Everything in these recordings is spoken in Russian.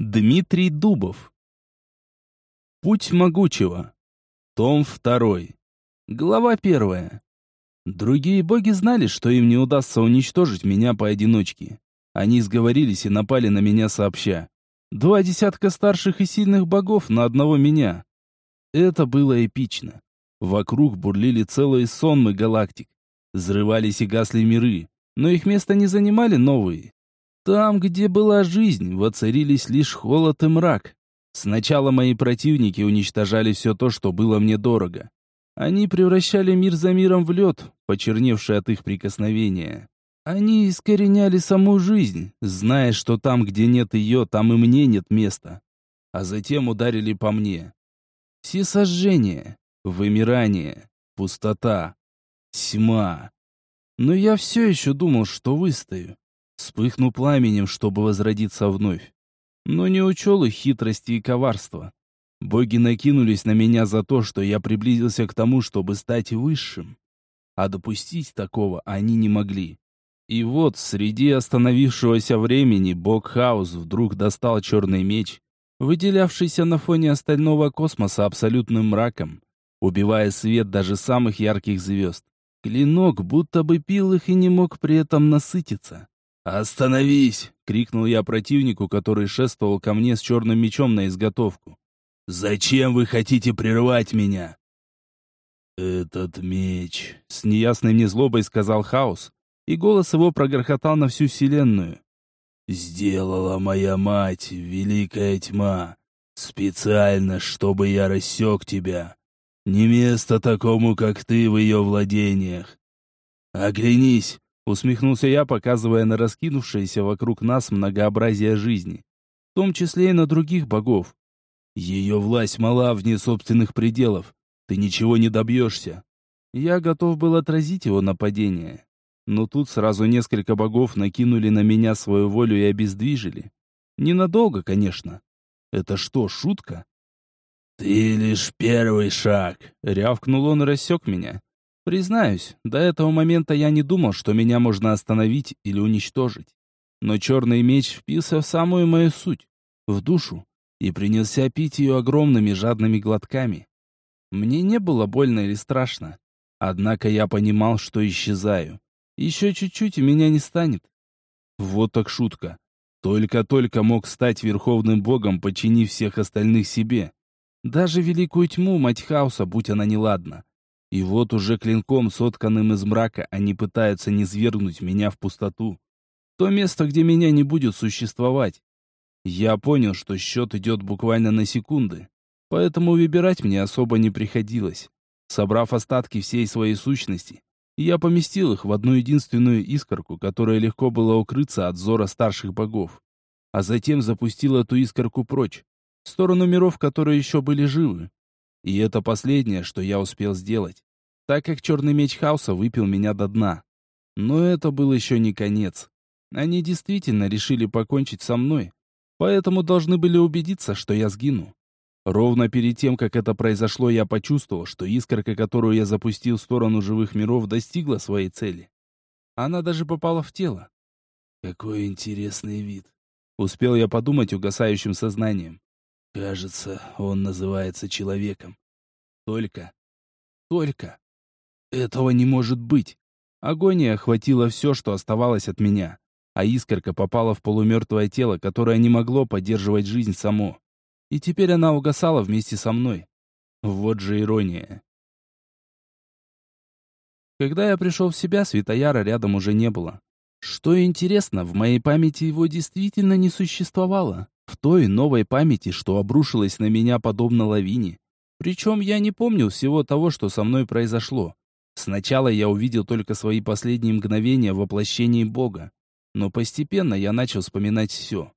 Дмитрий Дубов. Путь могучего. Том 2. Глава 1. Другие боги знали, что им не удастся уничтожить меня поодиночке. Они сговорились и напали на меня сообща. Два десятка старших и сильных богов на одного меня. Это было эпично. Вокруг бурлили целые сонмы галактик. Взрывались и гасли миры, но их место не занимали новые. Там, где была жизнь, воцарились лишь холод и мрак. Сначала мои противники уничтожали все то, что было мне дорого. Они превращали мир за миром в лед, почерневший от их прикосновения. Они искореняли саму жизнь, зная, что там, где нет ее, там и мне нет места. А затем ударили по мне. Все сожжения, вымирание, пустота, тьма. Но я все еще думал, что выстою. Вспыхну пламенем, чтобы возродиться вновь. Но не учел их хитрости и коварства. Боги накинулись на меня за то, что я приблизился к тому, чтобы стать высшим. А допустить такого они не могли. И вот среди остановившегося времени бог Хаус вдруг достал черный меч, выделявшийся на фоне остального космоса абсолютным мраком, убивая свет даже самых ярких звезд. Клинок будто бы пил их и не мог при этом насытиться. «Остановись!» — крикнул я противнику, который шествовал ко мне с черным мечом на изготовку. «Зачем вы хотите прервать меня?» «Этот меч...» — с неясной мне злобой сказал Хаос, и голос его прогрохотал на всю вселенную. «Сделала моя мать, великая тьма, специально, чтобы я рассек тебя. Не место такому, как ты в ее владениях. Оглянись, Усмехнулся я, показывая на раскинувшееся вокруг нас многообразие жизни, в том числе и на других богов. Ее власть мала вне собственных пределов. Ты ничего не добьешься. Я готов был отразить его нападение. Но тут сразу несколько богов накинули на меня свою волю и обездвижили. Ненадолго, конечно. Это что, шутка? «Ты лишь первый шаг», — рявкнул он и рассек меня. Признаюсь, до этого момента я не думал, что меня можно остановить или уничтожить. Но черный меч впился в самую мою суть, в душу, и принялся пить ее огромными жадными глотками. Мне не было больно или страшно. Однако я понимал, что исчезаю. Еще чуть-чуть, и меня не станет. Вот так шутка. Только-только мог стать верховным богом, подчинив всех остальных себе. Даже великую тьму, мать хаоса, будь она неладна. И вот уже клинком, сотканным из мрака, они пытаются низвергнуть меня в пустоту. То место, где меня не будет существовать. Я понял, что счет идет буквально на секунды. Поэтому выбирать мне особо не приходилось. Собрав остатки всей своей сущности, я поместил их в одну единственную искорку, которая легко было укрыться от зора старших богов. А затем запустил эту искорку прочь, в сторону миров, которые еще были живы. И это последнее, что я успел сделать, так как черный меч хаоса выпил меня до дна. Но это был еще не конец. Они действительно решили покончить со мной, поэтому должны были убедиться, что я сгину. Ровно перед тем, как это произошло, я почувствовал, что искорка, которую я запустил в сторону живых миров, достигла своей цели. Она даже попала в тело. Какой интересный вид. Успел я подумать угасающим сознанием. Кажется, он называется человеком. Только, только. Этого не может быть. Агония охватила все, что оставалось от меня, а искорка попала в полумертвое тело, которое не могло поддерживать жизнь само. И теперь она угасала вместе со мной. Вот же ирония. Когда я пришел в себя, Светояра рядом уже не было. Что интересно, в моей памяти его действительно не существовало в той новой памяти, что обрушилась на меня подобно лавине. Причем я не помнил всего того, что со мной произошло. Сначала я увидел только свои последние мгновения в воплощении Бога, но постепенно я начал вспоминать все.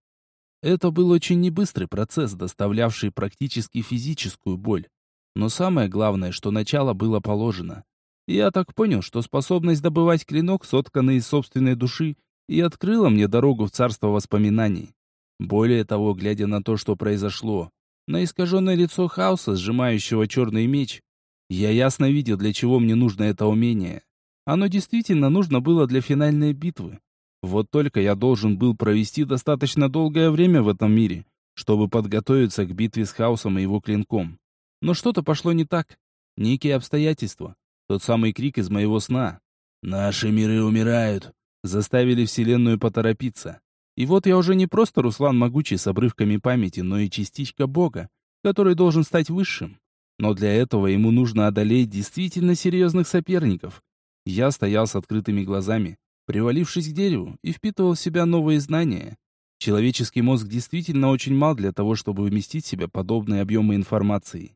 Это был очень небыстрый процесс, доставлявший практически физическую боль. Но самое главное, что начало было положено. Я так понял, что способность добывать клинок, сотканный из собственной души, и открыла мне дорогу в царство воспоминаний. Более того, глядя на то, что произошло, на искаженное лицо хаоса, сжимающего черный меч, я ясно видел, для чего мне нужно это умение. Оно действительно нужно было для финальной битвы. Вот только я должен был провести достаточно долгое время в этом мире, чтобы подготовиться к битве с хаосом и его клинком. Но что-то пошло не так. Некие обстоятельства. Тот самый крик из моего сна. «Наши миры умирают!» Заставили Вселенную поторопиться. И вот я уже не просто Руслан Могучий с обрывками памяти, но и частичка Бога, который должен стать высшим. Но для этого ему нужно одолеть действительно серьезных соперников. Я стоял с открытыми глазами, привалившись к дереву, и впитывал в себя новые знания. Человеческий мозг действительно очень мал для того, чтобы вместить в себя подобные объемы информации.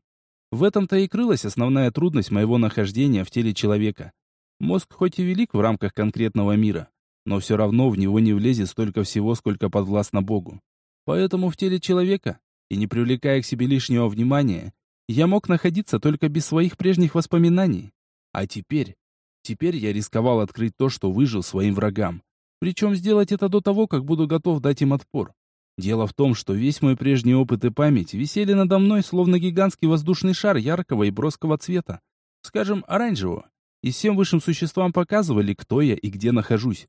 В этом-то и крылась основная трудность моего нахождения в теле человека. Мозг хоть и велик в рамках конкретного мира, но все равно в него не влезет столько всего, сколько подвластно Богу. Поэтому в теле человека, и не привлекая к себе лишнего внимания, я мог находиться только без своих прежних воспоминаний. А теперь... Теперь я рисковал открыть то, что выжил своим врагам. Причем сделать это до того, как буду готов дать им отпор. Дело в том, что весь мой прежний опыт и память висели надо мной, словно гигантский воздушный шар яркого и броского цвета. Скажем, оранжевого. И всем высшим существам показывали, кто я и где нахожусь.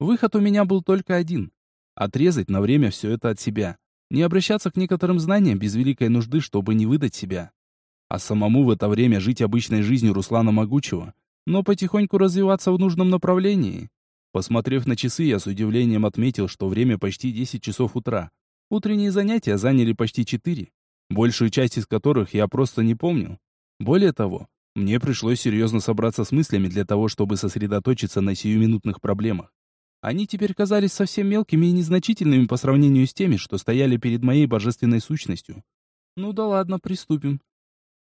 Выход у меня был только один. Отрезать на время все это от себя. Не обращаться к некоторым знаниям без великой нужды, чтобы не выдать себя. А самому в это время жить обычной жизнью Руслана Могучего, но потихоньку развиваться в нужном направлении. Посмотрев на часы, я с удивлением отметил, что время почти 10 часов утра. Утренние занятия заняли почти 4, большую часть из которых я просто не помнил. Более того, мне пришлось серьезно собраться с мыслями для того, чтобы сосредоточиться на сиюминутных проблемах. Они теперь казались совсем мелкими и незначительными по сравнению с теми, что стояли перед моей божественной сущностью. Ну да ладно, приступим.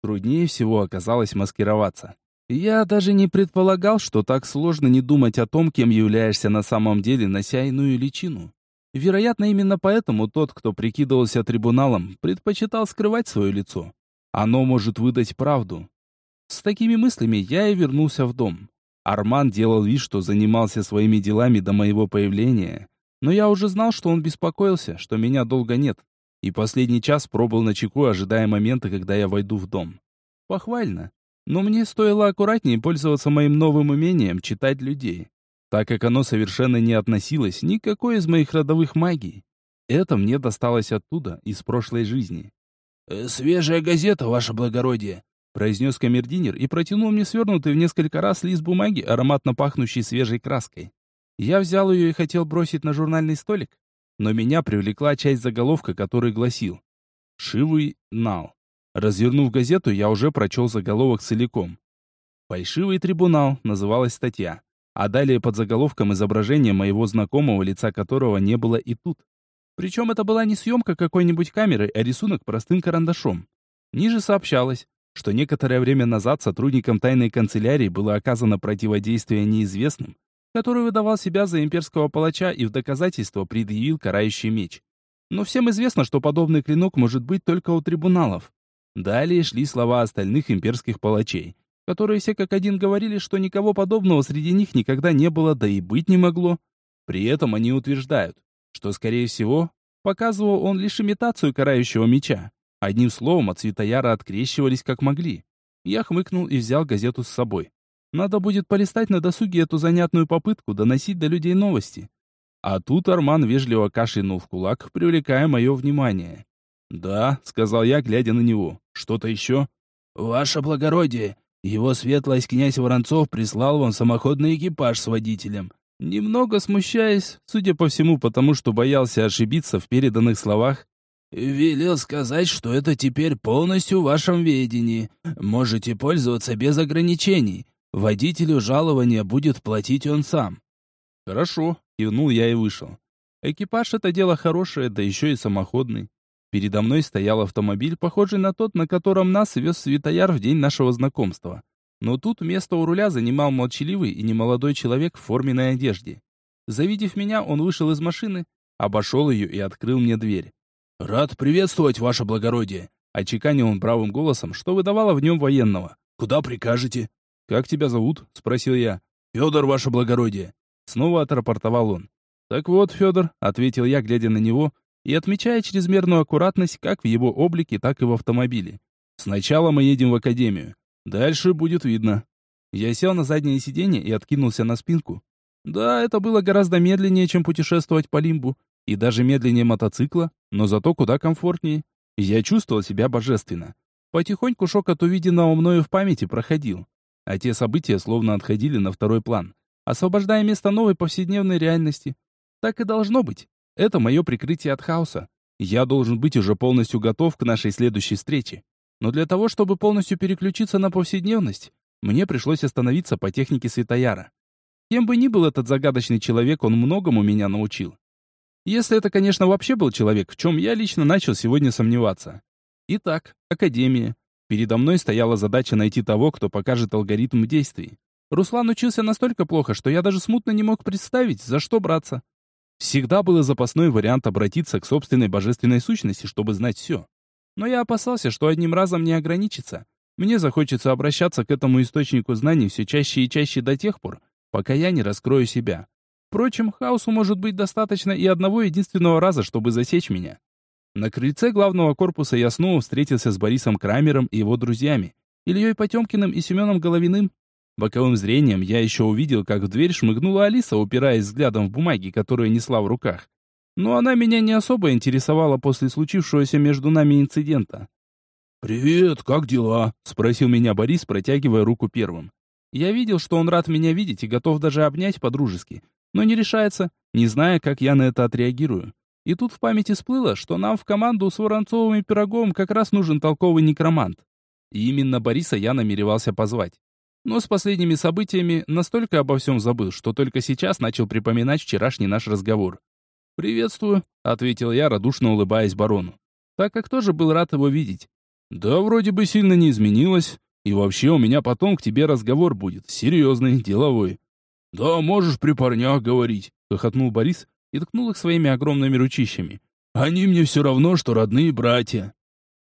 Труднее всего оказалось маскироваться. Я даже не предполагал, что так сложно не думать о том, кем являешься на самом деле, нося иную личину. Вероятно, именно поэтому тот, кто прикидывался трибуналом, предпочитал скрывать свое лицо. Оно может выдать правду. С такими мыслями я и вернулся в дом. Арман делал вид, что занимался своими делами до моего появления, но я уже знал, что он беспокоился, что меня долго нет, и последний час пробыл на чеку, ожидая момента, когда я войду в дом. Похвально. Но мне стоило аккуратнее пользоваться моим новым умением читать людей, так как оно совершенно не относилось ни к какой из моих родовых магий. Это мне досталось оттуда, из прошлой жизни. «Э, «Свежая газета, ваше благородие», произнес камердинер и протянул мне свернутый в несколько раз лист бумаги, ароматно пахнущий свежей краской. Я взял ее и хотел бросить на журнальный столик, но меня привлекла часть заголовка, который гласил «Шивый нал». Развернув газету, я уже прочел заголовок целиком. «Фальшивый трибунал» называлась статья, а далее под заголовком изображение моего знакомого, лица которого не было и тут. Причем это была не съемка какой-нибудь камеры, а рисунок простым карандашом. Ниже сообщалось, что некоторое время назад сотрудникам тайной канцелярии было оказано противодействие неизвестным, который выдавал себя за имперского палача и в доказательство предъявил карающий меч. Но всем известно, что подобный клинок может быть только у трибуналов. Далее шли слова остальных имперских палачей, которые все как один говорили, что никого подобного среди них никогда не было, да и быть не могло. При этом они утверждают, что, скорее всего, показывал он лишь имитацию карающего меча, Одним словом, от Светояра открещивались как могли. Я хмыкнул и взял газету с собой. Надо будет полистать на досуге эту занятную попытку доносить до людей новости. А тут Арман вежливо кашлянул в кулак, привлекая мое внимание. «Да», — сказал я, глядя на него. «Что-то еще?» «Ваше благородие, его светлость князь Воронцов прислал вам самоходный экипаж с водителем». Немного смущаясь, судя по всему, потому что боялся ошибиться в переданных словах, «Велел сказать, что это теперь полностью в вашем ведении. Можете пользоваться без ограничений. Водителю жалования будет платить он сам». «Хорошо», — кивнул я и вышел. Экипаж — это дело хорошее, да еще и самоходный. Передо мной стоял автомобиль, похожий на тот, на котором нас вез Светояр в день нашего знакомства. Но тут место у руля занимал молчаливый и немолодой человек в форменной одежде. Завидев меня, он вышел из машины, обошел ее и открыл мне дверь. «Рад приветствовать, ваше благородие!» Очеканил он бравым голосом, что выдавало в нем военного. «Куда прикажете?» «Как тебя зовут?» — спросил я. «Федор, ваше благородие!» Снова отрапортовал он. «Так вот, Федор», — ответил я, глядя на него, и отмечая чрезмерную аккуратность как в его облике, так и в автомобиле. «Сначала мы едем в академию. Дальше будет видно». Я сел на заднее сиденье и откинулся на спинку. Да, это было гораздо медленнее, чем путешествовать по Лимбу, и даже медленнее мотоцикла, но зато куда комфортнее. Я чувствовал себя божественно. Потихоньку шок от увиденного мною в памяти проходил, а те события словно отходили на второй план, освобождая место новой повседневной реальности. Так и должно быть. Это мое прикрытие от хаоса. Я должен быть уже полностью готов к нашей следующей встрече. Но для того, чтобы полностью переключиться на повседневность, мне пришлось остановиться по технике Светояра. Кем бы ни был этот загадочный человек, он многому меня научил. Если это, конечно, вообще был человек, в чем я лично начал сегодня сомневаться. Итак, Академия. Передо мной стояла задача найти того, кто покажет алгоритм действий. Руслан учился настолько плохо, что я даже смутно не мог представить, за что браться. Всегда был запасной вариант обратиться к собственной божественной сущности, чтобы знать все. Но я опасался, что одним разом не ограничится. Мне захочется обращаться к этому источнику знаний все чаще и чаще до тех пор, пока я не раскрою себя. Впрочем, хаосу может быть достаточно и одного единственного раза, чтобы засечь меня. На крыльце главного корпуса я снова встретился с Борисом Крамером и его друзьями, Ильей Потемкиным и Семеном Головиным. Боковым зрением я еще увидел, как в дверь шмыгнула Алиса, упираясь взглядом в бумаги, которые несла в руках. Но она меня не особо интересовала после случившегося между нами инцидента. «Привет, как дела?» — спросил меня Борис, протягивая руку первым. Я видел, что он рад меня видеть и готов даже обнять по-дружески, но не решается, не зная, как я на это отреагирую. И тут в памяти всплыло, что нам в команду с Воронцовым и Пирогом как раз нужен толковый некромант. И именно Бориса я намеревался позвать. Но с последними событиями настолько обо всем забыл, что только сейчас начал припоминать вчерашний наш разговор. «Приветствую», — ответил я, радушно улыбаясь барону, так как тоже был рад его видеть. «Да вроде бы сильно не изменилось, и вообще у меня потом к тебе разговор будет, серьезный, деловой. «Да, можешь при парнях говорить», — хохотнул Борис и ткнул их своими огромными ручищами. «Они мне все равно, что родные братья».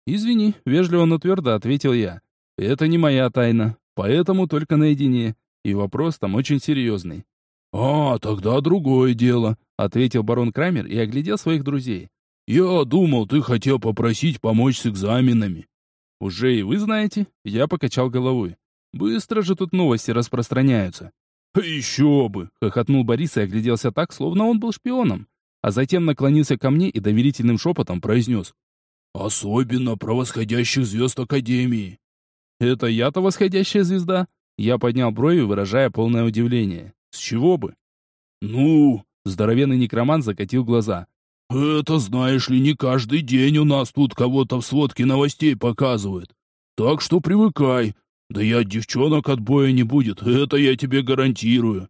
«Извини», — вежливо, но твердо ответил я. «Это не моя тайна, поэтому только наедине, и вопрос там очень серьезный». «А, тогда другое дело», — ответил барон Крамер и оглядел своих друзей. «Я думал, ты хотел попросить помочь с экзаменами». «Уже и вы знаете?» — я покачал головой. «Быстро же тут новости распространяются». «Еще бы!» — хохотнул Борис и огляделся так, словно он был шпионом. А затем наклонился ко мне и доверительным шепотом произнес. «Особенно про восходящих звезд Академии». «Это я-то восходящая звезда?» Я поднял брови, выражая полное удивление. «С чего бы?» «Ну...» — здоровенный некромант закатил глаза. «Это, знаешь ли, не каждый день у нас тут кого-то в сводке новостей показывают. Так что привыкай, да и от девчонок отбоя не будет, это я тебе гарантирую.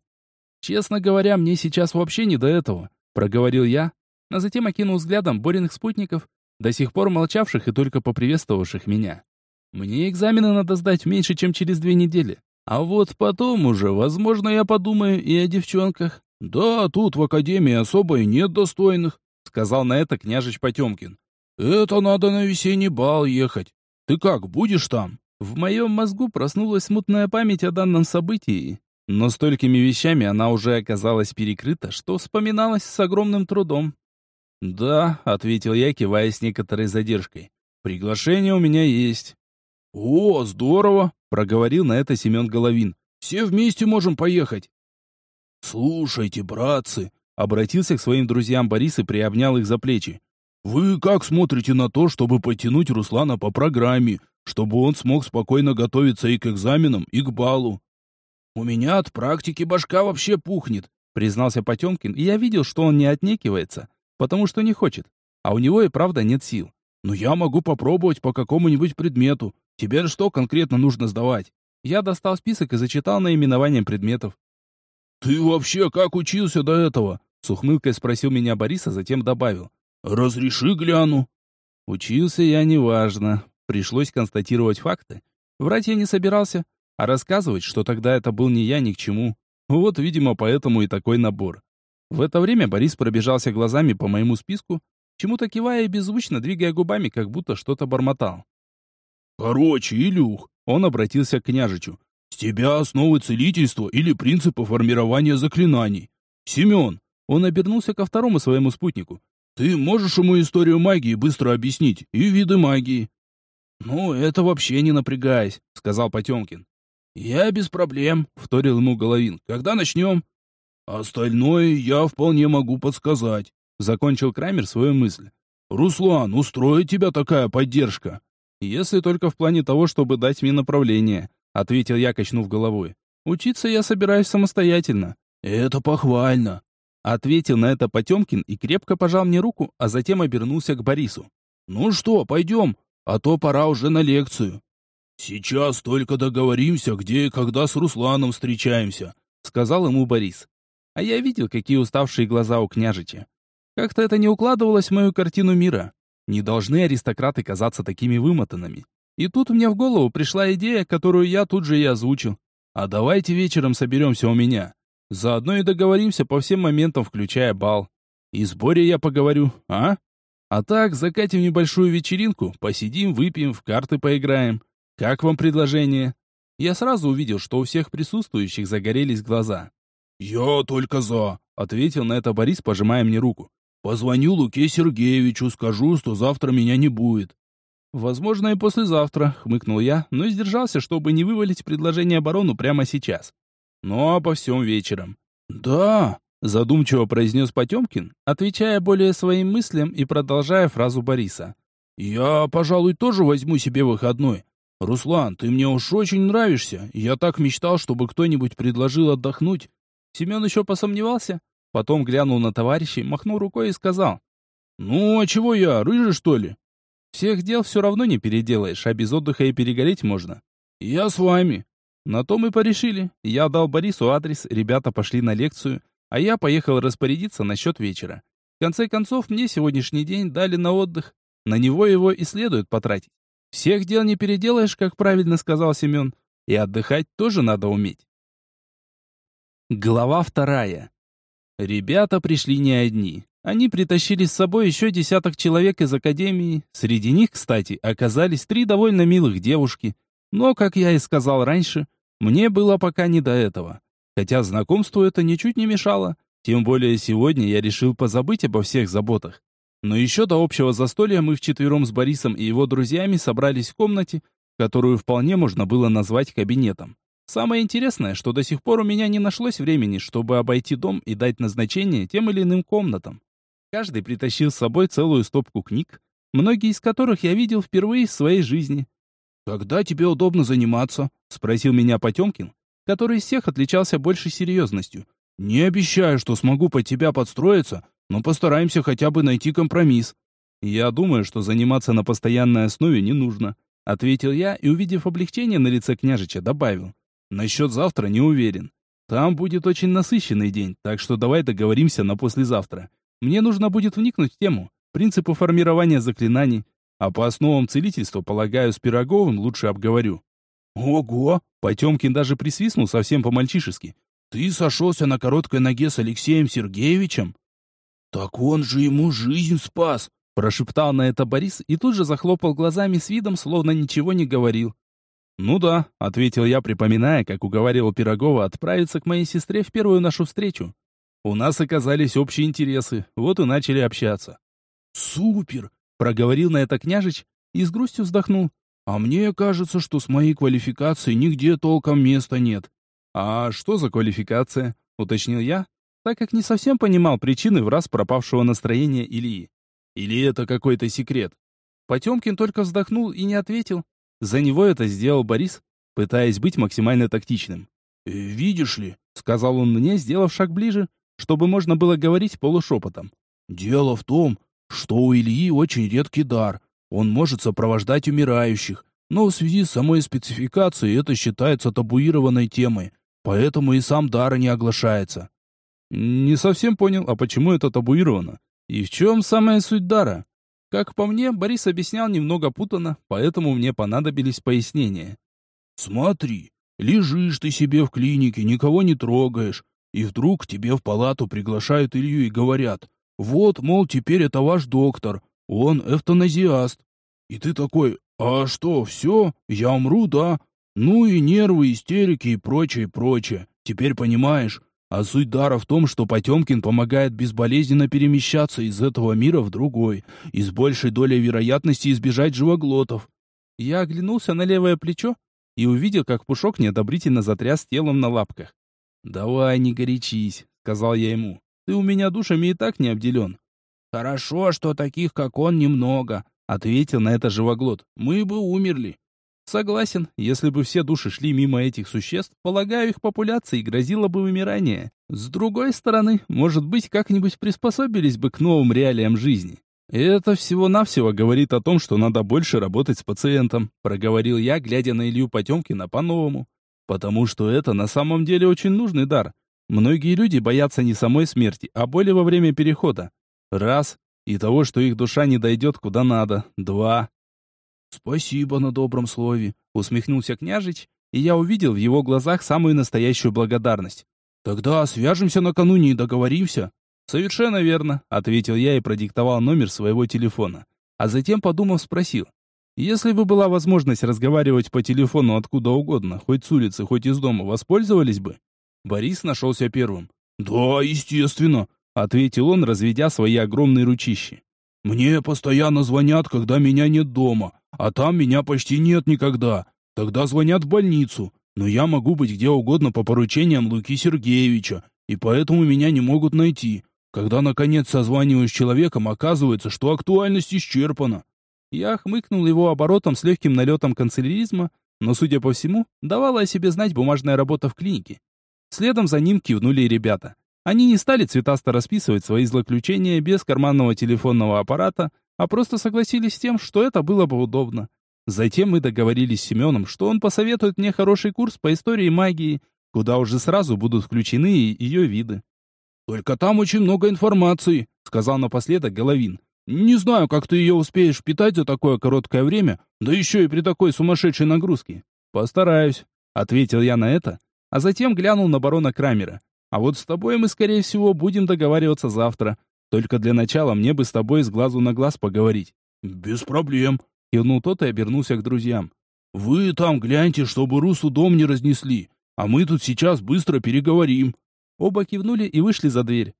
Честно говоря, мне сейчас вообще не до этого, проговорил я, а затем окинул взглядом Бориных спутников, до сих пор молчавших и только поприветствовавших меня. Мне экзамены надо сдать меньше, чем через две недели. А вот потом уже, возможно, я подумаю и о девчонках. Да, тут в академии особо и нет достойных, сказал на это княжич Потемкин. Это надо на весенний бал ехать. Ты как, будешь там? В моем мозгу проснулась смутная память о данном событии, но столькими вещами она уже оказалась перекрыта, что вспоминалась с огромным трудом. «Да», — ответил я, кивая с некоторой задержкой. «Приглашение у меня есть». «О, здорово!» — проговорил на это Семен Головин. «Все вместе можем поехать». «Слушайте, братцы», — обратился к своим друзьям Борис и приобнял их за плечи. «Вы как смотрите на то, чтобы потянуть Руслана по программе, чтобы он смог спокойно готовиться и к экзаменам, и к балу. «У меня от практики башка вообще пухнет», — признался Потемкин, и я видел, что он не отнекивается, потому что не хочет, а у него и правда нет сил. «Но я могу попробовать по какому-нибудь предмету. Тебе что конкретно нужно сдавать?» Я достал список и зачитал наименование предметов. «Ты вообще как учился до этого?» С ухмылкой спросил меня Борис, а затем добавил. «Разреши гляну». Учился я неважно, Пришлось констатировать факты. Врать я не собирался, а рассказывать, что тогда это был не я ни к чему. Вот, видимо, поэтому и такой набор. В это время Борис пробежался глазами по моему списку, чему-то кивая и беззвучно двигая губами, как будто что-то бормотал. «Короче, Илюх», — он обратился к княжичу, «с тебя основы целительства или принципы формирования заклинаний. Семен», — он обернулся ко второму своему спутнику, «ты можешь ему историю магии быстро объяснить и виды магии?» «Ну, это вообще не напрягаясь», — сказал Потемкин. «Я без проблем», — вторил ему Головин. «Когда начнем?» «Остальное я вполне могу подсказать», закончил Крамер свою мысль. «Руслан, устроит тебя такая поддержка?» «Если только в плане того, чтобы дать мне направление», — ответил я, качнув головой. «Учиться я собираюсь самостоятельно». «Это похвально», — ответил на это Потемкин и крепко пожал мне руку, а затем обернулся к Борису. «Ну что, пойдем, а то пора уже на лекцию». «Сейчас только договоримся, где и когда с Русланом встречаемся», — сказал ему Борис. А я видел, какие уставшие глаза у княжича. Как-то это не укладывалось в мою картину мира. Не должны аристократы казаться такими вымотанными. И тут мне в голову пришла идея, которую я тут же и озвучил. А давайте вечером соберемся у меня. Заодно и договоримся по всем моментам, включая бал. И с Борей я поговорю, а? А так, закатим небольшую вечеринку, посидим, выпьем, в карты поиграем. Как вам предложение? Я сразу увидел, что у всех присутствующих загорелись глаза. «Я только за», — ответил на это Борис, пожимая мне руку. «Позвоню Луке Сергеевичу, скажу, что завтра меня не будет». «Возможно, и послезавтра», — хмыкнул я, но сдержался, чтобы не вывалить предложение оборону прямо сейчас. «Ну, а по всем вечером». «Да», — задумчиво произнес Потемкин, отвечая более своим мыслям и продолжая фразу Бориса. «Я, пожалуй, тоже возьму себе выходной. Руслан, ты мне уж очень нравишься. Я так мечтал, чтобы кто-нибудь предложил отдохнуть. Семен еще посомневался, потом глянул на товарищей, махнул рукой и сказал. «Ну, а чего я, рыжий, что ли?» «Всех дел все равно не переделаешь, а без отдыха и перегореть можно». «Я с вами». На то мы порешили. Я дал Борису адрес, ребята пошли на лекцию, а я поехал распорядиться насчет вечера. В конце концов, мне сегодняшний день дали на отдых. На него его и следует потратить. Всех дел не переделаешь, как правильно сказал Семен, и отдыхать тоже надо уметь. Глава вторая. Ребята пришли не одни. Они притащили с собой еще десяток человек из академии. Среди них, кстати, оказались три довольно милых девушки. Но, как я и сказал раньше, мне было пока не до этого. Хотя знакомству это ничуть не мешало. Тем более сегодня я решил позабыть обо всех заботах. Но еще до общего застолья мы вчетвером с Борисом и его друзьями собрались в комнате, которую вполне можно было назвать кабинетом. Самое интересное, что до сих пор у меня не нашлось времени, чтобы обойти дом и дать назначение тем или иным комнатам. Каждый притащил с собой целую стопку книг, многие из которых я видел впервые в своей жизни. «Когда тебе удобно заниматься?» — спросил меня Потемкин, который из всех отличался большей серьезностью. «Не обещаю, что смогу под тебя подстроиться, но постараемся хотя бы найти компромисс». «Я думаю, что заниматься на постоянной основе не нужно», — ответил я и, увидев облегчение на лице княжича, добавил. Насчет завтра не уверен. Там будет очень насыщенный день, так что давай договоримся на послезавтра. Мне нужно будет вникнуть в тему, принципы формирования заклинаний, а по основам целительства, полагаю, с Пироговым лучше обговорю. Ого! Потемкин даже присвистнул совсем по-мальчишески. Ты сошелся на короткой ноге с Алексеем Сергеевичем? Так он же ему жизнь спас! Прошептал на это Борис и тут же захлопал глазами с видом, словно ничего не говорил. «Ну да», — ответил я, припоминая, как уговаривал Пирогова отправиться к моей сестре в первую нашу встречу. У нас оказались общие интересы, вот и начали общаться. «Супер!» — проговорил на это княжич и с грустью вздохнул. «А мне кажется, что с моей квалификацией нигде толком места нет». «А что за квалификация?» — уточнил я, так как не совсем понимал причины в раз пропавшего настроения Ильи. «Или это какой-то секрет?» Потемкин только вздохнул и не ответил, за него это сделал Борис, пытаясь быть максимально тактичным. «Э, «Видишь ли», — сказал он мне, сделав шаг ближе, чтобы можно было говорить полушепотом. «Дело в том, что у Ильи очень редкий дар. Он может сопровождать умирающих, но в связи с самой спецификацией это считается табуированной темой, поэтому и сам дар не оглашается». «Не совсем понял, а почему это табуировано? И в чем самая суть дара?» Как по мне, Борис объяснял немного путано, поэтому мне понадобились пояснения. «Смотри, лежишь ты себе в клинике, никого не трогаешь, и вдруг тебе в палату приглашают Илью и говорят, вот, мол, теперь это ваш доктор, он эвтаназиаст. И ты такой, а что, все, я умру, да? Ну и нервы, истерики и прочее, прочее. Теперь понимаешь, а суть дара в том, что Потемкин помогает безболезненно перемещаться из этого мира в другой, и с большей долей вероятности избежать живоглотов. Я оглянулся на левое плечо и увидел, как Пушок неодобрительно затряс телом на лапках. «Давай, не горячись», — сказал я ему. «Ты у меня душами и так не обделен. «Хорошо, что таких, как он, немного», — ответил на это живоглот. «Мы бы умерли». Согласен, если бы все души шли мимо этих существ, полагаю, их популяции грозило бы вымирание. С другой стороны, может быть, как-нибудь приспособились бы к новым реалиям жизни. это всего-навсего говорит о том, что надо больше работать с пациентом, проговорил я, глядя на Илью Потемкина по-новому. Потому что это на самом деле очень нужный дар. Многие люди боятся не самой смерти, а боли во время перехода. Раз. И того, что их душа не дойдет куда надо. Два. «Спасибо на добром слове», — усмехнулся княжич, и я увидел в его глазах самую настоящую благодарность. «Тогда свяжемся накануне и договоримся». «Совершенно верно», — ответил я и продиктовал номер своего телефона. А затем, подумав, спросил. «Если бы была возможность разговаривать по телефону откуда угодно, хоть с улицы, хоть из дома, воспользовались бы?» Борис нашелся первым. «Да, естественно», — ответил он, разведя свои огромные ручищи. «Мне постоянно звонят, когда меня нет дома, а там меня почти нет никогда. Тогда звонят в больницу, но я могу быть где угодно по поручениям Луки Сергеевича, и поэтому меня не могут найти. Когда, наконец, созваниваюсь с человеком, оказывается, что актуальность исчерпана». Я хмыкнул его оборотом с легким налетом канцеляризма, но, судя по всему, давала о себе знать бумажная работа в клинике. Следом за ним кивнули ребята. Они не стали цветасто расписывать свои злоключения без карманного телефонного аппарата, а просто согласились с тем, что это было бы удобно. Затем мы договорились с Семеном, что он посоветует мне хороший курс по истории магии, куда уже сразу будут включены ее виды. «Только там очень много информации», — сказал напоследок Головин. «Не знаю, как ты ее успеешь впитать за такое короткое время, да еще и при такой сумасшедшей нагрузке». «Постараюсь», — ответил я на это, а затем глянул на барона Крамера. «А вот с тобой мы, скорее всего, будем договариваться завтра, только для начала мне бы с тобой с глазу на глаз поговорить». «Без проблем», — кивнул тот и обернулся к друзьям. «Вы там гляньте, чтобы Русу дом не разнесли, а мы тут сейчас быстро переговорим». Оба кивнули и вышли за дверь.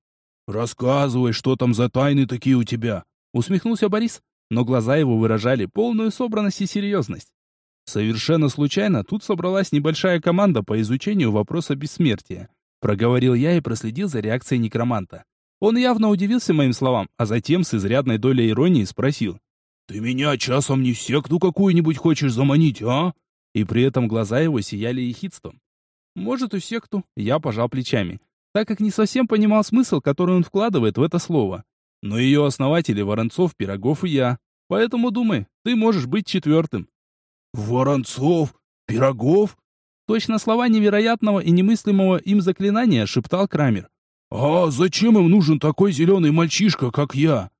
«Рассказывай, что там за тайны такие у тебя?» Усмехнулся Борис, но глаза его выражали полную собранность и серьезность. Совершенно случайно тут собралась небольшая команда по изучению вопроса бессмертия. Проговорил я и проследил за реакцией некроманта. Он явно удивился моим словам, а затем с изрядной долей иронии спросил. «Ты меня часом не в секту какую-нибудь хочешь заманить, а?» И при этом глаза его сияли ехидством. «Может, и секту?» Я пожал плечами, так как не совсем понимал смысл, который он вкладывает в это слово. Но ее основатели Воронцов, Пирогов и я. Поэтому думай, ты можешь быть четвертым. «Воронцов? Пирогов?» Точно слова невероятного и немыслимого им заклинания шептал Крамер. «А зачем им нужен такой зеленый мальчишка, как я?»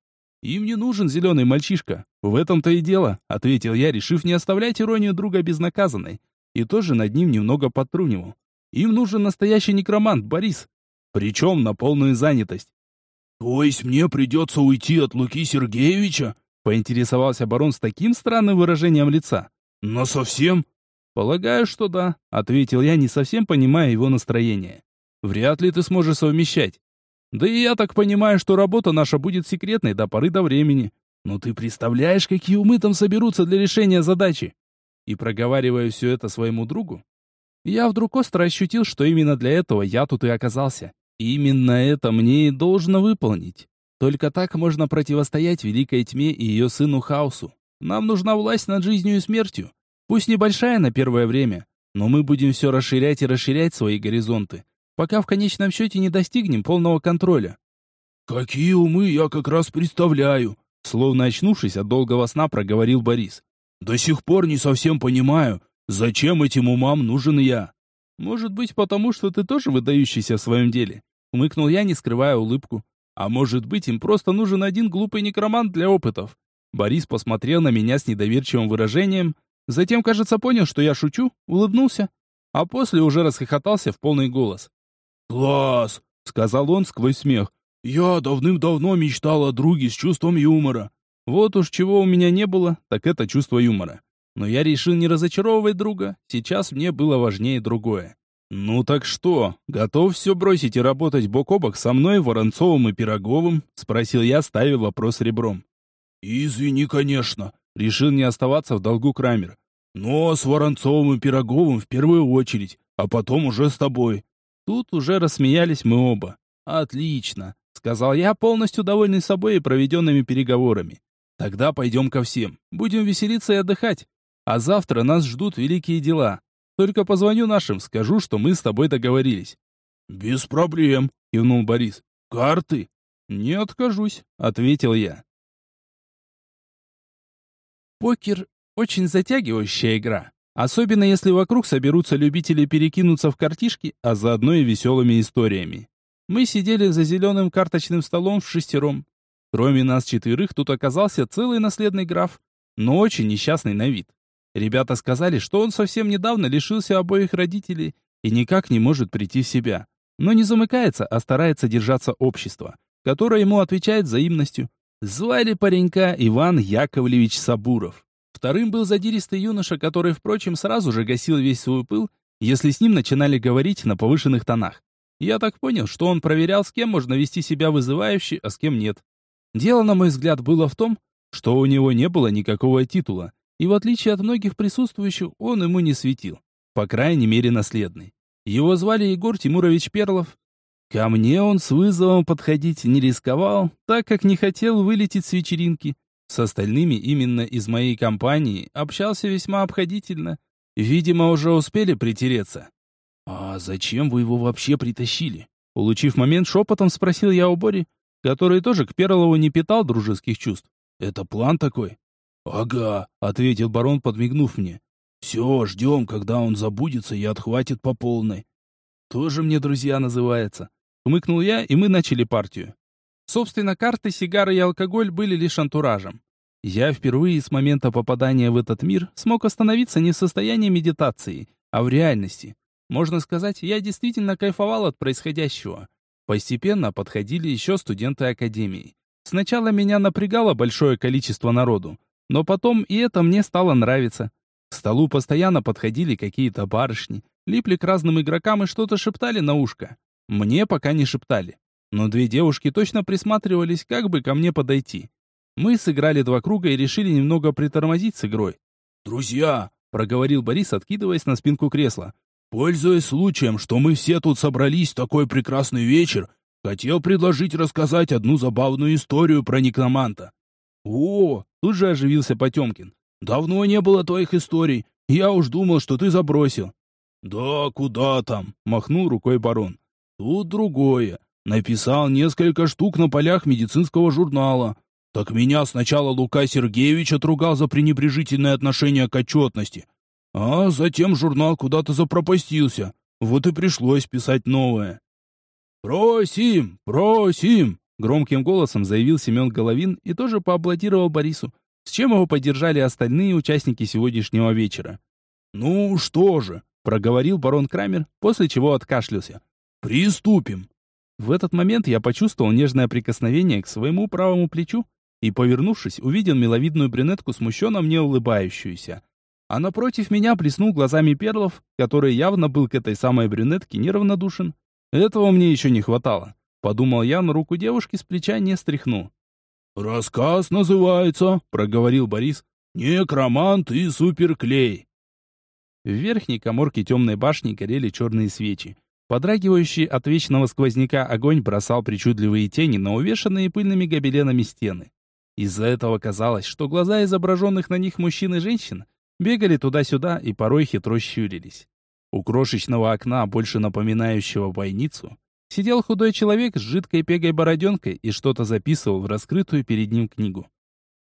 «Им не нужен зеленый мальчишка. В этом-то и дело», — ответил я, решив не оставлять иронию друга безнаказанной. И тоже над ним немного подтрунивал. «Им нужен настоящий некромант, Борис. Причем на полную занятость». «То есть мне придется уйти от Луки Сергеевича?» — поинтересовался барон с таким странным выражением лица. «Но совсем?» «Полагаю, что да», — ответил я, не совсем понимая его настроение. Вряд ли ты сможешь совмещать. Да и я так понимаю, что работа наша будет секретной до поры до времени. Но ты представляешь, какие умы там соберутся для решения задачи? И проговаривая все это своему другу, я вдруг остро ощутил, что именно для этого я тут и оказался. Именно это мне и должно выполнить. Только так можно противостоять великой тьме и ее сыну Хаосу. Нам нужна власть над жизнью и смертью. Пусть небольшая на первое время, но мы будем все расширять и расширять свои горизонты, пока в конечном счете не достигнем полного контроля. «Какие умы я как раз представляю!» Словно очнувшись от долгого сна, проговорил Борис. «До сих пор не совсем понимаю, зачем этим умам нужен я?» «Может быть, потому что ты тоже выдающийся в своем деле?» Умыкнул я, не скрывая улыбку. «А может быть, им просто нужен один глупый некромант для опытов?» Борис посмотрел на меня с недоверчивым выражением, затем, кажется, понял, что я шучу, улыбнулся, а после уже расхохотался в полный голос. «Класс!» — сказал он сквозь смех. «Я давным-давно мечтал о друге с чувством юмора». Вот уж чего у меня не было, так это чувство юмора. Но я решил не разочаровывать друга, сейчас мне было важнее другое. «Ну так что, готов все бросить и работать бок о бок со мной, Воронцовым и Пироговым?» — спросил я, ставя вопрос ребром. «Извини, конечно», — решил не оставаться в долгу Крамер. «Но с Воронцовым и Пироговым в первую очередь, а потом уже с тобой. Тут уже рассмеялись мы оба. «Отлично», — сказал я, полностью довольный собой и проведенными переговорами. Тогда пойдем ко всем. Будем веселиться и отдыхать. А завтра нас ждут великие дела. Только позвоню нашим, скажу, что мы с тобой договорились. Без проблем, кивнул Борис. Карты? Не откажусь, ответил я. Покер очень затягивающая игра. Особенно если вокруг соберутся любители перекинуться в картишки, а заодно и веселыми историями. Мы сидели за зеленым карточным столом в шестером. Кроме нас четверых тут оказался целый наследный граф, но очень несчастный на вид. Ребята сказали, что он совсем недавно лишился обоих родителей и никак не может прийти в себя. Но не замыкается, а старается держаться общества, которое ему отвечает взаимностью. Звали паренька Иван Яковлевич Сабуров. Вторым был задиристый юноша, который, впрочем, сразу же гасил весь свой пыл, если с ним начинали говорить на повышенных тонах. Я так понял, что он проверял, с кем можно вести себя вызывающе, а с кем нет. Дело, на мой взгляд, было в том, что у него не было никакого титула, и в отличие от многих присутствующих, он ему не светил. По крайней мере, наследный. Его звали Егор Тимурович Перлов. Ко мне он с вызовом подходить не рисковал, так как не хотел вылететь с вечеринки. С остальными именно из моей компании общался весьма обходительно. Видимо, уже успели притереться. «А зачем вы его вообще притащили?» Улучив момент, шепотом спросил я у Бори, который тоже к Перлову не питал дружеских чувств. «Это план такой?» «Ага», — ответил барон, подмигнув мне. «Все, ждем, когда он забудется и отхватит по полной». «Тоже мне друзья называется». Хмыкнул я, и мы начали партию. Собственно, карты, сигары и алкоголь были лишь антуражем. Я впервые с момента попадания в этот мир смог остановиться не в состоянии медитации, а в реальности. Можно сказать, я действительно кайфовал от происходящего. Постепенно подходили еще студенты академии. Сначала меня напрягало большое количество народу, но потом и это мне стало нравиться. К столу постоянно подходили какие-то барышни, липли к разным игрокам и что-то шептали на ушко. Мне пока не шептали. Но две девушки точно присматривались, как бы ко мне подойти. Мы сыграли два круга и решили немного притормозить с игрой. «Друзья!» — проговорил Борис, откидываясь на спинку кресла. «Пользуясь случаем, что мы все тут собрались в такой прекрасный вечер, хотел предложить рассказать одну забавную историю про некроманта». «О!» — тут же оживился Потемкин. «Давно не было твоих историй. Я уж думал, что ты забросил». «Да куда там?» — махнул рукой барон. «Тут другое. Написал несколько штук на полях медицинского журнала. Так меня сначала Лука Сергеевич отругал за пренебрежительное отношение к отчетности. А затем журнал куда-то запропастился. Вот и пришлось писать новое. «Просим! Просим!» Громким голосом заявил Семен Головин и тоже поаплодировал Борису, с чем его поддержали остальные участники сегодняшнего вечера. «Ну что же», — проговорил барон Крамер, после чего откашлялся. «Приступим!» В этот момент я почувствовал нежное прикосновение к своему правому плечу и, повернувшись, увидел миловидную брюнетку, смущенно мне улыбающуюся. А напротив меня блеснул глазами Перлов, который явно был к этой самой брюнетке неравнодушен. Этого мне еще не хватало. Подумал я, но руку девушки с плеча не стряхнул. «Рассказ называется», — проговорил Борис, «Некромант и суперклей». В верхней коморке темной башни горели черные свечи. Подрагивающий от вечного сквозняка огонь бросал причудливые тени на увешанные пыльными гобеленами стены. Из-за этого казалось, что глаза изображенных на них мужчин и женщин бегали туда-сюда и порой хитро щурились. У крошечного окна, больше напоминающего бойницу, сидел худой человек с жидкой пегой бороденкой и что-то записывал в раскрытую перед ним книгу.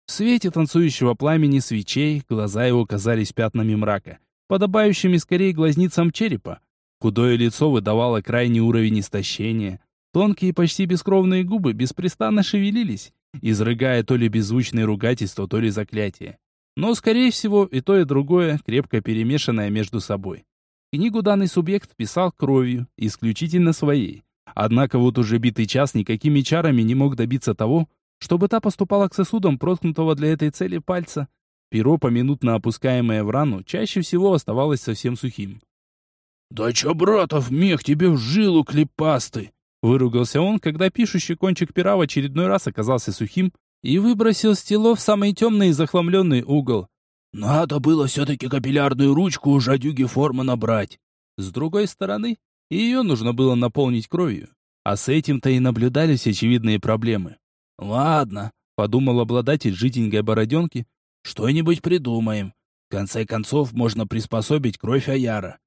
В свете танцующего пламени свечей глаза его казались пятнами мрака, подобающими скорее глазницам черепа, Худое лицо выдавало крайний уровень истощения. Тонкие, почти бескровные губы беспрестанно шевелились, изрыгая то ли беззвучные ругательства, то ли заклятия. Но, скорее всего, и то, и другое, крепко перемешанное между собой. Книгу данный субъект писал кровью, исключительно своей. Однако вот уже битый час никакими чарами не мог добиться того, чтобы та поступала к сосудам проткнутого для этой цели пальца. Перо, поминутно опускаемое в рану, чаще всего оставалось совсем сухим. «Да чё, братов, мех тебе в жилу клепастый!» Выругался он, когда пишущий кончик пера в очередной раз оказался сухим и выбросил стело в самый темный и захламленный угол. «Надо было все-таки капиллярную ручку у жадюги формы набрать!» С другой стороны, ее нужно было наполнить кровью. А с этим-то и наблюдались очевидные проблемы. «Ладно», — подумал обладатель жиденькой бороденки, — «что-нибудь придумаем. В конце концов, можно приспособить кровь Аяра».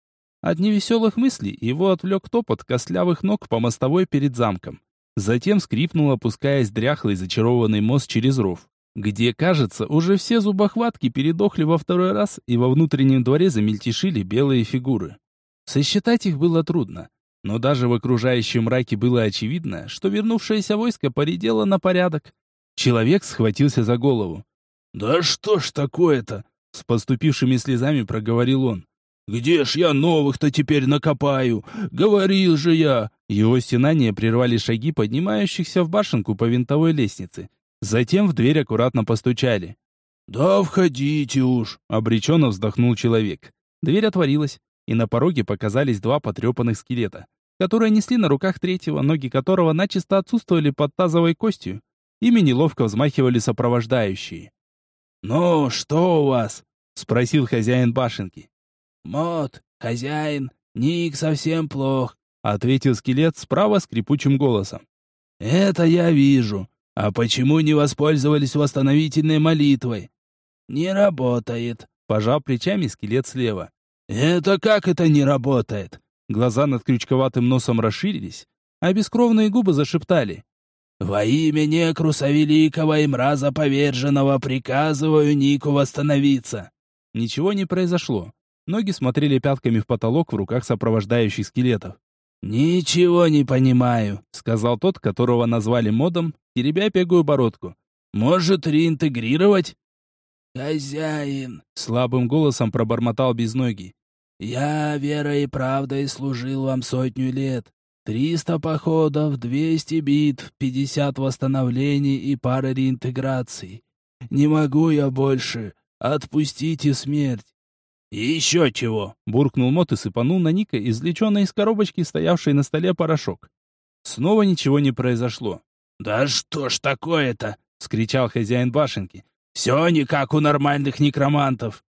От невеселых мыслей его отвлек топот костлявых ног по мостовой перед замком. Затем скрипнул, опускаясь дряхлый зачарованный мост через ров, где, кажется, уже все зубохватки передохли во второй раз, и во внутреннем дворе замельтешили белые фигуры. Сосчитать их было трудно. Но даже в окружающем мраке было очевидно, что вернувшееся войско поредело на порядок. Человек схватился за голову. «Да что ж такое-то?» С поступившими слезами проговорил он. «Где ж я новых-то теперь накопаю? Говорил же я!» Его стенания прервали шаги поднимающихся в башенку по винтовой лестнице. Затем в дверь аккуратно постучали. «Да входите уж!» — обреченно вздохнул человек. Дверь отворилась и на пороге показались два потрепанных скелета, которые несли на руках третьего, ноги которого начисто отсутствовали под тазовой костью. Ими неловко взмахивали сопровождающие. «Ну, что у вас?» — спросил хозяин башенки. «Мот, хозяин, Ник совсем плох», — ответил скелет справа скрипучим голосом. «Это я вижу. А почему не воспользовались восстановительной молитвой?» «Не работает», — пожал плечами скелет слева. «Это как это не работает?» Глаза над крючковатым носом расширились, а бескровные губы зашептали. «Во имя Некруса Великого и Мраза Поверженного приказываю Нику восстановиться!» Ничего не произошло. Ноги смотрели пятками в потолок в руках сопровождающих скелетов. «Ничего не понимаю», — сказал тот, которого назвали модом, теребя пегую бородку. «Может, реинтегрировать?» «Хозяин», — слабым голосом пробормотал безногий. Я верой и правдой служил вам сотню лет. Триста походов, двести битв, пятьдесят восстановлений и пара реинтеграций. Не могу я больше. Отпустите смерть. «И еще чего!» — буркнул Мот и сыпанул на Ника, извлеченный из коробочки, стоявшей на столе порошок. Снова ничего не произошло. «Да что ж такое-то?» — скричал хозяин башенки. «Все не как у нормальных некромантов».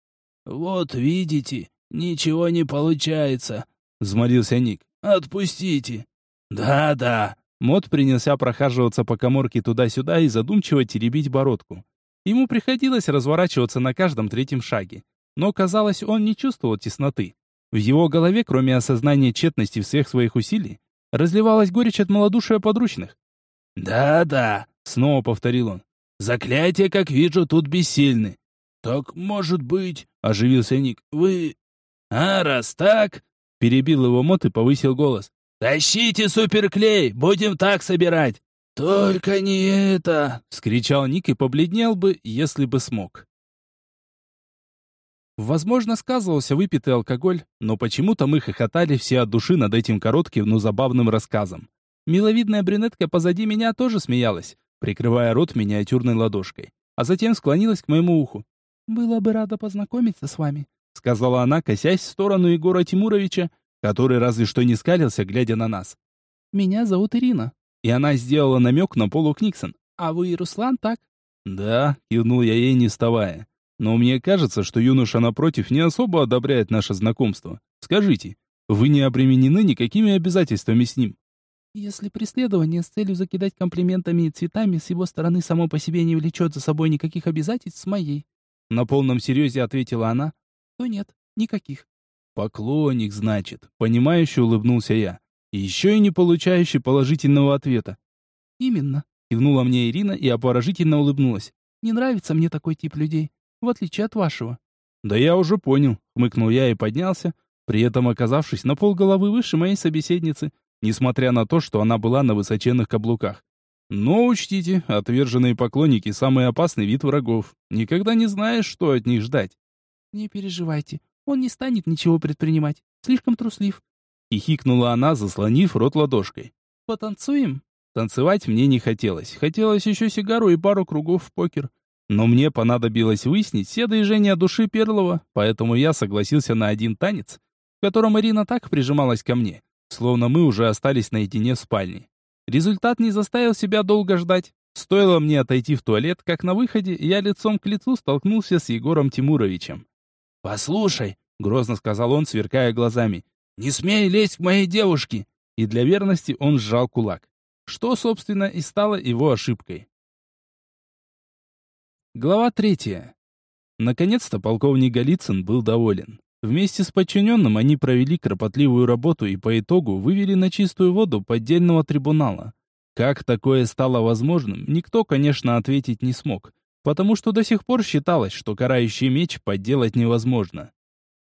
«Вот видите, «Ничего не получается», — взмолился Ник. «Отпустите». «Да-да». Мот принялся прохаживаться по коморке туда-сюда и задумчиво теребить бородку. Ему приходилось разворачиваться на каждом третьем шаге. Но, казалось, он не чувствовал тесноты. В его голове, кроме осознания тщетности всех своих усилий, разливалась горечь от малодушия подручных. «Да-да», — снова повторил он. «Заклятия, как вижу, тут бессильны». «Так, может быть», — оживился Ник, — «вы «А раз так...» — перебил его мот и повысил голос. «Тащите суперклей, будем так собирать!» «Только не это!» — скричал Ник и побледнел бы, если бы смог. Возможно, сказывался выпитый алкоголь, но почему-то мы хохотали все от души над этим коротким, но забавным рассказом. Миловидная брюнетка позади меня тоже смеялась, прикрывая рот миниатюрной ладошкой, а затем склонилась к моему уху. «Была бы рада познакомиться с вами», — сказала она, косясь в сторону Егора Тимуровича, который разве что не скалился, глядя на нас. «Меня зовут Ирина». И она сделала намек на Полу Книксон. «А вы Руслан, так?» «Да», — кивнул я ей, не вставая. «Но мне кажется, что юноша напротив не особо одобряет наше знакомство. Скажите, вы не обременены никакими обязательствами с ним?» «Если преследование с целью закидать комплиментами и цветами с его стороны само по себе не влечет за собой никаких обязательств с моей», на полном серьезе ответила она, то нет, никаких. Поклонник, значит, понимающе улыбнулся я. Еще и не получающий положительного ответа. Именно, кивнула мне Ирина и обворожительно улыбнулась. Не нравится мне такой тип людей, в отличие от вашего. Да я уже понял, хмыкнул я и поднялся, при этом оказавшись на полголовы выше моей собеседницы, несмотря на то, что она была на высоченных каблуках. Но учтите, отверженные поклонники – самый опасный вид врагов. Никогда не знаешь, что от них ждать. «Не переживайте, он не станет ничего предпринимать. Слишком труслив». И хикнула она, заслонив рот ладошкой. «Потанцуем?» Танцевать мне не хотелось. Хотелось еще сигару и пару кругов в покер. Но мне понадобилось выяснить все движения души Перлова, поэтому я согласился на один танец, в котором Ирина так прижималась ко мне, словно мы уже остались наедине в спальне. Результат не заставил себя долго ждать. Стоило мне отойти в туалет, как на выходе я лицом к лицу столкнулся с Егором Тимуровичем. «Послушай», — грозно сказал он, сверкая глазами, — «не смей лезть к моей девушке». и для верности он сжал кулак. Что, собственно, и стало его ошибкой. Глава третья. Наконец-то полковник Голицын был доволен. Вместе с подчиненным они провели кропотливую работу и по итогу вывели на чистую воду поддельного трибунала. Как такое стало возможным, никто, конечно, ответить не смог, потому что до сих пор считалось, что карающий меч подделать невозможно.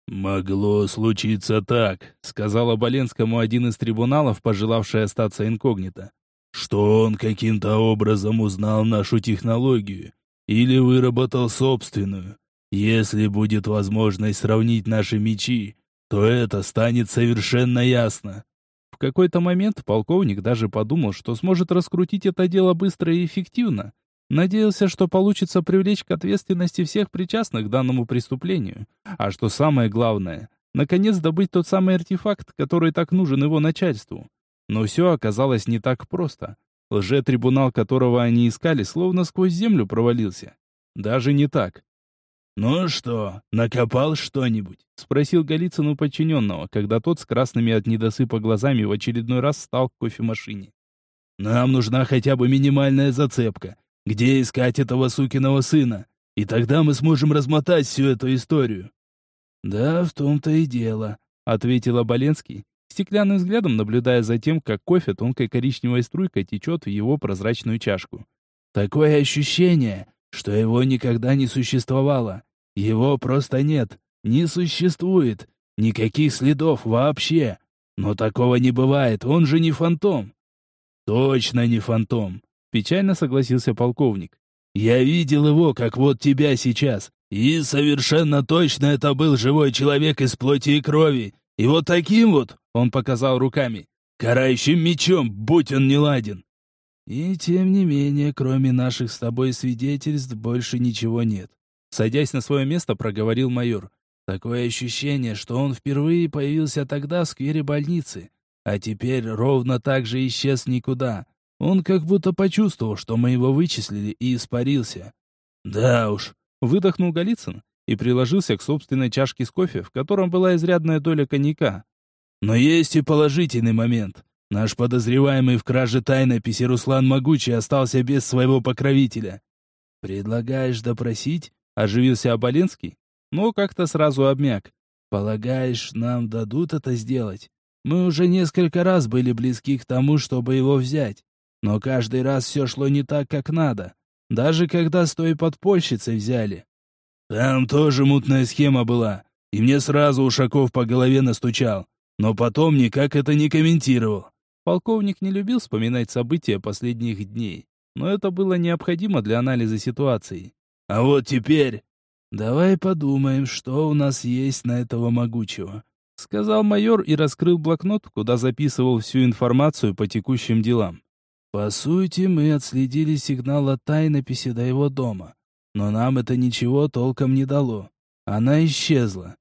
«Могло случиться так», — сказал Оболенскому один из трибуналов, пожелавший остаться инкогнито, «что он каким-то образом узнал нашу технологию или выработал собственную. Если будет возможность сравнить наши мечи, то это станет совершенно ясно». В какой-то момент полковник даже подумал, что сможет раскрутить это дело быстро и эффективно, Надеялся, что получится привлечь к ответственности всех причастных к данному преступлению. А что самое главное, наконец добыть тот самый артефакт, который так нужен его начальству. Но все оказалось не так просто. Лже-трибунал, которого они искали, словно сквозь землю провалился. Даже не так. «Ну что, накопал что-нибудь?» — спросил Голицын у подчиненного, когда тот с красными от недосыпа глазами в очередной раз стал к кофемашине. «Нам нужна хотя бы минимальная зацепка, где искать этого сукиного сына? И тогда мы сможем размотать всю эту историю». «Да, в том-то и дело», — ответил Оболенский, стеклянным взглядом наблюдая за тем, как кофе тонкой коричневой струйкой течет в его прозрачную чашку. «Такое ощущение, что его никогда не существовало. Его просто нет, не существует, никаких следов вообще. Но такого не бывает, он же не фантом». «Точно не фантом. Печально согласился полковник. «Я видел его, как вот тебя сейчас. И совершенно точно это был живой человек из плоти и крови. И вот таким вот, он показал руками, карающим мечом, будь он не ладен. И тем не менее, кроме наших с тобой свидетельств, больше ничего нет. Садясь на свое место, проговорил майор. Такое ощущение, что он впервые появился тогда в сквере больницы, а теперь ровно так же исчез никуда. Он как будто почувствовал, что мы его вычислили, и испарился. «Да уж», — выдохнул Голицын и приложился к собственной чашке с кофе, в котором была изрядная доля коньяка. «Но есть и положительный момент. Наш подозреваемый в краже тайнописи Руслан Могучий остался без своего покровителя». «Предлагаешь допросить?» — оживился Оболенский, но как-то сразу обмяк. «Полагаешь, нам дадут это сделать? Мы уже несколько раз были близки к тому, чтобы его взять. Но каждый раз все шло не так, как надо. Даже когда с той подпольщицей взяли. Там тоже мутная схема была, и мне сразу Ушаков по голове настучал, но потом никак это не комментировал. Полковник не любил вспоминать события последних дней, но это было необходимо для анализа ситуации. А вот теперь... «Давай подумаем, что у нас есть на этого могучего», — сказал майор и раскрыл блокнот, куда записывал всю информацию по текущим делам. По сути, мы отследили сигнал от тайнописи до его дома. Но нам это ничего толком не дало. Она исчезла.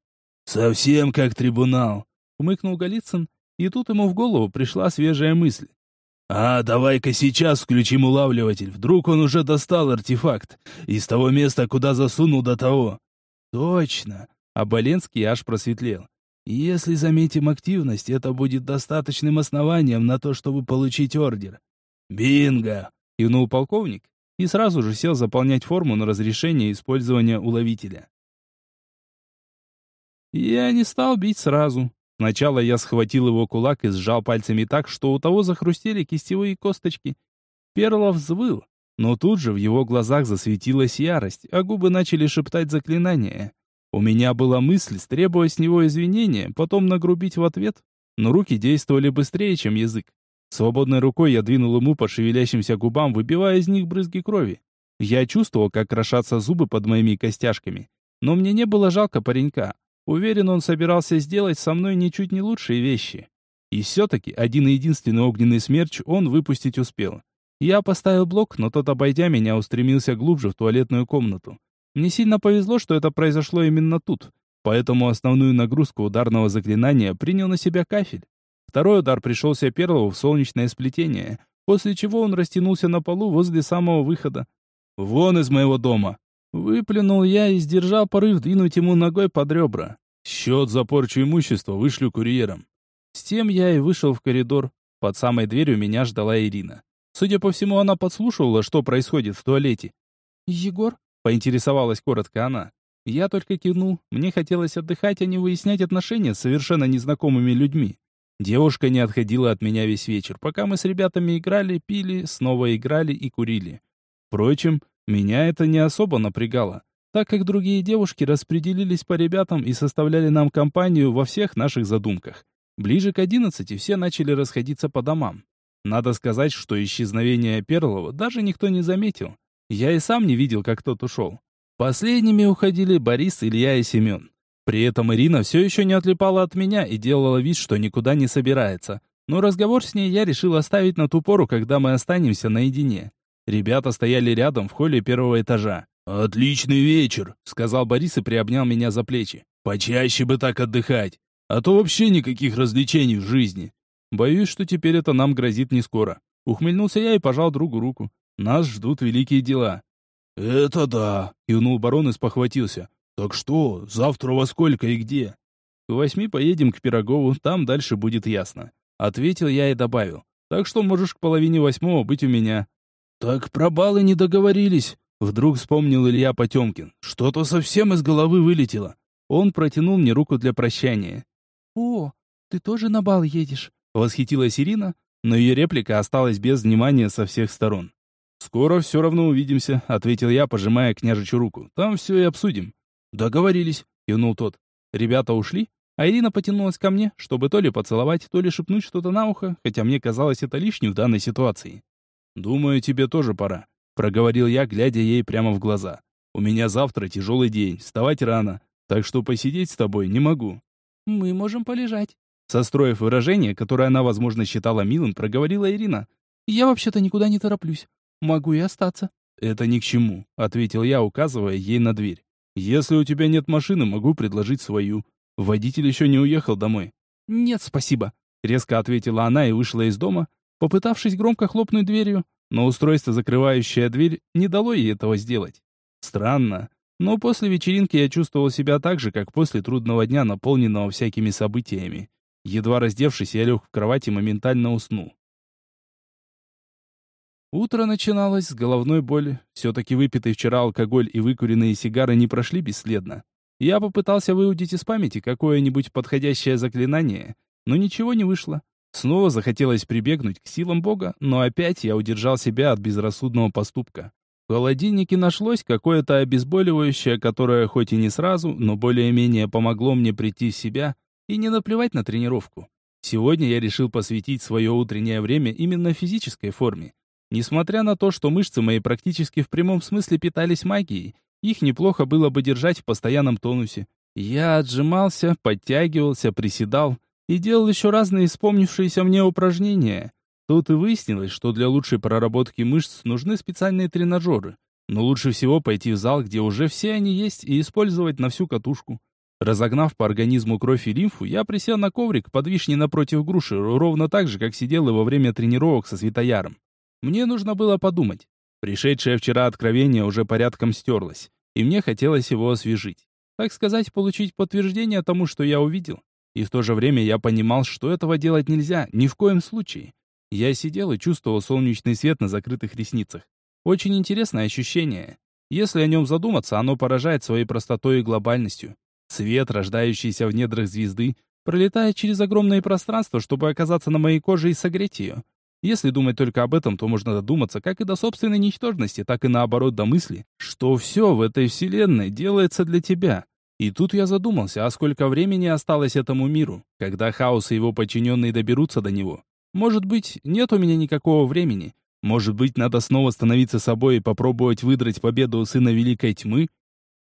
«Совсем как трибунал», — умыкнул Голицын, и тут ему в голову пришла свежая мысль. «А, давай-ка сейчас включим улавливатель. Вдруг он уже достал артефакт. Из того места, куда засунул до того». «Точно!» А Боленский аж просветлел. «Если заметим активность, это будет достаточным основанием на то, чтобы получить ордер. «Бинго!» — кивнул полковник и сразу же сел заполнять форму на разрешение использования уловителя. Я не стал бить сразу. Сначала я схватил его кулак и сжал пальцами так, что у того захрустели кистевые косточки. Перлов взвыл, но тут же в его глазах засветилась ярость, а губы начали шептать заклинания. У меня была мысль стребовать с него извинения, потом нагрубить в ответ, но руки действовали быстрее, чем язык. Свободной рукой я двинул ему по шевелящимся губам, выбивая из них брызги крови. Я чувствовал, как крошатся зубы под моими костяшками. Но мне не было жалко паренька. Уверен, он собирался сделать со мной ничуть не лучшие вещи. И все-таки один и единственный огненный смерч он выпустить успел. Я поставил блок, но тот, обойдя меня, устремился глубже в туалетную комнату. Мне сильно повезло, что это произошло именно тут, поэтому основную нагрузку ударного заклинания принял на себя кафель. Второй удар пришелся Перлову в солнечное сплетение, после чего он растянулся на полу возле самого выхода. «Вон из моего дома!» Выплюнул я и сдержал порыв двинуть ему ногой под ребра. Счет за порчу имущества вышлю курьером. С тем я и вышел в коридор. Под самой дверью меня ждала Ирина. Судя по всему, она подслушивала, что происходит в туалете. «Егор?» — поинтересовалась коротко она. Я только кивнул. Мне хотелось отдыхать, а не выяснять отношения с совершенно незнакомыми людьми. Девушка не отходила от меня весь вечер, пока мы с ребятами играли, пили, снова играли и курили. Впрочем, меня это не особо напрягало, так как другие девушки распределились по ребятам и составляли нам компанию во всех наших задумках. Ближе к одиннадцати все начали расходиться по домам. Надо сказать, что исчезновение Перлова даже никто не заметил. Я и сам не видел, как тот ушел. Последними уходили Борис, Илья и Семен. При этом Ирина все еще не отлипала от меня и делала вид, что никуда не собирается. Но разговор с ней я решил оставить на ту пору, когда мы останемся наедине. Ребята стояли рядом в холле первого этажа. «Отличный вечер», — сказал Борис и приобнял меня за плечи. «Почаще бы так отдыхать, а то вообще никаких развлечений в жизни». Боюсь, что теперь это нам грозит не скоро. Ухмыльнулся я и пожал другу руку. Нас ждут великие дела. «Это да», — кивнул барон и спохватился. «Так что, завтра во сколько и где?» «К восьми поедем к Пирогову, там дальше будет ясно». Ответил я и добавил. «Так что можешь к половине восьмого быть у меня». «Так про баллы не договорились», — вдруг вспомнил Илья Потемкин. «Что-то совсем из головы вылетело». Он протянул мне руку для прощания. «О, ты тоже на бал едешь?» — восхитилась Ирина, но ее реплика осталась без внимания со всех сторон. «Скоро все равно увидимся», — ответил я, пожимая княжичу руку. «Там все и обсудим». «Договорились», — кивнул тот. Ребята ушли, а Ирина потянулась ко мне, чтобы то ли поцеловать, то ли шепнуть что-то на ухо, хотя мне казалось это лишним в данной ситуации. «Думаю, тебе тоже пора», — проговорил я, глядя ей прямо в глаза. «У меня завтра тяжелый день, вставать рано, так что посидеть с тобой не могу». «Мы можем полежать», — состроив выражение, которое она, возможно, считала милым, проговорила Ирина. «Я вообще-то никуда не тороплюсь. Могу и остаться». «Это ни к чему», — ответил я, указывая ей на дверь. «Если у тебя нет машины, могу предложить свою. Водитель еще не уехал домой». «Нет, спасибо», — резко ответила она и вышла из дома, попытавшись громко хлопнуть дверью, но устройство, закрывающее дверь, не дало ей этого сделать. Странно, но после вечеринки я чувствовал себя так же, как после трудного дня, наполненного всякими событиями. Едва раздевшись, я лег в кровати и моментально уснул. Утро начиналось с головной боли. Все-таки выпитый вчера алкоголь и выкуренные сигары не прошли бесследно. Я попытался выудить из памяти какое-нибудь подходящее заклинание, но ничего не вышло. Снова захотелось прибегнуть к силам Бога, но опять я удержал себя от безрассудного поступка. В холодильнике нашлось какое-то обезболивающее, которое хоть и не сразу, но более-менее помогло мне прийти в себя и не наплевать на тренировку. Сегодня я решил посвятить свое утреннее время именно физической форме. Несмотря на то, что мышцы мои практически в прямом смысле питались магией, их неплохо было бы держать в постоянном тонусе. Я отжимался, подтягивался, приседал и делал еще разные вспомнившиеся мне упражнения. Тут и выяснилось, что для лучшей проработки мышц нужны специальные тренажеры. Но лучше всего пойти в зал, где уже все они есть, и использовать на всю катушку. Разогнав по организму кровь и лимфу, я присел на коврик под вишней напротив груши, ровно так же, как сидел и во время тренировок со Светояром. Мне нужно было подумать. Пришедшее вчера откровение уже порядком стерлось, и мне хотелось его освежить. Так сказать, получить подтверждение тому, что я увидел. И в то же время я понимал, что этого делать нельзя, ни в коем случае. Я сидел и чувствовал солнечный свет на закрытых ресницах. Очень интересное ощущение. Если о нем задуматься, оно поражает своей простотой и глобальностью. Свет, рождающийся в недрах звезды, пролетает через огромное пространство, чтобы оказаться на моей коже и согреть ее. Если думать только об этом, то можно додуматься как и до собственной ничтожности, так и наоборот до мысли, что все в этой вселенной делается для тебя. И тут я задумался, а сколько времени осталось этому миру, когда хаос и его подчиненные доберутся до него. Может быть, нет у меня никакого времени. Может быть, надо снова становиться собой и попробовать выдрать победу у сына Великой Тьмы?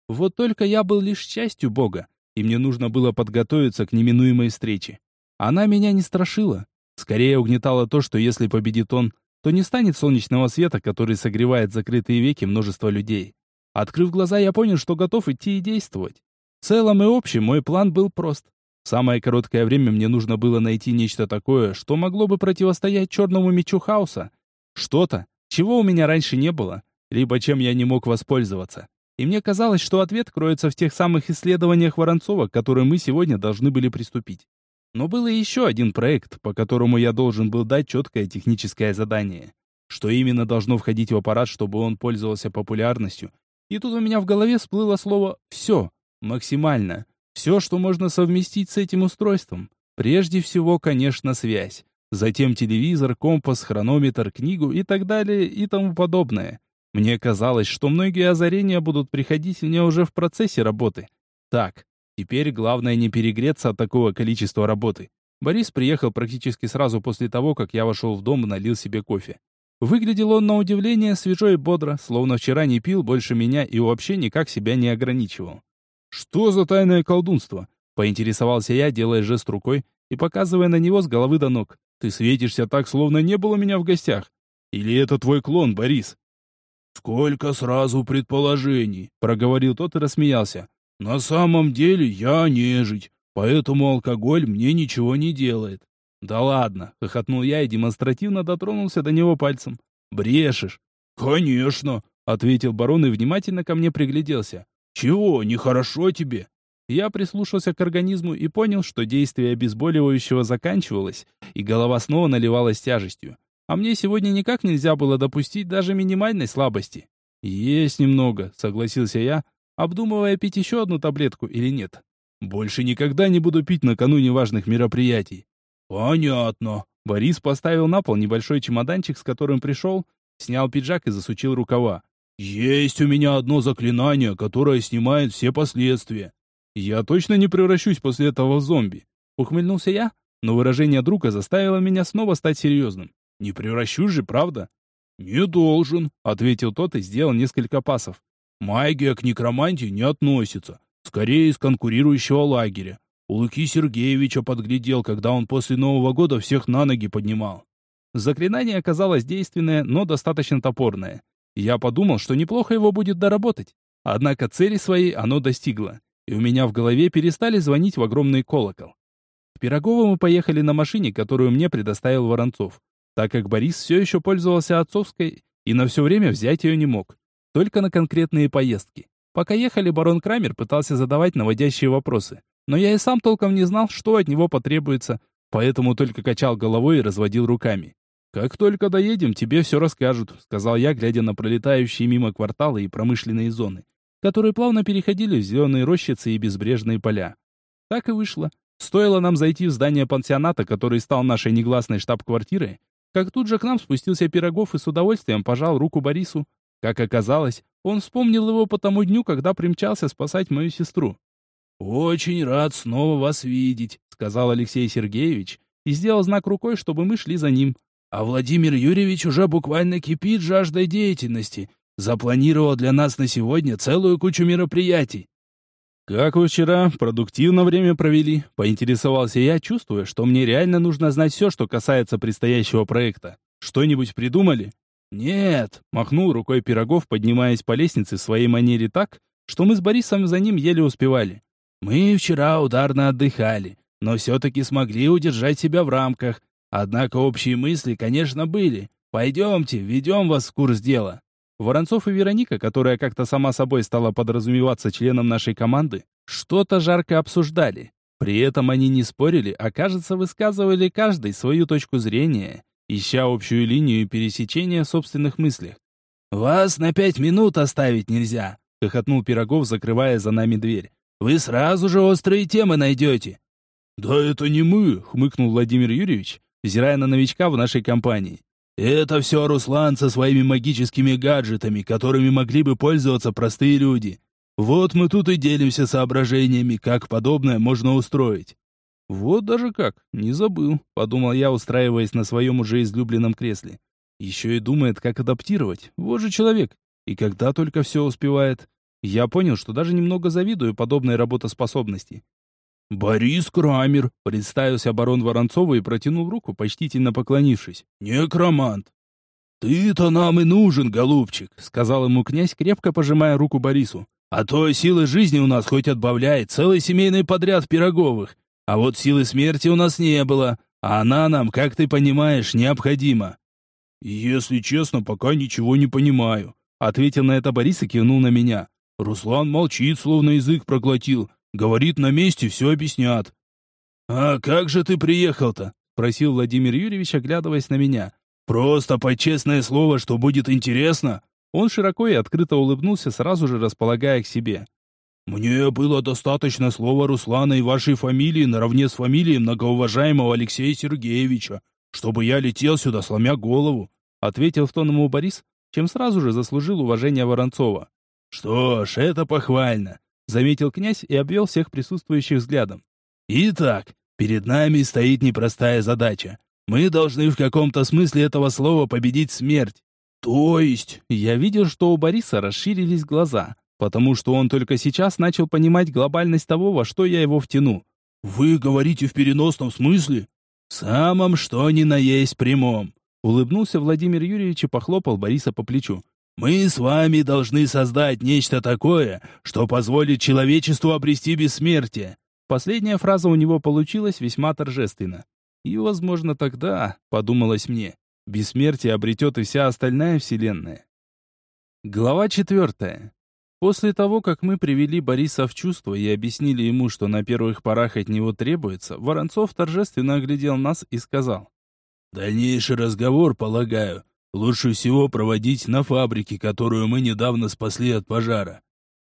Вот только я был лишь частью Бога, и мне нужно было подготовиться к неминуемой встрече. Она меня не страшила, Скорее угнетало то, что если победит он, то не станет солнечного света, который согревает закрытые веки множества людей. Открыв глаза, я понял, что готов идти и действовать. В целом и общем мой план был прост. В самое короткое время мне нужно было найти нечто такое, что могло бы противостоять черному мечу хаоса. Что-то, чего у меня раньше не было, либо чем я не мог воспользоваться. И мне казалось, что ответ кроется в тех самых исследованиях Воронцова, к которым мы сегодня должны были приступить. Но был и еще один проект, по которому я должен был дать четкое техническое задание. Что именно должно входить в аппарат, чтобы он пользовался популярностью. И тут у меня в голове всплыло слово «все». Максимально. Все, что можно совместить с этим устройством. Прежде всего, конечно, связь. Затем телевизор, компас, хронометр, книгу и так далее и тому подобное. Мне казалось, что многие озарения будут приходить мне уже в процессе работы. Так, теперь главное не перегреться от такого количества работы. Борис приехал практически сразу после того, как я вошел в дом и налил себе кофе. Выглядел он на удивление свежо и бодро, словно вчера не пил больше меня и вообще никак себя не ограничивал. «Что за тайное колдунство?» — поинтересовался я, делая жест рукой и показывая на него с головы до ног. «Ты светишься так, словно не было меня в гостях. Или это твой клон, Борис?» «Сколько сразу предположений!» — проговорил тот и рассмеялся. «На самом деле я нежить, поэтому алкоголь мне ничего не делает». «Да ладно!» — хохотнул я и демонстративно дотронулся до него пальцем. «Брешешь!» «Конечно!» — ответил барон и внимательно ко мне пригляделся. «Чего, нехорошо тебе?» Я прислушался к организму и понял, что действие обезболивающего заканчивалось, и голова снова наливалась тяжестью. А мне сегодня никак нельзя было допустить даже минимальной слабости. «Есть немного», — согласился я, обдумывая, пить еще одну таблетку или нет. «Больше никогда не буду пить накануне важных мероприятий». «Понятно». Борис поставил на пол небольшой чемоданчик, с которым пришел, снял пиджак и засучил рукава. «Есть у меня одно заклинание, которое снимает все последствия». «Я точно не превращусь после этого в зомби», — ухмыльнулся я, но выражение друга заставило меня снова стать серьезным. «Не превращусь же, правда?» «Не должен», — ответил тот и сделал несколько пасов. «Магия к некромантии не относится, скорее из конкурирующего лагеря. У Луки Сергеевича подглядел, когда он после Нового года всех на ноги поднимал». Заклинание оказалось действенное, но достаточно топорное. Я подумал, что неплохо его будет доработать. Однако цели своей оно достигло, и у меня в голове перестали звонить в огромный колокол. К Пирогову мы поехали на машине, которую мне предоставил Воронцов, так как Борис все еще пользовался отцовской и на все время взять ее не мог, только на конкретные поездки. Пока ехали, барон Крамер пытался задавать наводящие вопросы, но я и сам толком не знал, что от него потребуется, поэтому только качал головой и разводил руками. «Как только доедем, тебе все расскажут», — сказал я, глядя на пролетающие мимо кварталы и промышленные зоны, которые плавно переходили в зеленые рощицы и безбрежные поля. Так и вышло. Стоило нам зайти в здание пансионата, который стал нашей негласной штаб-квартирой, как тут же к нам спустился Пирогов и с удовольствием пожал руку Борису. Как оказалось, он вспомнил его по тому дню, когда примчался спасать мою сестру. «Очень рад снова вас видеть», — сказал Алексей Сергеевич и сделал знак рукой, чтобы мы шли за ним. А Владимир Юрьевич уже буквально кипит жаждой деятельности. Запланировал для нас на сегодня целую кучу мероприятий. «Как вы вчера продуктивно время провели?» — поинтересовался я, чувствуя, что мне реально нужно знать все, что касается предстоящего проекта. «Что-нибудь придумали?» «Нет», — махнул рукой Пирогов, поднимаясь по лестнице в своей манере так, что мы с Борисом за ним еле успевали. «Мы вчера ударно отдыхали, но все-таки смогли удержать себя в рамках, Однако общие мысли, конечно, были. Пойдемте, ведем вас в курс дела. Воронцов и Вероника, которая как-то сама собой стала подразумеваться членом нашей команды, что-то жарко обсуждали. При этом они не спорили, а, кажется, высказывали каждый свою точку зрения, ища общую линию пересечения собственных мыслях. «Вас на пять минут оставить нельзя», — хохотнул Пирогов, закрывая за нами дверь. «Вы сразу же острые темы найдете». «Да это не мы», — хмыкнул Владимир Юрьевич, взирая на новичка в нашей компании. «Это все Руслан со своими магическими гаджетами, которыми могли бы пользоваться простые люди. Вот мы тут и делимся соображениями, как подобное можно устроить». «Вот даже как, не забыл», — подумал я, устраиваясь на своем уже излюбленном кресле. «Еще и думает, как адаптировать. Вот же человек. И когда только все успевает. Я понял, что даже немного завидую подобной работоспособности. «Борис Крамер», — представился барон Воронцова и протянул руку, почтительно поклонившись. «Некромант». «Ты-то нам и нужен, голубчик», — сказал ему князь, крепко пожимая руку Борису. «А то силы жизни у нас хоть отбавляет, целый семейный подряд пироговых. А вот силы смерти у нас не было, а она нам, как ты понимаешь, необходима». «Если честно, пока ничего не понимаю», — ответил на это Борис и кивнул на меня. «Руслан молчит, словно язык проглотил, Говорит, на месте все объяснят. «А как же ты приехал-то?» — просил Владимир Юрьевич, оглядываясь на меня. «Просто по честное слово, что будет интересно!» Он широко и открыто улыбнулся, сразу же располагая к себе. «Мне было достаточно слова Руслана и вашей фамилии наравне с фамилией многоуважаемого Алексея Сергеевича, чтобы я летел сюда, сломя голову», — ответил в тон ему Борис, чем сразу же заслужил уважение Воронцова. «Что ж, это похвально», — заметил князь и обвел всех присутствующих взглядом. «Итак, перед нами стоит непростая задача. Мы должны в каком-то смысле этого слова победить смерть. То есть, я видел, что у Бориса расширились глаза, потому что он только сейчас начал понимать глобальность того, во что я его втяну. Вы говорите в переносном смысле? В самом что ни на есть прямом. Улыбнулся Владимир Юрьевич и похлопал Бориса по плечу. Мы с вами должны создать нечто такое, что позволит человечеству обрести бессмертие. Последняя фраза у него получилась весьма торжественно. И, возможно, тогда, подумалось мне, бессмертие обретет и вся остальная вселенная. Глава четвертая. После того, как мы привели Бориса в чувство и объяснили ему, что на первых порах от него требуется, Воронцов торжественно оглядел нас и сказал. «Дальнейший разговор, полагаю, лучше всего проводить на фабрике, которую мы недавно спасли от пожара.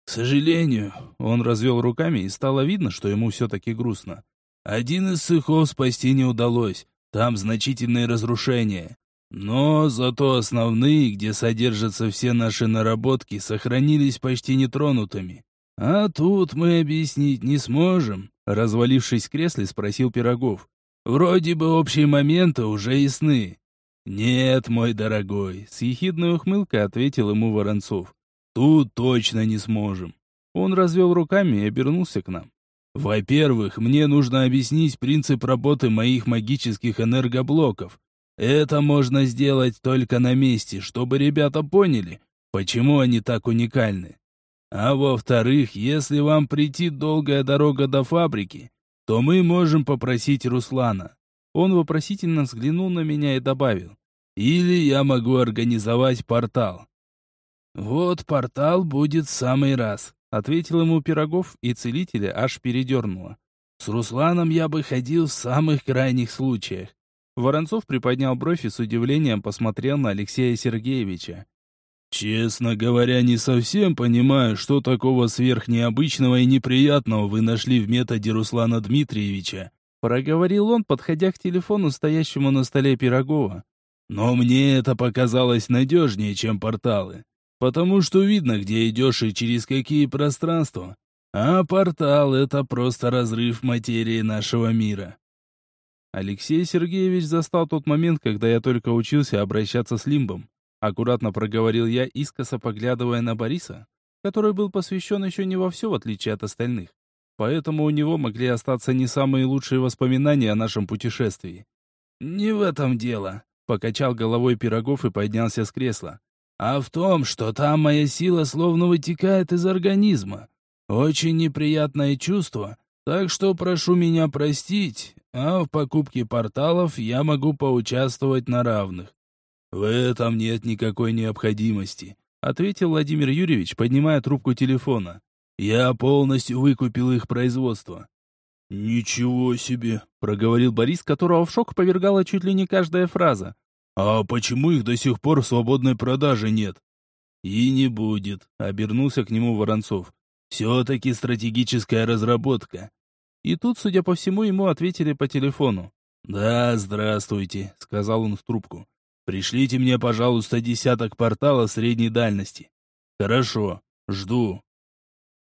К сожалению, он развел руками, и стало видно, что ему все-таки грустно. Один из цехов спасти не удалось, там значительные разрушения. Но зато основные, где содержатся все наши наработки, сохранились почти нетронутыми. А тут мы объяснить не сможем, развалившись в кресле, спросил Пирогов. Вроде бы общие моменты уже ясны. Нет, мой дорогой, с ехидной ухмылкой ответил ему Воронцов. Тут точно не сможем. Он развел руками и обернулся к нам. Во-первых, мне нужно объяснить принцип работы моих магических энергоблоков. Это можно сделать только на месте, чтобы ребята поняли, почему они так уникальны. А во-вторых, если вам прийти долгая дорога до фабрики, то мы можем попросить Руслана. Он вопросительно взглянул на меня и добавил. Или я могу организовать портал. Вот портал будет в самый раз. Ответил ему Пирогов, и целителя аж передернуло. С Русланом я бы ходил в самых крайних случаях. Воронцов приподнял бровь и с удивлением посмотрел на Алексея Сергеевича. «Честно говоря, не совсем понимаю, что такого сверхнеобычного и неприятного вы нашли в методе Руслана Дмитриевича», проговорил он, подходя к телефону, стоящему на столе Пирогова. «Но мне это показалось надежнее, чем порталы потому что видно, где идешь и через какие пространства. А портал — это просто разрыв материи нашего мира. Алексей Сергеевич застал тот момент, когда я только учился обращаться с лимбом. Аккуратно проговорил я, искоса поглядывая на Бориса, который был посвящен еще не во все, в отличие от остальных. Поэтому у него могли остаться не самые лучшие воспоминания о нашем путешествии. «Не в этом дело», — покачал головой Пирогов и поднялся с кресла а в том, что там моя сила словно вытекает из организма. Очень неприятное чувство, так что прошу меня простить, а в покупке порталов я могу поучаствовать на равных. В этом нет никакой необходимости, ответил Владимир Юрьевич, поднимая трубку телефона. Я полностью выкупил их производство. Ничего себе, проговорил Борис, которого в шок повергала чуть ли не каждая фраза. «А почему их до сих пор в свободной продаже нет?» «И не будет», — обернулся к нему Воронцов. «Все-таки стратегическая разработка». И тут, судя по всему, ему ответили по телефону. «Да, здравствуйте», — сказал он в трубку. «Пришлите мне, пожалуйста, десяток порталов средней дальности». «Хорошо, жду».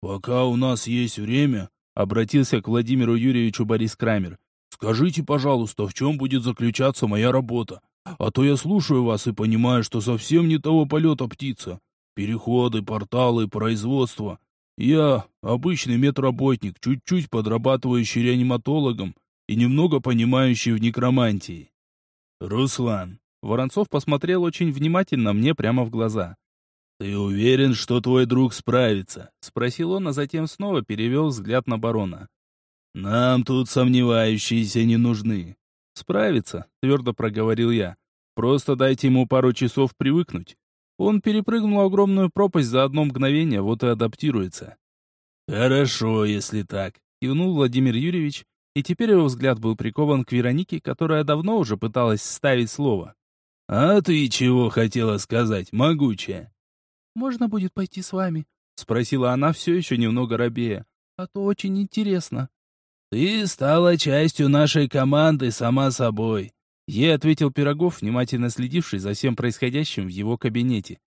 «Пока у нас есть время», — обратился к Владимиру Юрьевичу Борис Крамер. «Скажите, пожалуйста, в чем будет заключаться моя работа? А то я слушаю вас и понимаю, что совсем не того полета птица. Переходы, порталы, производство. Я обычный медработник, чуть-чуть подрабатывающий реаниматологом и немного понимающий в некромантии. Руслан. Воронцов посмотрел очень внимательно мне прямо в глаза. «Ты уверен, что твой друг справится?» — спросил он, а затем снова перевел взгляд на барона. «Нам тут сомневающиеся не нужны. «Справится», — твердо проговорил я. «Просто дайте ему пару часов привыкнуть. Он перепрыгнул огромную пропасть за одно мгновение, вот и адаптируется». «Хорошо, если так», — кивнул Владимир Юрьевич и теперь его взгляд был прикован к Веронике, которая давно уже пыталась ставить слово. «А ты чего хотела сказать, могучая?» «Можно будет пойти с вами?» — спросила она все еще немного робея. «А то очень интересно». «Ты стала частью нашей команды сама собой», — ей ответил Пирогов, внимательно следивший за всем происходящим в его кабинете.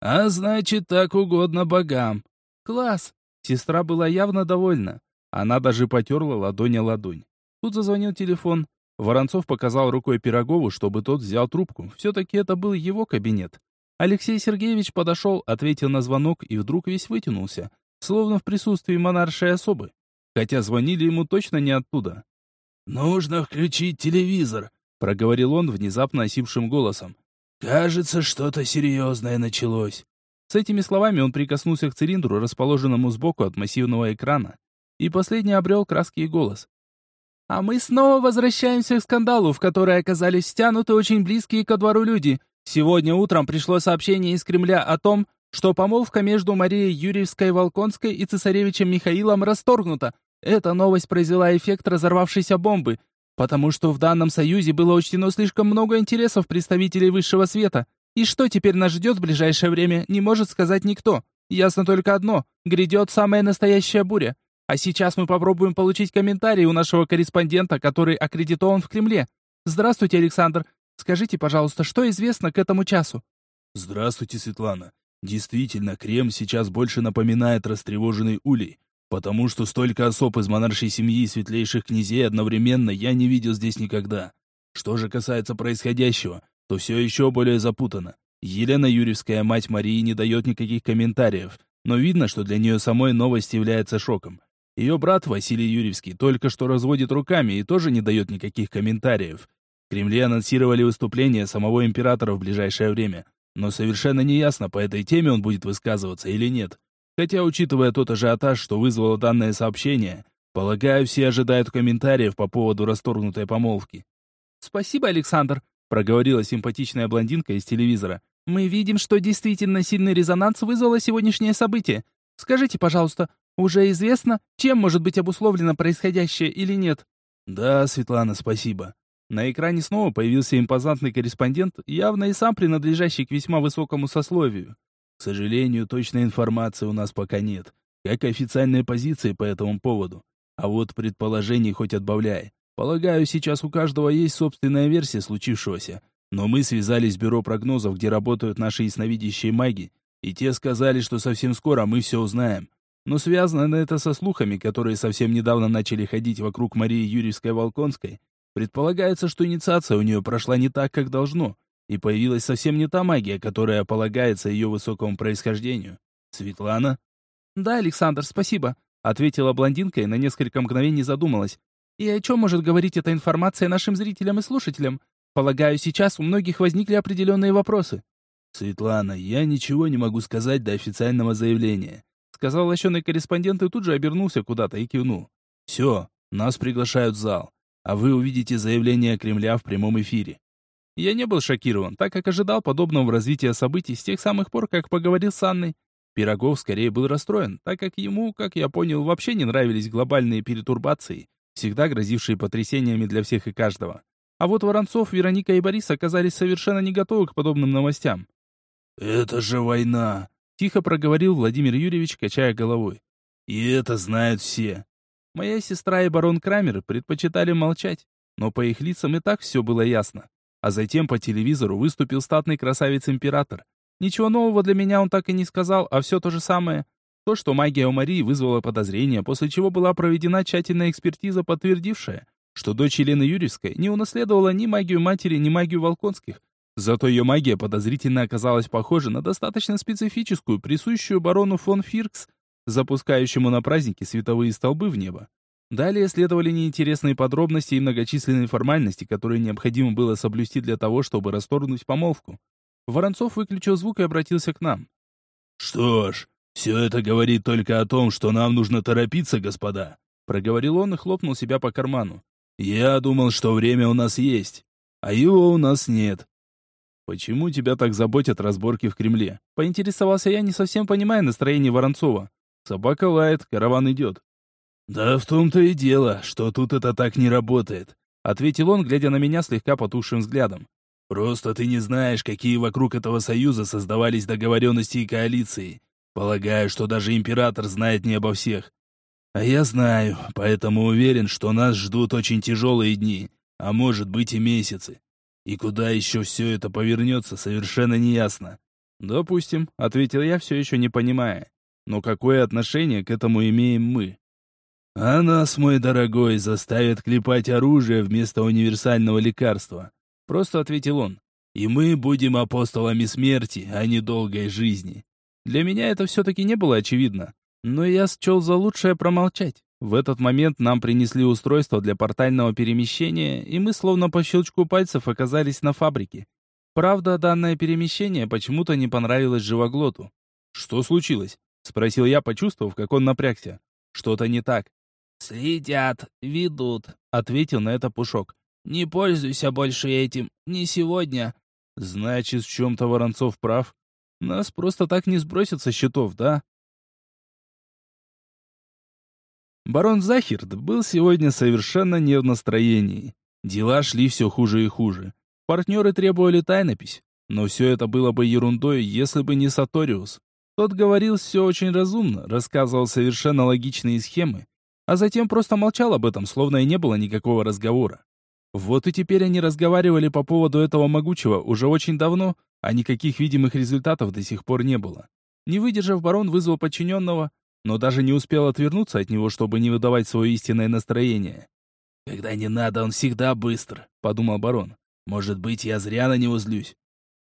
«А значит, так угодно богам». «Класс!» Сестра была явно довольна. Она даже потерла ладонь о ладонь. Тут зазвонил телефон. Воронцов показал рукой Пирогову, чтобы тот взял трубку. Все-таки это был его кабинет. Алексей Сергеевич подошел, ответил на звонок и вдруг весь вытянулся, словно в присутствии монаршей особы. Хотя звонили ему точно не оттуда. «Нужно включить телевизор», — проговорил он внезапно осипшим голосом. «Кажется, что-то серьезное началось». С этими словами он прикоснулся к цилиндру, расположенному сбоку от массивного экрана, и последний обрел краски и голос. «А мы снова возвращаемся к скандалу, в который оказались стянуты очень близкие ко двору люди. Сегодня утром пришло сообщение из Кремля о том, что помолвка между Марией Юрьевской-Волконской и цесаревичем Михаилом расторгнута. Эта новость произвела эффект разорвавшейся бомбы, потому что в данном союзе было учтено слишком много интересов представителей высшего света. И что теперь нас ждет в ближайшее время, не может сказать никто. Ясно только одно — грядет самая настоящая буря. А сейчас мы попробуем получить комментарий у нашего корреспондента, который аккредитован в Кремле. Здравствуйте, Александр. Скажите, пожалуйста, что известно к этому часу? Здравствуйте, Светлана. Действительно, Крем сейчас больше напоминает растревоженный улей, потому что столько особ из монаршей семьи и светлейших князей одновременно я не видел здесь никогда. Что же касается происходящего, то все еще более запутано. Елена Юрьевская, мать Марии, не дает никаких комментариев, но видно, что для нее самой новость является шоком. Ее брат Василий Юрьевский только что разводит руками и тоже не дает никаких комментариев. В Кремле анонсировали выступление самого императора в ближайшее время, но совершенно неясно, по этой теме он будет высказываться или нет. Хотя, учитывая тот ажиотаж, что вызвало данное сообщение, полагаю, все ожидают комментариев по поводу расторгнутой помолвки. «Спасибо, Александр», — проговорила симпатичная блондинка из телевизора. «Мы видим, что действительно сильный резонанс вызвало сегодняшнее событие. Скажите, пожалуйста, уже известно, чем может быть обусловлено происходящее или нет? Да, Светлана, спасибо. На экране снова появился импозантный корреспондент, явно и сам принадлежащий к весьма высокому сословию. К сожалению, точной информации у нас пока нет, как официальной позиции по этому поводу. А вот предположений хоть отбавляй. Полагаю, сейчас у каждого есть собственная версия случившегося. Но мы связались с бюро прогнозов, где работают наши ясновидящие маги, и те сказали, что совсем скоро мы все узнаем. Но связано это со слухами, которые совсем недавно начали ходить вокруг Марии Юрьевской-Волконской. Предполагается, что инициация у нее прошла не так, как должно, и появилась совсем не та магия, которая полагается ее высокому происхождению. Светлана? Да, Александр, спасибо, ответила блондинка и на несколько мгновений задумалась. И о чем может говорить эта информация нашим зрителям и слушателям? Полагаю, сейчас у многих возникли определенные вопросы. Светлана, я ничего не могу сказать до официального заявления сказал лощеный корреспондент и тут же обернулся куда-то и кивнул. «Все, нас приглашают в зал, а вы увидите заявление Кремля в прямом эфире». Я не был шокирован, так как ожидал подобного развития событий с тех самых пор, как поговорил с Анной. Пирогов скорее был расстроен, так как ему, как я понял, вообще не нравились глобальные перетурбации, всегда грозившие потрясениями для всех и каждого. А вот Воронцов, Вероника и Борис оказались совершенно не готовы к подобным новостям. «Это же война!» Тихо проговорил Владимир Юрьевич, качая головой. «И это знают все». Моя сестра и барон Крамер предпочитали молчать, но по их лицам и так все было ясно. А затем по телевизору выступил статный красавец-император. Ничего нового для меня он так и не сказал, а все то же самое. То, что магия у Марии вызвала подозрения, после чего была проведена тщательная экспертиза, подтвердившая, что дочь Елены Юрьевской не унаследовала ни магию матери, ни магию Волконских, Зато ее магия подозрительно оказалась похожа на достаточно специфическую, присущую барону фон Фиркс, запускающему на праздники световые столбы в небо. Далее следовали неинтересные подробности и многочисленные формальности, которые необходимо было соблюсти для того, чтобы расторгнуть помолвку. Воронцов выключил звук и обратился к нам. «Что ж, все это говорит только о том, что нам нужно торопиться, господа», проговорил он и хлопнул себя по карману. «Я думал, что время у нас есть, а его у нас нет. «Почему тебя так заботят разборки в Кремле?» Поинтересовался я, не совсем понимая настроение Воронцова. «Собака лает, караван идет». «Да в том-то и дело, что тут это так не работает», — ответил он, глядя на меня слегка потухшим взглядом. «Просто ты не знаешь, какие вокруг этого союза создавались договоренности и коалиции. Полагаю, что даже император знает не обо всех. А я знаю, поэтому уверен, что нас ждут очень тяжелые дни, а может быть и месяцы. И куда еще все это повернется, совершенно неясно. «Допустим», — ответил я, все еще не понимая. «Но какое отношение к этому имеем мы?» «А нас, мой дорогой, заставят клепать оружие вместо универсального лекарства», — просто ответил он. «И мы будем апостолами смерти, а не долгой жизни». Для меня это все-таки не было очевидно, но я счел за лучшее промолчать. В этот момент нам принесли устройство для портального перемещения, и мы словно по щелчку пальцев оказались на фабрике. Правда, данное перемещение почему-то не понравилось живоглоту. «Что случилось?» — спросил я, почувствовав, как он напрягся. «Что-то не так». «Следят, ведут», — ответил на это Пушок. «Не пользуйся больше этим, не сегодня». «Значит, в чем-то Воронцов прав. Нас просто так не сбросят со счетов, да?» Барон Захирд был сегодня совершенно не в настроении. Дела шли все хуже и хуже. Партнеры требовали тайнопись. Но все это было бы ерундой, если бы не Саториус. Тот говорил все очень разумно, рассказывал совершенно логичные схемы, а затем просто молчал об этом, словно и не было никакого разговора. Вот и теперь они разговаривали по поводу этого могучего уже очень давно, а никаких видимых результатов до сих пор не было. Не выдержав, барон вызвал подчиненного, но даже не успел отвернуться от него, чтобы не выдавать свое истинное настроение. «Когда не надо, он всегда быстр», — подумал барон. «Может быть, я зря на него злюсь.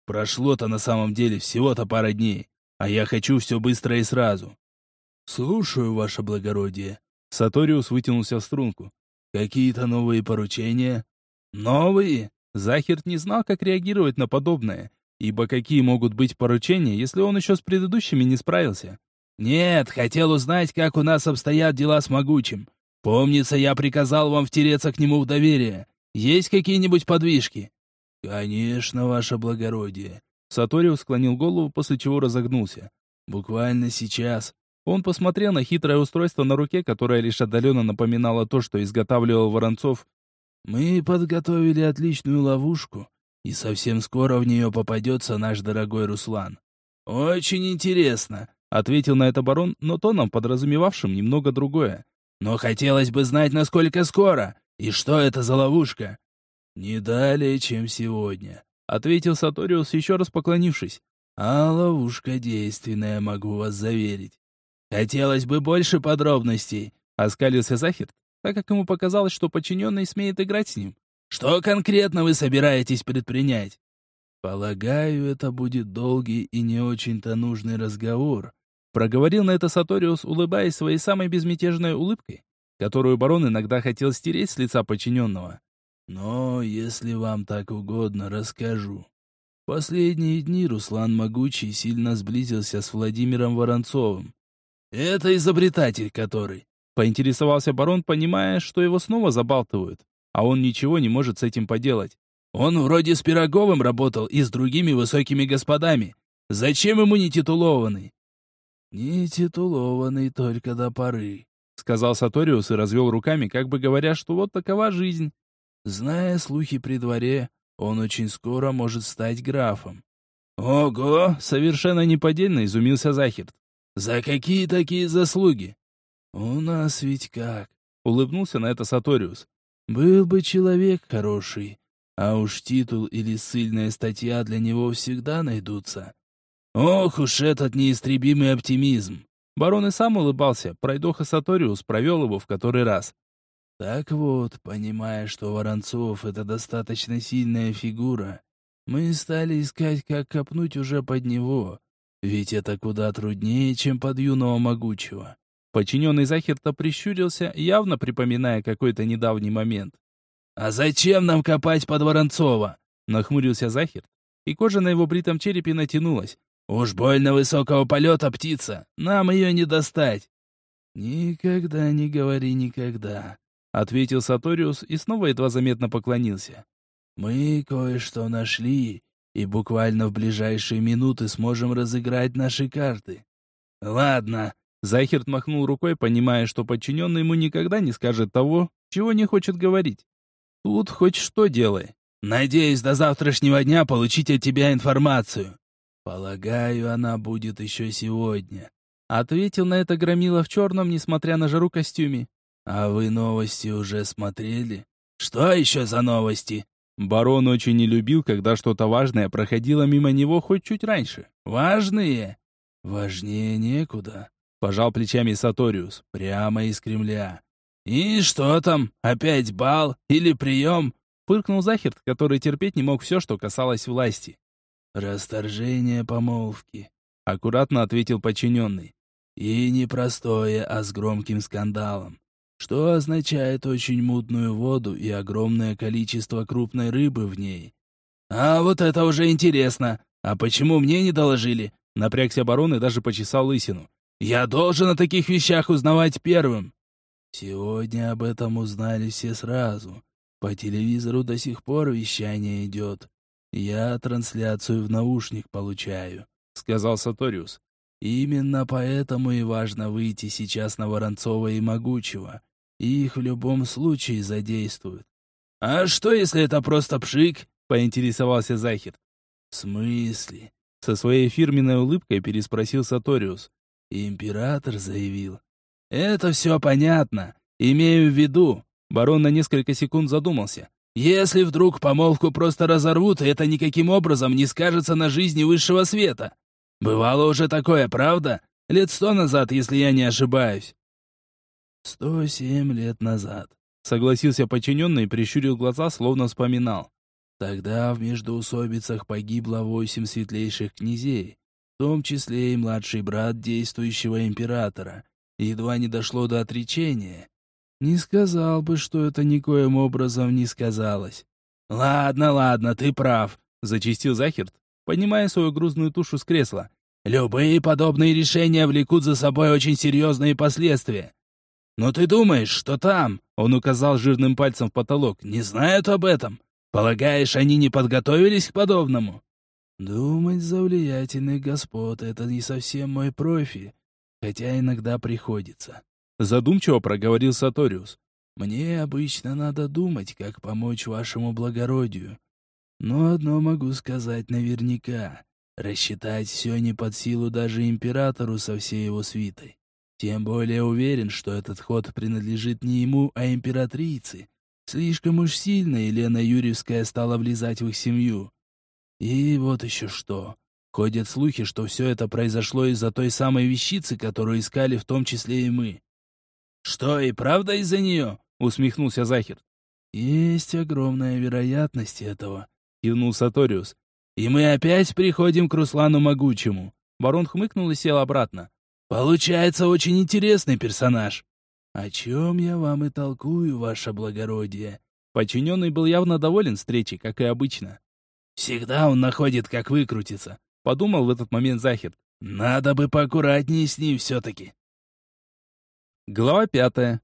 Прошло-то на самом деле всего-то пара дней, а я хочу все быстро и сразу». «Слушаю, ваше благородие». Саториус вытянулся в струнку. «Какие-то новые поручения?» «Новые?» Захерт не знал, как реагировать на подобное, ибо какие могут быть поручения, если он еще с предыдущими не справился? «Нет, хотел узнать, как у нас обстоят дела с Могучим. Помнится, я приказал вам втереться к нему в доверие. Есть какие-нибудь подвижки?» «Конечно, ваше благородие». Саторио склонил голову, после чего разогнулся. «Буквально сейчас». Он посмотрел на хитрое устройство на руке, которое лишь отдаленно напоминало то, что изготавливал Воронцов. «Мы подготовили отличную ловушку, и совсем скоро в нее попадется наш дорогой Руслан». «Очень интересно ответил на это барон, но тоном, подразумевавшим немного другое. «Но хотелось бы знать, насколько скоро, и что это за ловушка?» «Не далее, чем сегодня», — ответил Саториус, еще раз поклонившись. «А ловушка действенная, могу вас заверить». «Хотелось бы больше подробностей», — оскалился Захирт, так как ему показалось, что подчиненный смеет играть с ним. «Что конкретно вы собираетесь предпринять?» «Полагаю, это будет долгий и не очень-то нужный разговор», Проговорил на это Саториус, улыбаясь своей самой безмятежной улыбкой, которую барон иногда хотел стереть с лица подчиненного. «Но, если вам так угодно, расскажу. Последние дни Руслан Могучий сильно сблизился с Владимиром Воронцовым. «Это изобретатель который?» Поинтересовался барон, понимая, что его снова забалтывают, а он ничего не может с этим поделать. «Он вроде с Пироговым работал и с другими высокими господами. Зачем ему не титулованный?» «Не титулованный только до поры», — сказал Саториус и развел руками, как бы говоря, что вот такова жизнь. Зная слухи при дворе, он очень скоро может стать графом. «Ого!» — совершенно неподдельно изумился Захирт. «За какие такие заслуги?» «У нас ведь как?» — улыбнулся на это Саториус. «Был бы человек хороший, а уж титул или ссыльная статья для него всегда найдутся. Ох уж этот неистребимый оптимизм. Барон и сам улыбался, пройдоха Саториус провел его в который раз. Так вот, понимая, что Воронцов — это достаточно сильная фигура, мы стали искать, как копнуть уже под него. Ведь это куда труднее, чем под юного могучего. Подчиненный Захерта прищурился, явно припоминая какой-то недавний момент. «А зачем нам копать под Воронцова?» — нахмурился Захерт, и кожа на его бритом черепе натянулась, Уж больно высокого полета птица, нам ее не достать. Никогда не говори никогда, ответил Саториус и снова едва заметно поклонился. Мы кое-что нашли и буквально в ближайшие минуты сможем разыграть наши карты. Ладно, Захерт махнул рукой, понимая, что подчиненный ему никогда не скажет того, чего не хочет говорить. Тут хоть что делай. Надеюсь до завтрашнего дня получить от тебя информацию. Полагаю, она будет еще сегодня. Ответил на это Громила в черном, несмотря на жару костюме. А вы новости уже смотрели? Что еще за новости? Барон очень не любил, когда что-то важное проходило мимо него хоть чуть раньше. Важные? Важнее некуда. Пожал плечами Саториус. Прямо из Кремля. «И что там? Опять бал? Или прием?» Фыркнул Захерт, который терпеть не мог все, что касалось власти. «Расторжение помолвки», — аккуратно ответил подчиненный. «И не простое, а с громким скандалом, что означает очень мутную воду и огромное количество крупной рыбы в ней». «А вот это уже интересно. А почему мне не доложили?» Напрягся барон и даже почесал лысину. «Я должен о таких вещах узнавать первым». Сегодня об этом узнали все сразу. По телевизору до сих пор вещание идет. Я трансляцию в наушник получаю, — сказал Саториус. Именно поэтому и важно выйти сейчас на Воронцова и Могучего. Их в любом случае задействуют. «А что, если это просто пшик?» — поинтересовался Захер. «В смысле?» — со своей фирменной улыбкой переспросил Саториус. «Император заявил, «Это все понятно. Имею в виду...» Барон на несколько секунд задумался. «Если вдруг помолвку просто разорвут, это никаким образом не скажется на жизни высшего света. Бывало уже такое, правда? Лет сто назад, если я не ошибаюсь». «Сто семь лет назад», — согласился подчиненный прищурил глаза, словно вспоминал. «Тогда в междоусобицах погибло восемь светлейших князей, в том числе и младший брат действующего императора» едва не дошло до отречения. Не сказал бы, что это никоим образом не сказалось. «Ладно, ладно, ты прав», — зачистил Захерт, поднимая свою грузную тушу с кресла. «Любые подобные решения влекут за собой очень серьезные последствия. Но ты думаешь, что там, — он указал жирным пальцем в потолок, — не знают об этом? Полагаешь, они не подготовились к подобному?» «Думать за влиятельных господ — это не совсем мой профиль хотя иногда приходится. Задумчиво проговорил Саториус. Мне обычно надо думать, как помочь вашему благородию. Но одно могу сказать наверняка. Рассчитать все не под силу даже императору со всей его свитой. Тем более уверен, что этот ход принадлежит не ему, а императрице. Слишком уж сильно Елена Юрьевская стала влезать в их семью. И вот еще что. Ходят слухи, что все это произошло из-за той самой вещицы, которую искали в том числе и мы. «Что, и правда из-за нее?» — усмехнулся Захер. «Есть огромная вероятность этого», — кивнул Саториус. «И мы опять приходим к Руслану Могучему». Барон хмыкнул и сел обратно. «Получается очень интересный персонаж». «О чем я вам и толкую, ваше благородие?» Подчиненный был явно доволен встречей, как и обычно. «Всегда он находит, как выкрутиться», Подумал в этот момент Захид. Надо бы поаккуратнее с ним все-таки. Глава пятая.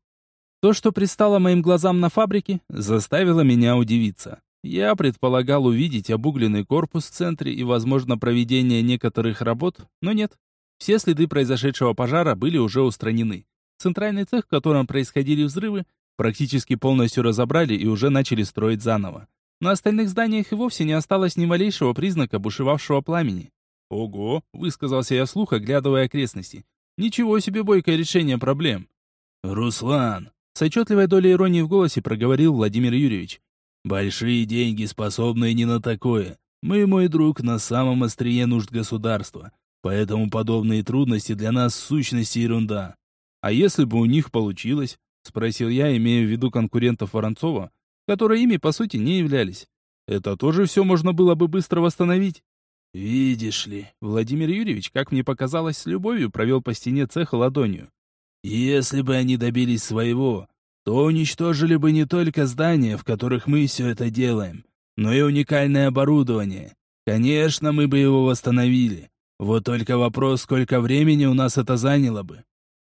То, что пристало моим глазам на фабрике, заставило меня удивиться. Я предполагал увидеть обугленный корпус в центре и, возможно, проведение некоторых работ, но нет. Все следы произошедшего пожара были уже устранены. Центральный цех, в котором происходили взрывы, практически полностью разобрали и уже начали строить заново. На остальных зданиях и вовсе не осталось ни малейшего признака бушевавшего пламени. «Ого!» — высказался я вслух, оглядывая окрестности. «Ничего себе бойкое решение проблем!» «Руслан!» — с отчетливой долей иронии в голосе проговорил Владимир Юрьевич. «Большие деньги способны не на такое. Мы, мой друг, на самом острие нужд государства, поэтому подобные трудности для нас в сущности ерунда». «А если бы у них получилось?» — спросил я, имея в виду конкурентов Воронцова, которые ими по сути не являлись. Это тоже все можно было бы быстро восстановить. Видишь ли, Владимир Юрьевич, как мне показалось, с любовью провел по стене цеха ладонью. Если бы они добились своего, то уничтожили бы не только здания, в которых мы все это делаем, но и уникальное оборудование. Конечно, мы бы его восстановили. Вот только вопрос, сколько времени у нас это заняло бы.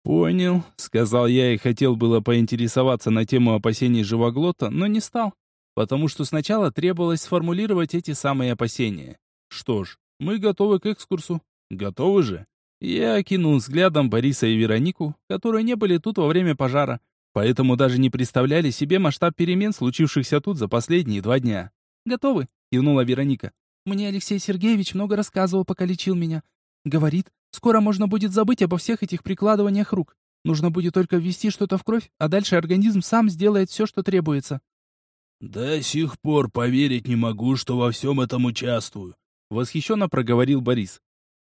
«Понял», — сказал я и хотел было поинтересоваться на тему опасений живоглота, но не стал, потому что сначала требовалось сформулировать эти самые опасения. Что ж, мы готовы к экскурсу. Готовы же? Я окинул взглядом Бориса и Веронику, которые не были тут во время пожара, поэтому даже не представляли себе масштаб перемен, случившихся тут за последние два дня. «Готовы?» — кивнула Вероника. «Мне Алексей Сергеевич много рассказывал, пока лечил меня. Говорит, скоро можно будет забыть обо всех этих прикладываниях рук. Нужно будет только ввести что-то в кровь, а дальше организм сам сделает все, что требуется». «До сих пор поверить не могу, что во всем этом участвую», — восхищенно проговорил Борис.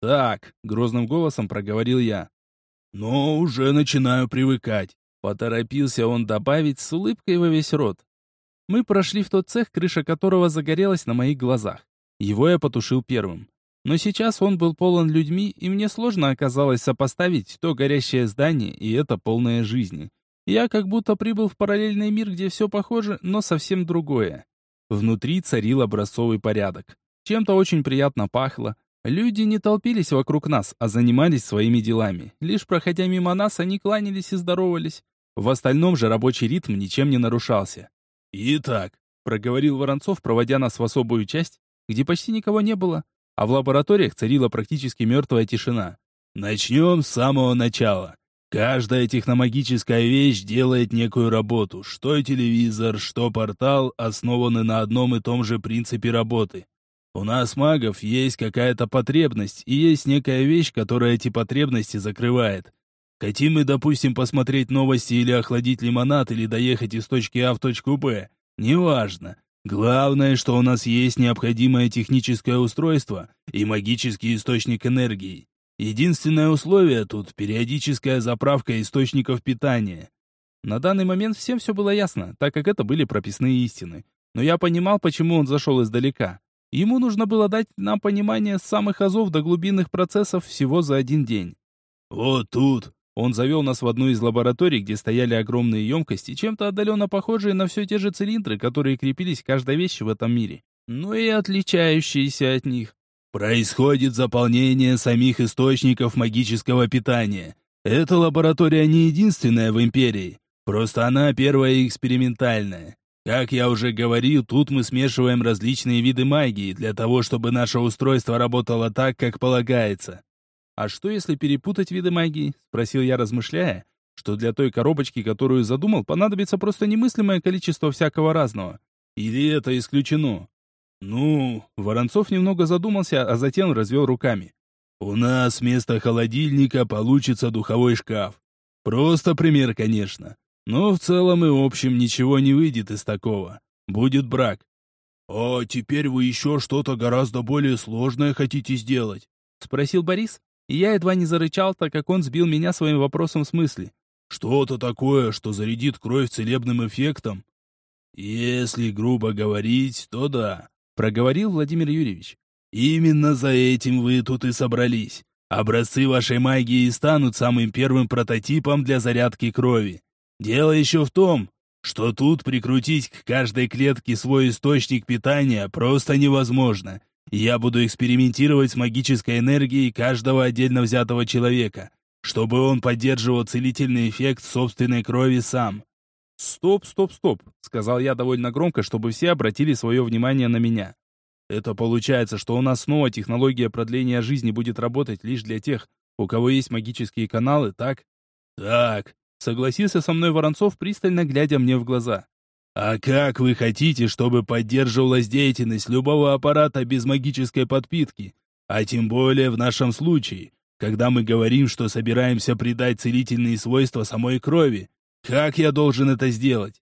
«Так», — грозным голосом проговорил я. «Но уже начинаю привыкать», — поторопился он добавить с улыбкой во весь рот. Мы прошли в тот цех, крыша которого загорелась на моих глазах. Его я потушил первым. Но сейчас он был полон людьми, и мне сложно оказалось сопоставить то горящее здание и это полное жизни. Я как будто прибыл в параллельный мир, где все похоже, но совсем другое. Внутри царил образцовый порядок. Чем-то очень приятно пахло, Люди не толпились вокруг нас, а занимались своими делами. Лишь проходя мимо нас, они кланялись и здоровались. В остальном же рабочий ритм ничем не нарушался. «Итак», — проговорил Воронцов, проводя нас в особую часть, где почти никого не было, а в лабораториях царила практически мертвая тишина. «Начнем с самого начала. Каждая техномагическая вещь делает некую работу. Что телевизор, что портал основаны на одном и том же принципе работы. У нас, магов, есть какая-то потребность, и есть некая вещь, которая эти потребности закрывает. Хотим мы, допустим, посмотреть новости или охладить лимонад, или доехать из точки А в точку Б. Неважно. Главное, что у нас есть необходимое техническое устройство и магический источник энергии. Единственное условие тут – периодическая заправка источников питания. На данный момент всем все было ясно, так как это были прописные истины. Но я понимал, почему он зашел издалека. Ему нужно было дать нам понимание с самых азов до глубинных процессов всего за один день. «Вот тут!» Он завел нас в одну из лабораторий, где стояли огромные емкости, чем-то отдаленно похожие на все те же цилиндры, которые крепились к каждой вещи в этом мире, но и отличающиеся от них. Происходит заполнение самих источников магического питания. Эта лаборатория не единственная в Империи, просто она первая и экспериментальная. Как я уже говорил, тут мы смешиваем различные виды магии для того, чтобы наше устройство работало так, как полагается. А что если перепутать виды магии? спросил я, размышляя, что для той коробочки, которую задумал, понадобится просто немыслимое количество всякого разного. Или это исключено? Ну, Воронцов немного задумался, а затем развел руками. У нас вместо холодильника получится духовой шкаф. Просто пример, конечно. Но в целом и общем ничего не выйдет из такого. Будет брак. «А теперь вы еще что-то гораздо более сложное хотите сделать?» — спросил Борис. Я едва не зарычал, так как он сбил меня своим вопросом с мысли. «Что-то такое, что зарядит кровь целебным эффектом?» «Если грубо говорить, то да», — проговорил Владимир Юрьевич. «Именно за этим вы тут и собрались. Образцы вашей магии станут самым первым прототипом для зарядки крови. Дело еще в том, что тут прикрутить к каждой клетке свой источник питания просто невозможно. Я буду экспериментировать с магической энергией каждого отдельно взятого человека, чтобы он поддерживал целительный эффект собственной крови сам. «Стоп, стоп, стоп», — сказал я довольно громко, чтобы все обратили свое внимание на меня. «Это получается, что у нас снова технология продления жизни будет работать лишь для тех, у кого есть магические каналы, так?» «Так», Согласился со мной Воронцов, пристально глядя мне в глаза. «А как вы хотите, чтобы поддерживалась деятельность любого аппарата без магической подпитки? А тем более в нашем случае, когда мы говорим, что собираемся придать целительные свойства самой крови. Как я должен это сделать?»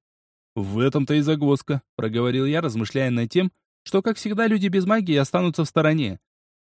«В этом-то и загвоздка», — проговорил я, размышляя над тем, что, как всегда, люди без магии останутся в стороне.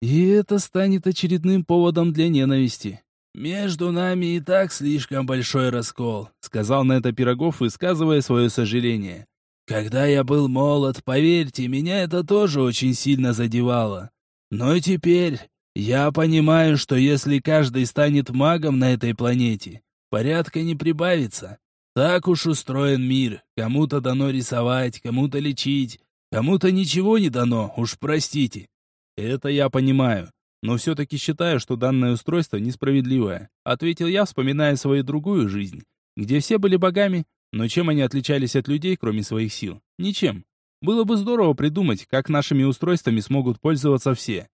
И это станет очередным поводом для ненависти. «Между нами и так слишком большой раскол», — сказал на это Пирогов, высказывая свое сожаление. «Когда я был молод, поверьте, меня это тоже очень сильно задевало. Но теперь я понимаю, что если каждый станет магом на этой планете, порядка не прибавится. Так уж устроен мир. Кому-то дано рисовать, кому-то лечить, кому-то ничего не дано, уж простите». «Это я понимаю но все-таки считаю, что данное устройство несправедливое», ответил я, вспоминая свою другую жизнь, где все были богами, но чем они отличались от людей, кроме своих сил? Ничем. Было бы здорово придумать, как нашими устройствами смогут пользоваться все.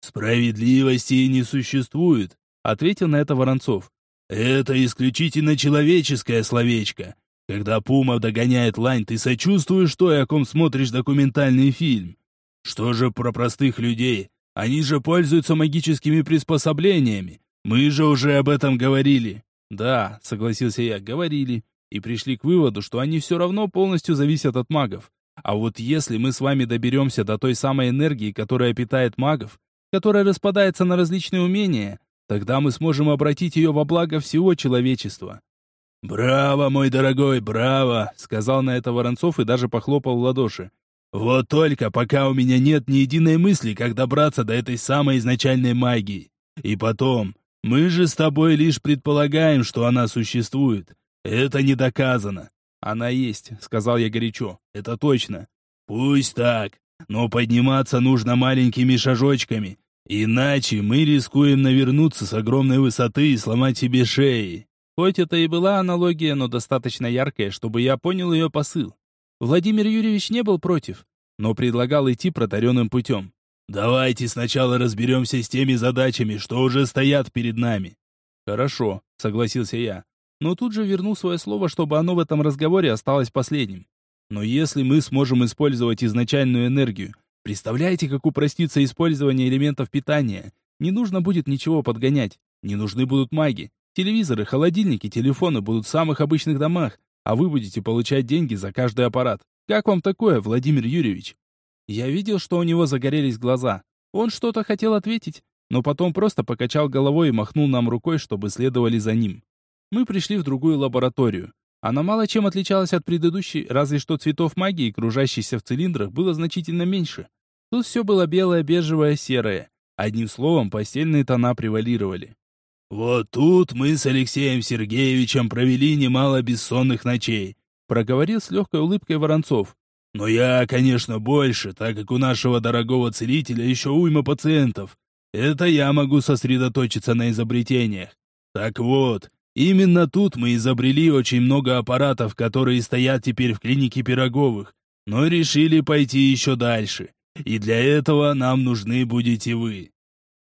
«Справедливости не существует», ответил на это Воронцов. Это исключительно человеческое словечко. Когда пума догоняет лань, ты сочувствуешь той, о ком смотришь документальный фильм. Что же про простых людей? Они же пользуются магическими приспособлениями. Мы же уже об этом говорили. Да, согласился я, говорили. И пришли к выводу, что они все равно полностью зависят от магов. А вот если мы с вами доберемся до той самой энергии, которая питает магов, которая распадается на различные умения, тогда мы сможем обратить ее во благо всего человечества. «Браво, мой дорогой, браво!» — сказал на это Воронцов и даже похлопал в ладоши. «Вот только пока у меня нет ни единой мысли, как добраться до этой самой изначальной магии. И потом, мы же с тобой лишь предполагаем, что она существует. Это не доказано». «Она есть», — сказал я горячо. «Это точно». «Пусть так, но подниматься нужно маленькими шажочками, иначе мы рискуем навернуться с огромной высоты и сломать себе шеи». Хоть это и была аналогия, но достаточно яркая, чтобы я понял ее посыл. Владимир Юрьевич не был против, но предлагал идти протаренным путем. «Давайте сначала разберемся с теми задачами, что уже стоят перед нами». «Хорошо», — согласился я, но тут же вернул свое слово, чтобы оно в этом разговоре осталось последним. «Но если мы сможем использовать изначальную энергию, представляете, как упростится использование элементов питания? Не нужно будет ничего подгонять, не нужны будут маги, Телевизоры, холодильники, телефоны будут в самых обычных домах, а вы будете получать деньги за каждый аппарат. Как вам такое, Владимир Юрьевич? Я видел, что у него загорелись глаза. Он что-то хотел ответить, но потом просто покачал головой и махнул нам рукой, чтобы следовали за ним. Мы пришли в другую лабораторию. Она мало чем отличалась от предыдущей, разве что цветов магии, кружащихся в цилиндрах, было значительно меньше. Тут все было белое, бежевое, серое. Одним словом, постельные тона превалировали. «Вот тут мы с Алексеем Сергеевичем провели немало бессонных ночей», проговорил с легкой улыбкой Воронцов. «Но я, конечно, больше, так как у нашего дорогого целителя еще уйма пациентов. Это я могу сосредоточиться на изобретениях. Так вот, именно тут мы изобрели очень много аппаратов, которые стоят теперь в клинике Пироговых, но решили пойти еще дальше. И для этого нам нужны будете вы.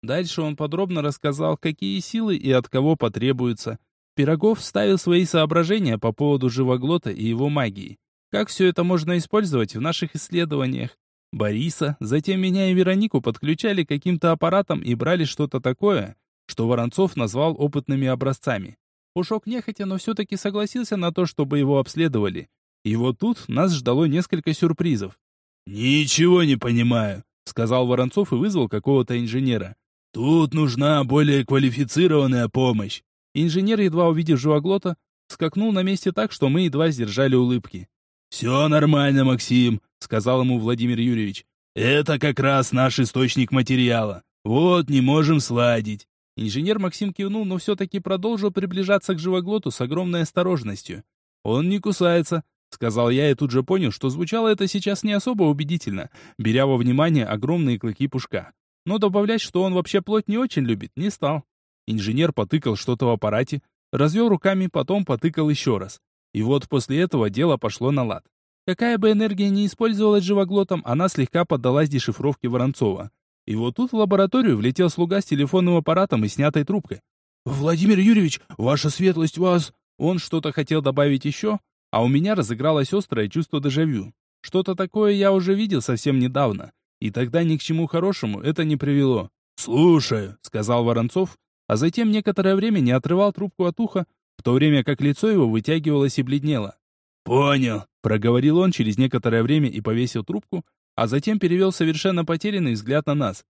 Дальше он подробно рассказал, какие силы и от кого потребуются. Пирогов вставил свои соображения по поводу живоглота и его магии. Как все это можно использовать в наших исследованиях? Бориса, затем меня и Веронику подключали к каким-то аппаратам и брали что-то такое, что Воронцов назвал опытными образцами. Пушок нехотя, но все-таки согласился на то, чтобы его обследовали. И вот тут нас ждало несколько сюрпризов. «Ничего не понимаю», — сказал Воронцов и вызвал какого-то инженера. Тут нужна более квалифицированная помощь. Инженер, едва увидев живоглота, скакнул на месте так, что мы едва сдержали улыбки. «Все нормально, Максим», — сказал ему Владимир Юрьевич. «Это как раз наш источник материала. Вот, не можем сладить». Инженер Максим кивнул, но все-таки продолжил приближаться к живоглоту с огромной осторожностью. «Он не кусается», — сказал я и тут же понял, что звучало это сейчас не особо убедительно, беря во внимание огромные клыки пушка но добавлять, что он вообще плоть не очень любит, не стал. Инженер потыкал что-то в аппарате, развел руками, потом потыкал еще раз. И вот после этого дело пошло на лад. Какая бы энергия ни использовалась живоглотом, она слегка поддалась дешифровке Воронцова. И вот тут в лабораторию влетел слуга с телефонным аппаратом и снятой трубкой. «Владимир Юрьевич, ваша светлость вас...» Он что-то хотел добавить еще, а у меня разыгралось острое чувство дежавю. Что-то такое я уже видел совсем недавно. И тогда ни к чему хорошему это не привело. «Слушаю», — сказал Воронцов, а затем некоторое время не отрывал трубку от уха, в то время как лицо его вытягивалось и бледнело. «Понял», — проговорил он через некоторое время и повесил трубку, а затем перевел совершенно потерянный взгляд на нас.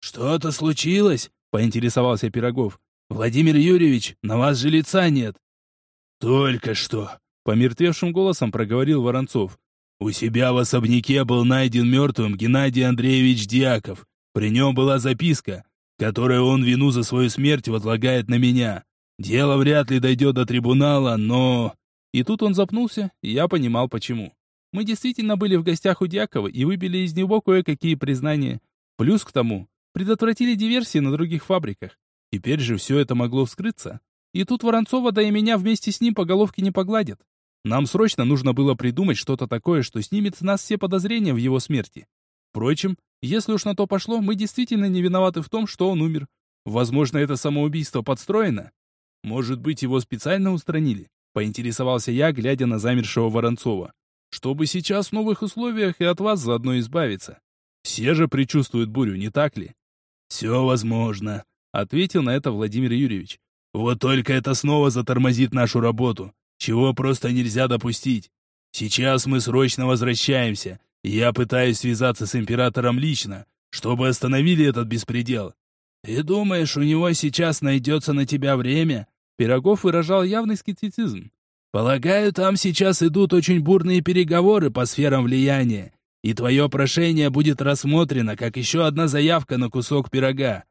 «Что-то случилось?» — поинтересовался Пирогов. «Владимир Юрьевич, на вас же лица нет». «Только что», — помертвевшим голосом проговорил Воронцов. У себя в особняке был найден мертвым Геннадий Андреевич Дьяков. При нем была записка, которой он вину за свою смерть возлагает на меня. Дело вряд ли дойдет до трибунала, но...» И тут он запнулся, и я понимал, почему. Мы действительно были в гостях у Дьякова и выбили из него кое-какие признания. Плюс к тому, предотвратили диверсии на других фабриках. Теперь же все это могло вскрыться. И тут Воронцова, да и меня вместе с ним по головке не погладят. Нам срочно нужно было придумать что-то такое, что снимет с нас все подозрения в его смерти. Впрочем, если уж на то пошло, мы действительно не виноваты в том, что он умер. Возможно, это самоубийство подстроено? Может быть, его специально устранили? Поинтересовался я, глядя на замершего Воронцова. Чтобы сейчас в новых условиях и от вас заодно избавиться. Все же предчувствуют бурю, не так ли? Все возможно, ответил на это Владимир Юрьевич. Вот только это снова затормозит нашу работу, чего просто нельзя допустить. Сейчас мы срочно возвращаемся, я пытаюсь связаться с императором лично, чтобы остановили этот беспредел. Ты думаешь, у него сейчас найдется на тебя время? Пирогов выражал явный скептицизм. Полагаю, там сейчас идут очень бурные переговоры по сферам влияния, и твое прошение будет рассмотрено как еще одна заявка на кусок пирога.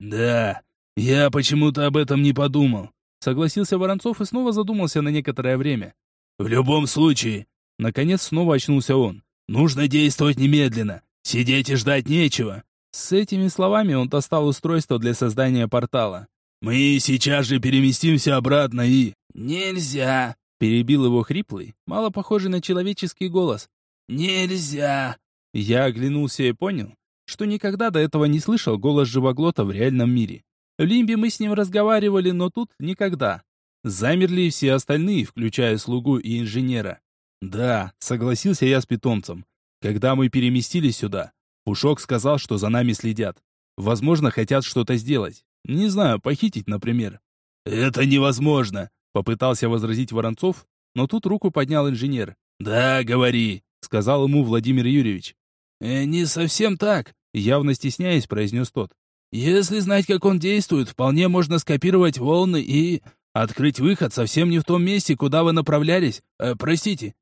Да, я почему-то об этом не подумал. Согласился Воронцов и снова задумался на некоторое время. В любом случае, наконец снова очнулся он. Нужно действовать немедленно. Сидеть и ждать нечего. С этими словами он достал устройство для создания портала. Мы сейчас же переместимся обратно и... Нельзя, перебил его хриплый, мало похожий на человеческий голос. Нельзя. Я оглянулся и понял, что никогда до этого не слышал голос живоглота в реальном мире. В Лимбе мы с ним разговаривали, но тут никогда. Замерли все остальные, включая слугу и инженера. Да, согласился я с питомцем. Когда мы переместились сюда, Пушок сказал, что за нами следят. Возможно, хотят что-то сделать. Не знаю, похитить, например. «Это невозможно!» — попытался возразить Воронцов, но тут руку поднял инженер. «Да, говори!» — сказал ему Владимир Юрьевич. «Э, «Не совсем так», — явно стесняясь, произнес тот. Если знать, как он действует, вполне можно скопировать волны и... Открыть выход совсем не в том месте, куда вы направлялись. Э, простите.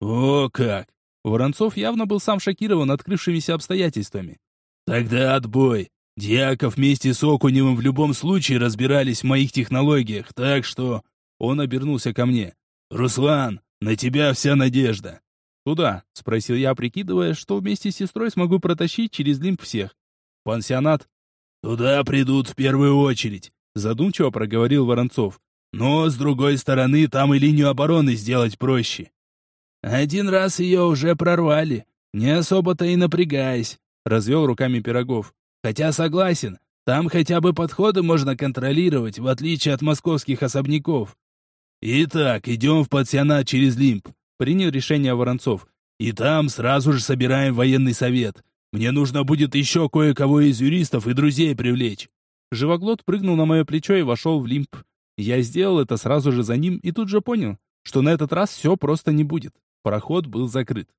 О, как! Воронцов явно был сам шокирован открывшимися обстоятельствами. Тогда отбой. Дьяков вместе с Окуневым в любом случае разбирались в моих технологиях, так что... Он обернулся ко мне. «Руслан, на тебя вся надежда». «Куда?» — спросил я, прикидывая, что вместе с сестрой смогу протащить через лимб всех. «Пансионат?» «Туда придут в первую очередь», — задумчиво проговорил Воронцов. «Но, с другой стороны, там и линию обороны сделать проще». «Один раз ее уже прорвали, не особо-то и напрягаясь», — развел руками Пирогов. «Хотя согласен, там хотя бы подходы можно контролировать, в отличие от московских особняков». «Итак, идем в пансионат через Лимб», — принял решение Воронцов. «И там сразу же собираем военный совет. Мне нужно будет еще кое-кого из юристов и друзей привлечь». Живоглот прыгнул на мое плечо и вошел в лимб. Я сделал это сразу же за ним и тут же понял, что на этот раз все просто не будет. Проход был закрыт.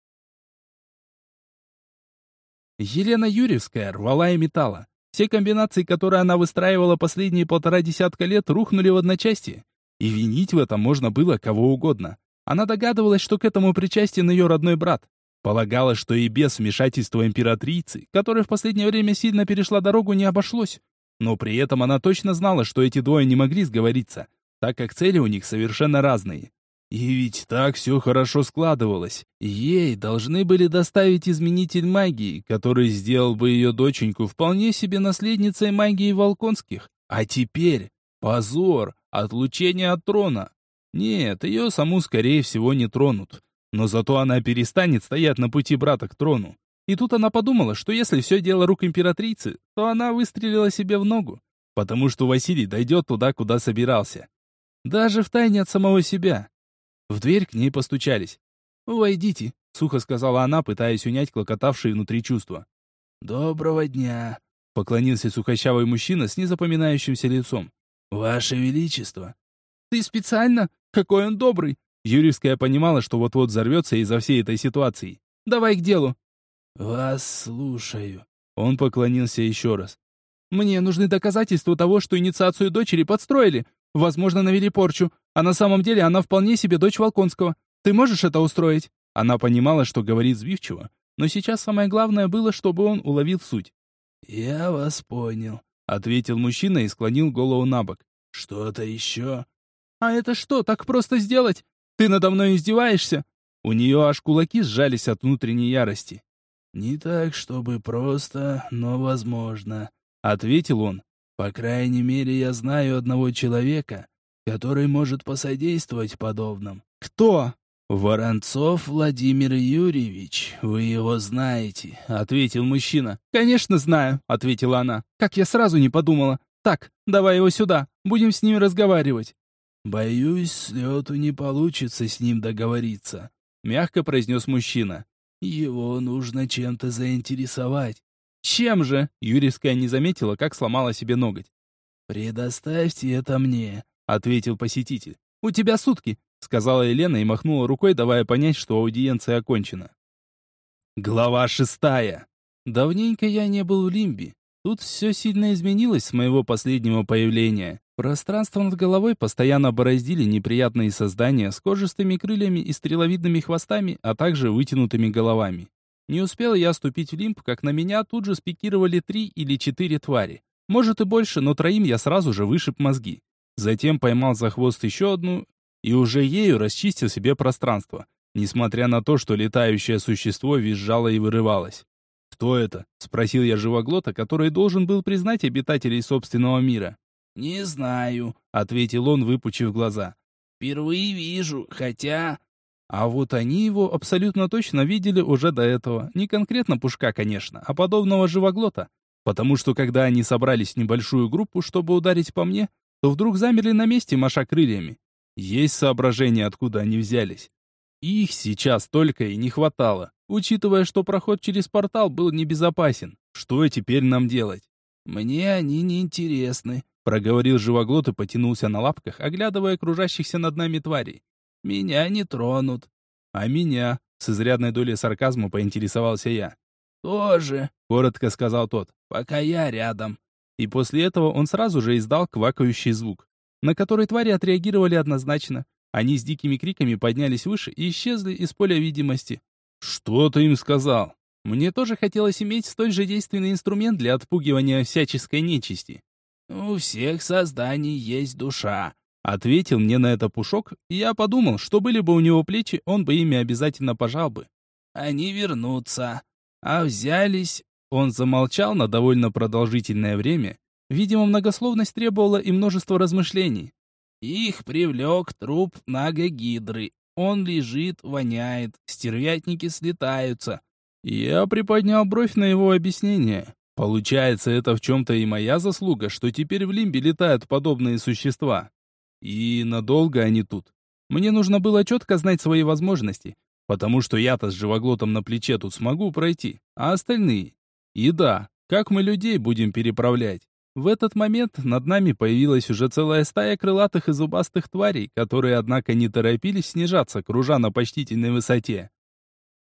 Елена Юрьевская рвала и металла. Все комбинации, которые она выстраивала последние полтора десятка лет, рухнули в одночасье. И винить в этом можно было кого угодно. Она догадывалась, что к этому причастен ее родной брат. Полагала, что и без вмешательства императрицы, которая в последнее время сильно перешла дорогу, не обошлось. Но при этом она точно знала, что эти двое не могли сговориться, так как цели у них совершенно разные. И ведь так все хорошо складывалось. Ей должны были доставить изменитель магии, который сделал бы ее доченьку вполне себе наследницей магии Волконских. А теперь позор, отлучение от трона. Нет, ее саму, скорее всего, не тронут. Но зато она перестанет стоять на пути брата к трону. И тут она подумала, что если все дело рук императрицы, то она выстрелила себе в ногу, потому что Василий дойдет туда, куда собирался. Даже втайне от самого себя. В дверь к ней постучались. «Войдите», — сухо сказала она, пытаясь унять клокотавшие внутри чувства. «Доброго дня», — поклонился сухощавый мужчина с незапоминающимся лицом. «Ваше Величество». «Ты специально? Какой он добрый! Юрьевская понимала, что вот-вот взорвется из-за всей этой ситуации. «Давай к делу». «Вас слушаю». Он поклонился еще раз. «Мне нужны доказательства того, что инициацию дочери подстроили. Возможно, навели порчу, а на самом деле она вполне себе дочь Волконского. Ты можешь это устроить?» Она понимала, что говорит сбивчиво, но сейчас самое главное было, чтобы он уловил суть. «Я вас понял», — ответил мужчина и склонил голову на бок. «Что-то еще?» «А это что, так просто сделать? Ты надо мной издеваешься?» У нее аж кулаки сжались от внутренней ярости. «Не так, чтобы просто, но возможно», — ответил он. «По крайней мере, я знаю одного человека, который может посодействовать подобным». «Кто?» «Воронцов Владимир Юрьевич, вы его знаете», — ответил мужчина. «Конечно знаю», — ответила она. «Как я сразу не подумала. Так, давай его сюда, будем с ним разговаривать. Боюсь, лету не получится с ним договориться, мягко произнес мужчина. Его нужно чем-то заинтересовать. Чем же? Юрьевская не заметила, как сломала себе ноготь. Предоставьте это мне, ответил посетитель. У тебя сутки, сказала Елена и махнула рукой, давая понять, что аудиенция окончена. Глава шестая. Давненько я не был в Лимбе. Тут все сильно изменилось с моего последнего появления. Пространство над головой постоянно бороздили неприятные создания с кожистыми крыльями и стреловидными хвостами, а также вытянутыми головами. Не успел я ступить в лимб, как на меня тут же спикировали три или четыре твари. Может и больше, но троим я сразу же вышиб мозги. Затем поймал за хвост еще одну и уже ею расчистил себе пространство, несмотря на то, что летающее существо визжало и вырывалось. «Кто это?» — спросил я живоглота, который должен был признать обитателей собственного мира. «Не знаю», — ответил он, выпучив глаза. «Впервые вижу, хотя...» А вот они его абсолютно точно видели уже до этого. Не конкретно Пушка, конечно, а подобного живоглота. Потому что когда они собрались в небольшую группу, чтобы ударить по мне, то вдруг замерли на месте, маша крыльями. Есть соображение, откуда они взялись. Их сейчас только и не хватало, учитывая, что проход через портал был небезопасен. Что теперь нам делать? «Мне они не интересны», Проговорил живоглот и потянулся на лапках, оглядывая окружающихся над нами тварей. «Меня не тронут». «А меня?» — с изрядной долей сарказма поинтересовался я. «Тоже», — коротко сказал тот, — «пока я рядом». И после этого он сразу же издал квакающий звук, на который твари отреагировали однозначно. Они с дикими криками поднялись выше и исчезли из поля видимости. «Что ты им сказал?» Мне тоже хотелось иметь столь же действенный инструмент для отпугивания всяческой нечисти. «У всех созданий есть душа», — ответил мне на это Пушок, и я подумал, что были бы у него плечи, он бы ими обязательно пожал бы. «Они вернутся. А взялись...» Он замолчал на довольно продолжительное время. Видимо, многословность требовала и множество размышлений. «Их привлек труп Нагагидры. Он лежит, воняет, стервятники слетаются». Я приподнял бровь на его объяснение. Получается, это в чем-то и моя заслуга, что теперь в Лимбе летают подобные существа. И надолго они тут. Мне нужно было четко знать свои возможности, потому что я-то с живоглотом на плече тут смогу пройти, а остальные? И да, как мы людей будем переправлять? В этот момент над нами появилась уже целая стая крылатых и зубастых тварей, которые, однако, не торопились снижаться, кружа на почтительной высоте.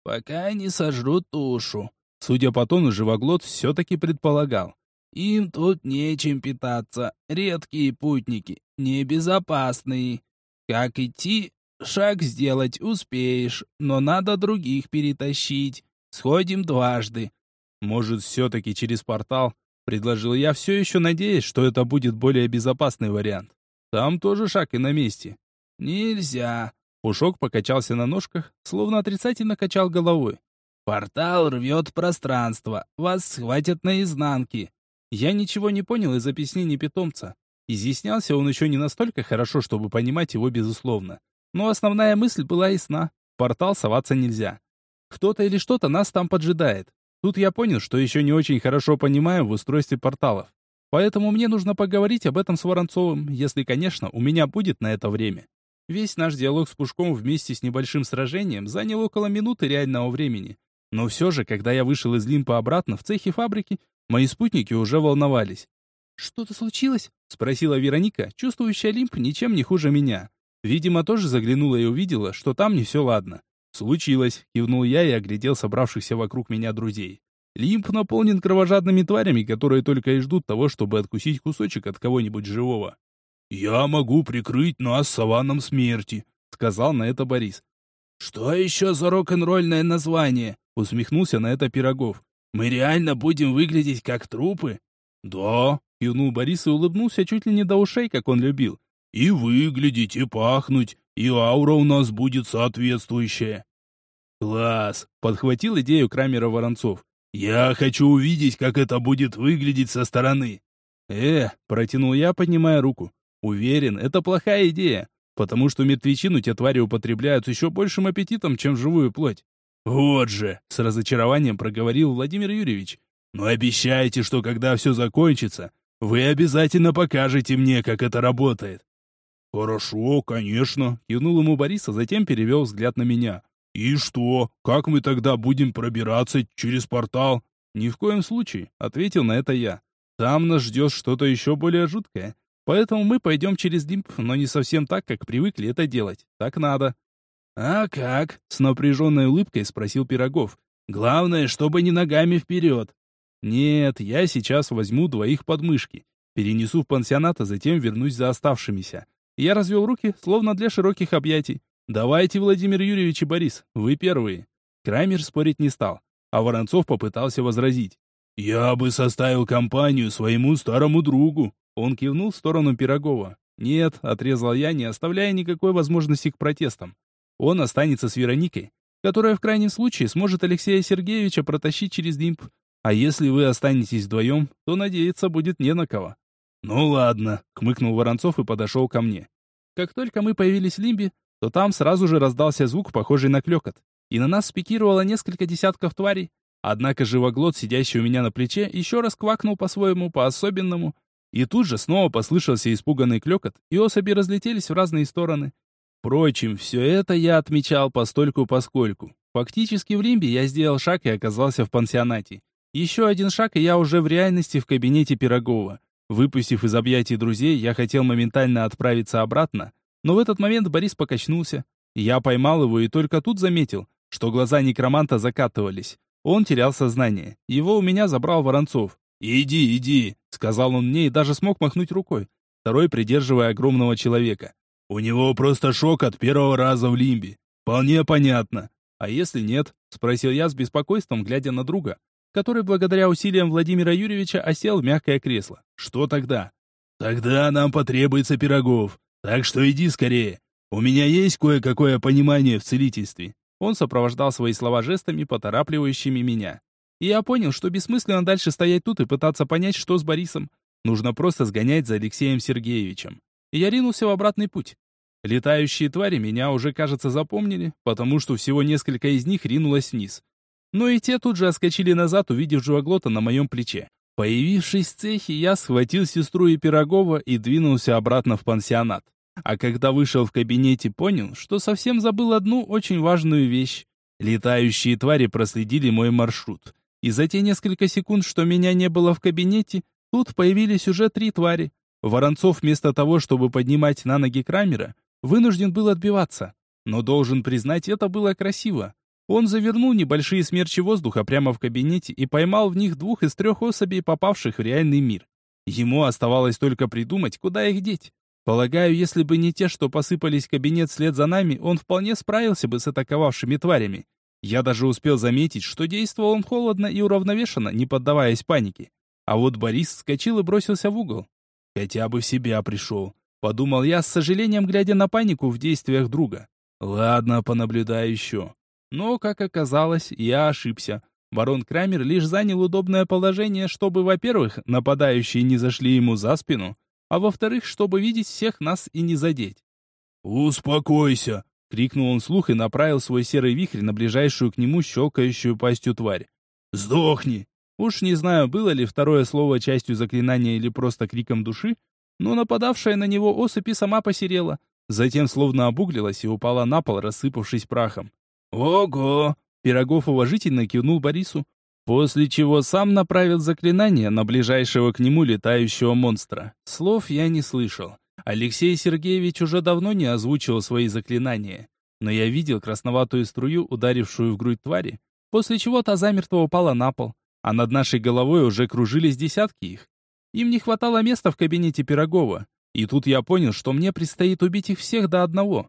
«Пока не сожрут тушу», Судя по тону, живоглот все-таки предполагал. «Им тут нечем питаться. Редкие путники, небезопасные. Как идти? Шаг сделать успеешь, но надо других перетащить. Сходим дважды». «Может, все-таки через портал?» Предложил я, все еще надеясь, что это будет более безопасный вариант. Там тоже шаг и на месте. «Нельзя». Пушок покачался на ножках, словно отрицательно качал головой. Портал рвет пространство. Вас схватят наизнанке. Я ничего не понял из объяснений питомца. Изъяснялся он еще не настолько хорошо, чтобы понимать его безусловно. Но основная мысль была ясна. Портал соваться нельзя. Кто-то или что-то нас там поджидает. Тут я понял, что еще не очень хорошо понимаю в устройстве порталов. Поэтому мне нужно поговорить об этом с Воронцовым, если, конечно, у меня будет на это время. Весь наш диалог с Пушком вместе с небольшим сражением занял около минуты реального времени. Но все же, когда я вышел из Лимпа обратно в цехе фабрики, мои спутники уже волновались. «Что-то случилось?» — спросила Вероника, чувствующая Лимп ничем не хуже меня. Видимо, тоже заглянула и увидела, что там не все ладно. «Случилось», — кивнул я и оглядел собравшихся вокруг меня друзей. Лимп наполнен кровожадными тварями, которые только и ждут того, чтобы откусить кусочек от кого-нибудь живого. «Я могу прикрыть нас саваном смерти», — сказал на это Борис. «Что еще за рок-н-ролльное название?» Усмехнулся на это Пирогов. «Мы реально будем выглядеть как трупы?» «Да», — кивнул Борис и улыбнулся чуть ли не до ушей, как он любил. «И выглядеть, и пахнуть, и аура у нас будет соответствующая». «Класс!» — подхватил идею Крамера Воронцов. «Я хочу увидеть, как это будет выглядеть со стороны». «Э!» — протянул я, поднимая руку. «Уверен, это плохая идея, потому что мертвечину те твари употребляют с еще большим аппетитом, чем живую плоть. «Вот же!» — с разочарованием проговорил Владимир Юрьевич. «Но обещайте, что когда все закончится, вы обязательно покажете мне, как это работает». «Хорошо, конечно», — кивнул ему Борис, а затем перевел взгляд на меня. «И что? Как мы тогда будем пробираться через портал?» «Ни в коем случае», — ответил на это я. «Там нас ждет что-то еще более жуткое. Поэтому мы пойдем через лимб, но не совсем так, как привыкли это делать. Так надо». «А как?» — с напряженной улыбкой спросил Пирогов. «Главное, чтобы не ногами вперед». «Нет, я сейчас возьму двоих подмышки, перенесу в пансионат, а затем вернусь за оставшимися». Я развел руки, словно для широких объятий. «Давайте, Владимир Юрьевич и Борис, вы первые». Крамер спорить не стал, а Воронцов попытался возразить. «Я бы составил компанию своему старому другу». Он кивнул в сторону Пирогова. «Нет», — отрезал я, не оставляя никакой возможности к протестам. «Он останется с Вероникой, которая в крайнем случае сможет Алексея Сергеевича протащить через Димп. А если вы останетесь вдвоем, то надеяться будет не на кого». «Ну ладно», — хмыкнул Воронцов и подошел ко мне. Как только мы появились в Лимбе, то там сразу же раздался звук, похожий на клёкот, и на нас спикировало несколько десятков тварей. Однако живоглот, сидящий у меня на плече, еще раз квакнул по-своему, по-особенному, и тут же снова послышался испуганный клёкот, и особи разлетелись в разные стороны. Впрочем, все это я отмечал постольку-поскольку. Фактически в Лимбе я сделал шаг и оказался в пансионате. Еще один шаг, и я уже в реальности в кабинете Пирогова. Выпустив из объятий друзей, я хотел моментально отправиться обратно, но в этот момент Борис покачнулся. Я поймал его и только тут заметил, что глаза некроманта закатывались. Он терял сознание. Его у меня забрал Воронцов. «Иди, иди», — сказал он мне и даже смог махнуть рукой, второй придерживая огромного человека. «У него просто шок от первого раза в лимбе. Вполне понятно». «А если нет?» — спросил я с беспокойством, глядя на друга который благодаря усилиям Владимира Юрьевича осел в мягкое кресло. Что тогда? Тогда нам потребуется пирогов. Так что иди скорее. У меня есть кое-какое понимание в целительстве. Он сопровождал свои слова жестами, поторапливающими меня. И я понял, что бессмысленно дальше стоять тут и пытаться понять, что с Борисом. Нужно просто сгонять за Алексеем Сергеевичем. И я ринулся в обратный путь. Летающие твари меня уже, кажется, запомнили, потому что всего несколько из них ринулось вниз. Но и те тут же отскочили назад, увидев живоглота на моем плече. Появившись в цехе, я схватил сестру и Пирогова и двинулся обратно в пансионат. А когда вышел в кабинете, понял, что совсем забыл одну очень важную вещь. Летающие твари проследили мой маршрут. И за те несколько секунд, что меня не было в кабинете, тут появились уже три твари. Воронцов вместо того, чтобы поднимать на ноги Крамера, вынужден был отбиваться. Но должен признать, это было красиво. Он завернул небольшие смерчи воздуха прямо в кабинете и поймал в них двух из трех особей, попавших в реальный мир. Ему оставалось только придумать, куда их деть. Полагаю, если бы не те, что посыпались в кабинет вслед за нами, он вполне справился бы с атаковавшими тварями. Я даже успел заметить, что действовал он холодно и уравновешенно, не поддаваясь панике. А вот Борис вскочил и бросился в угол. Хотя бы в себя пришел. Подумал я с сожалением, глядя на панику в действиях друга. Ладно, понаблюдаю еще. Но, как оказалось, я ошибся. Барон Крамер лишь занял удобное положение, чтобы, во-первых, нападающие не зашли ему за спину, а во-вторых, чтобы видеть всех нас и не задеть. «Успокойся!» — крикнул он слух и направил свой серый вихрь на ближайшую к нему щелкающую пастью тварь. «Сдохни!» Уж не знаю, было ли второе слово частью заклинания или просто криком души, но нападавшая на него особь сама посерела, затем словно обуглилась и упала на пол, рассыпавшись прахом. «Ого!» Пирогов уважительно кивнул Борису, после чего сам направил заклинание на ближайшего к нему летающего монстра. Слов я не слышал. Алексей Сергеевич уже давно не озвучивал свои заклинания, но я видел красноватую струю, ударившую в грудь твари, после чего та замертво упала на пол, а над нашей головой уже кружились десятки их. Им не хватало места в кабинете Пирогова, и тут я понял, что мне предстоит убить их всех до одного.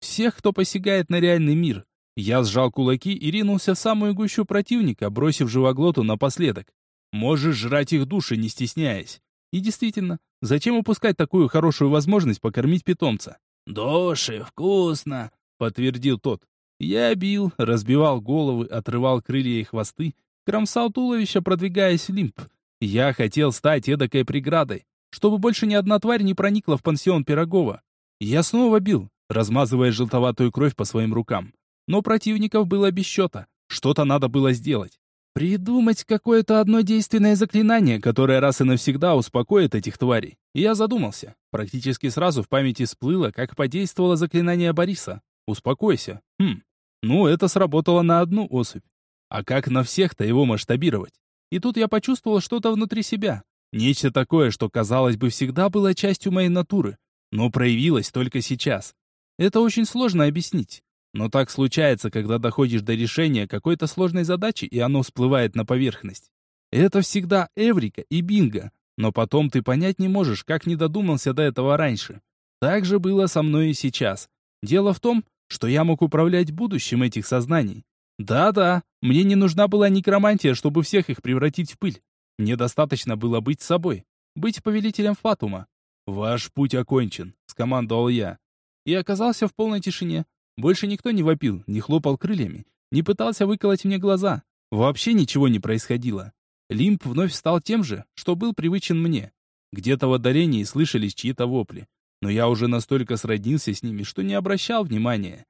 Всех, кто посягает на реальный мир, я сжал кулаки и ринулся в самую гущу противника, бросив живоглоту напоследок. Можешь жрать их души, не стесняясь. И действительно, зачем упускать такую хорошую возможность покормить питомца? «Души, вкусно!» — подтвердил тот. Я бил, разбивал головы, отрывал крылья и хвосты, кромсал туловище, продвигаясь в лимб. Я хотел стать эдакой преградой, чтобы больше ни одна тварь не проникла в пансион Пирогова. Я снова бил, размазывая желтоватую кровь по своим рукам. Но противников было без счета. Что-то надо было сделать. Придумать какое-то одно действенное заклинание, которое раз и навсегда успокоит этих тварей. И я задумался. Практически сразу в памяти всплыло, как подействовало заклинание Бориса. «Успокойся». Хм, ну это сработало на одну особь. А как на всех-то его масштабировать? И тут я почувствовал что-то внутри себя. Нечто такое, что, казалось бы, всегда было частью моей натуры, но проявилось только сейчас. Это очень сложно объяснить. Но так случается, когда доходишь до решения какой-то сложной задачи, и оно всплывает на поверхность. Это всегда эврика и бинго, но потом ты понять не можешь, как не додумался до этого раньше. Так же было со мной и сейчас. Дело в том, что я мог управлять будущим этих сознаний. Да-да, мне не нужна была некромантия, чтобы всех их превратить в пыль. Мне достаточно было быть собой, быть повелителем Фатума. «Ваш путь окончен», — скомандовал я. И оказался в полной тишине. Больше никто не вопил, не хлопал крыльями, не пытался выколоть мне глаза. Вообще ничего не происходило. Лимп вновь стал тем же, что был привычен мне. Где-то в отдалении слышались чьи-то вопли. Но я уже настолько сроднился с ними, что не обращал внимания.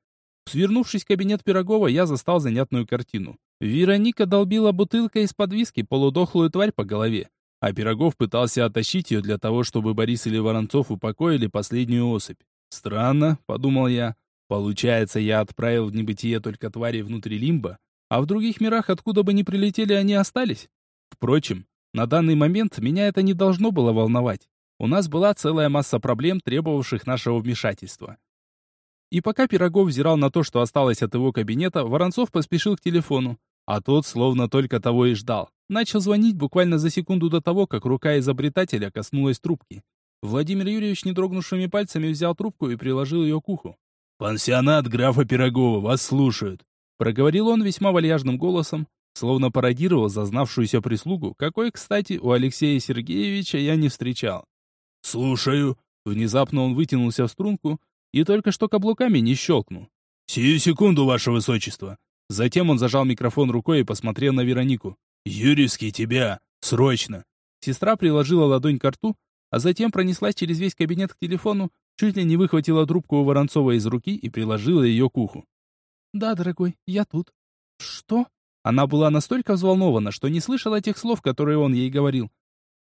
Свернувшись в кабинет Пирогова, я застал занятную картину. Вероника долбила бутылкой из-под виски полудохлую тварь по голове, а Пирогов пытался оттащить ее для того, чтобы Борис или Воронцов упокоили последнюю особь. «Странно», — подумал я, Получается, я отправил в небытие только твари внутри лимба, а в других мирах, откуда бы ни прилетели, они остались. Впрочем, на данный момент меня это не должно было волновать. У нас была целая масса проблем, требовавших нашего вмешательства. И пока Пирогов взирал на то, что осталось от его кабинета, Воронцов поспешил к телефону, а тот словно только того и ждал. Начал звонить буквально за секунду до того, как рука изобретателя коснулась трубки. Владимир Юрьевич недрогнувшими пальцами взял трубку и приложил ее к уху. «Пансионат графа Пирогова, вас слушают», — проговорил он весьма вальяжным голосом, словно пародировал зазнавшуюся прислугу, какой, кстати, у Алексея Сергеевича я не встречал. «Слушаю». Внезапно он вытянулся в струнку и только что каблуками не щелкнул. «Сию секунду, ваше высочество». Затем он зажал микрофон рукой и посмотрел на Веронику. «Юрьевский, тебя! Срочно!» Сестра приложила ладонь к рту, а затем пронеслась через весь кабинет к телефону, чуть ли не выхватила трубку у Воронцова из руки и приложила ее к уху. «Да, дорогой, я тут». «Что?» Она была настолько взволнована, что не слышала тех слов, которые он ей говорил.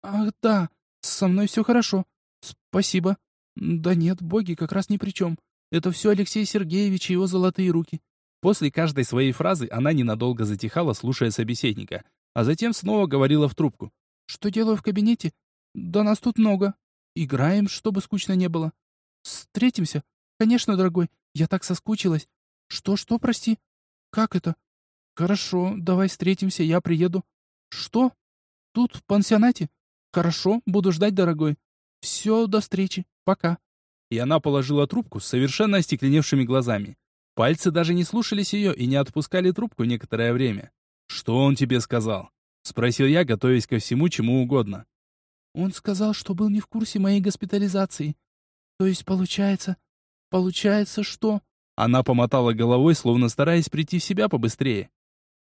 «Ах, да, со мной все хорошо. Спасибо. Да нет, боги как раз ни при чем. Это все Алексей Сергеевич и его золотые руки». После каждой своей фразы она ненадолго затихала, слушая собеседника, а затем снова говорила в трубку. «Что делаю в кабинете? Да нас тут много. Играем, чтобы скучно не было. Встретимся? Конечно, дорогой. Я так соскучилась. Что-что, прости? Как это? Хорошо, давай встретимся, я приеду. Что? Тут, в пансионате? Хорошо, буду ждать, дорогой. Все, до встречи. Пока. И она положила трубку с совершенно остекленевшими глазами. Пальцы даже не слушались ее и не отпускали трубку некоторое время. «Что он тебе сказал?» — спросил я, готовясь ко всему, чему угодно. «Он сказал, что был не в курсе моей госпитализации. То есть получается... Получается, что...» Она помотала головой, словно стараясь прийти в себя побыстрее.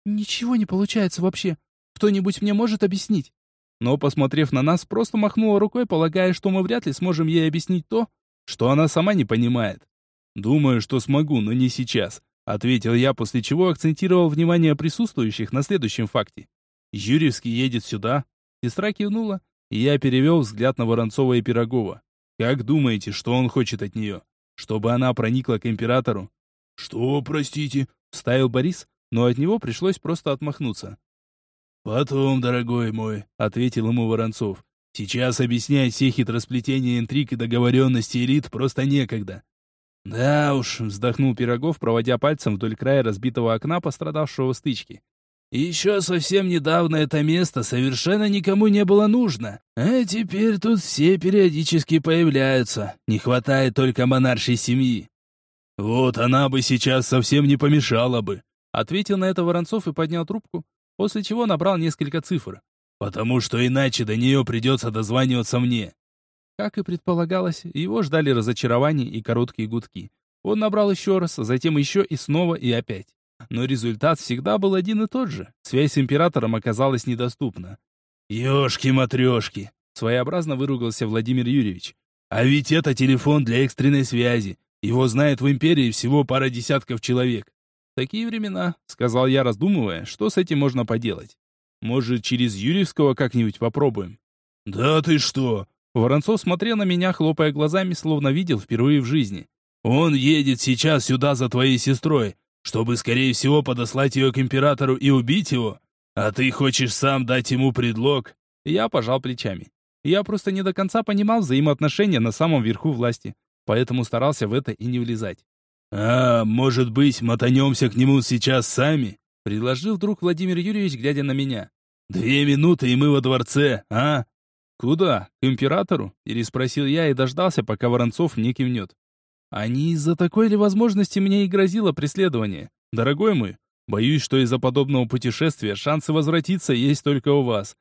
«Ничего не получается вообще. Кто-нибудь мне может объяснить?» Но, посмотрев на нас, просто махнула рукой, полагая, что мы вряд ли сможем ей объяснить то, что она сама не понимает. «Думаю, что смогу, но не сейчас», — ответил я, после чего акцентировал внимание присутствующих на следующем факте. «Юрьевский едет сюда». Сестра кивнула, я перевел взгляд на Воронцова и Пирогова. Как думаете, что он хочет от нее? Чтобы она проникла к императору? Что, простите? Вставил Борис, но от него пришлось просто отмахнуться. Потом, дорогой мой, ответил ему Воронцов. Сейчас объяснять все хитросплетения интриг и договоренности элит просто некогда. Да уж, вздохнул Пирогов, проводя пальцем вдоль края разбитого окна, пострадавшего в стычке. Еще совсем недавно это место совершенно никому не было нужно, а теперь тут все периодически появляются. Не хватает только монаршей семьи. Вот она бы сейчас совсем не помешала бы, ответил на это Воронцов и поднял трубку, после чего набрал несколько цифр. Потому что иначе до нее придется дозваниваться мне. Как и предполагалось, его ждали разочарования и короткие гудки. Он набрал еще раз, затем еще и снова и опять. Но результат всегда был один и тот же. Связь с императором оказалась недоступна. «Ешки-матрешки!» — своеобразно выругался Владимир Юрьевич. «А ведь это телефон для экстренной связи. Его знает в империи всего пара десятков человек». «Такие времена», — сказал я, раздумывая, что с этим можно поделать. Может, через Юрьевского как-нибудь попробуем?» «Да ты что?» Воронцов смотрел на меня, хлопая глазами, словно видел впервые в жизни. «Он едет сейчас сюда за твоей сестрой, чтобы, скорее всего, подослать ее к императору и убить его? А ты хочешь сам дать ему предлог?» Я пожал плечами. Я просто не до конца понимал взаимоотношения на самом верху власти, поэтому старался в это и не влезать. «А, может быть, мотанемся к нему сейчас сами?» — предложил вдруг Владимир Юрьевич, глядя на меня. «Две минуты, и мы во дворце, а?» «Куда? К императору?» — переспросил я и дождался, пока Воронцов не кивнет. «А не из-за такой ли возможности мне и грозило преследование? Дорогой мой, боюсь, что из-за подобного путешествия шансы возвратиться есть только у вас».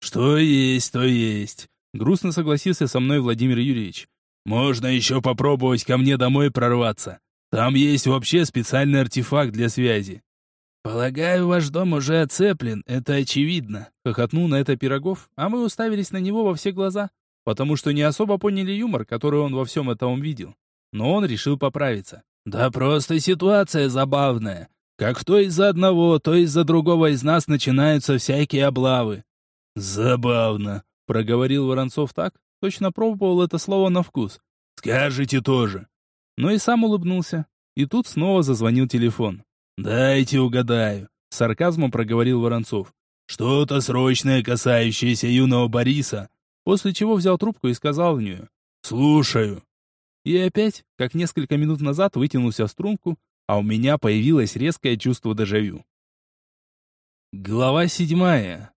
«Что есть, то есть», — грустно согласился со мной Владимир Юрьевич. «Можно еще попробовать ко мне домой прорваться. Там есть вообще специальный артефакт для связи». «Полагаю, ваш дом уже оцеплен, это очевидно», — хохотнул на это Пирогов, а мы уставились на него во все глаза, потому что не особо поняли юмор, который он во всем этом видел. Но он решил поправиться. «Да просто ситуация забавная. Как то из-за одного, то из-за другого из нас начинаются всякие облавы». «Забавно», — проговорил Воронцов так, точно пробовал это слово на вкус. «Скажите тоже». Но и сам улыбнулся. И тут снова зазвонил телефон. «Дайте угадаю», — сарказмом проговорил Воронцов. «Что-то срочное, касающееся юного Бориса». После чего взял трубку и сказал в нее. «Слушаю». И опять, как несколько минут назад, вытянулся в струнку, а у меня появилось резкое чувство дежавю. Глава седьмая.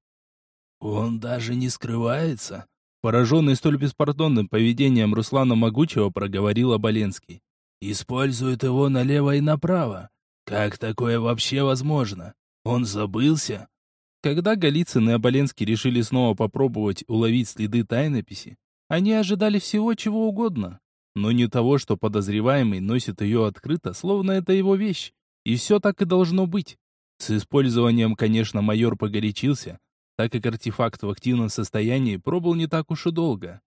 «Он даже не скрывается?» Пораженный столь беспардонным поведением Руслана Могучего, проговорил Оболенский. «Использует его налево и направо. Как такое вообще возможно? Он забылся? Когда Голицын и Оболенский решили снова попробовать уловить следы тайнописи, они ожидали всего чего угодно, но не того, что подозреваемый носит ее открыто, словно это его вещь. И все так и должно быть. С использованием, конечно, майор погорячился, так как артефакт в активном состоянии пробыл не так уж и долго.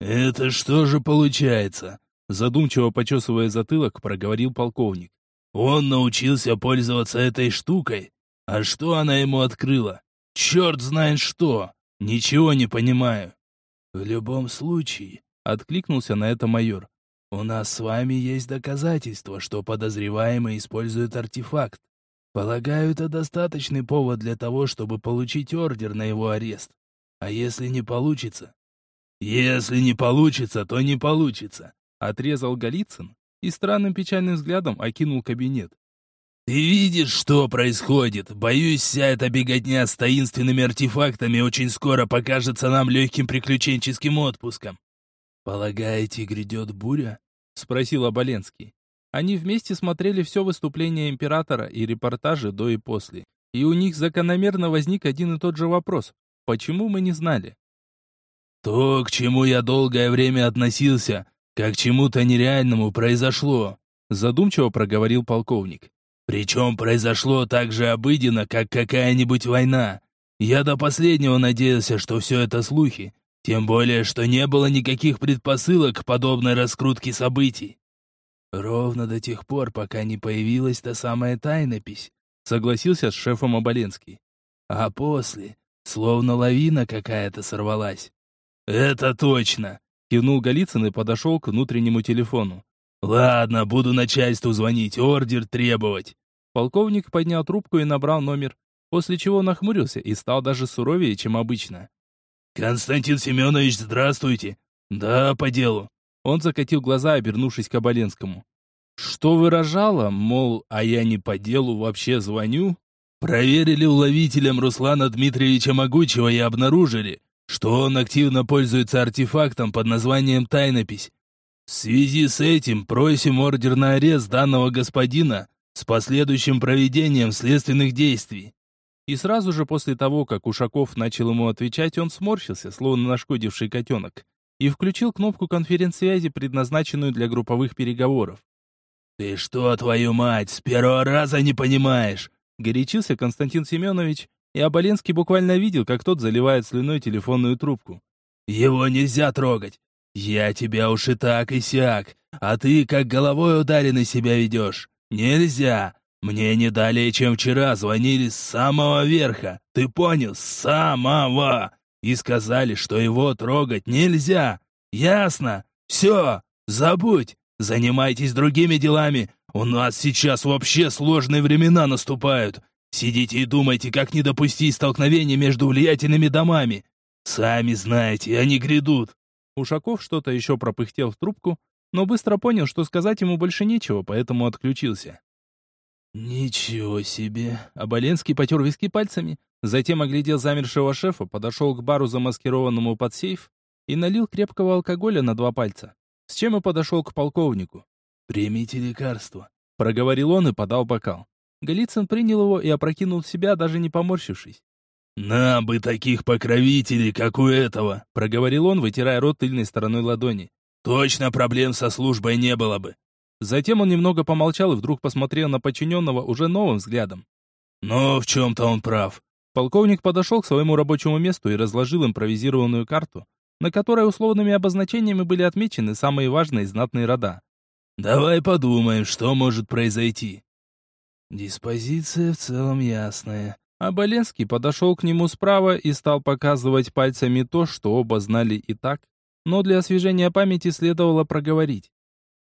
«Это что же получается?» Задумчиво почесывая затылок, проговорил полковник. Он научился пользоваться этой штукой. А что она ему открыла? Черт знает что! Ничего не понимаю. В любом случае, откликнулся на это майор. У нас с вами есть доказательства, что подозреваемый использует артефакт. Полагаю, это достаточный повод для того, чтобы получить ордер на его арест. А если не получится? Если не получится, то не получится, отрезал Голицын и странным печальным взглядом окинул кабинет. «Ты видишь, что происходит? Боюсь, вся эта беготня с таинственными артефактами очень скоро покажется нам легким приключенческим отпуском». «Полагаете, грядет буря?» — спросил Оболенский. Они вместе смотрели все выступление императора и репортажи до и после. И у них закономерно возник один и тот же вопрос. Почему мы не знали? «То, к чему я долгое время относился, как чему-то нереальному произошло», задумчиво проговорил полковник. «Причем произошло так же обыденно, как какая-нибудь война. Я до последнего надеялся, что все это слухи, тем более, что не было никаких предпосылок к подобной раскрутке событий». «Ровно до тех пор, пока не появилась та самая тайнопись», согласился с шефом Оболенский. «А после, словно лавина какая-то сорвалась». «Это точно!» Кивнул Голицын и подошел к внутреннему телефону. «Ладно, буду начальству звонить, ордер требовать». Полковник поднял трубку и набрал номер, после чего нахмурился и стал даже суровее, чем обычно. «Константин Семенович, здравствуйте!» «Да, по делу». Он закатил глаза, обернувшись к Оболенскому. «Что выражало, мол, а я не по делу вообще звоню?» «Проверили уловителем Руслана Дмитриевича Могучего и обнаружили, что он активно пользуется артефактом под названием «Тайнопись». В связи с этим просим ордер на арест данного господина с последующим проведением следственных действий. И сразу же после того, как Ушаков начал ему отвечать, он сморщился, словно нашкодивший котенок, и включил кнопку конференц-связи, предназначенную для групповых переговоров. «Ты что, твою мать, с первого раза не понимаешь?» горячился Константин Семенович, и Оболенский буквально видел, как тот заливает слюной телефонную трубку. «Его нельзя трогать! Я тебя уж и так и сяк, а ты как головой ударенный себя ведешь! Нельзя! Мне не далее, чем вчера, звонили с самого верха. Ты понял? С самого. И сказали, что его трогать нельзя. Ясно? Все, забудь. Занимайтесь другими делами. У нас сейчас вообще сложные времена наступают. Сидите и думайте, как не допустить столкновения между влиятельными домами. Сами знаете, они грядут. Ушаков что-то еще пропыхтел в трубку, но быстро понял, что сказать ему больше нечего, поэтому отключился. «Ничего себе!» Оболенский потер виски пальцами, затем оглядел замершего шефа, подошел к бару, замаскированному под сейф, и налил крепкого алкоголя на два пальца, с чем и подошел к полковнику. «Примите лекарство», — проговорил он и подал бокал. Голицын принял его и опрокинул в себя, даже не поморщившись. «Нам бы таких покровителей, как у этого», — проговорил он, вытирая рот тыльной стороной ладони. «Точно проблем со службой не было бы. Затем он немного помолчал и вдруг посмотрел на подчиненного уже новым взглядом. «Но в чем-то он прав». Полковник подошел к своему рабочему месту и разложил импровизированную карту, на которой условными обозначениями были отмечены самые важные знатные рода. «Давай подумаем, что может произойти». Диспозиция в целом ясная. А Боленский подошел к нему справа и стал показывать пальцами то, что оба знали и так, но для освежения памяти следовало проговорить.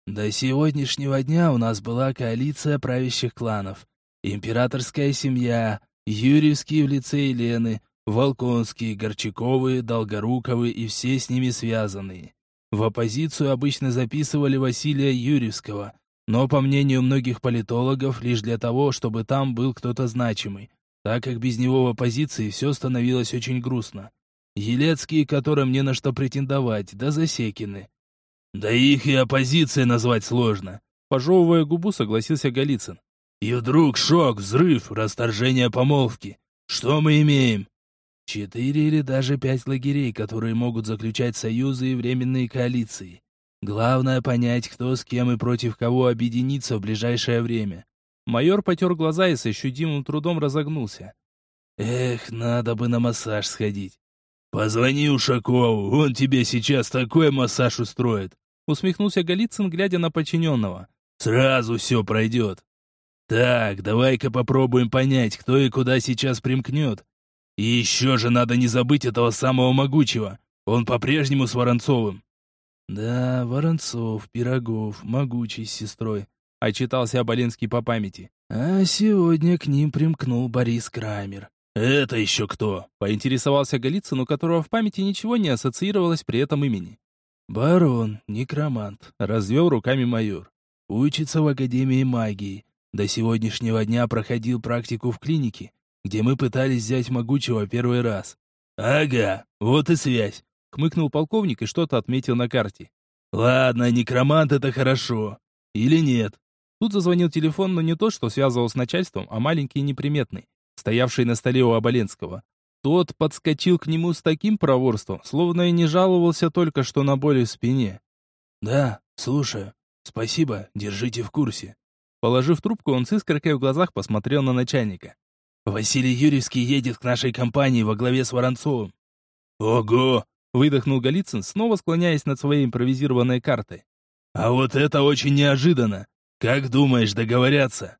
До сегодняшнего дня у нас была коалиция правящих кланов. Императорская семья, Юрьевские в лице Елены, Волконские, Горчаковы, Долгоруковы и все с ними связанные. В оппозицию обычно записывали Василия Юрьевского, но, по мнению многих политологов, лишь для того, чтобы там был кто-то значимый, так как без него в оппозиции все становилось очень грустно. Елецкие, которым не на что претендовать, да Засекины. Да их и оппозицией назвать сложно. Пожевывая губу, согласился Голицын. И вдруг шок, взрыв, расторжение помолвки. Что мы имеем? Четыре или даже пять лагерей, которые могут заключать союзы и временные коалиции. Главное понять, кто с кем и против кого объединится в ближайшее время. Майор потер глаза и с ощутимым трудом разогнулся. Эх, надо бы на массаж сходить. «Позвони Ушакову, он тебе сейчас такой массаж устроит!» Усмехнулся Голицын, глядя на подчиненного. «Сразу все пройдет!» «Так, давай-ка попробуем понять, кто и куда сейчас примкнет. И еще же надо не забыть этого самого могучего. Он по-прежнему с Воронцовым». «Да, Воронцов, Пирогов, могучий с сестрой», — отчитался Аболенский по памяти. «А сегодня к ним примкнул Борис Крамер. «Это еще кто?» — поинтересовался Голицын, у которого в памяти ничего не ассоциировалось при этом имени. «Барон, некромант», — развел руками майор. «Учится в Академии магии. До сегодняшнего дня проходил практику в клинике, где мы пытались взять могучего первый раз». «Ага, вот и связь», — хмыкнул полковник и что-то отметил на карте. «Ладно, некромант — это хорошо. Или нет?» Тут зазвонил телефон, но не тот, что связывал с начальством, а маленький и неприметный стоявший на столе у Оболенского. Тот подскочил к нему с таким проворством, словно и не жаловался только что на боли в спине. «Да, слушаю. Спасибо, держите в курсе». Положив трубку, он с искоркой в глазах посмотрел на начальника. «Василий Юрьевский едет к нашей компании во главе с Воронцовым». «Ого!» — выдохнул Голицын, снова склоняясь над своей импровизированной картой. «А вот это очень неожиданно! Как думаешь, договорятся?»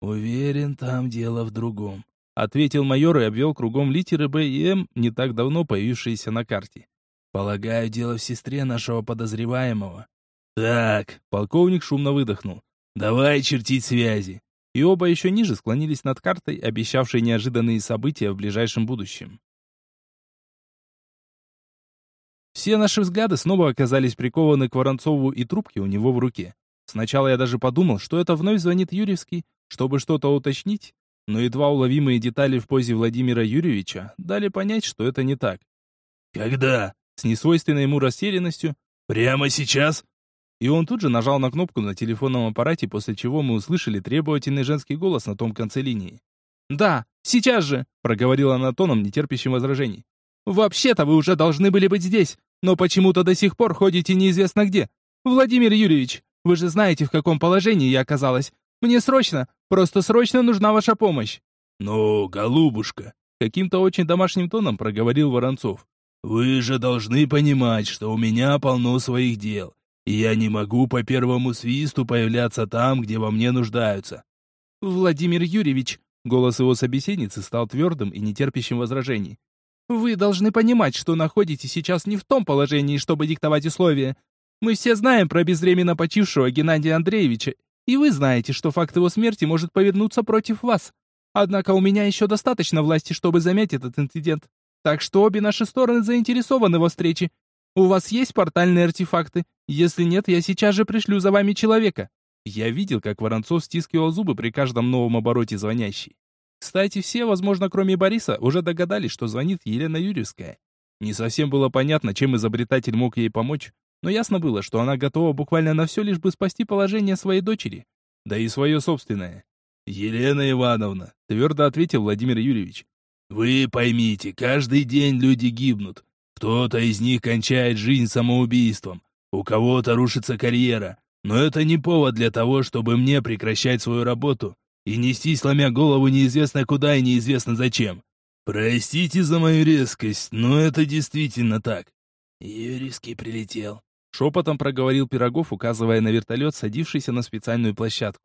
«Уверен, там дело в другом», — ответил майор и обвел кругом литеры «Б» и «М», не так давно появившиеся на карте. «Полагаю, дело в сестре нашего подозреваемого». «Так», — полковник шумно выдохнул, — «давай чертить связи». И оба еще ниже склонились над картой, обещавшей неожиданные события в ближайшем будущем. Все наши взгляды снова оказались прикованы к Воронцову и трубке у него в руке. Сначала я даже подумал, что это вновь звонит Юрьевский, чтобы что-то уточнить, но едва уловимые детали в позе Владимира Юрьевича дали понять, что это не так. «Когда?» С несвойственной ему растерянностью. «Прямо сейчас?» И он тут же нажал на кнопку на телефонном аппарате, после чего мы услышали требовательный женский голос на том конце линии. «Да, сейчас же!» — проговорила она тоном, нетерпящим возражений. «Вообще-то вы уже должны были быть здесь, но почему-то до сих пор ходите неизвестно где. Владимир Юрьевич, вы же знаете, в каком положении я оказалась. Мне срочно, просто срочно нужна ваша помощь». «Ну, голубушка», — каким-то очень домашним тоном проговорил Воронцов. «Вы же должны понимать, что у меня полно своих дел, и я не могу по первому свисту появляться там, где во мне нуждаются». Владимир Юрьевич, голос его собеседницы стал твердым и нетерпящим возражений. Вы должны понимать, что находитесь сейчас не в том положении, чтобы диктовать условия. Мы все знаем про безвременно почившего Геннадия Андреевича, и вы знаете, что факт его смерти может повернуться против вас. Однако у меня еще достаточно власти, чтобы заметить этот инцидент. Так что обе наши стороны заинтересованы во встрече. У вас есть портальные артефакты? Если нет, я сейчас же пришлю за вами человека. Я видел, как Воронцов стискивал зубы при каждом новом обороте звонящий. Кстати, все, возможно, кроме Бориса, уже догадались, что звонит Елена Юрьевская. Не совсем было понятно, чем изобретатель мог ей помочь, но ясно было, что она готова буквально на все, лишь бы спасти положение своей дочери, да и свое собственное. «Елена Ивановна», — твердо ответил Владимир Юрьевич, «вы поймите, каждый день люди гибнут. Кто-то из них кончает жизнь самоубийством, у кого-то рушится карьера, но это не повод для того, чтобы мне прекращать свою работу и нести, сломя голову неизвестно куда и неизвестно зачем. Простите за мою резкость, но это действительно так. Юрийский прилетел. Шепотом проговорил Пирогов, указывая на вертолет, садившийся на специальную площадку.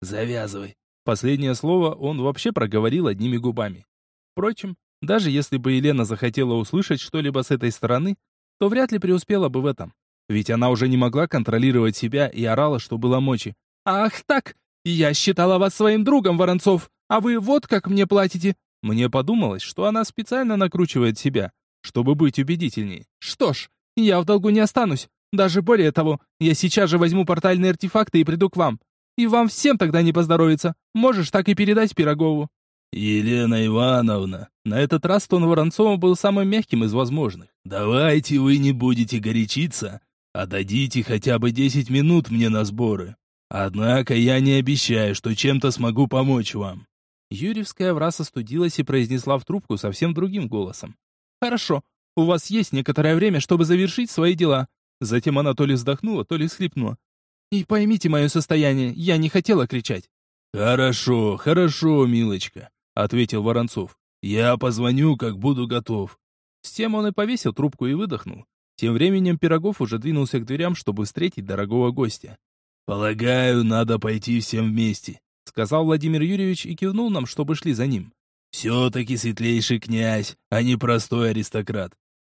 Завязывай. Последнее слово он вообще проговорил одними губами. Впрочем, даже если бы Елена захотела услышать что-либо с этой стороны, то вряд ли преуспела бы в этом. Ведь она уже не могла контролировать себя и орала, что было мочи. «Ах так! «Я считала вас своим другом, Воронцов, а вы вот как мне платите». Мне подумалось, что она специально накручивает себя, чтобы быть убедительней. Что ж, я в долгу не останусь. Даже более того, я сейчас же возьму портальные артефакты и приду к вам. И вам всем тогда не поздоровится. Можешь так и передать Пирогову». «Елена Ивановна», на этот раз тон Воронцова был самым мягким из возможных. «Давайте вы не будете горячиться, а дадите хотя бы десять минут мне на сборы. Однако я не обещаю, что чем-то смогу помочь вам». Юрьевская враз остудилась и произнесла в трубку совсем другим голосом. «Хорошо, у вас есть некоторое время, чтобы завершить свои дела». Затем она то ли вздохнула, то ли всхлипнула. «И поймите мое состояние, я не хотела кричать». «Хорошо, хорошо, милочка», — ответил Воронцов. «Я позвоню, как буду готов». С тем он и повесил трубку и выдохнул. Тем временем Пирогов уже двинулся к дверям, чтобы встретить дорогого гостя. «Полагаю, надо пойти всем вместе», — сказал Владимир Юрьевич и кивнул нам, чтобы шли за ним. «Все-таки светлейший князь, а не простой аристократ».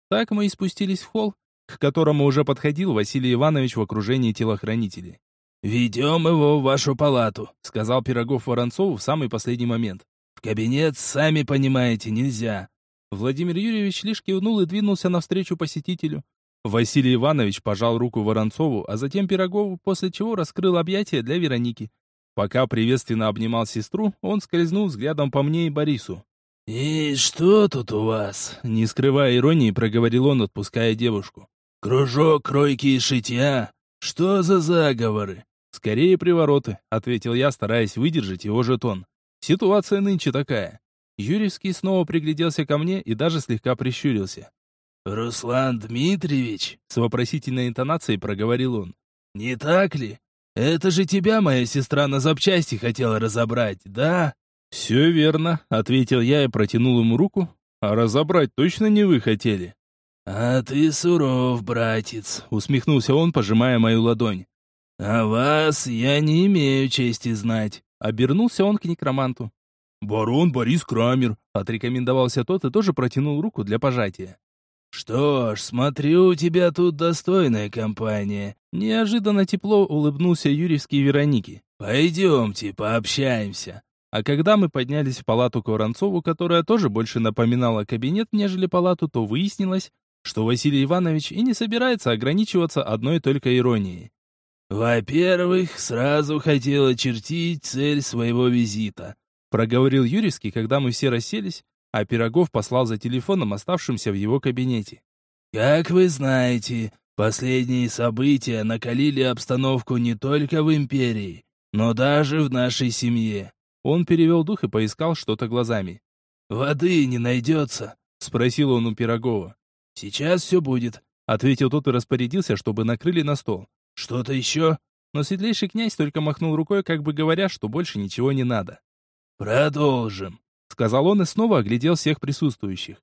Так мы и спустились в холл, к которому уже подходил Василий Иванович в окружении телохранителей. «Ведем его в вашу палату», — сказал Пирогов Воронцову в самый последний момент. «В кабинет, сами понимаете, нельзя». Владимир Юрьевич лишь кивнул и двинулся навстречу посетителю, Василий Иванович пожал руку Воронцову, а затем Пирогову, после чего раскрыл объятия для Вероники. Пока приветственно обнимал сестру, он скользнул взглядом по мне и Борису. «И что тут у вас?» Не скрывая иронии, проговорил он, отпуская девушку. «Кружок кройки и шитья? Что за заговоры?» «Скорее привороты», — ответил я, стараясь выдержать его жетон. «Ситуация нынче такая». Юрьевский снова пригляделся ко мне и даже слегка прищурился. «Руслан Дмитриевич?» — с вопросительной интонацией проговорил он. «Не так ли? Это же тебя моя сестра на запчасти хотела разобрать, да?» «Все верно», — ответил я и протянул ему руку. «А разобрать точно не вы хотели?» «А ты суров, братец», — усмехнулся он, пожимая мою ладонь. «А вас я не имею чести знать», — обернулся он к некроманту. «Барон Борис Крамер», — отрекомендовался тот и тоже протянул руку для пожатия. «Что ж, смотрю, у тебя тут достойная компания». Неожиданно тепло улыбнулся Юрьевский Вероники. «Пойдемте, пообщаемся». А когда мы поднялись в палату к Воронцову, которая тоже больше напоминала кабинет, нежели палату, то выяснилось, что Василий Иванович и не собирается ограничиваться одной только иронией. «Во-первых, сразу хотел очертить цель своего визита», проговорил Юрьевский, когда мы все расселись, а Пирогов послал за телефоном, оставшимся в его кабинете. «Как вы знаете, последние события накалили обстановку не только в империи, но даже в нашей семье». Он перевел дух и поискал что-то глазами. «Воды не найдется?» — спросил он у Пирогова. «Сейчас все будет», — ответил тот и распорядился, чтобы накрыли на стол. «Что-то еще?» Но светлейший князь только махнул рукой, как бы говоря, что больше ничего не надо. «Продолжим», сказал он и снова оглядел всех присутствующих.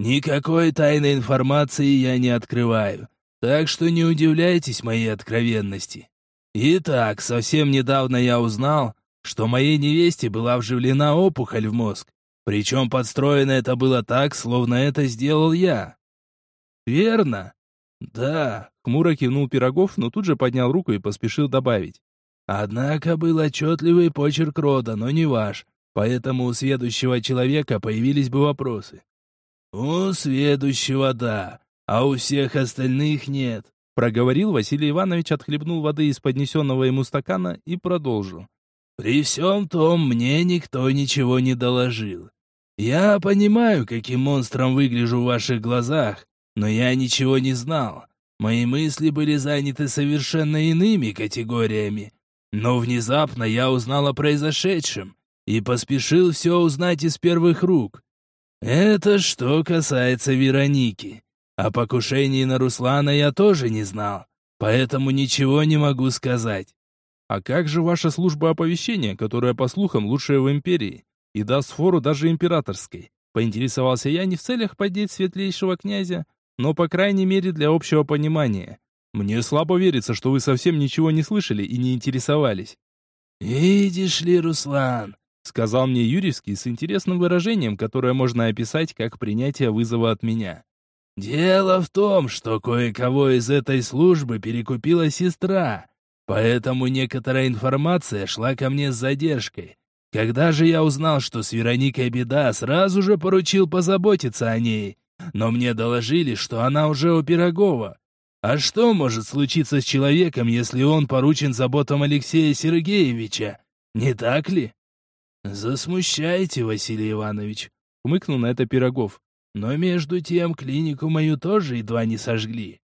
«Никакой тайной информации я не открываю, так что не удивляйтесь моей откровенности. Итак, совсем недавно я узнал, что моей невесте была вживлена опухоль в мозг. Причем подстроено это было так, словно это сделал я. Верно? Да, хмуро кивнул Пирогов, но тут же поднял руку и поспешил добавить. Однако был отчетливый почерк рода, но не ваш, поэтому у следующего человека появились бы вопросы. У следующего да, а у всех остальных нет, проговорил Василий Иванович, отхлебнул воды из поднесенного ему стакана и продолжил. При всем том мне никто ничего не доложил. Я понимаю, каким монстром выгляжу в ваших глазах, но я ничего не знал. Мои мысли были заняты совершенно иными категориями. Но внезапно я узнал о произошедшем и поспешил все узнать из первых рук. Это что касается Вероники. О покушении на Руслана я тоже не знал, поэтому ничего не могу сказать. А как же ваша служба оповещения, которая, по слухам, лучшая в империи? и даст фору даже императорской. Поинтересовался я не в целях поддеть светлейшего князя, но, по крайней мере, для общего понимания. Мне слабо верится, что вы совсем ничего не слышали и не интересовались. «Видишь ли, Руслан», — сказал мне Юрьевский с интересным выражением, которое можно описать как принятие вызова от меня. «Дело в том, что кое-кого из этой службы перекупила сестра, поэтому некоторая информация шла ко мне с задержкой. Когда же я узнал, что с Вероникой беда, сразу же поручил позаботиться о ней. Но мне доложили, что она уже у Пирогова. А что может случиться с человеком, если он поручен заботам Алексея Сергеевича? Не так ли? Засмущаете, Василий Иванович, хмыкнул на это Пирогов. Но между тем клинику мою тоже едва не сожгли.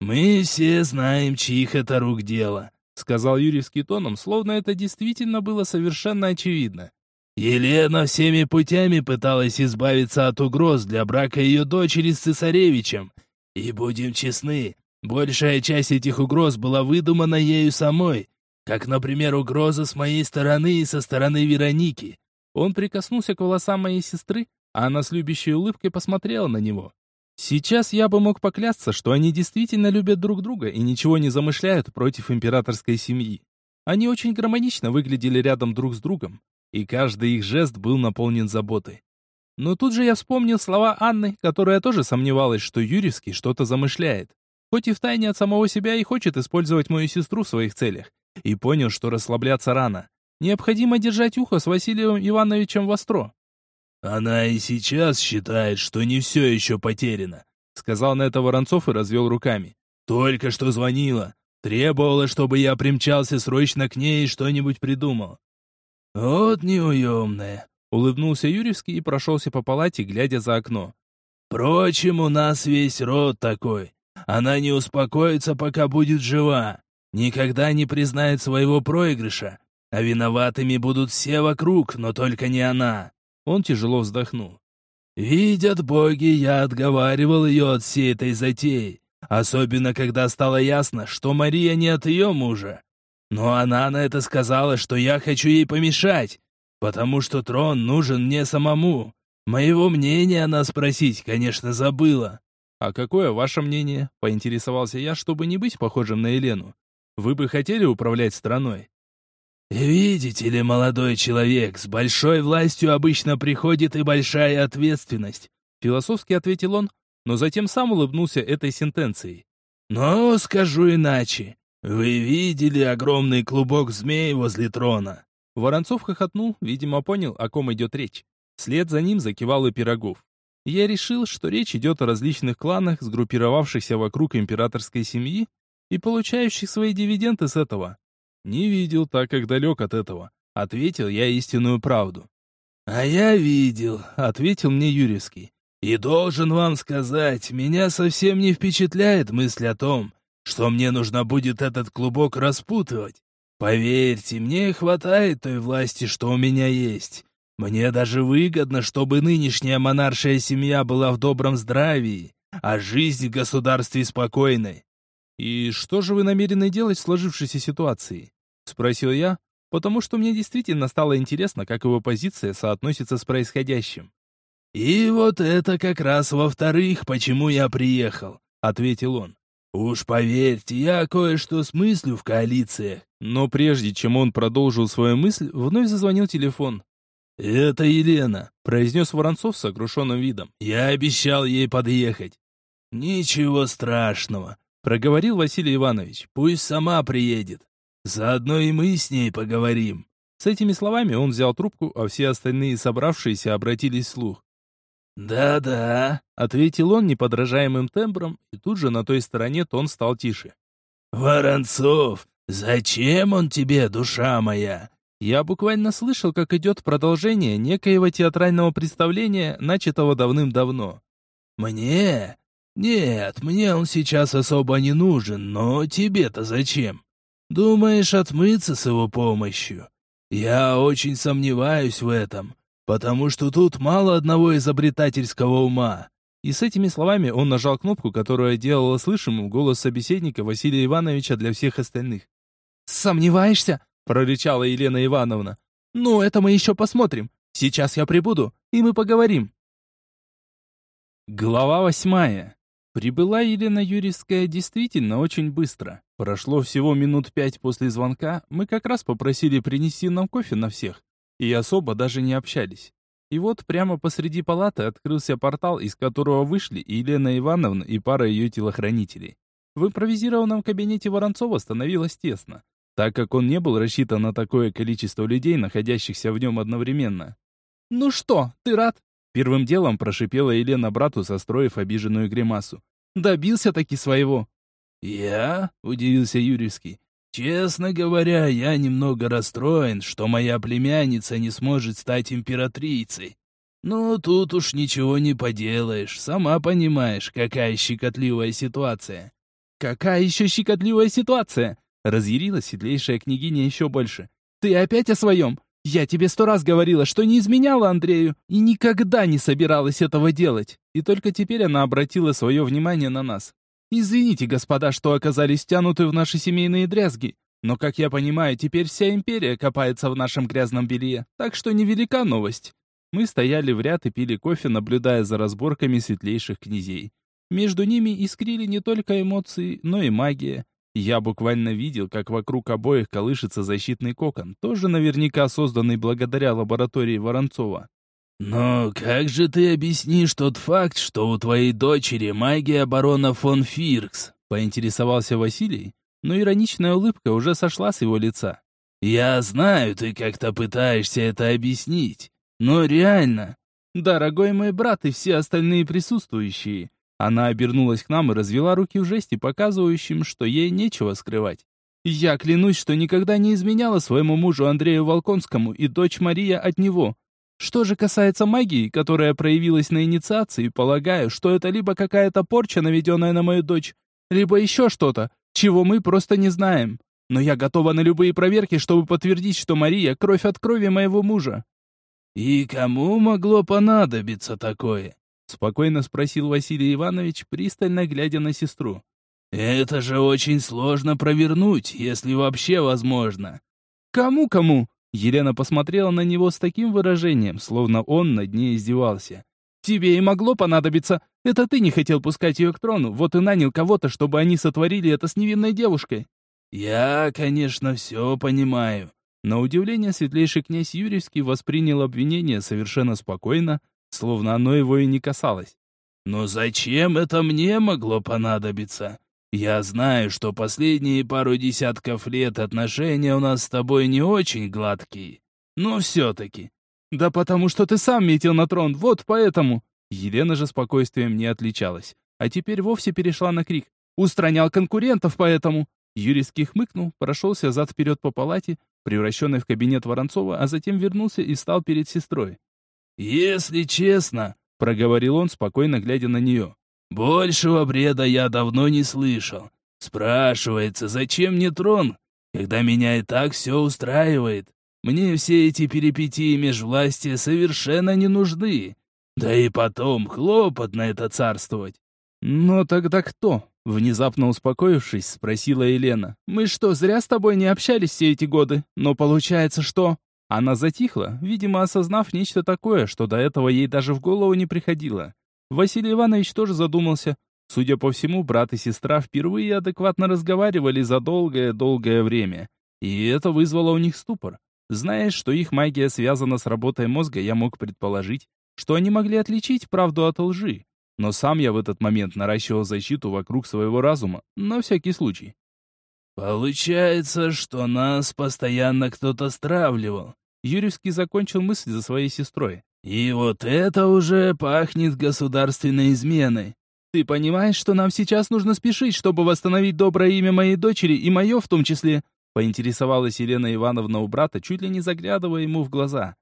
Мы все знаем, чьих это рук дело сказал Юрьевский тоном, словно это действительно было совершенно очевидно. Елена всеми путями пыталась избавиться от угроз для брака ее дочери с цесаревичем. И будем честны, большая часть этих угроз была выдумана ею самой, как, например, угроза с моей стороны и со стороны Вероники. Он прикоснулся к волосам моей сестры, а она с любящей улыбкой посмотрела на него. Сейчас я бы мог поклясться, что они действительно любят друг друга и ничего не замышляют против императорской семьи. Они очень гармонично выглядели рядом друг с другом, и каждый их жест был наполнен заботой. Но тут же я вспомнил слова Анны, которая тоже сомневалась, что Юрьевский что-то замышляет. Хоть и втайне от самого себя и хочет использовать мою сестру в своих целях. И понял, что расслабляться рано. Необходимо держать ухо с Василием Ивановичем востро. «Она и сейчас считает, что не все еще потеряно», — сказал на это Воронцов и развел руками. «Только что звонила. Требовала, чтобы я примчался срочно к ней и что-нибудь придумал». «Вот неуемная», — улыбнулся Юрьевский и прошелся по палате, глядя за окно. «Впрочем, у нас весь род такой. Она не успокоится, пока будет жива. Никогда не признает своего проигрыша. А виноватыми будут все вокруг, но только не она. Он тяжело вздохнул. «Видят боги, я отговаривал ее от всей этой затеи, особенно когда стало ясно, что Мария не от ее мужа. Но она на это сказала, что я хочу ей помешать, потому что трон нужен мне самому. Моего мнения она спросить, конечно, забыла». «А какое ваше мнение?» — поинтересовался я, чтобы не быть похожим на Елену. «Вы бы хотели управлять страной?» «Видите ли, молодой человек, с большой властью обычно приходит и большая ответственность», философски ответил он, но затем сам улыбнулся этой сентенцией. «Но скажу иначе. Вы видели огромный клубок змей возле трона?» Воронцов хохотнул, видимо, понял, о ком идет речь. Вслед за ним закивал и Пирогов. Я решил, что речь идет о различных кланах, сгруппировавшихся вокруг императорской семьи и получающих свои дивиденды с этого. Не видел, так как далек от этого. Ответил я истинную правду. «А я видел», — ответил мне Юрьевский. «И должен вам сказать, меня совсем не впечатляет мысль о том, что мне нужно будет этот клубок распутывать. Поверьте, мне хватает той власти, что у меня есть. Мне даже выгодно, чтобы нынешняя монаршая семья была в добром здравии, а жизнь в государстве спокойной. «И что же вы намерены делать в сложившейся ситуации?» — спросил я, потому что мне действительно стало интересно, как его позиция соотносится с происходящим. «И вот это как раз во-вторых, почему я приехал», — ответил он. Уж поверьте, я кое-что смыслю в коалициях. Но прежде чем он продолжил свою мысль, вновь зазвонил телефон. «Это Елена», — произнес Воронцов с сокрушенным видом. «Я обещал ей подъехать». «Ничего страшного», — проговорил Василий Иванович. «Пусть сама приедет. Заодно и мы с ней поговорим». С этими словами он взял трубку, а все остальные собравшиеся обратились вслух. «Да-да», — ответил он неподражаемым тембром, и тут же на той стороне тон стал тише. «Воронцов, зачем он тебе, душа моя?» Я буквально слышал, как идет продолжение некоего театрального представления, начатого давным-давно. «Мне? Нет, мне он сейчас особо не нужен, но тебе-то зачем? Думаешь отмыться с его помощью? Я очень сомневаюсь в этом, потому что тут мало одного изобретательского ума. И с этими словами он нажал кнопку, которая делала слышимым голос собеседника Василия Ивановича для всех остальных. «Сомневаешься?» — прорычала Елена Ивановна. «Ну, это мы еще посмотрим. Сейчас я прибуду, и мы поговорим». Глава восьмая. Прибыла Елена Юрьевская действительно очень быстро. Прошло всего минут пять после звонка, мы как раз попросили принести нам кофе на всех, и особо даже не общались. И вот прямо посреди палаты открылся портал, из которого вышли Елена Ивановна и пара ее телохранителей. В импровизированном кабинете Воронцова становилось тесно, так как он не был рассчитан на такое количество людей, находящихся в нем одновременно. «Ну что, ты рад?» Первым делом прошипела Елена брату, состроив обиженную гримасу. «Добился таки своего». «Я?» — удивился Юрьевский. «Честно говоря, я немного расстроен, что моя племянница не сможет стать императрицей. Но тут уж ничего не поделаешь, сама понимаешь, какая щекотливая ситуация». «Какая еще щекотливая ситуация?» Разъярилась светлейшая княгиня еще больше. «Ты опять о своем? Я тебе сто раз говорила, что не изменяла Андрею и никогда не собиралась этого делать. И только теперь она обратила свое внимание на нас. Извините, господа, что оказались втянуты в наши семейные дрязги. Но, как я понимаю, теперь вся империя копается в нашем грязном белье, так что невелика новость. Мы стояли в ряд и пили кофе, наблюдая за разборками светлейших князей. Между ними искрили не только эмоции, но и магия. Я буквально видел, как вокруг обоих колышется защитный кокон, тоже наверняка созданный благодаря лаборатории Воронцова. «Но как же ты объяснишь тот факт, что у твоей дочери магия барона фон Фиркс?» — поинтересовался Василий, но ироничная улыбка уже сошла с его лица. «Я знаю, ты как-то пытаешься это объяснить, но реально...» «Дорогой мой брат и все остальные присутствующие, она обернулась к нам и развела руки в жесте, показывающим, что ей нечего скрывать. «Я клянусь, что никогда не изменяла своему мужу Андрею Волконскому и дочь Мария от него. Что же касается магии, которая проявилась на инициации, полагаю, что это либо какая-то порча, наведенная на мою дочь, либо еще что-то, чего мы просто не знаем. Но я готова на любые проверки, чтобы подтвердить, что Мария — кровь от крови моего мужа». «И кому могло понадобиться такое?» Спокойно спросил Василий Иванович, пристально глядя на сестру. «Это же очень сложно провернуть, если вообще возможно». «Кому-кому?» Елена посмотрела на него с таким выражением, словно он над ней издевался. «Тебе и могло понадобиться. Это ты не хотел пускать ее к трону, вот и нанял кого-то, чтобы они сотворили это с невинной девушкой». «Я, конечно, все понимаю». На удивление светлейший князь Юрьевский воспринял обвинение совершенно спокойно, словно оно его и не касалось. «Но зачем это мне могло понадобиться? Я знаю, что последние пару десятков лет отношения у нас с тобой не очень гладкие, но все-таки...» «Да потому что ты сам метил на трон, вот поэтому...» Елена же спокойствием не отличалась, а теперь вовсе перешла на крик. «Устранял конкурентов, поэтому...» Юрийский хмыкнул, прошелся зад-вперед по палате, превращенный в кабинет Воронцова, а затем вернулся и стал перед сестрой. «Если честно», — проговорил он, спокойно глядя на нее, «большего бреда я давно не слышал. Спрашивается, зачем мне трон, когда меня и так все устраивает? Мне все эти перипетии межвластия совершенно не нужны. Да и потом, хлопотно это царствовать». «Но тогда кто?» Внезапно успокоившись, спросила Елена. «Мы что, зря с тобой не общались все эти годы? Но получается, что...» Она затихла, видимо, осознав нечто такое, что до этого ей даже в голову не приходило. Василий Иванович тоже задумался. Судя по всему, брат и сестра впервые адекватно разговаривали за долгое-долгое время. И это вызвало у них ступор. Зная, что их магия связана с работой мозга, я мог предположить, что они могли отличить правду от лжи. Но сам я в этот момент наращивал защиту вокруг своего разума, на всякий случай. «Получается, что нас постоянно кто-то стравливал». Юрьевский закончил мысль за своей сестрой. «И вот это уже пахнет государственной изменой. Ты понимаешь, что нам сейчас нужно спешить, чтобы восстановить доброе имя моей дочери и мое в том числе?» Поинтересовалась Елена Ивановна у брата, чуть ли не заглядывая ему в глаза.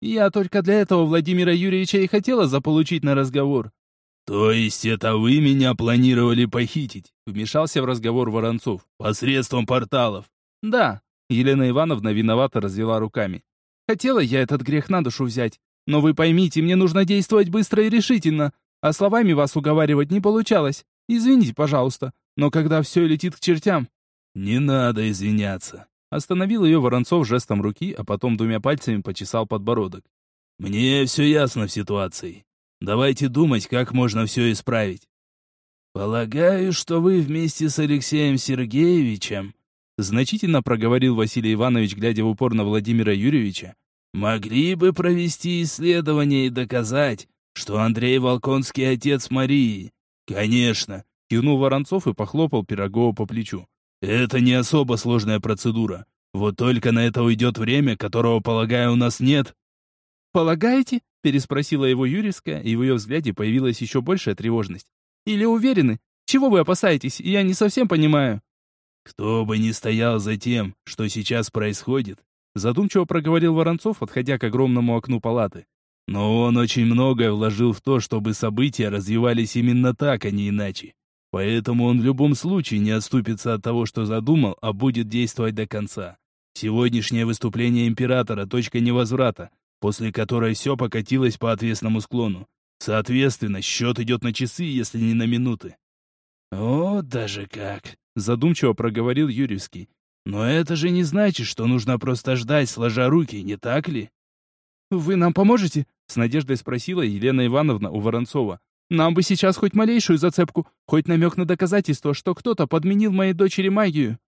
«Я только для этого Владимира Юрьевича и хотела заполучить на разговор. «То есть это вы меня планировали похитить?» Вмешался в разговор Воронцов. «Посредством порталов?» «Да». Елена Ивановна виновато развела руками. «Хотела я этот грех на душу взять. Но вы поймите, мне нужно действовать быстро и решительно. А словами вас уговаривать не получалось. Извините, пожалуйста. Но когда все летит к чертям...» «Не надо извиняться». Остановил ее Воронцов жестом руки, а потом двумя пальцами почесал подбородок. «Мне все ясно в ситуации. Давайте думать, как можно все исправить. Полагаю, что вы вместе с Алексеем Сергеевичем, значительно проговорил Василий Иванович, глядя в упор на Владимира Юрьевича, могли бы провести исследование и доказать, что Андрей Волконский отец Марии. Конечно, кивнул Воронцов и похлопал Пирогова по плечу. Это не особо сложная процедура. Вот только на это уйдет время, которого, полагаю, у нас нет. Полагаете? Переспросила его Юрьевская, и в ее взгляде появилась еще большая тревожность. «Или уверены? Чего вы опасаетесь? Я не совсем понимаю». «Кто бы ни стоял за тем, что сейчас происходит», задумчиво проговорил Воронцов, отходя к огромному окну палаты. «Но он очень многое вложил в то, чтобы события развивались именно так, а не иначе. Поэтому он в любом случае не отступится от того, что задумал, а будет действовать до конца. Сегодняшнее выступление императора – точка невозврата, после которой все покатилось по отвесному склону. Соответственно, счет идет на часы, если не на минуты. «Вот даже как!» — задумчиво проговорил Юрьевский. «Но это же не значит, что нужно просто ждать, сложа руки, не так ли?» «Вы нам поможете?» — с надеждой спросила Елена Ивановна у Воронцова. «Нам бы сейчас хоть малейшую зацепку, хоть намек на доказательство, что кто-то подменил моей дочери магию».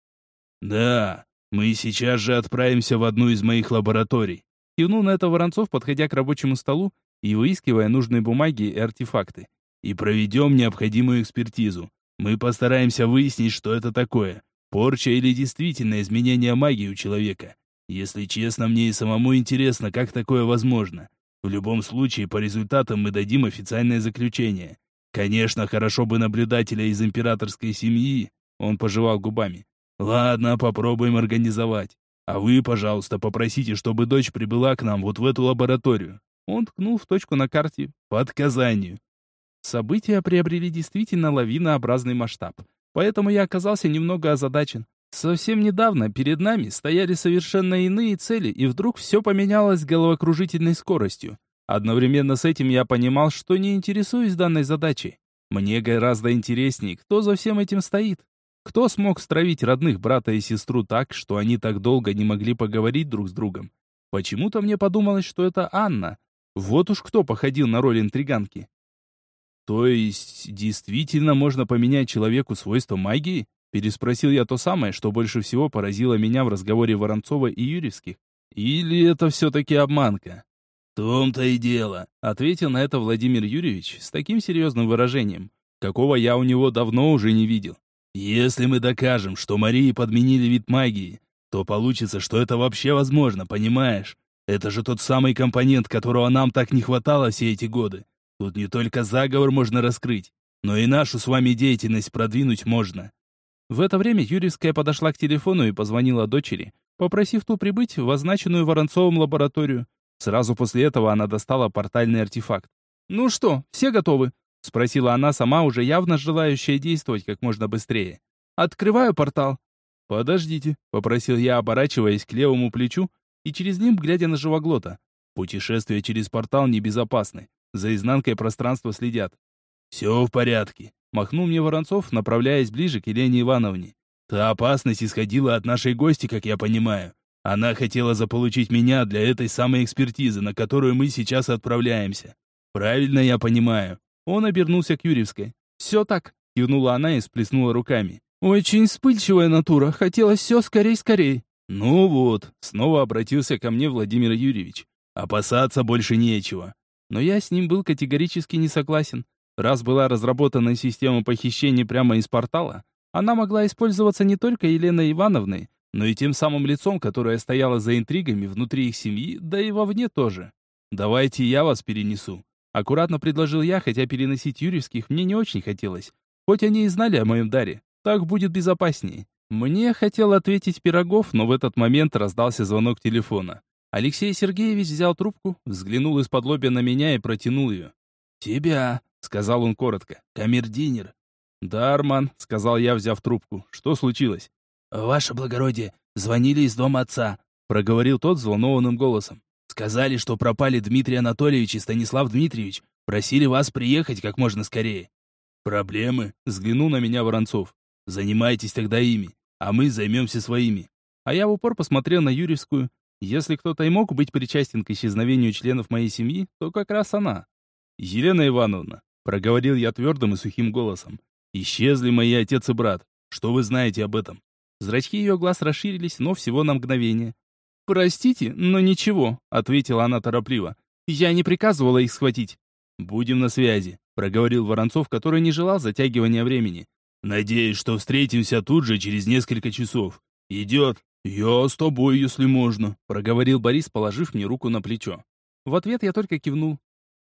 «Да, мы сейчас же отправимся в одну из моих лабораторий. Кивнул на это Воронцов, подходя к рабочему столу и выискивая нужные бумаги и артефакты. «И проведем необходимую экспертизу. Мы постараемся выяснить, что это такое. Порча или действительно изменение магии у человека. Если честно, мне и самому интересно, как такое возможно. В любом случае, по результатам мы дадим официальное заключение. Конечно, хорошо бы наблюдателя из императорской семьи, он пожевал губами. Ладно, попробуем организовать. А вы, пожалуйста, попросите, чтобы дочь прибыла к нам вот в эту лабораторию. Он ткнул в точку на карте под Казанью. События приобрели действительно лавинообразный масштаб, поэтому я оказался немного озадачен. Совсем недавно перед нами стояли совершенно иные цели, и вдруг все поменялось головокружительной скоростью. Одновременно с этим я понимал, что не интересуюсь данной задачей. Мне гораздо интереснее, кто за всем этим стоит. Кто смог стравить родных брата и сестру так, что они так долго не могли поговорить друг с другом? Почему-то мне подумалось, что это Анна. Вот уж кто походил на роль интриганки. То есть, действительно можно поменять человеку свойства магии? Переспросил я то самое, что больше всего поразило меня в разговоре Воронцова и Юрьевских. Или это все-таки обманка? «В том-то и дело», — ответил на это Владимир Юрьевич с таким серьезным выражением, какого я у него давно уже не видел. Если мы докажем, что Марии подменили вид магии, то получится, что это вообще возможно, понимаешь? Это же тот самый компонент, которого нам так не хватало все эти годы. Тут не только заговор можно раскрыть, но и нашу с вами деятельность продвинуть можно. В это время Юрьевская подошла к телефону и позвонила дочери, попросив ту прибыть в означенную Воронцовым лабораторию. Сразу после этого она достала портальный артефакт. «Ну что, все готовы?» — спросила она сама, уже явно желающая действовать как можно быстрее. «Открываю портал». «Подождите», — попросил я, оборачиваясь к левому плечу и через ним глядя на живоглота. «Путешествия через портал небезопасны. За изнанкой пространства следят». «Все в порядке», — махнул мне Воронцов, направляясь ближе к Елене Ивановне. «Та опасность исходила от нашей гости, как я понимаю. Она хотела заполучить меня для этой самой экспертизы, на которую мы сейчас отправляемся. Правильно я понимаю?» Он обернулся к Юрьевской. «Все так. кивнула она и сплеснула руками. «Очень вспыльчивая натура, хотелось все скорей-скорей». «Ну вот», — снова обратился ко мне Владимир Юрьевич. «Опасаться больше нечего». Но я с ним был категорически не согласен. Раз была разработана система похищения прямо из портала, она могла использоваться не только Еленой Ивановной, но и тем самым лицом, которое стояло за интригами внутри их семьи, да и вовне тоже. «Давайте я вас перенесу», — аккуратно предложил я, хотя переносить Юрьевских мне не очень хотелось. Хоть они и знали о моем даре, так будет безопаснее. Мне хотел ответить Пирогов, но в этот момент раздался звонок телефона. Алексей Сергеевич взял трубку, взглянул из-под лобья на меня и протянул ее. «Тебя», — сказал он коротко, — «камердинер». «Да, Арман», — сказал я, взяв трубку. «Что случилось?» «Ваше благородие, звонили из дома отца», — проговорил тот взволнованным голосом. «Сказали, что пропали Дмитрий Анатольевич и Станислав Дмитриевич. Просили вас приехать как можно скорее». «Проблемы?» — взглянул на меня Воронцов. «Занимайтесь тогда ими, а мы займемся своими». А я в упор посмотрел на Юрьевскую, если кто-то и мог быть причастен к исчезновению членов моей семьи, то как раз она. «Елена Ивановна», — проговорил я твердым и сухим голосом, — «исчезли мои отец и брат. Что вы знаете об этом?» Зрачки ее глаз расширились, но всего на мгновение. «Простите, но ничего», — ответила она торопливо. «Я не приказывала их схватить». «Будем на связи», — проговорил Воронцов, который не желал затягивания времени. «Надеюсь, что встретимся тут же через несколько часов. Идет?» «Я с тобой, если можно», — проговорил Борис, положив мне руку на плечо. В ответ я только кивнул.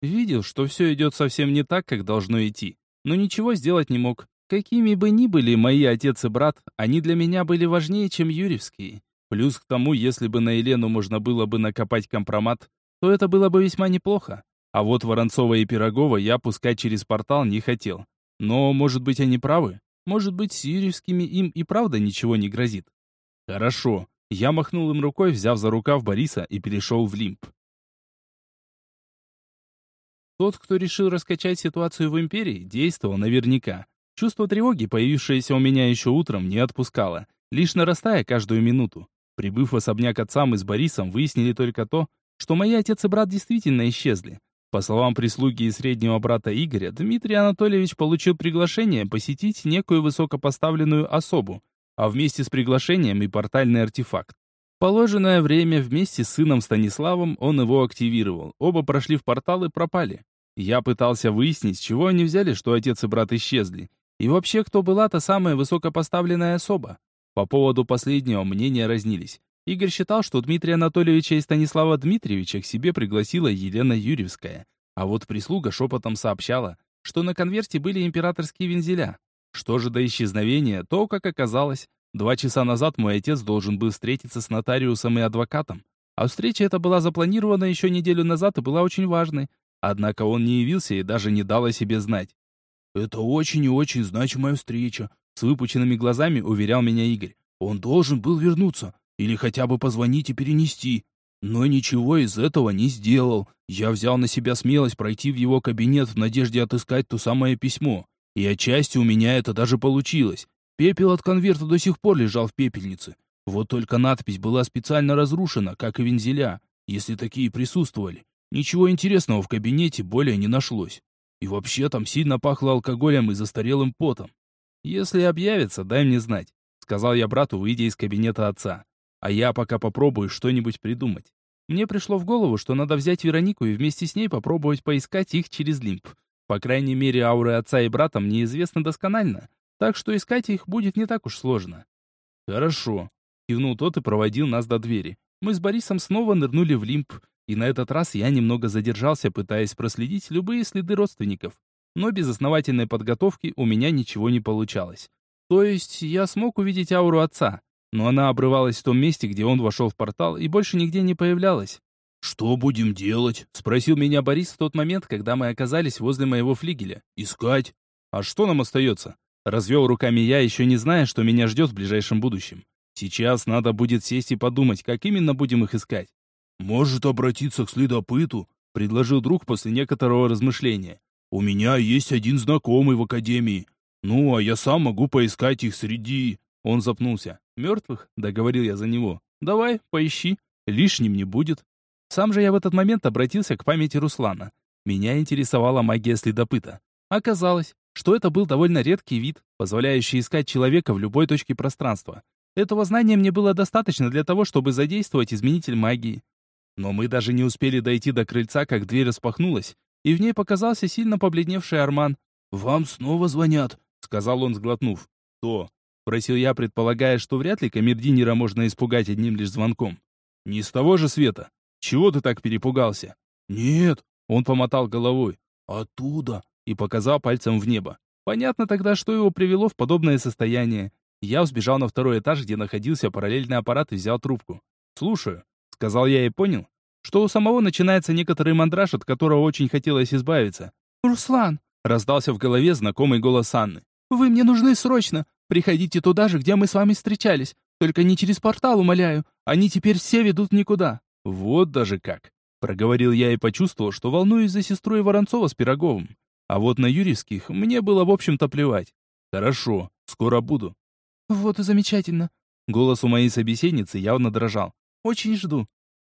Видел, что все идет совсем не так, как должно идти, но ничего сделать не мог. Какими бы ни были мои отец и брат, они для меня были важнее, чем юрьевские. Плюс к тому, если бы на Елену можно было бы накопать компромат, то это было бы весьма неплохо. А вот Воронцова и Пирогова я пускать через портал не хотел. Но, может быть, они правы? Может быть, с юрьевскими им и правда ничего не грозит? Хорошо. Я махнул им рукой, взяв за рукав Бориса и перешел в лимп. Тот, кто решил раскачать ситуацию в империи, действовал наверняка. Чувство тревоги, появившееся у меня еще утром, не отпускало, лишь нарастая каждую минуту. Прибыв в особняк отца, мы с Борисом выяснили только то, что мои отец и брат действительно исчезли. По словам прислуги и среднего брата Игоря, Дмитрий Анатольевич получил приглашение посетить некую высокопоставленную особу, а вместе с приглашением и портальный артефакт. положенное время вместе с сыном Станиславом он его активировал. Оба прошли в портал и пропали. Я пытался выяснить, чего они взяли, что отец и брат исчезли. И вообще, кто была та самая высокопоставленная особа. По поводу последнего мнения разнились. Игорь считал, что Дмитрия Анатольевича и Станислава Дмитриевича к себе пригласила Елена Юрьевская. А вот прислуга шепотом сообщала, что на конверте были императорские вензеля. Что же до исчезновения, то, как оказалось, два часа назад мой отец должен был встретиться с нотариусом и адвокатом. А встреча эта была запланирована еще неделю назад и была очень важной. Однако он не явился и даже не дал о себе знать. «Это очень и очень значимая встреча», — с выпученными глазами уверял меня Игорь. «Он должен был вернуться, или хотя бы позвонить и перенести. Но ничего из этого не сделал. Я взял на себя смелость пройти в его кабинет в надежде отыскать то самое письмо. И отчасти у меня это даже получилось. Пепел от конверта до сих пор лежал в пепельнице. Вот только надпись была специально разрушена, как и вензеля, если такие присутствовали. Ничего интересного в кабинете более не нашлось. И вообще там сильно пахло алкоголем и застарелым потом. «Если объявится, дай мне знать», — сказал я брату, выйдя из кабинета отца. «А я пока попробую что-нибудь придумать». Мне пришло в голову, что надо взять Веронику и вместе с ней попробовать поискать их через лимп. По крайней мере, ауры отца и брата мне известны досконально, так что искать их будет не так уж сложно. «Хорошо», — кивнул тот и проводил нас до двери. Мы с Борисом снова нырнули в лимп, и на этот раз я немного задержался, пытаясь проследить любые следы родственников. Но без основательной подготовки у меня ничего не получалось. То есть я смог увидеть ауру отца, но она обрывалась в том месте, где он вошел в портал и больше нигде не появлялась. «Что будем делать?» — спросил меня Борис в тот момент, когда мы оказались возле моего флигеля. «Искать?» «А что нам остается?» Развел руками я, еще не зная, что меня ждет в ближайшем будущем. Сейчас надо будет сесть и подумать, как именно будем их искать. «Может, обратиться к следопыту?» — предложил друг после некоторого размышления. «У меня есть один знакомый в академии. Ну, а я сам могу поискать их среди...» Он запнулся. «Мертвых?» — договорил я за него. «Давай, поищи. Лишним не будет». Сам же я в этот момент обратился к памяти Руслана. Меня интересовала магия следопыта. Оказалось, что это был довольно редкий вид, позволяющий искать человека в любой точке пространства. Этого знания мне было достаточно для того, чтобы задействовать изменитель магии. Но мы даже не успели дойти до крыльца, как дверь распахнулась, и в ней показался сильно побледневший Арман. «Вам снова звонят», — сказал он, сглотнув. «Кто?» — спросил я, предполагая, что вряд ли камердинера можно испугать одним лишь звонком. «Не с того же света. Чего ты так перепугался?» «Нет», — он помотал головой. «Оттуда», — и показал пальцем в небо. Понятно тогда, что его привело в подобное состояние. Я взбежал на второй этаж, где находился параллельный аппарат и взял трубку. «Слушаю», — сказал я и понял, что у самого начинается некоторый мандраж, от которого очень хотелось избавиться. «Руслан!» — раздался в голове знакомый голос Анны. «Вы мне нужны срочно! Приходите туда же, где мы с вами встречались. Только не через портал, умоляю. Они теперь все ведут никуда». «Вот даже как!» — проговорил я и почувствовал, что волнуюсь за сестру и Воронцова с Пироговым. А вот на Юрьевских мне было, в общем-то, плевать. «Хорошо, скоро буду». «Вот и замечательно». Голос у моей собеседницы явно дрожал. «Очень жду».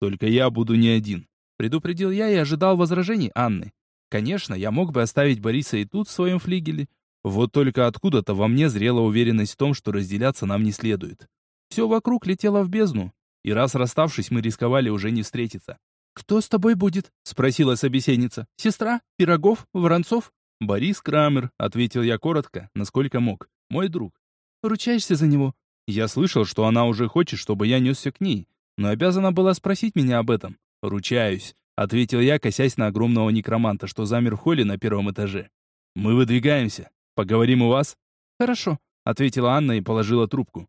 «Только я буду не один», — предупредил я и ожидал возражений Анны. Конечно, я мог бы оставить Бориса и тут в своем флигеле. Вот только откуда-то во мне зрела уверенность в том, что разделяться нам не следует. Все вокруг летело в бездну, и раз расставшись, мы рисковали уже не встретиться. «Кто с тобой будет?» — спросила собеседница. «Сестра? Пирогов? Воронцов?» «Борис Крамер», — ответил я коротко, насколько мог. «Мой друг». Ручаешься за него?» Я слышал, что она уже хочет, чтобы я несся к ней, но обязана была спросить меня об этом. «Ручаюсь», — ответил я, косясь на огромного некроманта, что замер в холле на первом этаже. «Мы выдвигаемся. Поговорим у вас?» «Хорошо», — ответила Анна и положила трубку.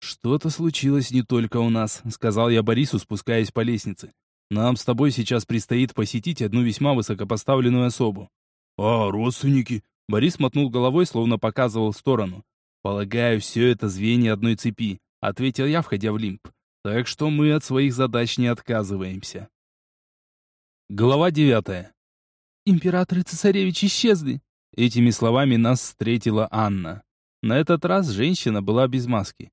«Что-то случилось не только у нас», — сказал я Борису, спускаясь по лестнице. «Нам с тобой сейчас предстоит посетить одну весьма высокопоставленную особу». «А, родственники?» Борис мотнул головой, словно показывал в сторону. «Полагаю, все это звенья одной цепи», — ответил я, входя в лимб. «Так что мы от своих задач не отказываемся». Глава девятая. «Император и цесаревич исчезли!» Этими словами нас встретила Анна. На этот раз женщина была без маски.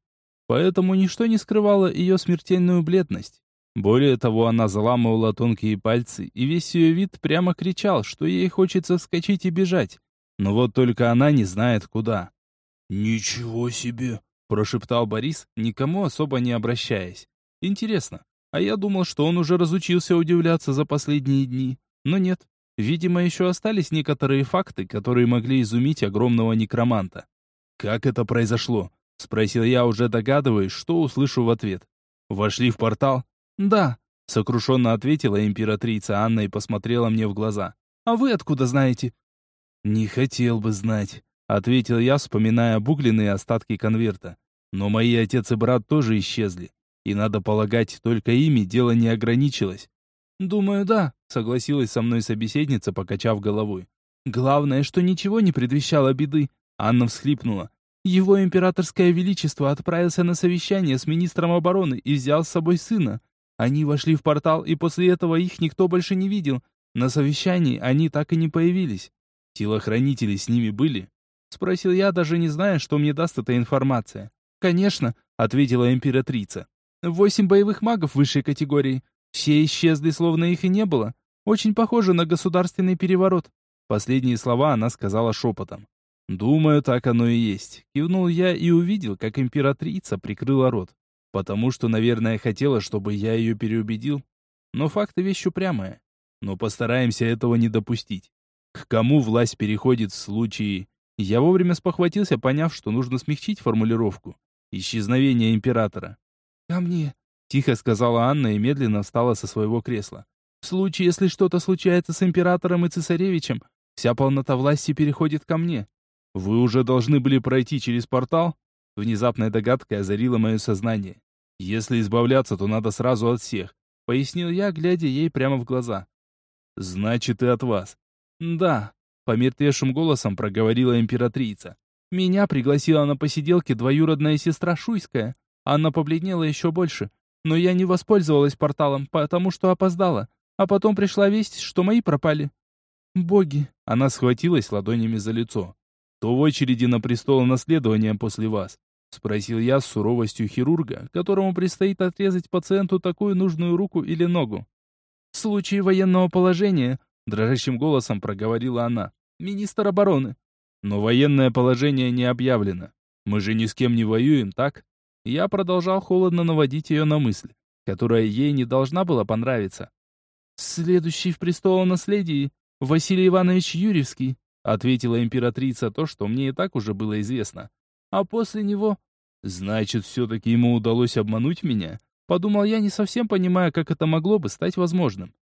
Поэтому ничто не скрывало ее смертельную бледность. Более того, она заламывала тонкие пальцы, и весь ее вид прямо кричал, что ей хочется вскочить и бежать. Но вот только она не знает куда. «Ничего себе!» – прошептал Борис, никому особо не обращаясь. «Интересно, а я думал, что он уже разучился удивляться за последние дни. Но нет, видимо, еще остались некоторые факты, которые могли изумить огромного некроманта. «Как это произошло?» – спросил я, уже догадываясь, что услышу в ответ. «Вошли в портал?» «Да», — сокрушенно ответила императрица Анна и посмотрела мне в глаза. «А вы откуда знаете?» «Не хотел бы знать», ответил я, вспоминая обугленные остатки конверта. Но мои отец и брат тоже исчезли. И надо полагать, только ими дело не ограничилось. Думаю, да, согласилась со мной собеседница, покачав головой. Главное, что ничего не предвещало беды. Анна всхлипнула. Его императорское величество отправился на совещание с министром обороны и взял с собой сына. Они вошли в портал, и после этого их никто больше не видел. На совещании они так и не появились. Телохранители с ними были? Спросил я, даже не зная, что мне даст эта информация. «Конечно», — ответила императрица. «Восемь боевых магов высшей категории. Все исчезли, словно их и не было. Очень похоже на государственный переворот». Последние слова она сказала шепотом. «Думаю, так оно и есть». Кивнул я и увидел, как императрица прикрыла рот. Потому что, наверное, хотела, чтобы я ее переубедил. Но факты вещь упрямая. Но постараемся этого не допустить. К кому власть переходит в случае я вовремя спохватился, поняв, что нужно смягчить формулировку. Исчезновение императора. «Ко мне», — тихо сказала Анна и медленно встала со своего кресла. «В случае, если что-то случается с императором и цесаревичем, вся полнота власти переходит ко мне». «Вы уже должны были пройти через портал?» Внезапная догадка озарила мое сознание. «Если избавляться, то надо сразу от всех», — пояснил я, глядя ей прямо в глаза. «Значит, и от вас». «Да», Помертвевшим голосом проговорила императрица. «Меня пригласила на посиделки двоюродная сестра Шуйская. Она побледнела еще больше. Но я не воспользовалась порталом, потому что опоздала. А потом пришла весть, что мои пропали». «Боги!» Она схватилась ладонями за лицо. «Кто в очереди на престол наследования после вас?» Спросил я с суровостью хирурга, которому предстоит отрезать пациенту такую нужную руку или ногу. «В случае военного положения дрожащим голосом проговорила она. Министр обороны. Но военное положение не объявлено. Мы же ни с кем не воюем, так? Я продолжал холодно наводить ее на мысль, которая ей не должна была понравиться. «Следующий в престолу наследии Василий Иванович Юрьевский», ответила императрица то, что мне и так уже было известно. «А после него...» «Значит, все-таки ему удалось обмануть меня?» Подумал я, не совсем понимая, как это могло бы стать возможным.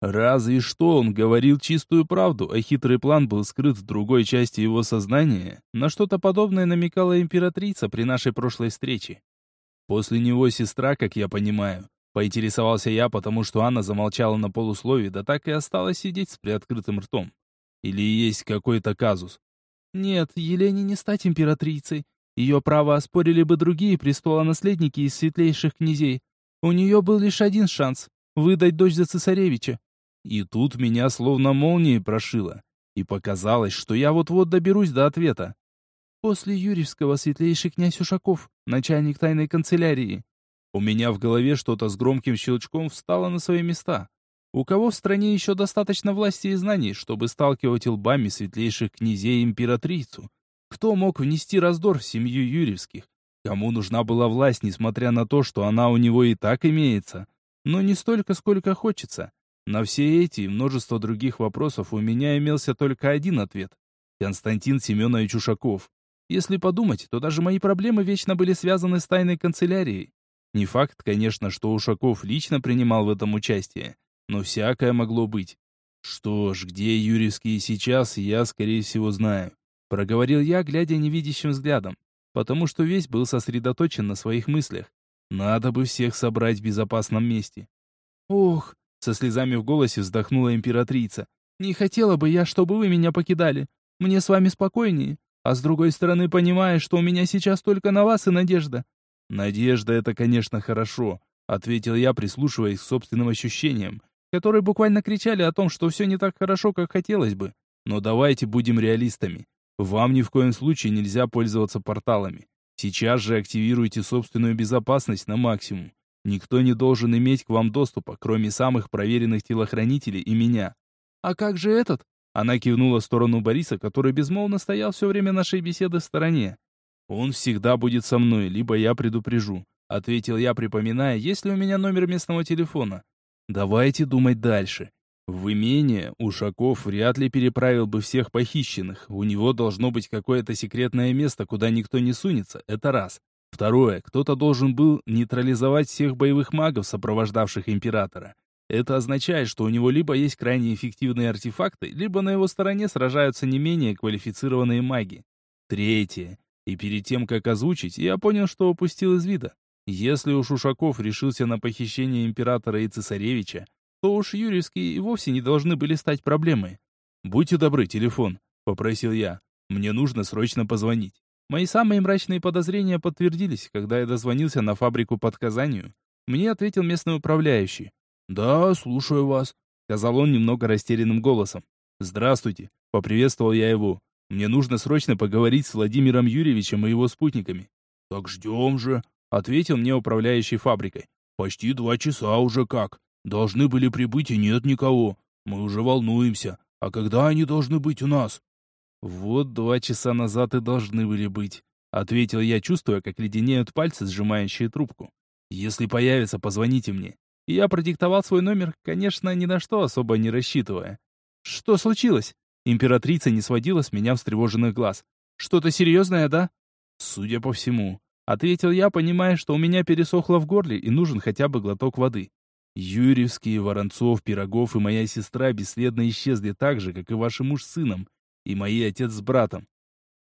Разве что он говорил чистую правду, а хитрый план был скрыт в другой части его сознания. На что-то подобное намекала императрица при нашей прошлой встрече. После него сестра, как я понимаю. Поинтересовался я, потому что Анна замолчала на полусловии, да так и осталась сидеть с приоткрытым ртом. Или есть какой-то казус? Нет, Елене не стать императрицей. Ее право оспорили бы другие престолонаследники из светлейших князей. У нее был лишь один шанс — выдать дочь за цесаревича. И тут меня словно молнией прошило. И показалось, что я вот-вот доберусь до ответа. После Юрьевского светлейший князь Ушаков, начальник тайной канцелярии. У меня в голове что-то с громким щелчком встало на свои места. У кого в стране еще достаточно власти и знаний, чтобы сталкивать лбами светлейших князей и императрицу? Кто мог внести раздор в семью Юрьевских? Кому нужна была власть, несмотря на то, что она у него и так имеется? Но не столько, сколько хочется. На все эти и множество других вопросов у меня имелся только один ответ. Константин Семенович Ушаков. Если подумать, то даже мои проблемы вечно были связаны с тайной канцелярией. Не факт, конечно, что Ушаков лично принимал в этом участие, но всякое могло быть. Что ж, где Юрьевские сейчас, я, скорее всего, знаю. Проговорил я, глядя невидящим взглядом, потому что весь был сосредоточен на своих мыслях. Надо бы всех собрать в безопасном месте. Ох, со слезами в голосе вздохнула императрица. «Не хотела бы я, чтобы вы меня покидали. Мне с вами спокойнее. А с другой стороны, понимаю, что у меня сейчас только на вас и надежда». «Надежда — это, конечно, хорошо», — ответил я, прислушиваясь к собственным ощущениям, которые буквально кричали о том, что все не так хорошо, как хотелось бы. Но давайте будем реалистами. Вам ни в коем случае нельзя пользоваться порталами. Сейчас же активируйте собственную безопасность на максимум. Никто не должен иметь к вам доступа, кроме самых проверенных телохранителей и меня. А как же этот? Она кивнула в сторону Бориса, который безмолвно стоял все время нашей беседы в стороне. Он всегда будет со мной, либо я предупрежу, ответил я, припоминая, есть ли у меня номер местного телефона. Давайте думать дальше. В имение Ушаков вряд ли переправил бы всех похищенных. У него должно быть какое-то секретное место, куда никто не сунется. Это раз. Второе, кто-то должен был нейтрализовать всех боевых магов, сопровождавших императора. Это означает, что у него либо есть крайне эффективные артефакты, либо на его стороне сражаются не менее квалифицированные маги. Третье. И перед тем, как озвучить, я понял, что упустил из вида. Если уж Ушаков решился на похищение императора и цесаревича, то уж Юрьевские и вовсе не должны были стать проблемой. «Будьте добры, телефон», — попросил я. «Мне нужно срочно позвонить». Мои самые мрачные подозрения подтвердились, когда я дозвонился на фабрику под Казанью. Мне ответил местный управляющий. «Да, слушаю вас», — сказал он немного растерянным голосом. «Здравствуйте», — поприветствовал я его. «Мне нужно срочно поговорить с Владимиром Юрьевичем и его спутниками». «Так ждем же», — ответил мне управляющий фабрикой. «Почти два часа уже как. Должны были прибыть и нет никого. Мы уже волнуемся. А когда они должны быть у нас?» «Вот два часа назад и должны были быть», — ответил я, чувствуя, как леденеют пальцы, сжимающие трубку. «Если появится, позвоните мне». И я продиктовал свой номер, конечно, ни на что особо не рассчитывая. «Что случилось?» Императрица не сводила с меня встревоженных глаз. «Что-то серьезное, да?» «Судя по всему», — ответил я, понимая, что у меня пересохло в горле и нужен хотя бы глоток воды. Юрьевские, Воронцов, Пирогов и моя сестра бесследно исчезли так же, как и ваш муж с сыном и мои отец с братом.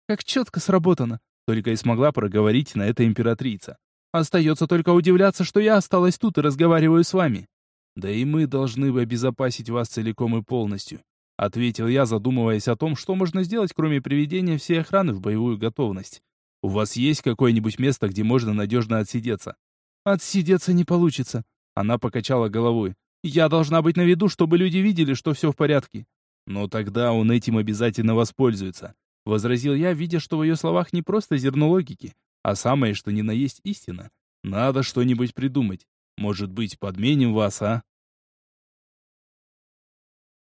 Как четко сработано, только и смогла проговорить на это императрица. Остается только удивляться, что я осталась тут и разговариваю с вами. Да и мы должны бы обезопасить вас целиком и полностью, ответил я, задумываясь о том, что можно сделать, кроме приведения всей охраны в боевую готовность. У вас есть какое-нибудь место, где можно надежно отсидеться? Отсидеться не получится. Она покачала головой. Я должна быть на виду, чтобы люди видели, что все в порядке. «Но тогда он этим обязательно воспользуется», — возразил я, видя, что в ее словах не просто зерно логики, а самое, что ни на есть истина. «Надо что-нибудь придумать. Может быть, подменим вас, а?»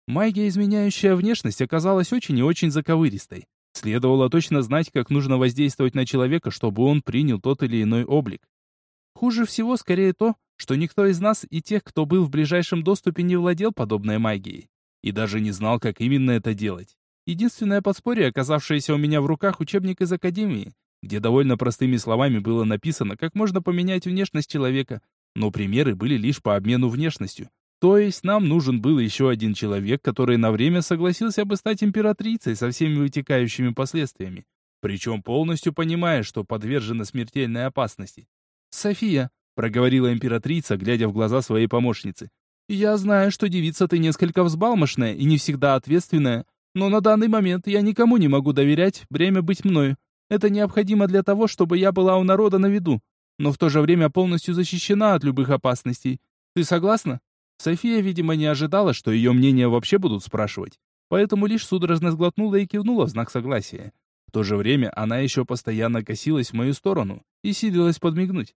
Магия, изменяющая внешность, оказалась очень и очень заковыристой. Следовало точно знать, как нужно воздействовать на человека, чтобы он принял тот или иной облик. Хуже всего скорее то, что никто из нас и тех, кто был в ближайшем доступе, не владел подобной магией. И даже не знал, как именно это делать. Единственное подспорье, оказавшееся у меня в руках, учебник из Академии, где довольно простыми словами было написано, как можно поменять внешность человека, но примеры были лишь по обмену внешностью. То есть нам нужен был еще один человек, который на время согласился бы стать императрицей со всеми вытекающими последствиями, причем полностью понимая, что подвержена смертельной опасности. «София», — проговорила императрица, глядя в глаза своей помощницы, «я знаю, что девица ты несколько взбалмошная и не всегда ответственная, но на данный момент я никому не могу доверять время быть мною. Это необходимо для того, чтобы я была у народа на виду, но в то же время полностью защищена от любых опасностей. Ты согласна?» София, видимо, не ожидала, что ее мнение вообще будут спрашивать, поэтому лишь судорожно сглотнула и кивнула в знак согласия. В то же время она еще постоянно косилась в мою сторону и силилась подмигнуть.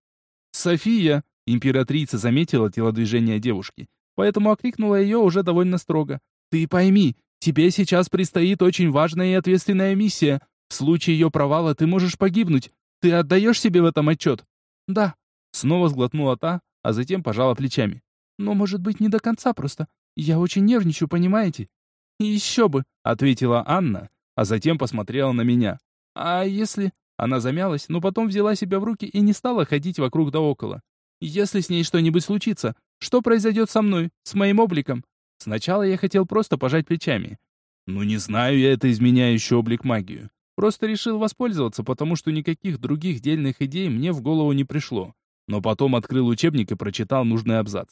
«София!» — императрица заметила телодвижение девушки, поэтому окликнула ее уже довольно строго. «Ты пойми, тебе сейчас предстоит очень важная и ответственная миссия. В случае ее провала ты можешь погибнуть. Ты отдаешь себе в этом отчет?» «Да», — снова сглотнула та, а затем пожала плечами. Но, может быть, не до конца просто. Я очень нервничаю, понимаете?» «Еще бы», — ответила Анна, а затем посмотрела на меня. «А если...» Она замялась, но потом взяла себя в руки и не стала ходить вокруг да около. «Если с ней что-нибудь случится, что произойдет со мной, с моим обликом?» Сначала я хотел просто пожать плечами. «Ну не знаю я это изменяющий облик магию. Просто решил воспользоваться, потому что никаких других дельных идей мне в голову не пришло. Но потом открыл учебник и прочитал нужный абзац.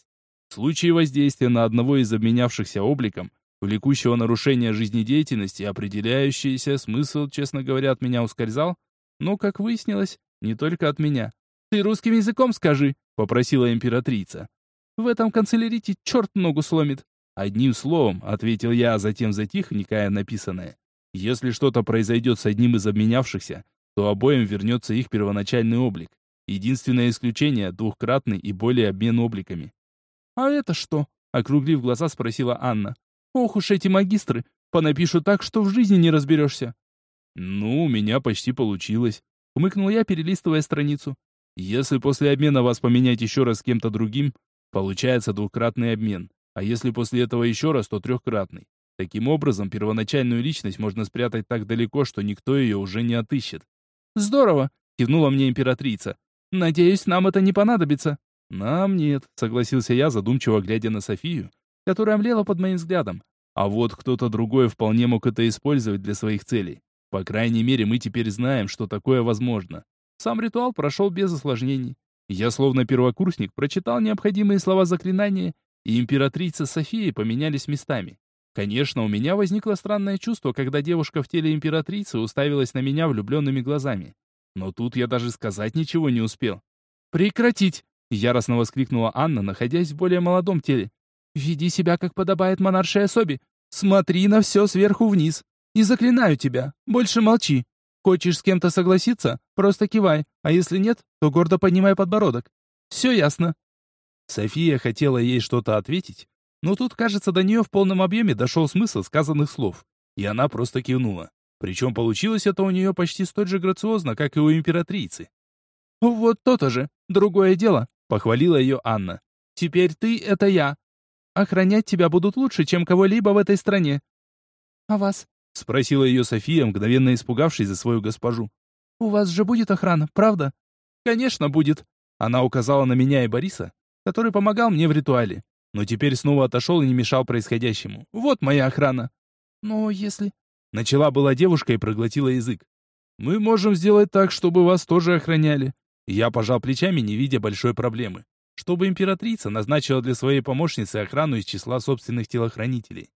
В случае воздействия на одного из обменявшихся обликом, влекущего нарушения жизнедеятельности, определяющийся смысл, честно говоря, от меня ускользал, но, как выяснилось, не только от меня. «Ты русским языком скажи», — попросила императрица. «В этом канцелярите черт ногу сломит». «Одним словом», — ответил я, а затем затих, вникая написанное. «Если что-то произойдет с одним из обменявшихся, то обоим вернется их первоначальный облик. Единственное исключение — двухкратный и более обмен обликами. «А это что?» — округлив глаза, спросила Анна. «Ох уж эти магистры! Понапишу так, что в жизни не разберешься!» «Ну, у меня почти получилось», — хмыкнул я, перелистывая страницу. «Если после обмена вас поменять еще раз с кем-то другим, получается двукратный обмен, а если после этого еще раз, то трехкратный. Таким образом, первоначальную личность можно спрятать так далеко, что никто ее уже не отыщет». «Здорово!» — кивнула мне императрица. «Надеюсь, нам это не понадобится». «Нам нет», — согласился я, задумчиво глядя на Софию, которая млела под моим взглядом. А вот кто-то другой вполне мог это использовать для своих целей. По крайней мере, мы теперь знаем, что такое возможно. Сам ритуал прошел без осложнений. Я, словно первокурсник, прочитал необходимые слова заклинания, и императрица София поменялись местами. Конечно, у меня возникло странное чувство, когда девушка в теле императрицы уставилась на меня влюбленными глазами. Но тут я даже сказать ничего не успел. «Прекратить!» Яростно воскликнула Анна, находясь в более молодом теле. «Веди себя, как подобает монаршей особе. Смотри на все сверху вниз. И заклинаю тебя, больше молчи. Хочешь с кем-то согласиться? Просто кивай, а если нет, то гордо поднимай подбородок. Все ясно». София хотела ей что-то ответить, но тут, кажется, до нее в полном объеме дошел смысл сказанных слов, и она просто кивнула. Причем получилось это у нее почти столь же грациозно, как и у императрицы. «Вот то-то же. Другое дело. Похвалила ее Анна. «Теперь ты — это я. Охранять тебя будут лучше, чем кого-либо в этой стране». «А вас?» — спросила ее София, мгновенно испугавшись за свою госпожу. «У вас же будет охрана, правда?» «Конечно, будет». Она указала на меня и Бориса, который помогал мне в ритуале, но теперь снова отошел и не мешал происходящему. «Вот моя охрана». «Но если...» Начала была девушка и проглотила язык. «Мы можем сделать так, чтобы вас тоже охраняли. Я пожал плечами, не видя большой проблемы. Чтобы императрица назначила для своей помощницы охрану из числа собственных телохранителей.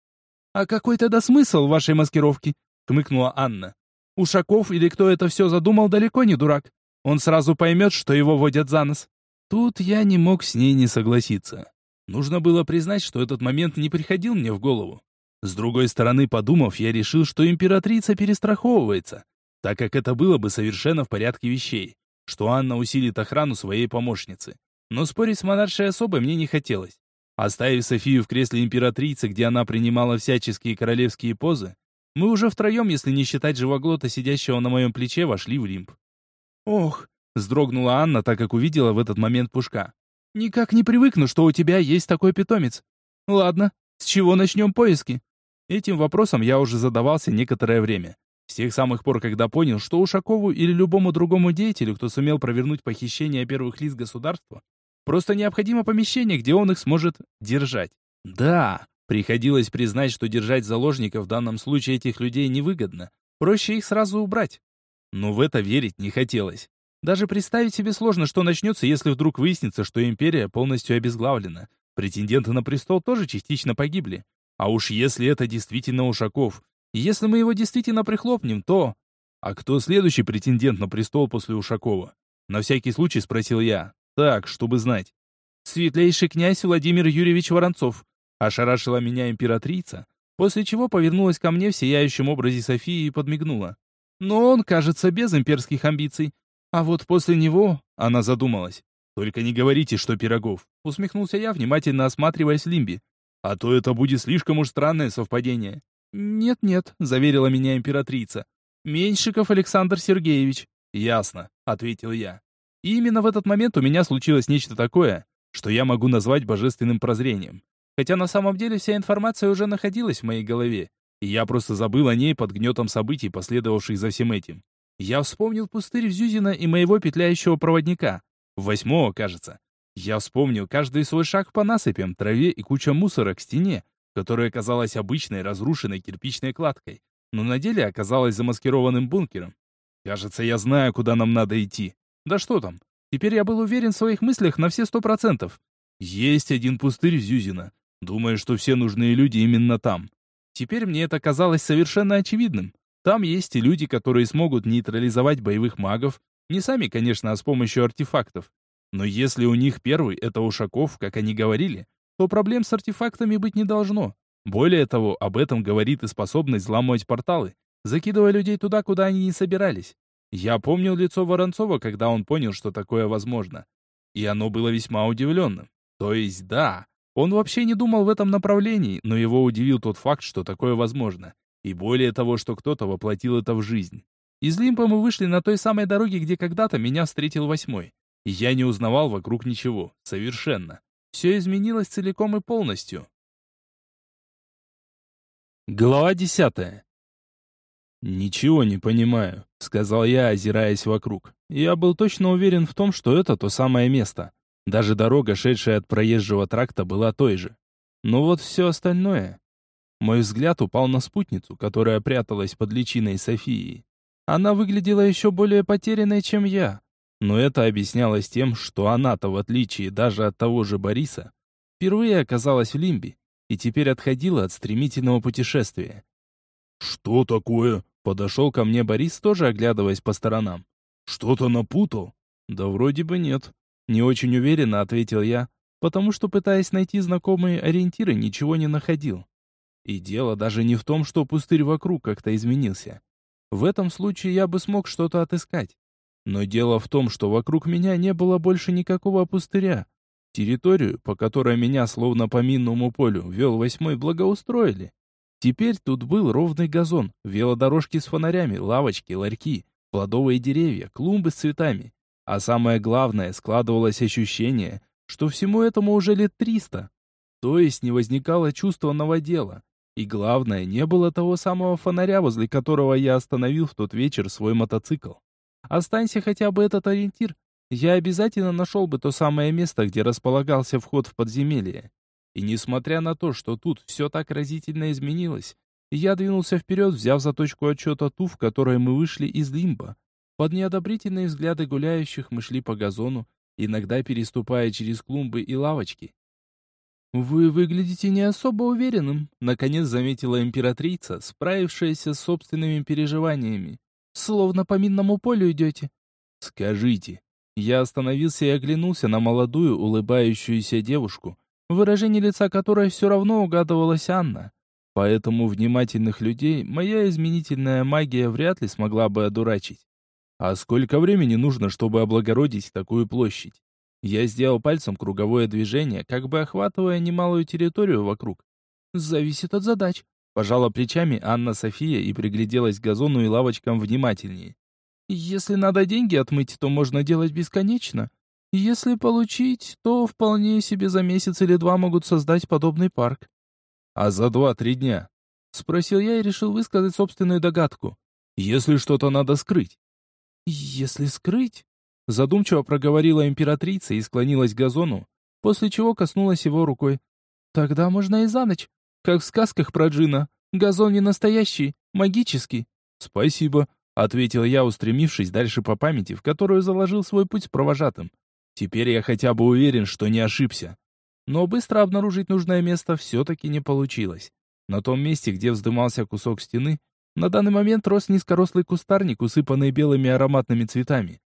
«А какой тогда смысл вашей маскировки?» — хмыкнула Анна. «Ушаков или кто это все задумал, далеко не дурак. Он сразу поймет, что его водят за нос». Тут я не мог с ней не согласиться. Нужно было признать, что этот момент не приходил мне в голову. С другой стороны, подумав, я решил, что императрица перестраховывается, так как это было бы совершенно в порядке вещей что Анна усилит охрану своей помощницы. Но спорить с монаршей особой мне не хотелось. Оставив Софию в кресле императрицы, где она принимала всяческие королевские позы, Мы уже втроем, если не считать живоглота, сидящего на моем плече, вошли в лимб. «Ох!» — вздрогнула Анна, так как увидела в этот момент Пушка. «Никак не привыкну, что у тебя есть такой питомец. Ладно, с чего начнем поиски?» Этим вопросом я уже задавался некоторое время. С тех самых пор, когда понял, что Ушакову или любому другому деятелю, кто сумел провернуть похищение первых лиц государства, просто необходимо помещение, где он их сможет держать. Да, приходилось признать, что держать заложников в данном случае этих людей невыгодно. Проще их сразу убрать. Но в это верить не хотелось. Даже представить себе сложно, что начнется, если вдруг выяснится, что империя полностью обезглавлена. Претенденты на престол тоже частично погибли. А уж если это действительно Ушаков, если мы его действительно прихлопнем, то... А кто следующий претендент на престол после Ушакова? На всякий случай спросил я. Так, чтобы знать. Светлейший князь Владимир Юрьевич Воронцов. Ошарашила меня императрица, после чего повернулась ко мне в сияющем образе Софии и подмигнула. Но он, кажется, без имперских амбиций. А вот после него она задумалась. «Только не говорите, что Пирогов», — усмехнулся я, внимательно осматриваясь Лимби. «А то это будет слишком уж странное совпадение». «Нет-нет», — заверила меня императрица. «Меньшиков Александр Сергеевич». «Ясно», — ответил я. И именно в этот момент у меня случилось нечто такое, что я могу назвать божественным прозрением. Хотя на самом деле вся информация уже находилась в моей голове, и я просто забыл о ней под гнетом событий, последовавших за всем этим. Я вспомнил пустырь Зюзина и моего петляющего проводника. Восьмого, кажется. Я вспомнил каждый свой шаг по насыпям, траве и куча мусора к стене, которая казалась обычной разрушенной кирпичной кладкой, но на деле оказалась замаскированным бункером. Кажется, я знаю, куда нам надо идти. Да что там, теперь я был уверен в своих мыслях на все сто процентов. Есть один пустырь Зюзина. Думаю, что все нужные люди именно там. Теперь мне это казалось совершенно очевидным. Там есть и люди, которые смогут нейтрализовать боевых магов, не сами, конечно, а с помощью артефактов. Но если у них первый — это Ушаков, как они говорили, то проблем с артефактами быть не должно. Более того, об этом говорит и способность взламывать порталы, закидывая людей туда, куда они не собирались. Я помнил лицо Воронцова, когда он понял, что такое возможно. И оно было весьма удивленным. То есть, да, он вообще не думал в этом направлении, но его удивил тот факт, что такое возможно. И более того, что кто-то воплотил это в жизнь. Из Лимпа мы вышли на той самой дороге, где когда-то меня встретил восьмой. Я не узнавал вокруг ничего. Совершенно. Все изменилось целиком и полностью. Глава десятая. «Ничего не понимаю», — сказал я, озираясь вокруг. Я был точно уверен в том, что это то самое место. Даже дорога, шедшая от проезжего тракта, была той же. Но вот все остальное... Мой взгляд упал на спутницу, которая пряталась под личиной Софии. Она выглядела еще более потерянной, чем я. Но это объяснялось тем, что она-то, в отличие даже от того же Бориса, впервые оказалась в Лимбе и теперь отходила от стремительного путешествия. «Что такое?» — подошел ко мне Борис, тоже оглядываясь по сторонам. «Что-то напутал?» «Да вроде бы нет», — не очень уверенно ответил я, потому что, пытаясь найти знакомые ориентиры, ничего не находил. И дело даже не в том, что пустырь вокруг как-то изменился. В этом случае я бы смог что-то отыскать. Но дело в том, что вокруг меня не было больше никакого пустыря. Территорию, по которой меня словно по минному полю вел восьмой, благоустроили. Теперь тут был ровный газон, велодорожки с фонарями, лавочки, ларьки, плодовые деревья, клумбы с цветами. А самое главное, складывалось ощущение, что всему этому уже лет триста. То есть не возникало чувства новодела. И главное, не было того самого фонаря, возле которого я остановил в тот вечер свой мотоцикл. Останься хотя бы этот ориентир, я обязательно нашел бы то самое место, где располагался вход в подземелье. И несмотря на то, что тут все так разительно изменилось, я двинулся вперед, взяв за точку отчета ту, в которой мы вышли из лимба. Под неодобрительные взгляды гуляющих мы шли по газону, иногда переступая через клумбы и лавочки. «Вы выглядите не особо уверенным», — наконец заметила императрица, справившаяся с собственными переживаниями. Словно по минному полю идете. Скажите. Я остановился и оглянулся на молодую, улыбающуюся девушку, выражение лица которой все равно угадывалась Анна. Поэтому внимательных людей моя изменительная магия вряд ли смогла бы одурачить. А сколько времени нужно, чтобы облагородить такую площадь? Я сделал пальцем круговое движение, как бы охватывая немалую территорию вокруг. Зависит от задач. Пожала плечами Анна София и пригляделась к газону и лавочкам внимательнее. Если надо деньги отмыть, то можно делать бесконечно. Если получить, то вполне себе за месяц или два могут создать подобный парк. А за два-три дня? Спросил я и решил высказать собственную догадку. Если что-то надо скрыть. Если скрыть? Задумчиво проговорила императрица и склонилась к газону, после чего коснулась его рукой. Тогда можно и за ночь, как в сказках про Джина. Газон не настоящий, магический. Спасибо, ответил я, устремившись дальше по памяти, в которую заложил свой путь с провожатым. Теперь я хотя бы уверен, что не ошибся. Но быстро обнаружить нужное место все-таки не получилось. На том месте, где вздымался кусок стены, на данный момент рос низкорослый кустарник, усыпанный белыми ароматными цветами.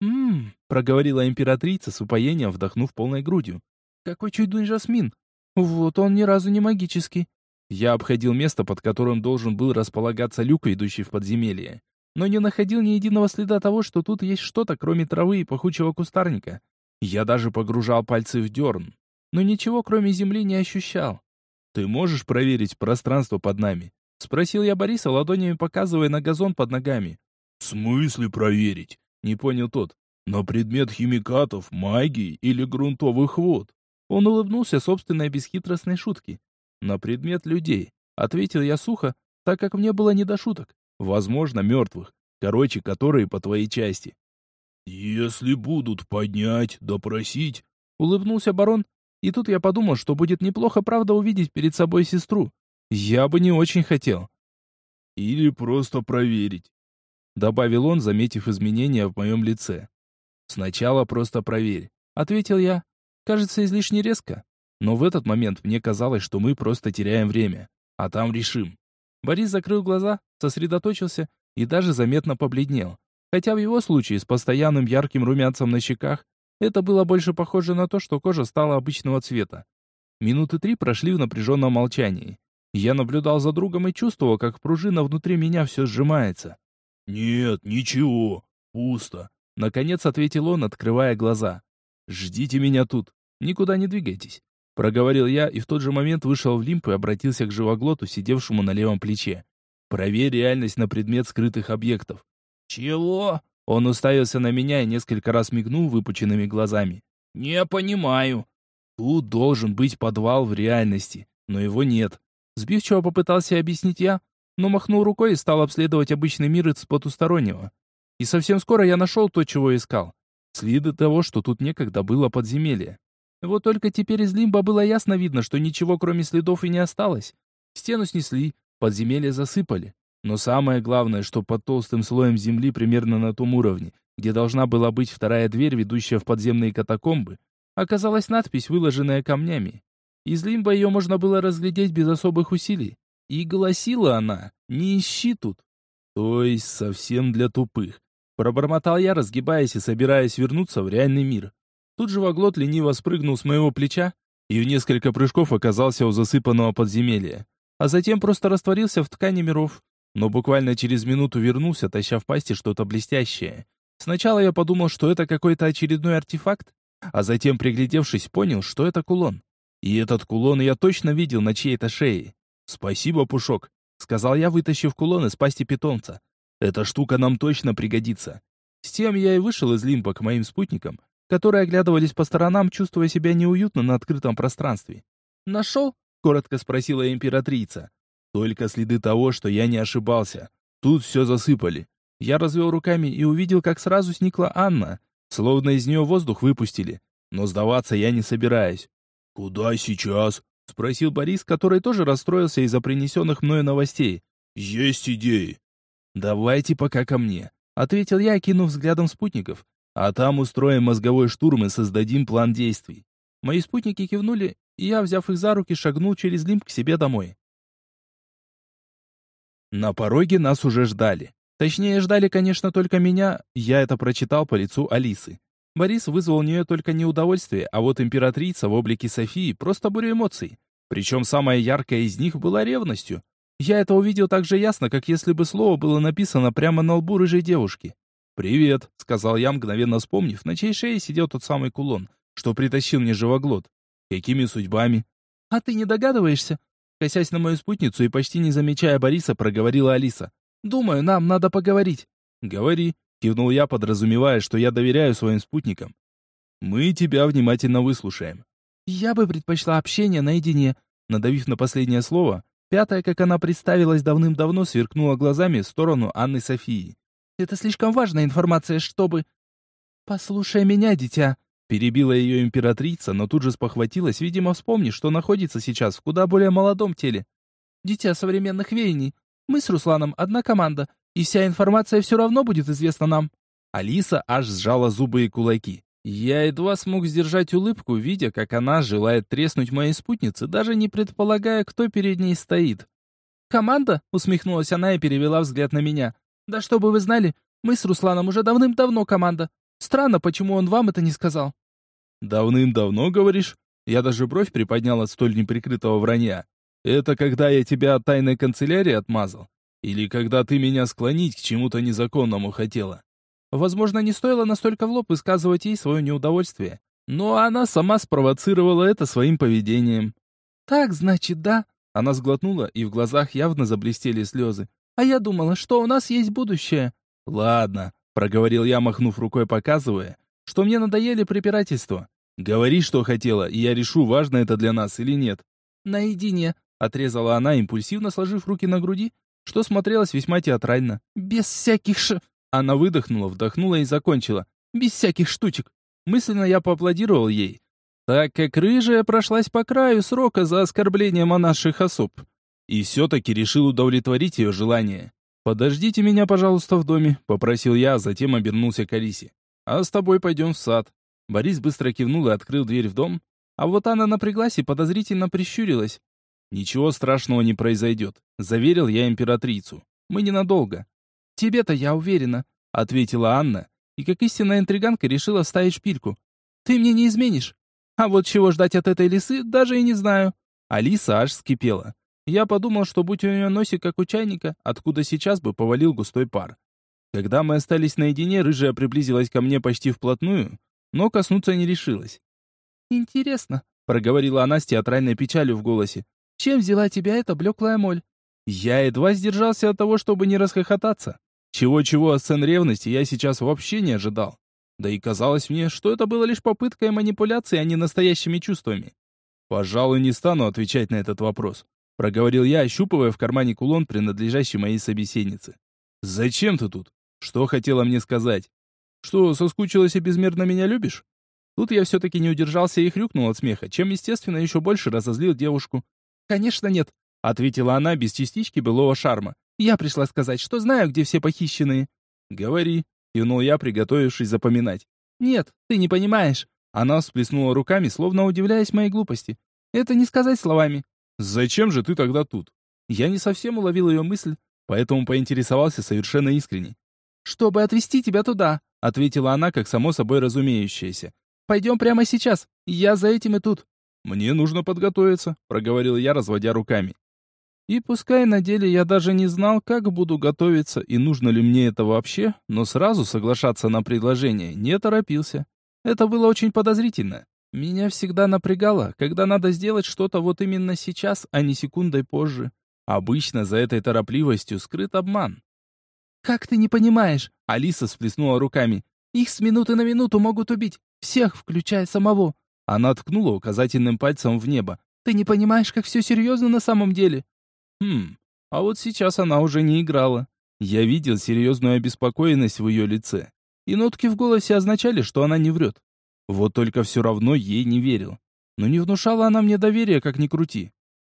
«М-м-м», проговорила императрица с упоением, вдохнув полной грудью. «Какой чудный жасмин! Вот он ни разу не магический». Я обходил место, под которым должен был располагаться люк, ведущий в подземелье, но не находил ни единого следа того, что тут есть что-то, кроме травы и пахучего кустарника. Я даже погружал пальцы в дерн, но ничего, кроме земли, не ощущал. «Ты можешь проверить пространство под нами?» — спросил я Бориса, ладонями показывая на газон под ногами. «В смысле проверить?» — не понял тот. «На предмет химикатов, магии или грунтовых вод?» Он улыбнулся собственной бесхитростной шутке. «На предмет людей», — ответил я сухо, так как мне было не до шуток. «Возможно, мертвых. Короче, которые по твоей части». «Если будут поднять, допросить...» — улыбнулся барон, и тут я подумал, что будет неплохо, правда, увидеть перед собой сестру. Я бы не очень хотел. Или просто проверить. Добавил он, заметив изменения в моем лице. Сначала просто проверь. Ответил я. Кажется, излишне резко. Но в этот момент мне казалось, что мы просто теряем время. А там решим. Борис закрыл глаза, сосредоточился и даже заметно побледнел. Хотя в его случае с постоянным ярким румянцем на щеках это было больше похоже на то, что кожа стала обычного цвета. Минуты три прошли в напряженном молчании. Я наблюдал за другом и чувствовал, как пружина внутри меня все сжимается. «Нет, ничего, пусто», — наконец ответил он, открывая глаза. «Ждите меня тут, никуда не двигайтесь», — проговорил я и в тот же момент вышел в лимп и обратился к живоглоту, сидевшему на левом плече. «Проверь реальность на предмет скрытых объектов». «Чего?» Он уставился на меня и несколько раз мигнул выпученными глазами. «Не понимаю». Тут должен быть подвал в реальности, но его нет. Сбивчиво попытался объяснить я, но махнул рукой и стал обследовать обычный мир из потустороннего. И совсем скоро я нашел то, чего искал. Следы того, что тут некогда было подземелье. Вот только теперь из лимба было ясно видно, что ничего кроме следов и не осталось. Стену снесли, подземелье засыпали. Но самое главное, что под толстым слоем земли примерно на том уровне, где должна была быть вторая дверь, ведущая в подземные катакомбы, оказалась надпись, выложенная камнями. Из лимба ее можно было разглядеть без особых усилий. И гласила она «Не ищи тут». То есть совсем для тупых. Пробормотал я, разгибаясь и собираясь вернуться в реальный мир. Тут же воглот лениво спрыгнул с моего плеча и в несколько прыжков оказался у засыпанного подземелья. А затем просто растворился в ткани миров, но буквально через минуту вернулся, таща в пасти что-то блестящее. Сначала я подумал, что это какой-то очередной артефакт, а затем, приглядевшись, понял, что это кулон. И этот кулон я точно видел на чьей-то шее. «Спасибо, Пушок», — сказал я, вытащив кулон из пасти питомца. «Эта штука нам точно пригодится». С тем я и вышел из лимба к моим спутникам, которые оглядывались по сторонам, чувствуя себя неуютно на открытом пространстве. «Нашел?» — коротко спросила императрица. Только следы того, что я не ошибался. Тут все засыпали. Я развел руками и увидел, как сразу сникла Анна, словно из нее воздух выпустили. Но сдаваться я не собираюсь. «Куда сейчас?» — спросил Борис, который тоже расстроился из-за принесенных мною новостей. «Есть идеи». «Давайте пока ко мне», — ответил я, кинув взглядом спутников. «А там устроим мозговой штурм и создадим план действий». Мои спутники кивнули, и я, взяв их за руки, шагнул через лимб к себе домой. На пороге нас уже ждали. Точнее, ждали, конечно, только меня, я это прочитал по лицу Алисы. Борис вызвал у нее только неудовольствие, а вот императрица в облике Софии просто бурю эмоций. Причем самая яркая из них была ревностью. Я это увидел так же ясно, как если бы слово было написано прямо на лбу рыжей девушки. «Привет», — сказал я, мгновенно вспомнив, на чьей шее сидел тот самый кулон, что притащил мне живоглот. «Какими судьбами?» «А ты не догадываешься?» Косясь на мою спутницу и почти не замечая Бориса, проговорила Алиса. «Думаю, нам надо поговорить». «Говори», — кивнул я, подразумевая, что я доверяю своим спутникам. «Мы тебя внимательно выслушаем». «Я бы предпочла общение наедине», надавив на последнее слово, пятая, как она представилась давным-давно, сверкнула глазами в сторону Анны Софии. «Это слишком важная информация, чтобы...» «Послушай меня, дитя», Перебила ее императрица, но тут же спохватилась, видимо, вспомнив, что находится сейчас в куда более молодом теле. «Дитя современных веяний. Мы с Русланом одна команда, и вся информация все равно будет известна нам». Алиса аж сжала зубы и кулаки. Я едва смог сдержать улыбку, видя, как она желает треснуть моей спутнице, даже не предполагая, кто перед ней стоит. «Команда?» — усмехнулась она и перевела взгляд на меня. «Да чтобы вы знали, мы с Русланом уже давным-давно команда. Странно, почему он вам это не сказал». «Давным-давно, говоришь?» Я даже бровь приподнял от столь неприкрытого вранья. «Это когда я тебя от тайной канцелярии отмазал? Или когда ты меня склонить к чему-то незаконному хотела?» Возможно, не стоило настолько в лоб высказывать ей свое неудовольствие. Но она сама спровоцировала это своим поведением. «Так, значит, да?» Она сглотнула, и в глазах явно заблестели слезы. «А я думала, что у нас есть будущее». «Ладно», — проговорил я, махнув рукой, показывая, что мне надоели препирательства. Говори, что хотела, и я решу, важно это для нас или нет. Наедине, отрезала она, импульсивно сложив руки на груди, что смотрелось весьма театрально. Без всяких ш... Она выдохнула, вдохнула и закончила. Без всяких штучек. Мысленно я поаплодировал ей, так как рыжая прошлась по краю срока за оскорбление монарших особ. И все-таки решил удовлетворить ее желание. «Подождите меня, пожалуйста, в доме», — попросил я, а затем обернулся к Алисе. «А с тобой пойдем в сад». Борис быстро кивнул и открыл дверь в дом, а вот она напряглась и подозрительно прищурилась. «Ничего страшного не произойдет», — заверил я императрицу. «Мы ненадолго». «Тебе-то я уверена», — ответила Анна, и как истинная интриганка решила ставить шпильку. «Ты мне не изменишь. А вот чего ждать от этой лисы, даже и не знаю». Алиса аж скипела. Я подумал, что будь у нее носик, как у чайника, откуда сейчас бы повалил густой пар. Когда мы остались наедине, рыжая приблизилась ко мне почти вплотную, но коснуться не решилась. «Интересно», — проговорила она с театральной печалью в голосе, «чем взяла тебя эта блеклая моль?» Я едва сдержался от того, чтобы не расхохотаться. Чего-чего от сцен ревности я сейчас вообще не ожидал. Да и казалось мне, что это было лишь попыткой манипуляции, а не настоящими чувствами. «Пожалуй, не стану отвечать на этот вопрос», — проговорил я, ощупывая в кармане кулон, принадлежащий моей собеседнице. «Зачем ты тут? Что хотела мне сказать? Что, соскучилась и безмерно меня любишь? Тут я все-таки не удержался и хрюкнул от смеха, чем, естественно, еще больше разозлил девушку. «Конечно нет», — ответила она без частички былого шарма. «Я пришла сказать, что знаю, где все похищенные». «Говори», — кивнул я, приготовившись запоминать. «Нет, ты не понимаешь». Она всплеснула руками, словно удивляясь моей глупости. «Это не сказать словами». «Зачем же ты тогда тут?» Я не совсем уловил ее мысль, поэтому поинтересовался совершенно искренне. «Чтобы отвезти тебя туда», — ответила она, как само собой разумеющееся. «Пойдем прямо сейчас. Я за этим и тут». «Мне нужно подготовиться», — проговорил я, разводя руками. И пускай на деле я даже не знал, как буду готовиться и нужно ли мне это вообще, но сразу соглашаться на предложение не торопился. Это было очень подозрительно. Меня всегда напрягало, когда надо сделать что-то вот именно сейчас, а не секундой позже. Обычно за этой торопливостью скрыт обман. «Как ты не понимаешь?» Алиса всплеснула руками. «Их с минуты на минуту могут убить. Всех, включая самого». Она ткнула указательным пальцем в небо. «Ты не понимаешь, как все серьезно на самом деле?» Хм, а вот сейчас она уже не играла. Я видел серьезную обеспокоенность в ее лице. И нотки в голосе означали, что она не врет. Вот только все равно ей не верил. Но не внушала она мне доверия, как ни крути.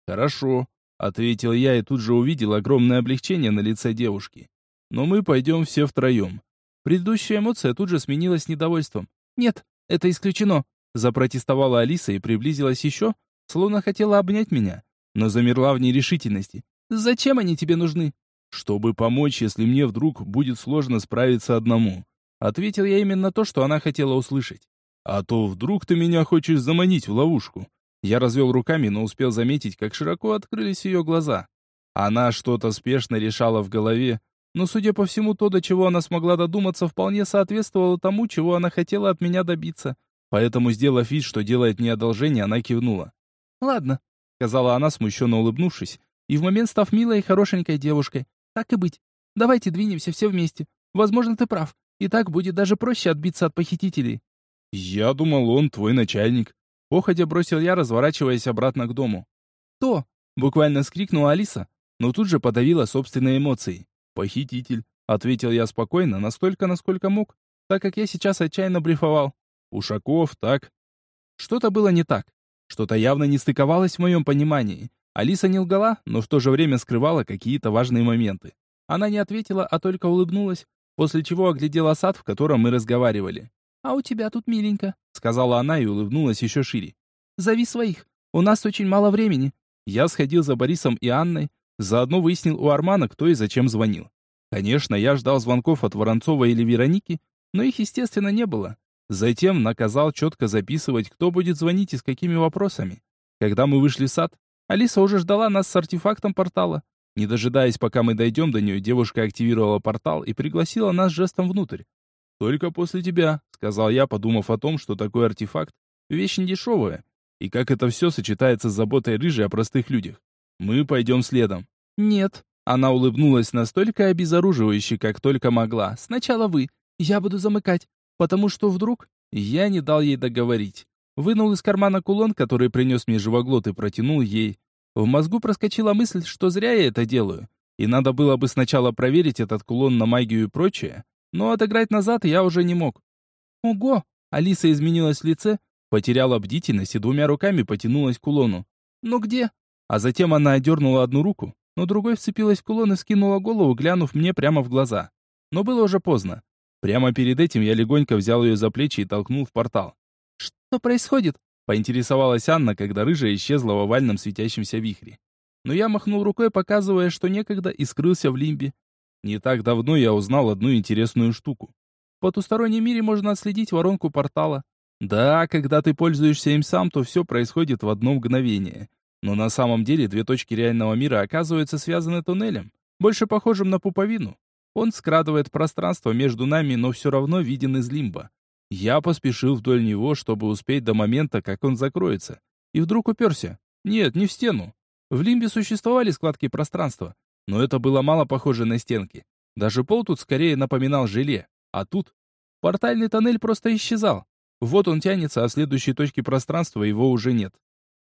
«Хорошо», — ответил я и тут же увидел огромное облегчение на лице девушки но мы пойдем все втроем. Предыдущая эмоция тут же сменилась недовольством. «Нет, это исключено», — запротестовала Алиса и приблизилась еще, словно хотела обнять меня, но замерла в нерешительности. «Зачем они тебе нужны?» «Чтобы помочь, если мне вдруг будет сложно справиться одному», — ответил я именно то, что она хотела услышать. «А то вдруг ты меня хочешь заманить в ловушку». Я развел руками, но успел заметить, как широко открылись ее глаза. Она что-то спешно решала в голове, но, судя по всему, то, до чего она смогла додуматься, вполне соответствовало тому, чего она хотела от меня добиться. Поэтому, сделав вид, что делает мне одолжение, она кивнула. «Ладно, сказала она, смущенно улыбнувшись, и в момент став милой и хорошенькой девушкой. Так и быть. Давайте двинемся все вместе. Возможно, ты прав. И так будет даже проще отбиться от похитителей. Я думал, он твой начальник. Походя бросил я, разворачиваясь обратно к дому. То, буквально скрикнула Алиса, но тут же подавила собственные эмоции. Похититель, ответил я спокойно, настолько, насколько мог, так как я сейчас отчаянно блефовал. Ушаков, так. Что-то было не так. Что-то явно не стыковалось в моем понимании. Алиса не лгала, но в то же время скрывала какие-то важные моменты. Она не ответила, а только улыбнулась, после чего оглядела сад, в котором мы разговаривали. «А у тебя тут миленько», — сказала она и улыбнулась еще шире. «Зови своих. У нас очень мало времени». Я сходил за Борисом и Анной, заодно выяснил у Армана, кто и зачем звонил. Конечно, я ждал звонков от Воронцова или Вероники, но их, естественно, не было. Затем наказал четко записывать, кто будет звонить и с какими вопросами. Когда мы вышли в сад, Алиса уже ждала нас с артефактом портала. Не дожидаясь, пока мы дойдем до нее, девушка активировала портал и пригласила нас жестом внутрь. «Только после тебя», — сказал я, подумав о том, что такой артефакт — вещь недешевая, и как это все сочетается с заботой рыжей о простых людях. Мы пойдем следом. «Нет», — она улыбнулась настолько обезоруживающе, как только могла. «Сначала вы. Я буду замыкать, потому что вдруг...» Я не дал ей договорить. Вынул из кармана кулон, который принес мне живоглот, и протянул ей. В мозгу проскочила мысль, что зря я это делаю. И надо было бы сначала проверить этот кулон на магию и прочее, но отыграть назад я уже не мог. Ого! Алиса изменилась в лице, потеряла бдительность и двумя руками потянулась к кулону. «Ну где?» А затем она одернула одну руку, но другой вцепилась в кулон и скинула голову, глянув мне прямо в глаза. Но было уже поздно. Прямо перед этим я легонько взял ее за плечи и толкнул в портал. «Что происходит?» — поинтересовалась Анна, когда рыжая исчезла в овальном светящемся вихре. Но я махнул рукой, показывая, что некогда, и скрылся в лимбе. Не так давно я узнал одну интересную штуку. В потустороннем мире можно отследить воронку портала. Да, когда ты пользуешься им сам, то все происходит в одно мгновение. Но на самом деле две точки реального мира оказываются связаны туннелем, больше похожим на пуповину. Он скрадывает пространство между нами, но все равно виден из лимба. Я поспешил вдоль него, чтобы успеть до момента, как он закроется. И вдруг уперся. Нет, не в стену. В лимбе существовали складки пространства, но это было мало похоже на стенки. Даже пол тут скорее напоминал желе. А тут портальный тоннель просто исчезал. Вот он тянется, а в следующей точке пространства его уже нет.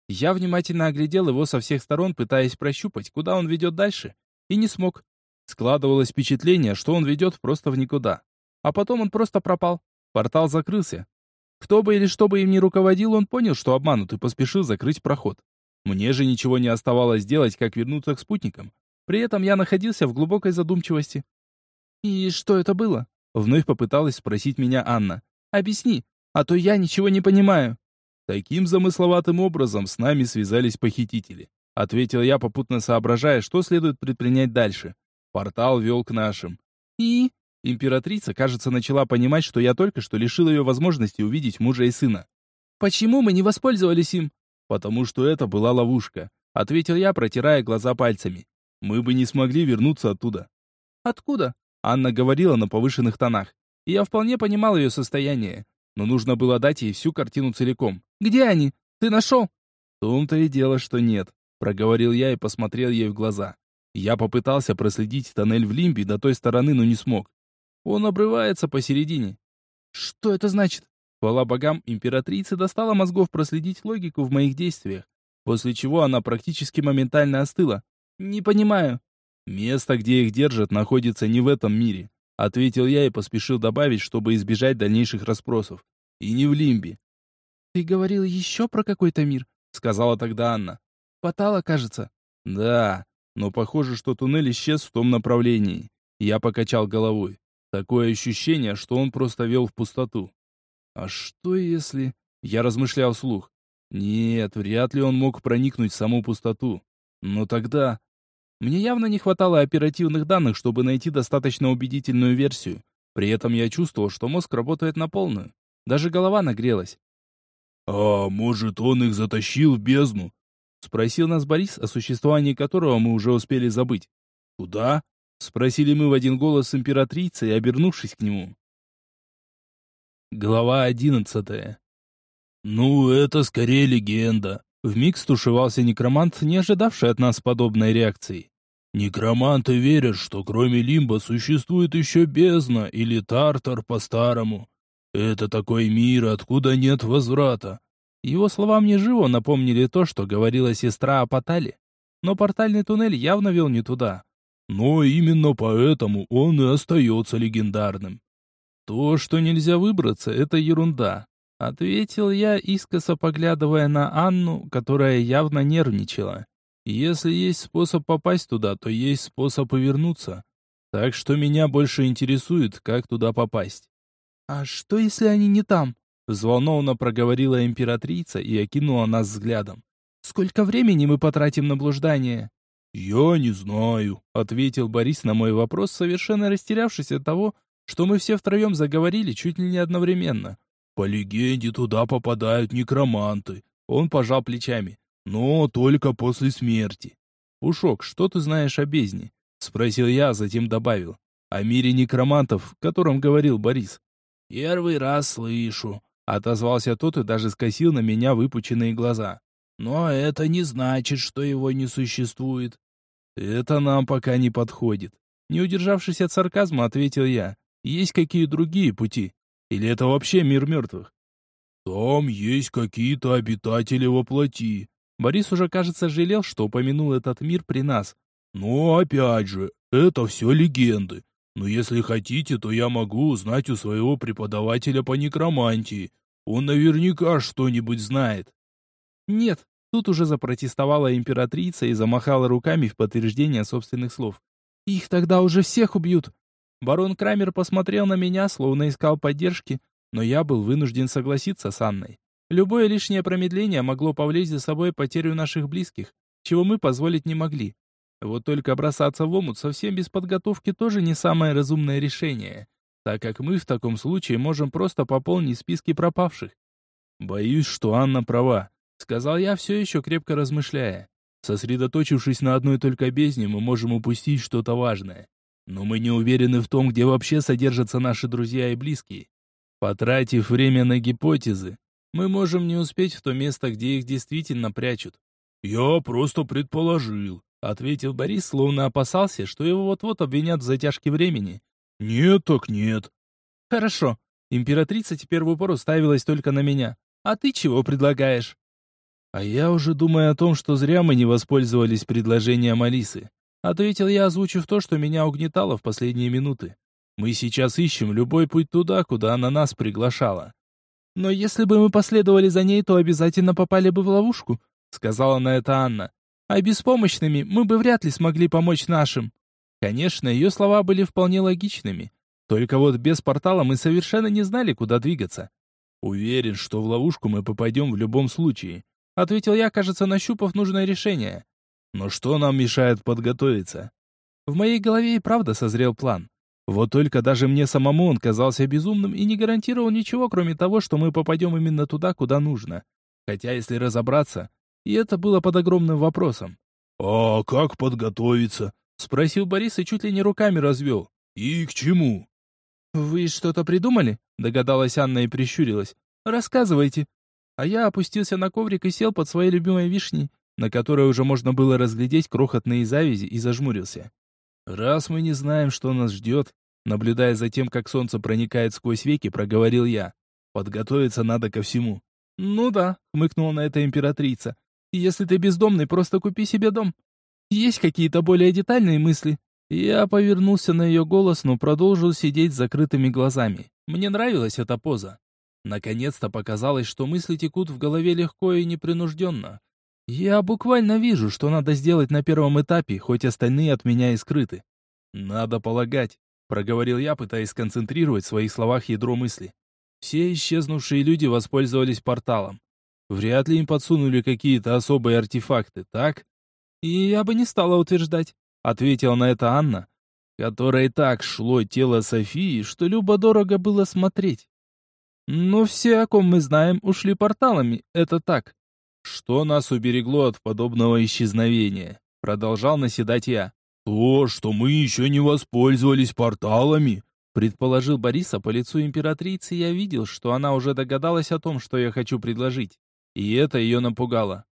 Я внимательно оглядел его со всех сторон, пытаясь прощупать, куда он ведет дальше, и не смог. Складывалось впечатление, что он ведет просто в никуда. А потом он просто пропал. Портал закрылся. Кто бы или что бы им ни руководил, он понял, что обманут и поспешил закрыть проход. Мне же ничего не оставалось делать, как вернуться к спутникам. При этом я находился в глубокой задумчивости. «И что это было?» Вновь попыталась спросить меня Анна. «Объясни, а то я ничего не понимаю». Таким замысловатым образом с нами связались похитители. Ответил я, попутно соображая, что следует предпринять дальше. Портал вел к нашим. «И?» Императрица, кажется, начала понимать, что я только что лишил ее возможности увидеть мужа и сына. «Почему мы не воспользовались им?» «Потому что это была ловушка», — ответил я, протирая глаза пальцами. «Мы бы не смогли вернуться оттуда». «Откуда?» Анна говорила на повышенных тонах. И я вполне понимал ее состояние, но нужно было дать ей всю картину целиком. «Где они? Ты нашел?» «В том-то и дело, что нет», — проговорил я и посмотрел ей в глаза. Я попытался проследить тоннель в Лимбе до той стороны, но не смог. Он обрывается посередине. Что это значит? Хвала богам, императрица достала мозгов проследить логику в моих действиях, после чего она практически моментально остыла. Не понимаю. Место, где их держат, находится не в этом мире, ответил я и поспешил добавить, чтобы избежать дальнейших расспросов. И не в Лимбе. Ты говорил еще про какой-то мир, сказала тогда Анна. Потала, кажется. Да, но похоже, что туннель исчез в том направлении. Я покачал головой. Такое ощущение, что он просто вел в пустоту. А что если... Я размышлял вслух. Нет, вряд ли он мог проникнуть в саму пустоту. Но тогда... Мне явно не хватало оперативных данных, чтобы найти достаточно убедительную версию. При этом я чувствовал, что мозг работает на полную. Даже голова нагрелась. «А может, он их затащил в бездну?» Спросил нас Борис, о существовании которого мы уже успели забыть. «Куда?» Спросили мы в один голос с императрицей, обернувшись к нему. Глава одиннадцатая. «Ну, это скорее легенда», Вмиг стушевался некромант, не ожидавший от нас подобной реакции. Некроманты верят, что кроме лимба существует еще бездна или тартар по-старому. Это такой мир, откуда нет возврата. Его слова мне живо напомнили то, что говорила сестра о Патале. Но портальный туннель явно вел не туда. Но именно поэтому он и остается легендарным. То, что нельзя выбраться, это ерунда. Ответил я, искоса поглядывая на Анну, которая явно нервничала. Если есть способ попасть туда, то есть способ повернуться. Так что меня больше интересует, как туда попасть. «А что, если они не там?» Взволнованно проговорила императрица и окинула нас взглядом. «Сколько времени мы потратим на блуждание?» «Я не знаю», — ответил Борис на мой вопрос, совершенно растерявшись от того, что мы все втроем заговорили чуть ли не одновременно. «По легенде туда попадают некроманты». Он пожал плечами. «Но только после смерти». «Пушок, что ты знаешь о бездне?» — спросил я, а затем добавил. «О мире некромантов, о котором говорил Борис». «Первый раз слышу», — отозвался тот и даже скосил на меня выпученные глаза. «Но это не значит, что его не существует». «Это нам пока не подходит». Не удержавшись от сарказма, ответил я. «Есть какие другие пути? Или это вообще мир мертвых?» «Там есть какие-то обитатели во плоти». Борис уже, кажется, жалел, что упомянул этот мир при нас. «Но опять же, это все легенды. Но если хотите, то я могу узнать у своего преподавателя по некромантии. Он наверняка что-нибудь знает. Нет, тут уже запротестовала императрица и замахала руками в подтверждение собственных слов. Их тогда уже всех убьют. Барон Крамер посмотрел на меня, словно искал поддержки, но я был вынужден согласиться с Анной. Любое лишнее промедление могло повлечь за собой потерю наших близких, чего мы позволить не могли. Вот только бросаться в омут совсем без подготовки тоже не самое разумное решение, так как мы в таком случае можем просто пополнить списки пропавших. Боюсь, что Анна права, сказал я, все еще крепко размышляя. Сосредоточившись на одной только бездне, мы можем упустить что-то важное. Но мы не уверены в том, где вообще содержатся наши друзья и близкие. Потратив время на гипотезы, мы можем не успеть в то место, где их действительно прячут. «Я просто предположил», — ответил Борис, словно опасался, что его вот-вот обвинят в затяжке времени. «Нет так нет». «Хорошо. Императрица теперь в упор уставилась только на меня. А ты чего предлагаешь?» «А я уже думаю о том, что зря мы не воспользовались предложением Алисы», — ответил я, озвучив то, что меня угнетало в последние минуты. «Мы сейчас ищем любой путь туда, куда она нас приглашала». «Но если бы мы последовали за ней, то обязательно попали бы в ловушку», — сказала на это Анна а беспомощными мы бы вряд ли смогли помочь нашим. Конечно, ее слова были вполне логичными. Только вот без портала мы совершенно не знали, куда двигаться. Уверен, что в ловушку мы попадем в любом случае, ответил я, кажется, нащупав нужное решение. Но что нам мешает подготовиться? В моей голове и правда созрел план. Вот только даже мне самому он казался безумным и не гарантировал ничего, кроме того, что мы попадем именно туда, куда нужно. Хотя, если разобраться, и это было под огромным вопросом. «А как подготовиться?» — спросил Борис и чуть ли не руками развел. «И к чему?» «Вы что-то придумали?» — догадалась Анна и прищурилась. «Рассказывайте». А я опустился на коврик и сел под своей любимой вишней, на которой уже можно было разглядеть крохотные завязи, и зажмурился. «Раз мы не знаем, что нас ждет», наблюдая за тем, как солнце проникает сквозь веки, проговорил я. «Подготовиться надо ко всему». «Ну да», — хмыкнула на это императрица. Если ты бездомный, просто купи себе дом. Есть какие-то более детальные мысли?» Я повернулся на ее голос, но продолжил сидеть с закрытыми глазами. Мне нравилась эта поза. Наконец-то показалось, что мысли текут в голове легко и непринужденно. Я буквально вижу, что надо сделать на первом этапе, хоть остальные от меня и скрыты. «Надо полагать», — проговорил я, пытаясь сконцентрировать в своих словах ядро мысли. Все исчезнувшие люди воспользовались порталом. Вряд ли им подсунули какие-то особые артефакты, так? И я бы не стала утверждать, ответила на это Анна, которой так шло тело Софии, что любо-дорого было смотреть. Но все, о ком мы знаем, ушли порталами, это так. Что нас уберегло от подобного исчезновения? Продолжал наседать я. То, что мы еще не воспользовались порталами, предположил Бориса по лицу императрицы, я видел, что она уже догадалась о том, что я хочу предложить. И это ее напугало.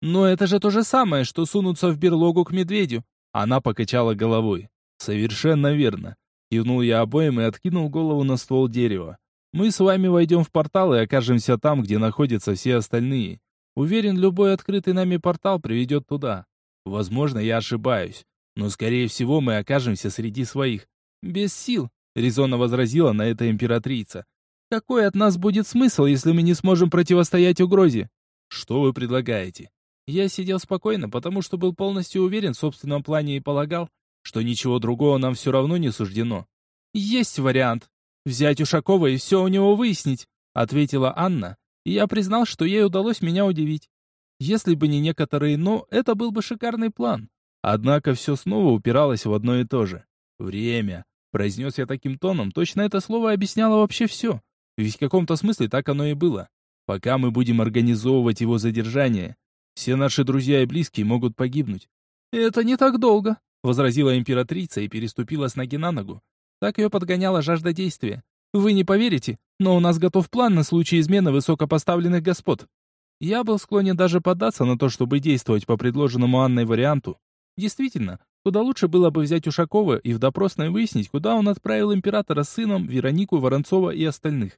Но это же то же самое, что сунуться в берлогу к медведю. Она покачала головой. Совершенно верно. Кивнул я обоим и откинул голову на ствол дерева. Мы с вами войдем в портал и окажемся там, где находятся все остальные. Уверен, любой открытый нами портал приведет туда. Возможно, я ошибаюсь, но скорее всего мы окажемся среди своих. Без сил, резонно возразила на это императрица. Какой от нас будет смысл, если мы не сможем противостоять угрозе? Что вы предлагаете? Я сидел спокойно, потому что был полностью уверен в собственном плане и полагал, что ничего другого нам все равно не суждено. Есть вариант. Взять Ушакова и все у него выяснить, ответила Анна, и я признал, что ей удалось меня удивить. Если бы не некоторые «но», это был бы шикарный план. Однако все снова упиралось в одно и то же. «Время», — произнес я таким тоном, точно это слово объясняло вообще все. Ведь в каком-то смысле так оно и было. Пока мы будем организовывать его задержание, все наши друзья и близкие могут погибнуть. Это не так долго, возразила императрица и переступила с ноги на ногу. Так ее подгоняла жажда действия. Вы не поверите, но у нас готов план на случай измены высокопоставленных господ. Я был склонен даже поддаться на то, чтобы действовать по предложенному Анной варианту. Действительно, куда лучше было бы взять Ушакова и в допросной выяснить, куда он отправил императора с сыном, Веронику, Воронцова и остальных.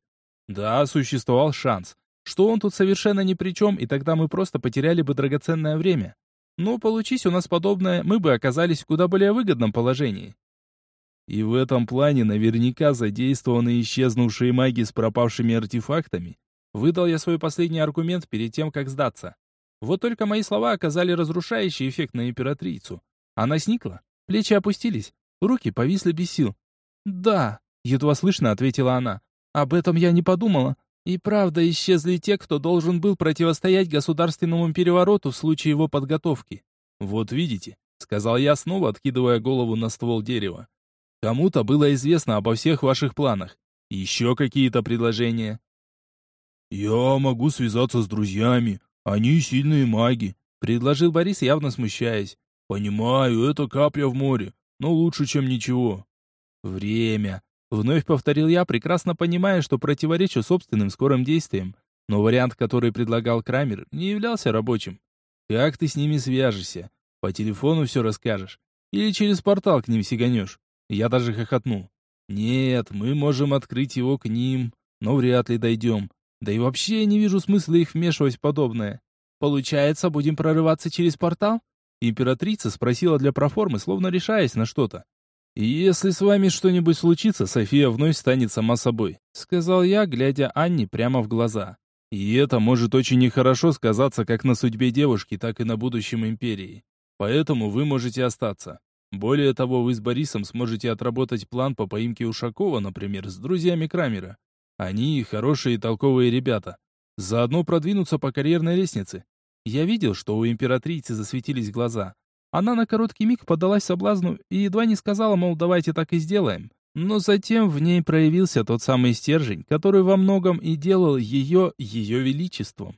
Да, существовал шанс, что он тут совершенно ни при чем, и тогда мы просто потеряли бы драгоценное время. Но получись у нас подобное, мы бы оказались в куда более выгодном положении. И в этом плане наверняка задействованы исчезнувшие маги с пропавшими артефактами. Выдал я свой последний аргумент перед тем, как сдаться. Вот только мои слова оказали разрушающий эффект на императрицу. Она сникла, плечи опустились, руки повисли без сил. «Да», — едва слышно ответила она, — «об этом я не подумала. И правда исчезли те, кто должен был противостоять государственному перевороту в случае его подготовки. Вот видите, сказал я, снова откидывая голову на ствол дерева. Кому-то было известно обо всех ваших планах. Еще какие-то предложения? Я могу связаться с друзьями. Они сильные маги, предложил Борис, явно смущаясь. Понимаю, это капля в море, но лучше, чем ничего. Время, Вновь повторил я, прекрасно понимая, что противоречу собственным скорым действиям. Но вариант, который предлагал Крамер, не являлся рабочим. Как ты с ними свяжешься? По телефону все расскажешь? Или через портал к ним сиганешь? Я даже хохотнул. Нет, мы можем открыть его к ним, но вряд ли дойдем. Да и вообще я не вижу смысла их вмешивать в подобное. Получается, будем прорываться через портал? Императрица спросила для проформы, словно решаясь на что-то. «Если с вами что-нибудь случится, София вновь станет сама собой», сказал я, глядя Анне прямо в глаза. «И это может очень нехорошо сказаться как на судьбе девушки, так и на будущем империи. Поэтому вы можете остаться. Более того, вы с Борисом сможете отработать план по поимке Ушакова, например, с друзьями Крамера. Они хорошие и толковые ребята. Заодно продвинуться по карьерной лестнице. Я видел, что у императрицы засветились глаза. Она на короткий миг поддалась соблазну и едва не сказала, мол, давайте так и сделаем. Но затем в ней проявился тот самый стержень, который во многом и делал ее ее величеством.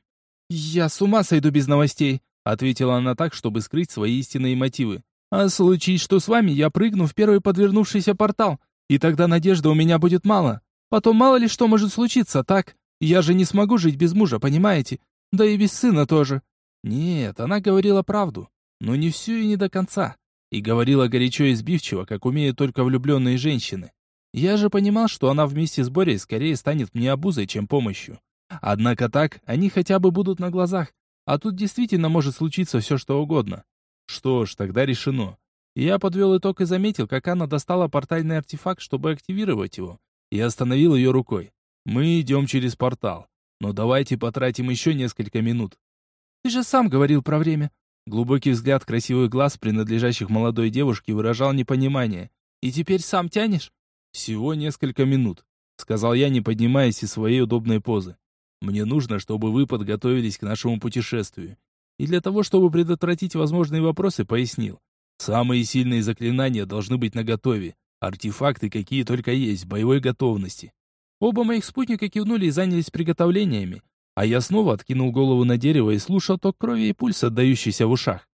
«Я с ума сойду без новостей», — ответила она так, чтобы скрыть свои истинные мотивы. «А случись, что с вами, я прыгну в первый подвернувшийся портал, и тогда надежды у меня будет мало. Потом мало ли что может случиться, так? Я же не смогу жить без мужа, понимаете? Да и без сына тоже». Нет, она говорила правду но не всю и не до конца. И говорила горячо и сбивчиво, как умеют только влюбленные женщины. Я же понимал, что она вместе с Борей скорее станет мне обузой, чем помощью. Однако так они хотя бы будут на глазах, а тут действительно может случиться все что угодно. Что ж, тогда решено. Я подвел итог и заметил, как она достала портальный артефакт, чтобы активировать его, и остановил ее рукой. Мы идем через портал, но давайте потратим еще несколько минут. Ты же сам говорил про время, Глубокий взгляд красивых глаз, принадлежащих молодой девушке, выражал непонимание. «И теперь сам тянешь?» «Всего несколько минут», — сказал я, не поднимаясь из своей удобной позы. «Мне нужно, чтобы вы подготовились к нашему путешествию. И для того, чтобы предотвратить возможные вопросы, пояснил. Самые сильные заклинания должны быть наготове. Артефакты какие только есть, боевой готовности». Оба моих спутника кивнули и занялись приготовлениями, а я снова откинул голову на дерево и слушал ток крови и пульс, отдающийся в ушах.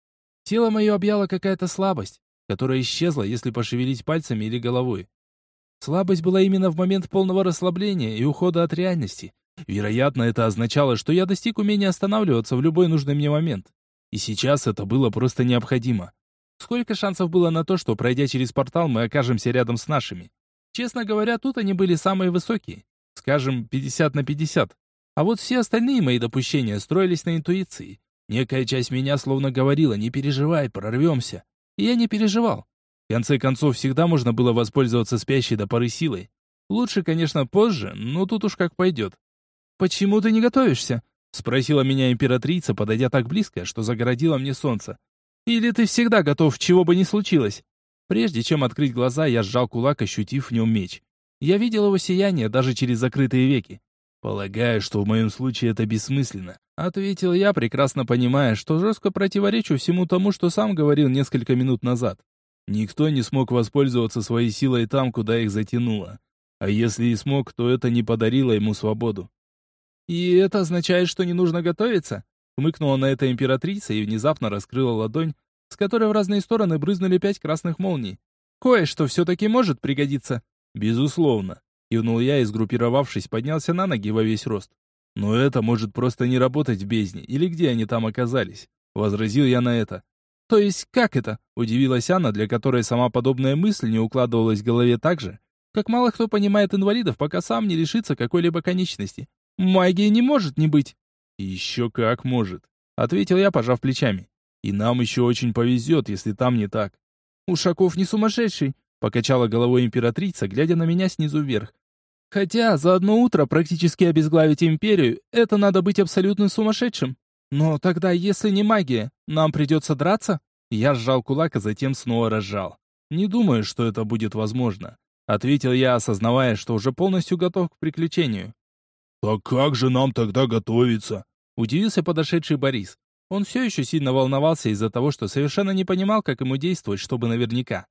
Тело мое объяло какая-то слабость, которая исчезла, если пошевелить пальцами или головой. Слабость была именно в момент полного расслабления и ухода от реальности. Вероятно, это означало, что я достиг умения останавливаться в любой нужный мне момент. И сейчас это было просто необходимо. Сколько шансов было на то, что, пройдя через портал, мы окажемся рядом с нашими? Честно говоря, тут они были самые высокие. Скажем, 50 на 50. А вот все остальные мои допущения строились на интуиции. Некая часть меня словно говорила «не переживай, прорвемся». И я не переживал. В конце концов, всегда можно было воспользоваться спящей до поры силой. Лучше, конечно, позже, но тут уж как пойдет. «Почему ты не готовишься?» — спросила меня императрица, подойдя так близко, что загородила мне солнце. «Или ты всегда готов, чего бы ни случилось?» Прежде чем открыть глаза, я сжал кулак, ощутив в нем меч. Я видел его сияние даже через закрытые веки. «Полагаю, что в моем случае это бессмысленно», — ответил я, прекрасно понимая, что жестко противоречу всему тому, что сам говорил несколько минут назад. Никто не смог воспользоваться своей силой там, куда их затянуло. А если и смог, то это не подарило ему свободу. «И это означает, что не нужно готовиться?» Хмыкнула на это императрица и внезапно раскрыла ладонь, с которой в разные стороны брызнули пять красных молний. «Кое-что все-таки может пригодиться». «Безусловно», Кивнул я и, сгруппировавшись, поднялся на ноги во весь рост. «Но это может просто не работать в бездне, или где они там оказались?» Возразил я на это. «То есть как это?» – удивилась Анна, для которой сама подобная мысль не укладывалась в голове так же, как мало кто понимает инвалидов, пока сам не лишится какой-либо конечности. «Магии не может не быть!» «Еще как может», — ответил я, пожав плечами. «И нам еще очень повезет, если там не так». «Ушаков не сумасшедший», — покачала головой императрица, глядя на меня снизу вверх. Хотя за одно утро практически обезглавить империю, это надо быть абсолютно сумасшедшим. Но тогда, если не магия, нам придется драться? Я сжал кулак, а затем снова разжал. Не думаю, что это будет возможно. Ответил я, осознавая, что уже полностью готов к приключению. «Так как же нам тогда готовиться?» Удивился подошедший Борис. Он все еще сильно волновался из-за того, что совершенно не понимал, как ему действовать, чтобы наверняка.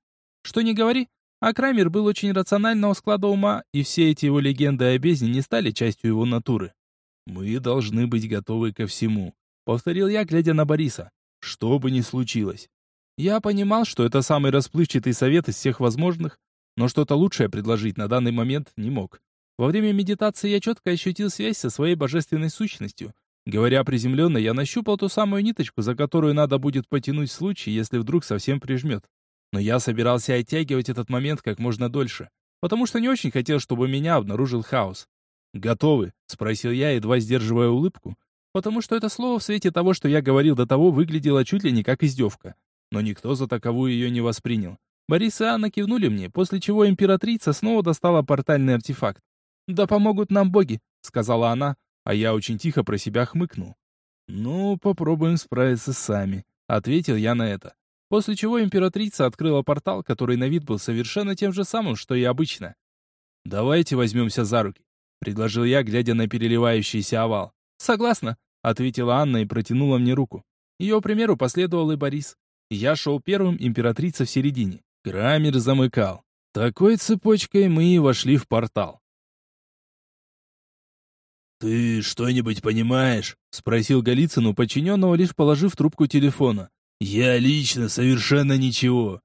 Что не говори, а Крамер был очень рационального склада ума, и все эти его легенды о бездне не стали частью его натуры. «Мы должны быть готовы ко всему», — повторил я, глядя на Бориса. «Что бы ни случилось». Я понимал, что это самый расплывчатый совет из всех возможных, но что-то лучшее предложить на данный момент не мог. Во время медитации я четко ощутил связь со своей божественной сущностью. Говоря приземленно, я нащупал ту самую ниточку, за которую надо будет потянуть в случае, если вдруг совсем прижмет. Но я собирался оттягивать этот момент как можно дольше, потому что не очень хотел, чтобы меня обнаружил хаос. «Готовы?» — спросил я, едва сдерживая улыбку, потому что это слово в свете того, что я говорил до того, выглядело чуть ли не как издевка. Но никто за таковую ее не воспринял. Борис и Анна кивнули мне, после чего императрица снова достала портальный артефакт. «Да помогут нам боги», — сказала она, а я очень тихо про себя хмыкнул. «Ну, попробуем справиться сами», — ответил я на это. После чего императрица открыла портал, который на вид был совершенно тем же самым, что и обычно. «Давайте возьмемся за руки», — предложил я, глядя на переливающийся овал. «Согласна», — ответила Анна и протянула мне руку. Ее примеру последовал и Борис. Я шел первым, императрица в середине. Крамер замыкал. Такой цепочкой мы и вошли в портал. «Ты что-нибудь понимаешь?» — спросил Голицын у подчиненного, лишь положив трубку телефона. Я лично совершенно ничего.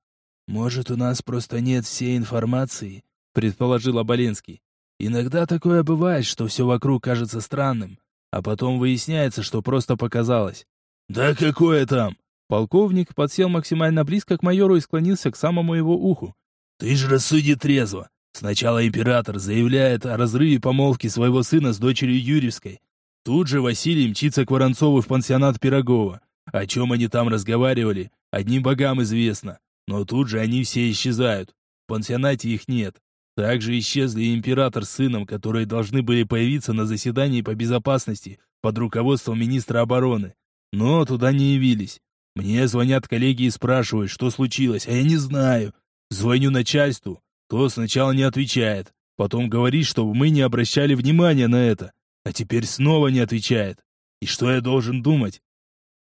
Может, у нас просто нет всей информации, предположил Оболенский. Иногда такое бывает, что все вокруг кажется странным, а потом выясняется, что просто показалось. Да какое там? Полковник подсел максимально близко к майору и склонился к самому его уху. Ты же рассуди трезво. Сначала император заявляет о разрыве помолвки своего сына с дочерью Юрьевской. Тут же Василий мчится к Воронцову в пансионат Пирогова. О чем они там разговаривали, одним богам известно. Но тут же они все исчезают. В пансионате их нет. Также исчезли император с сыном, которые должны были появиться на заседании по безопасности под руководством министра обороны. Но туда не явились. Мне звонят коллеги и спрашивают, что случилось, а я не знаю. Звоню начальству, то сначала не отвечает. Потом говорит, чтобы мы не обращали внимания на это. А теперь снова не отвечает. И что я должен думать?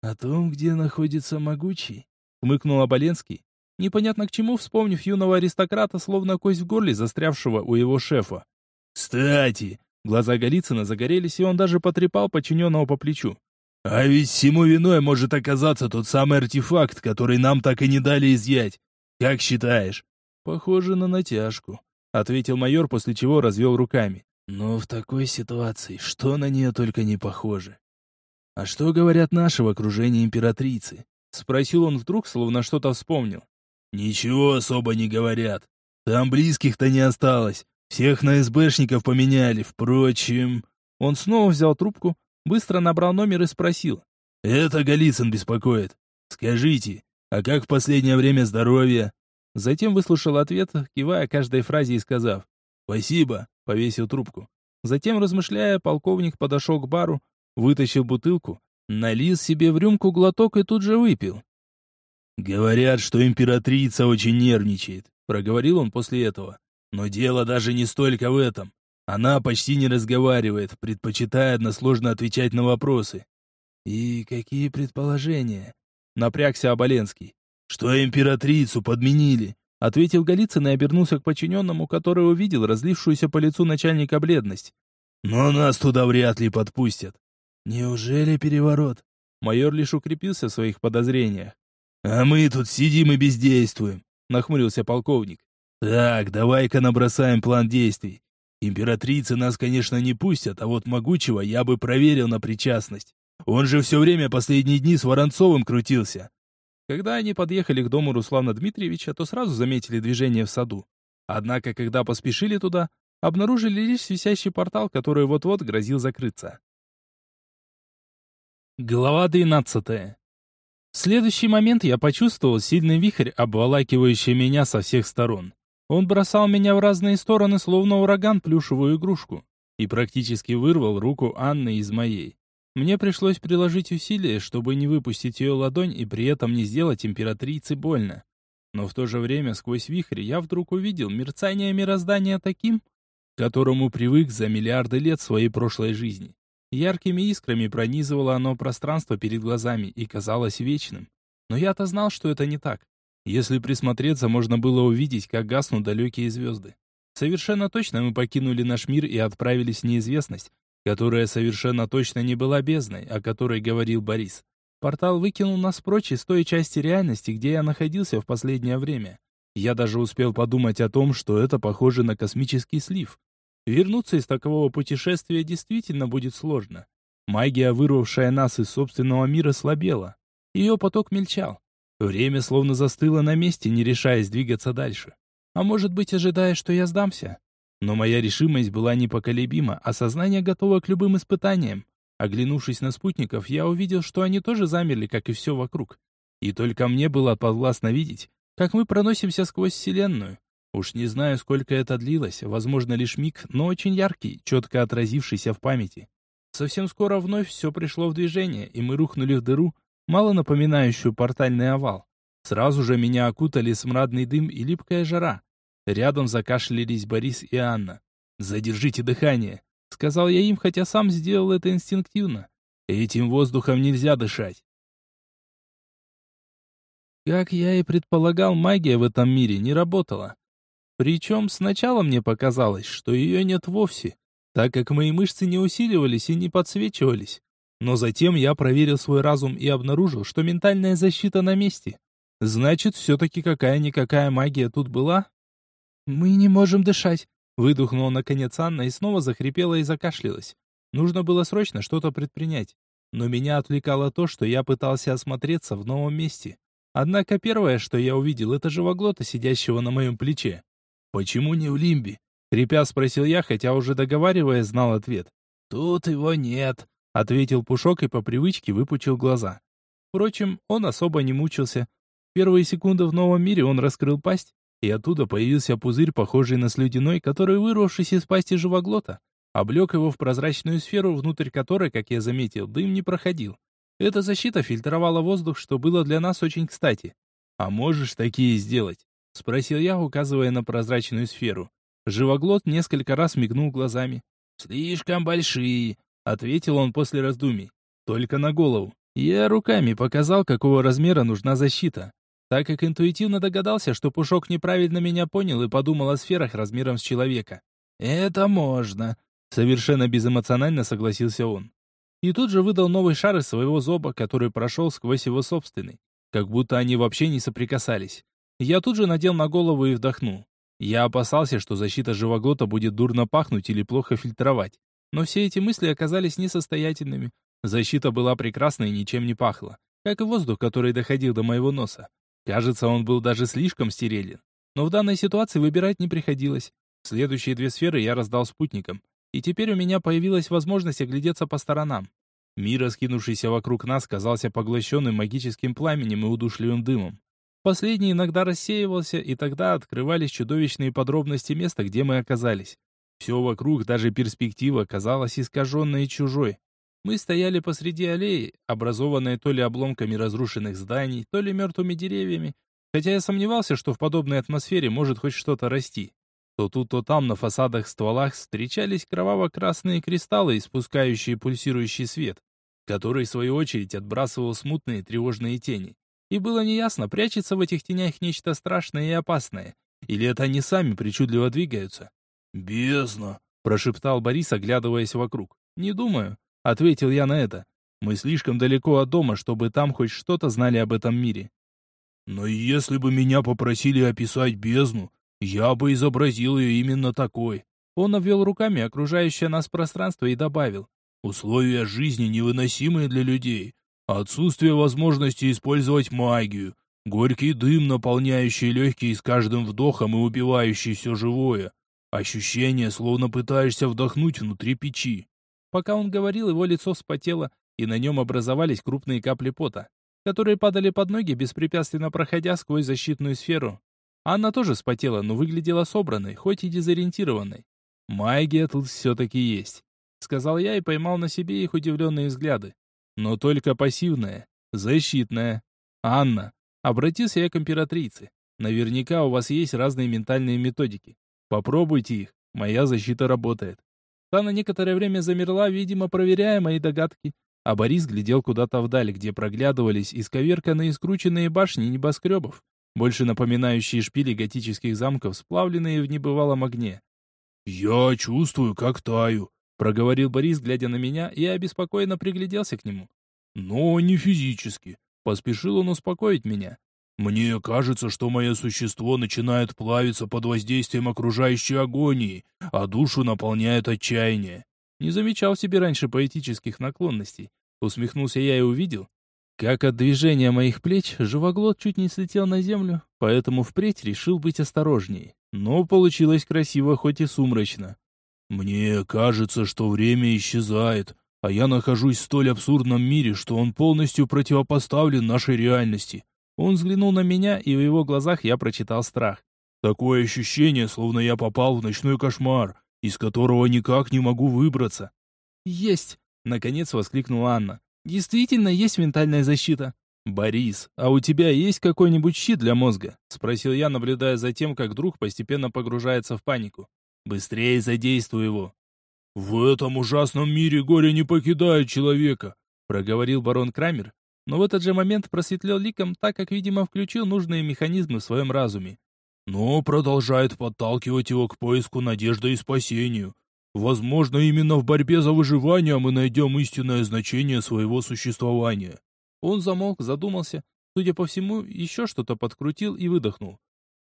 «О том, где находится могучий», — хмыкнул Оболенский, непонятно к чему вспомнив юного аристократа, словно кость в горле застрявшего у его шефа. «Кстати!» Глаза Голицына загорелись, и он даже потрепал подчиненного по плечу. «А ведь всему виной может оказаться тот самый артефакт, который нам так и не дали изъять. Как считаешь?» «Похоже на натяжку», — ответил майор, после чего развел руками. «Но в такой ситуации что на нее только не похоже?» «А что говорят наши в окружении императрицы?» Спросил он вдруг, словно что-то вспомнил. «Ничего особо не говорят. Там близких-то не осталось. Всех на СБшников поменяли. Впрочем...» Он снова взял трубку, быстро набрал номер и спросил. «Это Голицын беспокоит. Скажите, а как в последнее время здоровье?» Затем выслушал ответ, кивая каждой фразе и сказав «Спасибо», повесил трубку. Затем, размышляя, полковник подошел к бару, вытащил бутылку, налил себе в рюмку глоток и тут же выпил. «Говорят, что императрица очень нервничает», — проговорил он после этого. «Но дело даже не столько в этом. Она почти не разговаривает, предпочитая односложно отвечать на вопросы. «И какие предположения?» — напрягся Оболенский. «Что императрицу подменили?» — ответил Голицын и обернулся к подчиненному, который увидел разлившуюся по лицу начальника бледность. «Но нас туда вряд ли подпустят». «Неужели переворот?» Майор лишь укрепился в своих подозрениях. «А мы тут сидим и бездействуем», — нахмурился полковник. «Так, давай-ка набросаем план действий. Императрицы нас, конечно, не пустят, а вот могучего я бы проверил на причастность. Он же все время последние дни с Воронцовым крутился. Когда они подъехали к дому Руслана Дмитриевича, то сразу заметили движение в саду. Однако, когда поспешили туда, обнаружили лишь висящий портал, который вот-вот грозил закрыться. Глава 12. В следующий момент я почувствовал сильный вихрь, обволакивающий меня со всех сторон. Он бросал меня в разные стороны, словно ураган плюшевую игрушку, и практически вырвал руку Анны из моей. Мне пришлось приложить усилия, чтобы не выпустить ее ладонь и при этом не сделать императрице больно. Но в то же время сквозь вихрь я вдруг увидел мерцание мироздания таким, к которому привык за миллиарды лет своей прошлой жизни. Яркими искрами пронизывало оно пространство перед глазами и казалось вечным. Но я-то знал, что это не так. Если присмотреться, можно было увидеть, как гаснут далекие звезды. Совершенно точно мы покинули наш мир и отправились в неизвестность, которая совершенно точно не была бездной, о которой говорил Борис. Портал выкинул нас прочь из той части реальности, где я находился в последнее время. Я даже успел подумать о том, что это похоже на космический слив. Вернуться из такого путешествия действительно будет сложно. Магия, вырвавшая нас из собственного мира, слабела. Ее поток мельчал. Время словно застыло на месте, не решаясь двигаться дальше. А может быть, ожидая, что я сдамся? Но моя решимость была непоколебима, а сознание готово к любым испытаниям. Оглянувшись на спутников, я увидел, что они тоже замерли, как и все вокруг. И только мне было подвластно видеть, как мы проносимся сквозь Вселенную. Уж не знаю, сколько это длилось, возможно, лишь миг, но очень яркий, четко отразившийся в памяти. Совсем скоро вновь все пришло в движение, и мы рухнули в дыру, мало напоминающую портальный овал. Сразу же меня окутали смрадный дым и липкая жара. Рядом закашлялись Борис и Анна. «Задержите дыхание», — сказал я им, хотя сам сделал это инстинктивно. «Этим воздухом нельзя дышать». Как я и предполагал, магия в этом мире не работала. Причем сначала мне показалось, что ее нет вовсе, так как мои мышцы не усиливались и не подсвечивались. Но затем я проверил свой разум и обнаружил, что ментальная защита на месте. Значит, все-таки какая-никакая магия тут была? «Мы не можем дышать», — выдохнула наконец Анна и снова захрипела и закашлялась. Нужно было срочно что-то предпринять. Но меня отвлекало то, что я пытался осмотреться в новом месте. Однако первое, что я увидел, это живоглота, сидящего на моем плече. «Почему не в лимбе?» — крепя спросил я, хотя уже договаривая, знал ответ. «Тут его нет», ответил Пушок и по привычке выпучил глаза. Впрочем, он особо не мучился. Первые секунды в новом мире он раскрыл пасть, и оттуда появился пузырь, похожий на слюдяной, который, вырвавшись из пасти живоглота, облег его в прозрачную сферу, внутрь которой, как я заметил, дым не проходил. Эта защита фильтровала воздух, что было для нас очень кстати. «А можешь такие сделать?» — спросил я, указывая на прозрачную сферу. Живоглот несколько раз мигнул глазами. «Слишком большие», ответил он после раздумий. Только на голову. Я руками показал, какого размера нужна защита, так как интуитивно догадался, что Пушок неправильно меня понял и подумал о сферах размером с человека. «Это можно», — совершенно безэмоционально согласился он. И тут же выдал новый шар из своего зоба, который прошел сквозь его собственный, как будто они вообще не соприкасались. Я тут же надел на голову и вдохнул. Я опасался, что защита живоглота будет дурно пахнуть или плохо фильтровать. Но все эти мысли оказались несостоятельными, Защита была прекрасной и ничем не пахла, как и воздух, который доходил до моего носа. Кажется, он был даже слишком стерилен. Но в данной ситуации выбирать не приходилось. Следующие две сферы я раздал спутникам, и теперь у меня появилась возможность оглядеться по сторонам. Мир, раскинувшийся вокруг нас, казался поглощенным магическим пламенем и удушливым дымом. Последний иногда рассеивался, и тогда открывались чудовищные подробности места, где мы оказались. Все вокруг, даже перспектива, казалась искаженной и чужой. Мы стояли посреди аллеи, образованной то ли обломками разрушенных зданий, то ли мертвыми деревьями, хотя я сомневался, что в подобной атмосфере может хоть что-то расти. То тут, то там на фасадах стволах встречались кроваво-красные кристаллы, испускающие пульсирующий свет, который, в свою очередь, отбрасывал смутные тревожные тени. И было неясно, прячется в этих тенях нечто страшное и опасное, или это они сами причудливо двигаются. «Бездна!» — прошептал Борис, оглядываясь вокруг. «Не думаю», — ответил я на это. «Мы слишком далеко от дома, чтобы там хоть что-то знали об этом мире». «Но если бы меня попросили описать бездну, я бы изобразил ее именно такой». Он обвел руками окружающее нас пространство и добавил. «Условия жизни невыносимые для людей. Отсутствие возможности использовать магию. Горький дым, наполняющий легкие с каждым вдохом и убивающий все живое. Ощущение, словно пытаешься вдохнуть внутри печи». Пока он говорил, его лицо вспотело, и на нем образовались крупные капли пота, которые падали под ноги, беспрепятственно проходя сквозь защитную сферу. Анна тоже вспотела, но выглядела собранной, хоть и дезориентированной. «Магия тут все-таки есть», — сказал я и поймал на себе их удивленные взгляды. «Но только пассивная, защитная. Анна, обратился я к императрице. Наверняка у вас есть разные ментальные методики. Попробуйте их, моя защита работает». Та на некоторое время замерла, видимо, проверяя мои догадки, а Борис глядел куда-то вдаль, где проглядывались исковерканные и скрученные башни небоскребов, больше напоминающие шпили готических замков, сплавленные в небывалом огне. «Я чувствую, как таю», — проговорил Борис, глядя на меня, и обеспокоенно пригляделся к нему. «Но не физически», — поспешил он успокоить меня. «Мне кажется, что мое существо начинает плавиться под воздействием окружающей агонии, а душу наполняет отчаяние». Не замечал себе раньше поэтических наклонностей. Усмехнулся я и увидел, как от движения моих плеч живоглот чуть не слетел на землю, поэтому впредь решил быть осторожней. Но получилось красиво, хоть и сумрачно. «Мне кажется, что время исчезает, а я нахожусь в столь абсурдном мире, что он полностью противопоставлен нашей реальности». Он взглянул на меня, и в его глазах я прочитал страх. «Такое ощущение, словно я попал в ночной кошмар, из которого никак не могу выбраться». «Есть!» — наконец воскликнула Анна. Действительно есть ментальная защита. Борис, а у тебя есть какой-нибудь щит для мозга? спросил я, наблюдая за тем, как друг постепенно погружается в панику. Быстрее задействуй его. В этом ужасном мире горе не покидает человека, проговорил барон Крамер, но в этот же момент просветлел ликом, так как, видимо, включил нужные механизмы в своем разуме. Но продолжает подталкивать его к поиску надежды и спасению. Возможно, именно в борьбе за выживание мы найдем истинное значение своего существования. Он замолк, задумался, судя по всему, еще что-то подкрутил и выдохнул.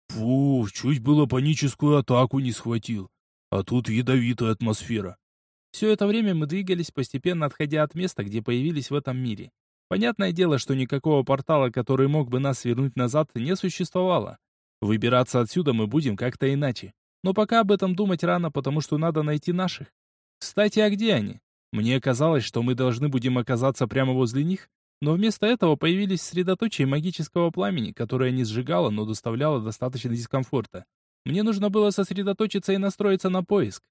Фу, чуть было паническую атаку не схватил. А тут ядовитая атмосфера. Все это время мы двигались, постепенно отходя от места, где появились в этом мире. Понятное дело, что никакого портала, который мог бы нас вернуть назад, не существовало. Выбираться отсюда мы будем как-то иначе. Но пока об этом думать рано, потому что надо найти наших. Кстати, а где они? Мне казалось, что мы должны будем оказаться прямо возле них, но вместо этого появились средоточия магического пламени, которое не сжигало, но доставляло достаточно дискомфорта. Мне нужно было сосредоточиться и настроиться на поиск.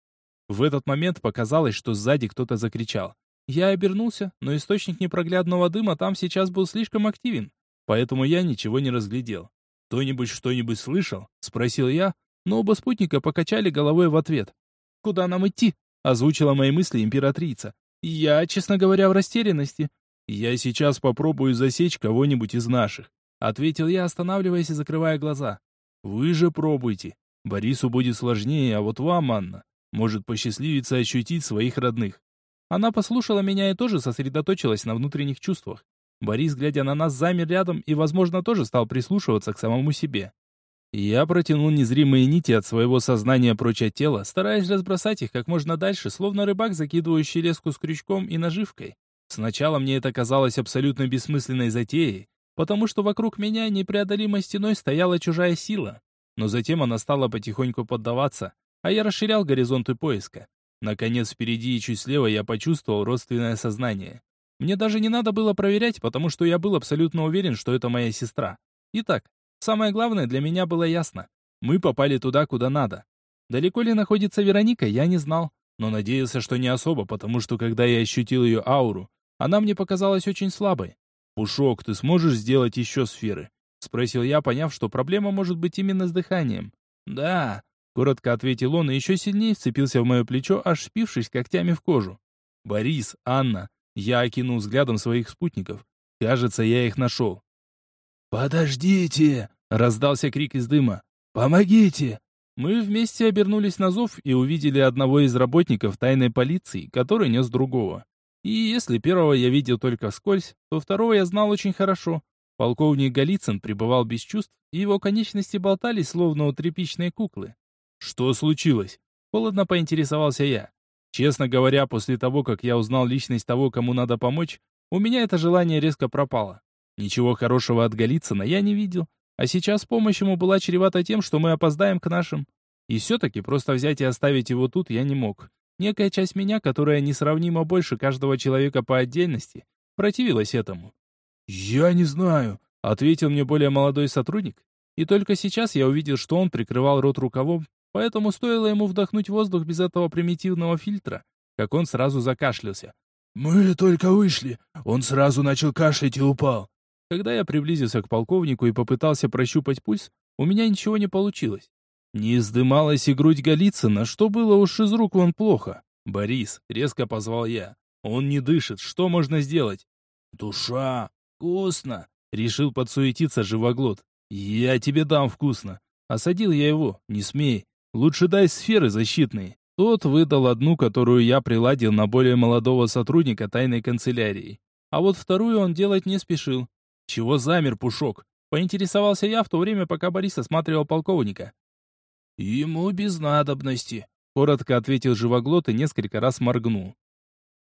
В этот момент показалось, что сзади кто-то закричал. Я обернулся, но источник непроглядного дыма там сейчас был слишком активен, поэтому я ничего не разглядел. «Кто-нибудь что-нибудь слышал?» — спросил я, но оба спутника покачали головой в ответ. «Куда нам идти?» — озвучила мои мысли императрица. «Я, честно говоря, в растерянности. Я сейчас попробую засечь кого-нибудь из наших», — ответил я, останавливаясь и закрывая глаза. «Вы же пробуйте. Борису будет сложнее, а вот вам, Анна, может посчастливиться ощутить своих родных». Она послушала меня и тоже сосредоточилась на внутренних чувствах. Борис, глядя на нас, замер рядом и, возможно, тоже стал прислушиваться к самому себе. Я протянул незримые нити от своего сознания прочь от тела, стараясь разбросать их как можно дальше, словно рыбак, закидывающий леску с крючком и наживкой. Сначала мне это казалось абсолютно бессмысленной затеей, потому что вокруг меня непреодолимой стеной стояла чужая сила. Но затем она стала потихоньку поддаваться, а я расширял горизонты поиска. Наконец, впереди и чуть слева я почувствовал родственное сознание. Мне даже не надо было проверять, потому что я был абсолютно уверен, что это моя сестра. Итак, самое главное для меня было ясно. Мы попали туда, куда надо. Далеко ли находится Вероника, я не знал, но надеялся, что не особо, потому что когда я ощутил ее ауру, она мне показалась очень слабой. «Пушок, ты сможешь сделать еще сферы?» — спросил я, поняв, что проблема может быть именно с дыханием. «Да», — коротко ответил он и еще сильнее вцепился в мое плечо, аж впившись когтями в кожу. «Борис, Анна», — я окинул взглядом своих спутников. «Кажется, я их нашел». «Подождите!» — раздался крик из дыма. «Помогите!» Мы вместе обернулись на зов и увидели одного из работников тайной полиции, который нес другого. И если первого я видел только вскользь, то второго я знал очень хорошо. Полковник Голицын пребывал без чувств, и его конечности болтались, словно у тряпичной куклы. «Что случилось?» — холодно поинтересовался я. Честно говоря, после того, как я узнал личность того, кому надо помочь, у меня это желание резко пропало. Ничего хорошего от Голицына я не видел, а сейчас помощь ему была чревата тем, что мы опоздаем к нашим. И все-таки просто взять и оставить его тут я не мог. Некая часть меня, которая несравнимо больше каждого человека по отдельности, противилась этому. «Я не знаю», — ответил мне более молодой сотрудник. И только сейчас я увидел, что он прикрывал рот рукавом, поэтому стоило ему вдохнуть воздух без этого примитивного фильтра, как он сразу закашлялся. «Мы только вышли, он сразу начал кашлять и упал». Когда я приблизился к полковнику и попытался прощупать пульс, у меня ничего не получилось. Не издымалась и грудь Голицына, что было уж из рук вон плохо. «Борис», — резко позвал я. «Он не дышит, что можно сделать?» «Душа! Вкусно!» — решил подсуетиться живоглот. «Я тебе дам вкусно!» Осадил я его. «Не смей. Лучше дай сферы защитные». Тот выдал одну, которую я приладил на более молодого сотрудника тайной канцелярии. А вот вторую он делать не спешил. «Чего замер, Пушок?» Поинтересовался я в то время, пока Борис осматривал полковника. «Ему без надобности», — коротко ответил живоглот и несколько раз моргнул.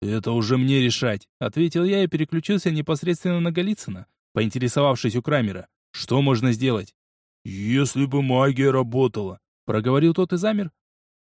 «Это уже мне решать», — ответил я и переключился непосредственно на Голицына, поинтересовавшись у Крамера. «Что можно сделать?» «Если бы магия работала», — проговорил тот и замер,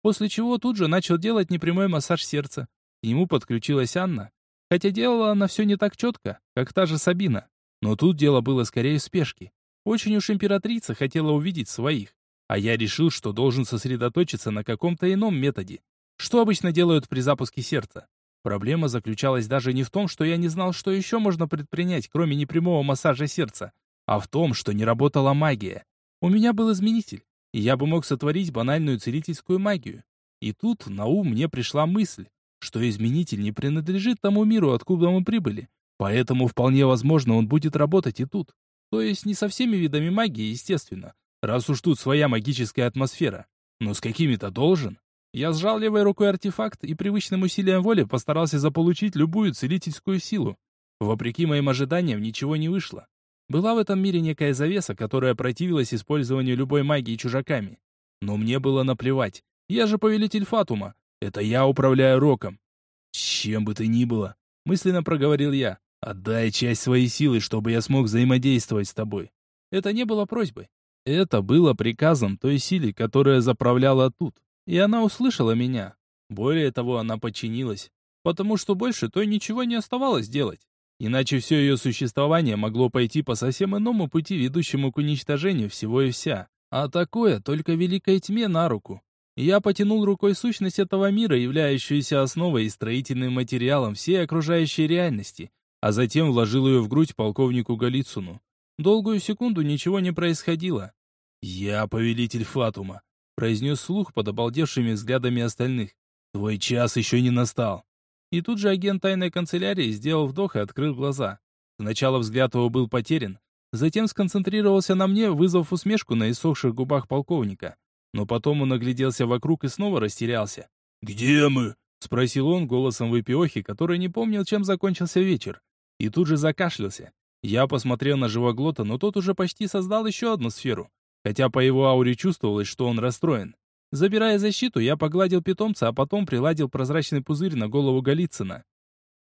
после чего тут же начал делать непрямой массаж сердца. К нему подключилась Анна, хотя делала она все не так четко, как та же Сабина. Но тут дело было скорее в спешке. Очень уж императрица хотела увидеть своих. А я решил, что должен сосредоточиться на каком-то ином методе. Что обычно делают при запуске сердца? Проблема заключалась даже не в том, что я не знал, что еще можно предпринять, кроме непрямого массажа сердца, а в том, что не работала магия. У меня был изменитель, и я бы мог сотворить банальную целительскую магию. И тут на ум мне пришла мысль, что изменитель не принадлежит тому миру, откуда мы прибыли, поэтому вполне возможно он будет работать и тут. То есть не со всеми видами магии, естественно, раз уж тут своя магическая атмосфера. Но с какими-то должен. Я сжал левой рукой артефакт и привычным усилием воли постарался заполучить любую целительскую силу. Вопреки моим ожиданиям, ничего не вышло. Была в этом мире некая завеса, которая противилась использованию любой магии чужаками. Но мне было наплевать. Я же повелитель Фатума. Это я управляю Роком. Чем бы ты ни было, мысленно проговорил я. Отдай часть своей силы, чтобы я смог взаимодействовать с тобой. Это не было просьбой. Это было приказом той силе, которая заправляла тут. И она услышала меня. Более того, она подчинилась. Потому что больше той ничего не оставалось делать. Иначе все ее существование могло пойти по совсем иному пути, ведущему к уничтожению всего и вся. А такое только великой тьме на руку. Я потянул рукой сущность этого мира, являющуюся основой и строительным материалом всей окружающей реальности, а затем вложил ее в грудь полковнику Голицыну. Долгую секунду ничего не происходило. «Я повелитель Фатума», — произнес слух под обалдевшими взглядами остальных. «Твой час еще не настал». И тут же агент тайной канцелярии сделал вдох и открыл глаза. Сначала взгляд его был потерян, затем сконцентрировался на мне, вызвав усмешку на иссохших губах полковника. Но потом он огляделся вокруг и снова растерялся. «Где мы?» — спросил он голосом выпиохи, который не помнил, чем закончился вечер. И тут же закашлялся. Я посмотрел на живоглота, но тот уже почти создал еще одну сферу, хотя по его ауре чувствовалось, что он расстроен. Забирая защиту, я погладил питомца, а потом приладил прозрачный пузырь на голову Голицына.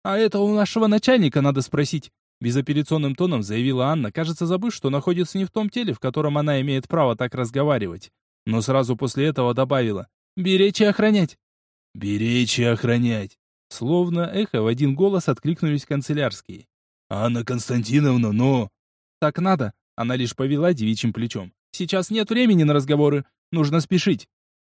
А это у нашего начальника надо спросить. Безапелляционным тоном заявила Анна, кажется, забыв, что находится не в том теле, в котором она имеет право так разговаривать. Но сразу после этого добавила «Беречь и охранять». «Беречь и охранять». Словно эхо в один голос откликнулись канцелярские. «Анна Константиновна, но...» «Так надо». Она лишь повела девичьим плечом. «Сейчас нет времени на разговоры. Нужно спешить».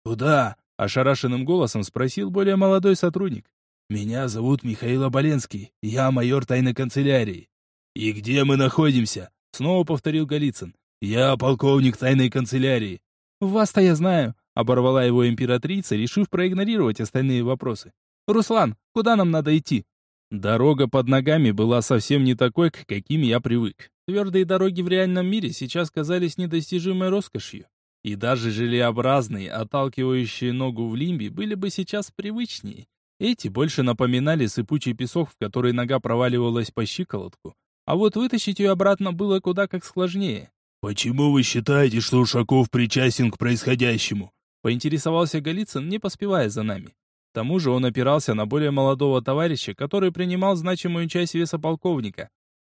«Куда?» – ошарашенным голосом спросил более молодой сотрудник. «Меня зовут Михаил Оболенский. Я майор тайной канцелярии». «И где мы находимся?» — снова повторил Голицын. «Я полковник тайной канцелярии». «Вас-то я знаю», — оборвала его императрица, решив проигнорировать остальные вопросы. «Руслан, куда нам надо идти?» Дорога под ногами была совсем не такой, к каким я привык. Твердые дороги в реальном мире сейчас казались недостижимой роскошью. И даже желеобразные, отталкивающие ногу в лимбе, были бы сейчас привычнее. Эти больше напоминали сыпучий песок, в который нога проваливалась по щиколотку, а вот вытащить ее обратно было куда как сложнее. «Почему вы считаете, что Ушаков причастен к происходящему?» Поинтересовался Голицын, не поспевая за нами. К тому же он опирался на более молодого товарища, который принимал значимую часть веса полковника.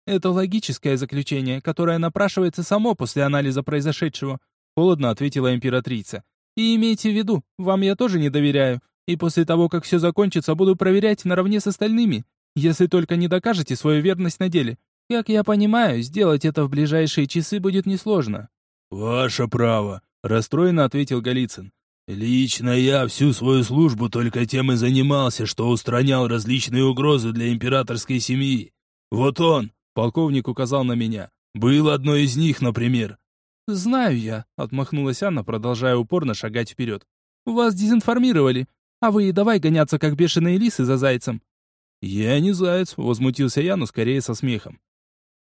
«Это логическое заключение, которое напрашивается само после анализа произошедшего», холодно ответила императрица. «И имейте в виду, вам я тоже не доверяю, и после того, как все закончится, буду проверять наравне с остальными, если только не докажете свою верность на деле. Как я понимаю, сделать это в ближайшие часы будет несложно». «Ваше право», — расстроенно ответил Голицын. «Лично я всю свою службу только тем и занимался, что устранял различные угрозы для императорской семьи. Вот он, — полковник указал на меня, — был одной из них, например». «Знаю я», — отмахнулась Анна, продолжая упорно шагать вперед. «Вас дезинформировали. А вы и давай гоняться, как бешеные лисы за зайцем». «Я не заяц», — возмутился я, но скорее со смехом.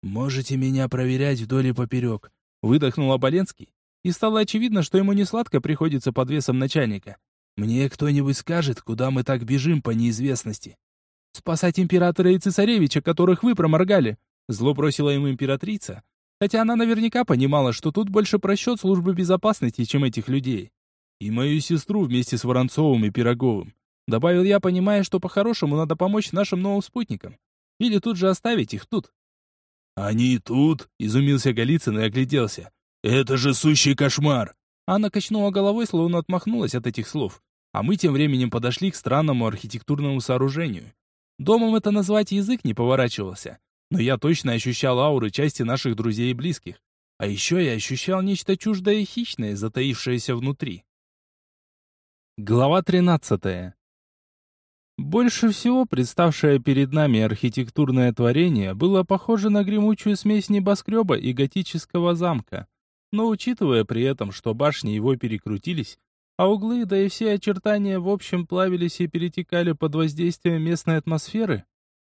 «Можете меня проверять вдоль и поперек», — выдохнул Оболенский. И стало очевидно, что ему не сладко приходится под весом начальника. «Мне кто-нибудь скажет, куда мы так бежим по неизвестности?» «Спасать императора и цесаревича, которых вы проморгали», — зло бросила ему императрица, хотя она наверняка понимала, что тут больше просчет службы безопасности, чем этих людей и мою сестру вместе с Воронцовым и Пироговым. Добавил я, понимая, что по-хорошему надо помочь нашим новым спутникам. Или тут же оставить их тут. «Они тут?» — изумился Голицын и огляделся. «Это же сущий кошмар!» Анна качнула головой, словно отмахнулась от этих слов. А мы тем временем подошли к странному архитектурному сооружению. Домом это назвать язык не поворачивался. Но я точно ощущал ауры части наших друзей и близких. А еще я ощущал нечто чуждое и хищное, затаившееся внутри. Глава 13. Больше всего представшее перед нами архитектурное творение было похоже на гремучую смесь небоскреба и готического замка. Но учитывая при этом, что башни его перекрутились, а углы, да и все очертания в общем плавились и перетекали под воздействием местной атмосферы,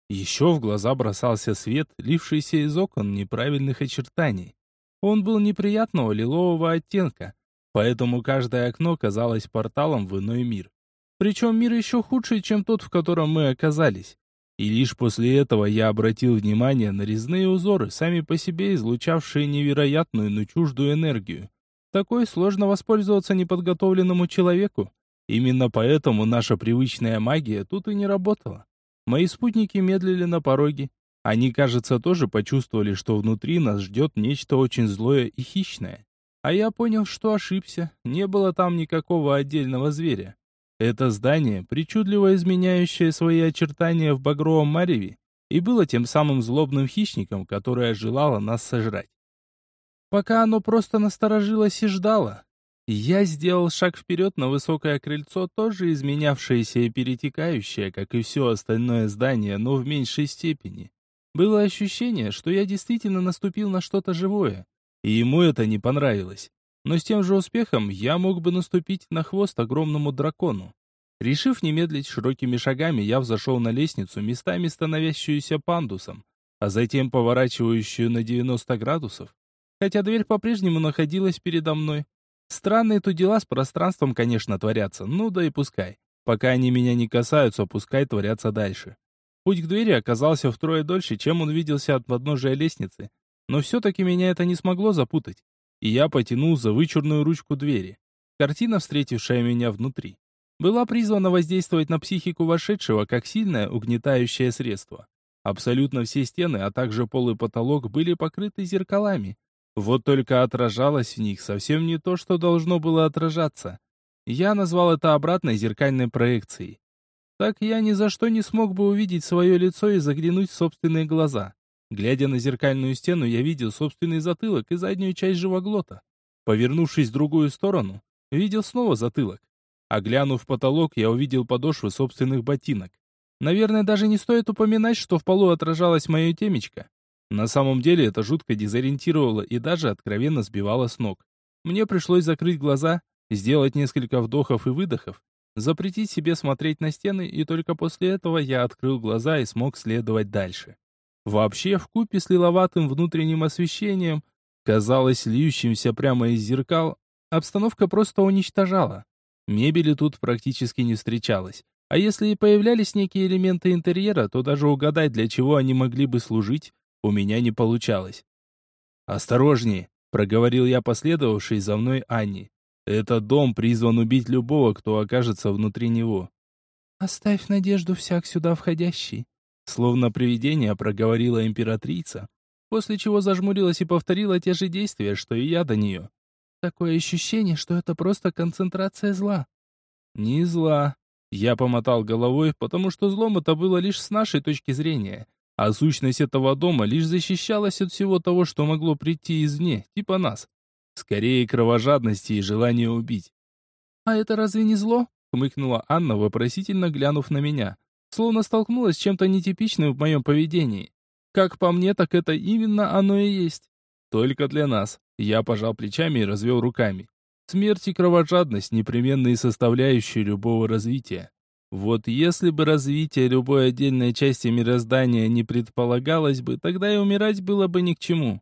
еще в глаза бросался свет, лившийся из окон неправильных очертаний. Он был неприятного лилового оттенка, Поэтому каждое окно казалось порталом в иной мир. Причем мир еще худший, чем тот, в котором мы оказались. И лишь после этого я обратил внимание на резные узоры, сами по себе излучавшие невероятную, но чуждую энергию. Такой сложно воспользоваться неподготовленному человеку. Именно поэтому наша привычная магия тут и не работала. Мои спутники медлили на пороге. Они, кажется, тоже почувствовали, что внутри нас ждет нечто очень злое и хищное. А я понял, что ошибся. Не было там никакого отдельного зверя. Это здание, причудливо изменяющее свои очертания в багровом мареве, и было тем самым злобным хищником, которое желало нас сожрать. Пока оно просто насторожилось и ждало, я сделал шаг вперед на высокое крыльцо, тоже изменявшееся и перетекающее, как и все остальное здание, но в меньшей степени. Было ощущение, что я действительно наступил на что-то живое, и ему это не понравилось. Но с тем же успехом я мог бы наступить на хвост огромному дракону. Решив не медлить широкими шагами, я взошел на лестницу, местами становящуюся пандусом, а затем поворачивающую на 90 градусов, хотя дверь по-прежнему находилась передо мной. Странные тут дела с пространством, конечно, творятся, ну да и пускай. Пока они меня не касаются, пускай творятся дальше. Путь к двери оказался втрое дольше, чем он виделся от подножия лестницы, но все-таки меня это не смогло запутать, и я потянул за вычурную ручку двери. Картина, встретившая меня внутри. была призвана воздействовать на психику вошедшего как сильное угнетающее средство. Абсолютно все стены, а также пол и потолок были покрыты зеркалами. Вот только отражалось в них совсем не то, что должно было отражаться. Я назвал это обратной зеркальной проекцией. Так я ни за что не смог бы увидеть свое лицо и заглянуть в собственные глаза. Глядя на зеркальную стену, я видел собственный затылок и заднюю часть живоглота. Повернувшись в другую сторону, видел снова затылок. А глянув в потолок, я увидел подошвы собственных ботинок. Наверное, даже не стоит упоминать, что в полу отражалось мое темечко. На самом деле это жутко дезориентировало и даже откровенно сбивало с ног. Мне пришлось закрыть глаза, сделать несколько вдохов и выдохов, запретить себе смотреть на стены, и только после этого я открыл глаза и смог следовать дальше. Вообще, в купе с лиловатым внутренним освещением, казалось льющимся прямо из зеркал, обстановка просто уничтожала. Мебели тут практически не встречалось. А если и появлялись некие элементы интерьера, то даже угадать, для чего они могли бы служить, у меня не получалось. «Осторожнее!» — проговорил я последовавший за мной Анне. «Этот дом призван убить любого, кто окажется внутри него». «Оставь надежду всяк сюда входящий», — словно привидение проговорила императрица, после чего зажмурилась и повторила те же действия, что и я до нее. «Такое ощущение, что это просто концентрация зла». «Не зла», я помотал головой, потому что злом это было лишь с нашей точки зрения, а сущность этого дома лишь защищалась от всего того, что могло прийти извне, типа нас. Скорее кровожадности и желания убить. «А это разве не зло?» — хмыкнула Анна, вопросительно глянув на меня. Словно столкнулась с чем-то нетипичным в моем поведении. Как по мне, так это именно оно и есть. Только для нас. Я пожал плечами и развел руками. Смерть и кровожадность – непременные составляющие любого развития. Вот если бы развитие любой отдельной части мироздания не предполагалось бы, тогда и умирать было бы ни к чему.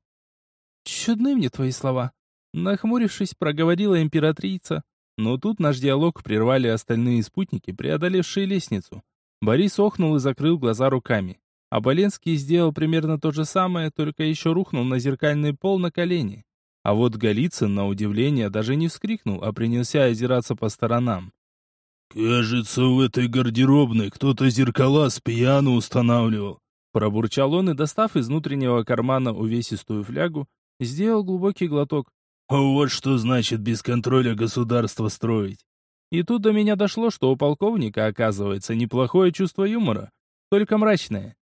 «Чудны мне твои слова», — нахмурившись, проговорила императрица. Но тут наш диалог прервали остальные спутники, преодолевшие лестницу. Борис охнул и закрыл глаза руками. А Боленский сделал примерно то же самое, только еще рухнул на зеркальный пол на колени. А вот Голицын, на удивление, даже не вскрикнул, а принялся озираться по сторонам. «Кажется, в этой гардеробной кто-то зеркала с пьяну устанавливал». Пробурчал он и, достав из внутреннего кармана увесистую флягу, сделал глубокий глоток. «А вот что значит без контроля государства строить». И тут до меня дошло, что у полковника, оказывается, неплохое чувство юмора, только мрачное.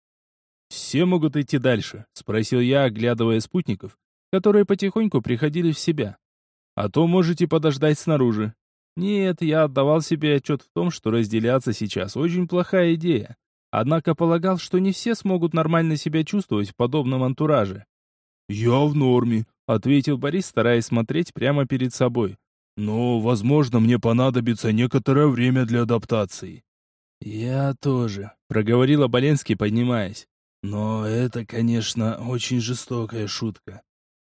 «Все могут идти дальше?» — спросил я, оглядывая спутников, которые потихоньку приходили в себя. А то можете подождать снаружи. Нет, я отдавал себе отчет в том, что разделяться сейчас очень плохая идея. Однако полагал, что не все смогут нормально себя чувствовать в подобном антураже. «Я в норме», — ответил Борис, стараясь смотреть прямо перед собой. «Но, возможно, мне понадобится некоторое время для адаптации». «Я тоже», — проговорил Оболенский, поднимаясь. «Но это, конечно, очень жестокая шутка.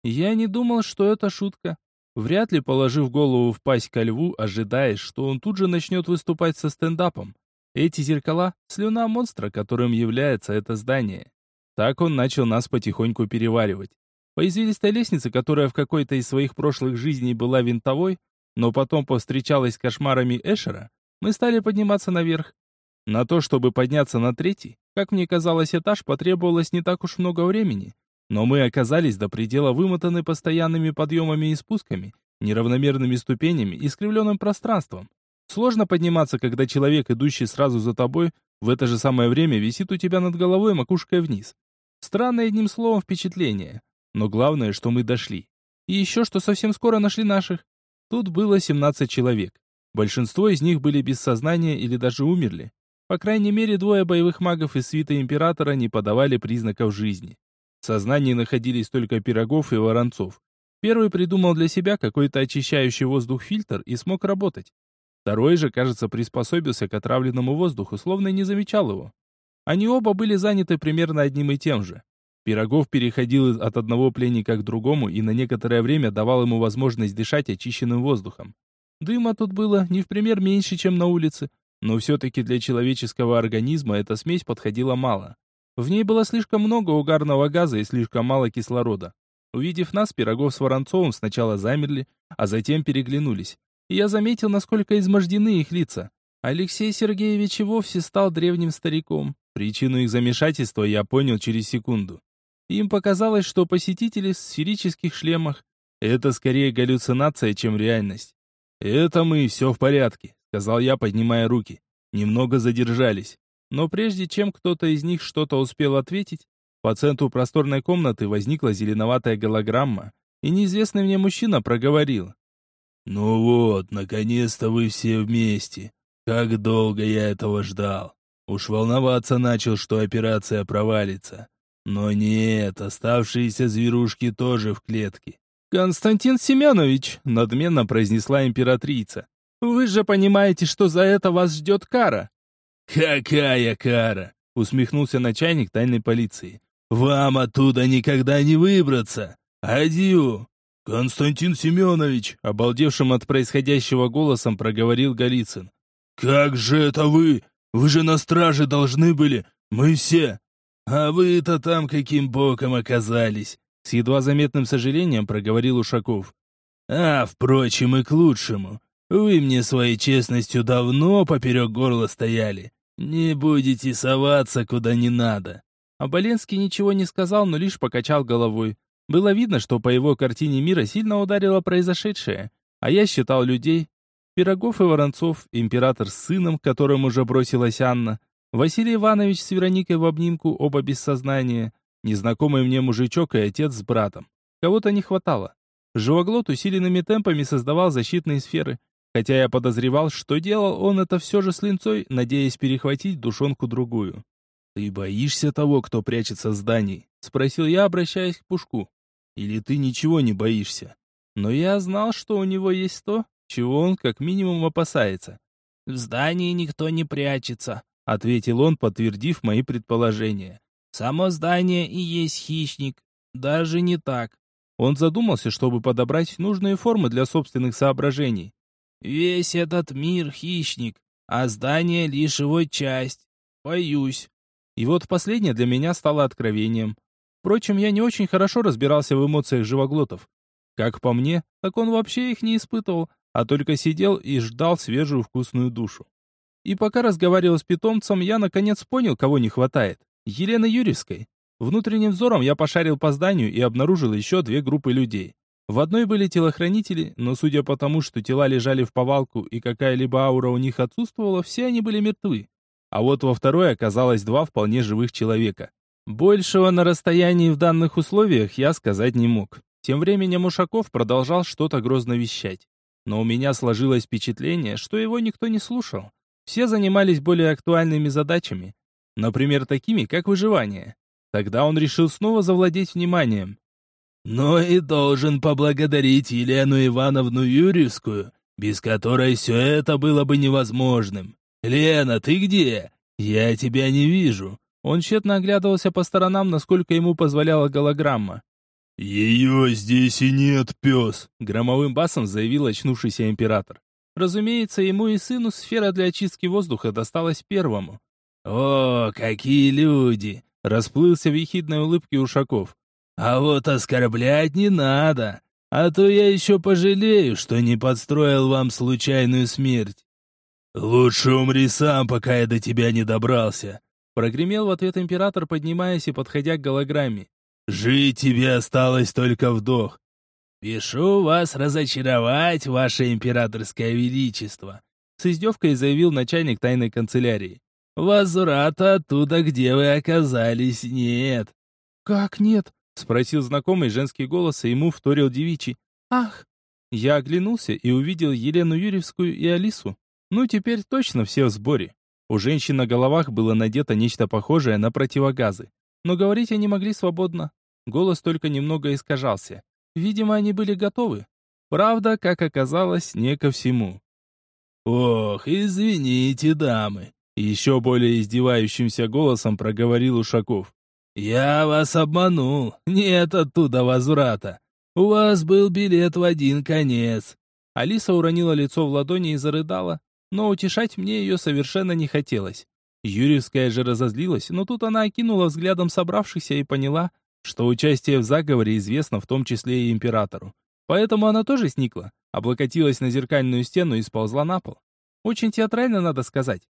Я не думал, что это шутка. Вряд ли, положив голову в пасть ко льву, ожидаешь, что он тут же начнет выступать со стендапом. Эти зеркала — слюна монстра, которым является это здание. Так он начал нас потихоньку переваривать. По извилистой лестнице, которая в какой-то из своих прошлых жизней была винтовой, но потом повстречалась с кошмарами Эшера, мы стали подниматься наверх. На то, чтобы подняться на третий, как мне казалось, этаж потребовалось не так уж много времени. Но мы оказались до предела вымотаны постоянными подъемами и спусками, неравномерными ступенями и искривленным пространством. Сложно подниматься, когда человек, идущий сразу за тобой, в это же самое время висит у тебя над головой макушкой вниз. Странное одним словом впечатление. Но главное, что мы дошли. И еще, что совсем скоро нашли наших. Тут было 17 человек. Большинство из них были без сознания или даже умерли. По крайней мере, двое боевых магов из свита Императора не подавали признаков жизни. В сознании находились только Пирогов и Воронцов. Первый придумал для себя какой-то очищающий воздух фильтр и смог работать. Второй же, кажется, приспособился к отравленному воздуху, словно не замечал его. Они оба были заняты примерно одним и тем же. Пирогов переходил от одного пленника к другому и на некоторое время давал ему возможность дышать очищенным воздухом. Дыма тут было не в пример меньше, чем на улице, но все-таки для человеческого организма эта смесь подходила мало. В ней было слишком много угарного газа и слишком мало кислорода. Увидев нас, Пирогов с Воронцовым сначала замерли, а затем переглянулись. И я заметил, насколько измождены их лица. Алексей Сергеевич и вовсе стал древним стариком. Причину их замешательства я понял через секунду. Им показалось, что посетители в сферических шлемах — это скорее галлюцинация, чем реальность. «Это мы, все в порядке», — сказал я, поднимая руки. Немного задержались. Но прежде чем кто-то из них что-то успел ответить, по центру просторной комнаты возникла зеленоватая голограмма, и неизвестный мне мужчина проговорил. «Ну вот, наконец-то вы все вместе. Как долго я этого ждал. Уж волноваться начал, что операция провалится. Но нет, оставшиеся зверушки тоже в клетке. «Константин Семенович», — надменно произнесла императрица, «вы же понимаете, что за это вас ждет кара». «Какая кара?» — усмехнулся начальник тайной полиции. «Вам оттуда никогда не выбраться! Адью!» «Константин Семенович!» — обалдевшим от происходящего голосом проговорил Голицын. «Как же это вы? Вы же на страже должны были! Мы все!» «А вы-то там каким боком оказались?» С едва заметным сожалением проговорил Ушаков. «А, впрочем, и к лучшему. Вы мне своей честностью давно поперек горла стояли. Не будете соваться куда не надо. Оболенский ничего не сказал, но лишь покачал головой. Было видно, что по его картине мира сильно ударило произошедшее. А я считал людей. Пирогов и Воронцов, император с сыном, которым уже бросилась Анна, Василий Иванович с Вероникой в обнимку, оба без сознания, незнакомый мне мужичок и отец с братом. Кого-то не хватало. Живоглот усиленными темпами создавал защитные сферы, хотя я подозревал, что делал он это все же с линцой, надеясь перехватить душонку другую. «Ты боишься того, кто прячется в здании?» — спросил я, обращаясь к Пушку. «Или ты ничего не боишься?» Но я знал, что у него есть то, чего он как минимум опасается. «В здании никто не прячется», — ответил он, подтвердив мои предположения. «Само здание и есть хищник. Даже не так». Он задумался, чтобы подобрать нужные формы для собственных соображений. «Весь этот мир — хищник, а здание — лишь его часть. Боюсь, и вот последнее для меня стало откровением. Впрочем, я не очень хорошо разбирался в эмоциях живоглотов. Как по мне, так он вообще их не испытывал, а только сидел и ждал свежую вкусную душу. И пока разговаривал с питомцем, я наконец понял, кого не хватает. Елены Юрьевской. Внутренним взором я пошарил по зданию и обнаружил еще две группы людей. В одной были телохранители, но судя по тому, что тела лежали в повалку и какая-либо аура у них отсутствовала, все они были мертвы а вот во второй оказалось два вполне живых человека. Большего на расстоянии в данных условиях я сказать не мог. Тем временем Ушаков продолжал что-то грозно вещать. Но у меня сложилось впечатление, что его никто не слушал. Все занимались более актуальными задачами. Например, такими, как выживание. Тогда он решил снова завладеть вниманием. «Но и должен поблагодарить Елену Ивановну Юрьевскую, без которой все это было бы невозможным. «Лена, ты где? Я тебя не вижу». Он тщетно оглядывался по сторонам, насколько ему позволяла голограмма. «Ее здесь и нет, пес!» — громовым басом заявил очнувшийся император. Разумеется, ему и сыну сфера для очистки воздуха досталась первому. «О, какие люди!» — расплылся в ехидной улыбке Ушаков. «А вот оскорблять не надо, а то я еще пожалею, что не подстроил вам случайную смерть. «Лучше умри сам, пока я до тебя не добрался», — прогремел в ответ император, поднимаясь и подходя к голограмме. «Жить тебе осталось только вдох». «Пишу вас разочаровать, ваше императорское величество», — с издевкой заявил начальник тайной канцелярии. «Возврата оттуда, где вы оказались, нет». «Как нет?» — спросил знакомый женский голос, и ему вторил девичий. «Ах!» Я оглянулся и увидел Елену Юрьевскую и Алису. Ну, теперь точно все в сборе. У женщин на головах было надето нечто похожее на противогазы. Но говорить они могли свободно. Голос только немного искажался. Видимо, они были готовы. Правда, как оказалось, не ко всему. «Ох, извините, дамы!» Еще более издевающимся голосом проговорил Ушаков. «Я вас обманул. Нет оттуда возврата. У вас был билет в один конец». Алиса уронила лицо в ладони и зарыдала, но утешать мне ее совершенно не хотелось. Юрьевская же разозлилась, но тут она окинула взглядом собравшихся и поняла, что участие в заговоре известно в том числе и императору. Поэтому она тоже сникла, облокотилась на зеркальную стену и сползла на пол. Очень театрально, надо сказать.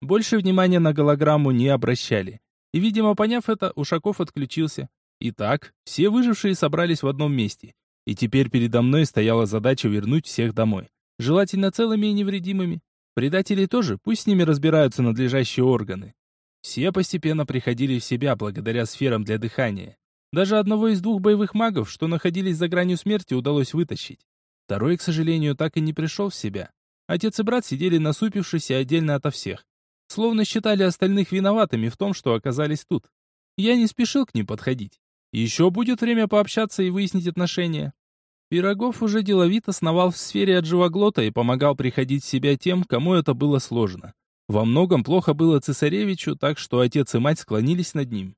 Больше внимания на голограмму не обращали. И, видимо, поняв это, Ушаков отключился. Итак, все выжившие собрались в одном месте. И теперь передо мной стояла задача вернуть всех домой. Желательно целыми и невредимыми. Предатели тоже, пусть с ними разбираются надлежащие органы. Все постепенно приходили в себя благодаря сферам для дыхания. Даже одного из двух боевых магов, что находились за гранью смерти, удалось вытащить. Второй, к сожалению, так и не пришел в себя. Отец и брат сидели насупившись и отдельно ото всех. Словно считали остальных виноватыми в том, что оказались тут. Я не спешил к ним подходить. Еще будет время пообщаться и выяснить отношения. Пирогов уже деловито сновал в сфере от живоглота и помогал приходить в себя тем, кому это было сложно. Во многом плохо было цесаревичу, так что отец и мать склонились над ним.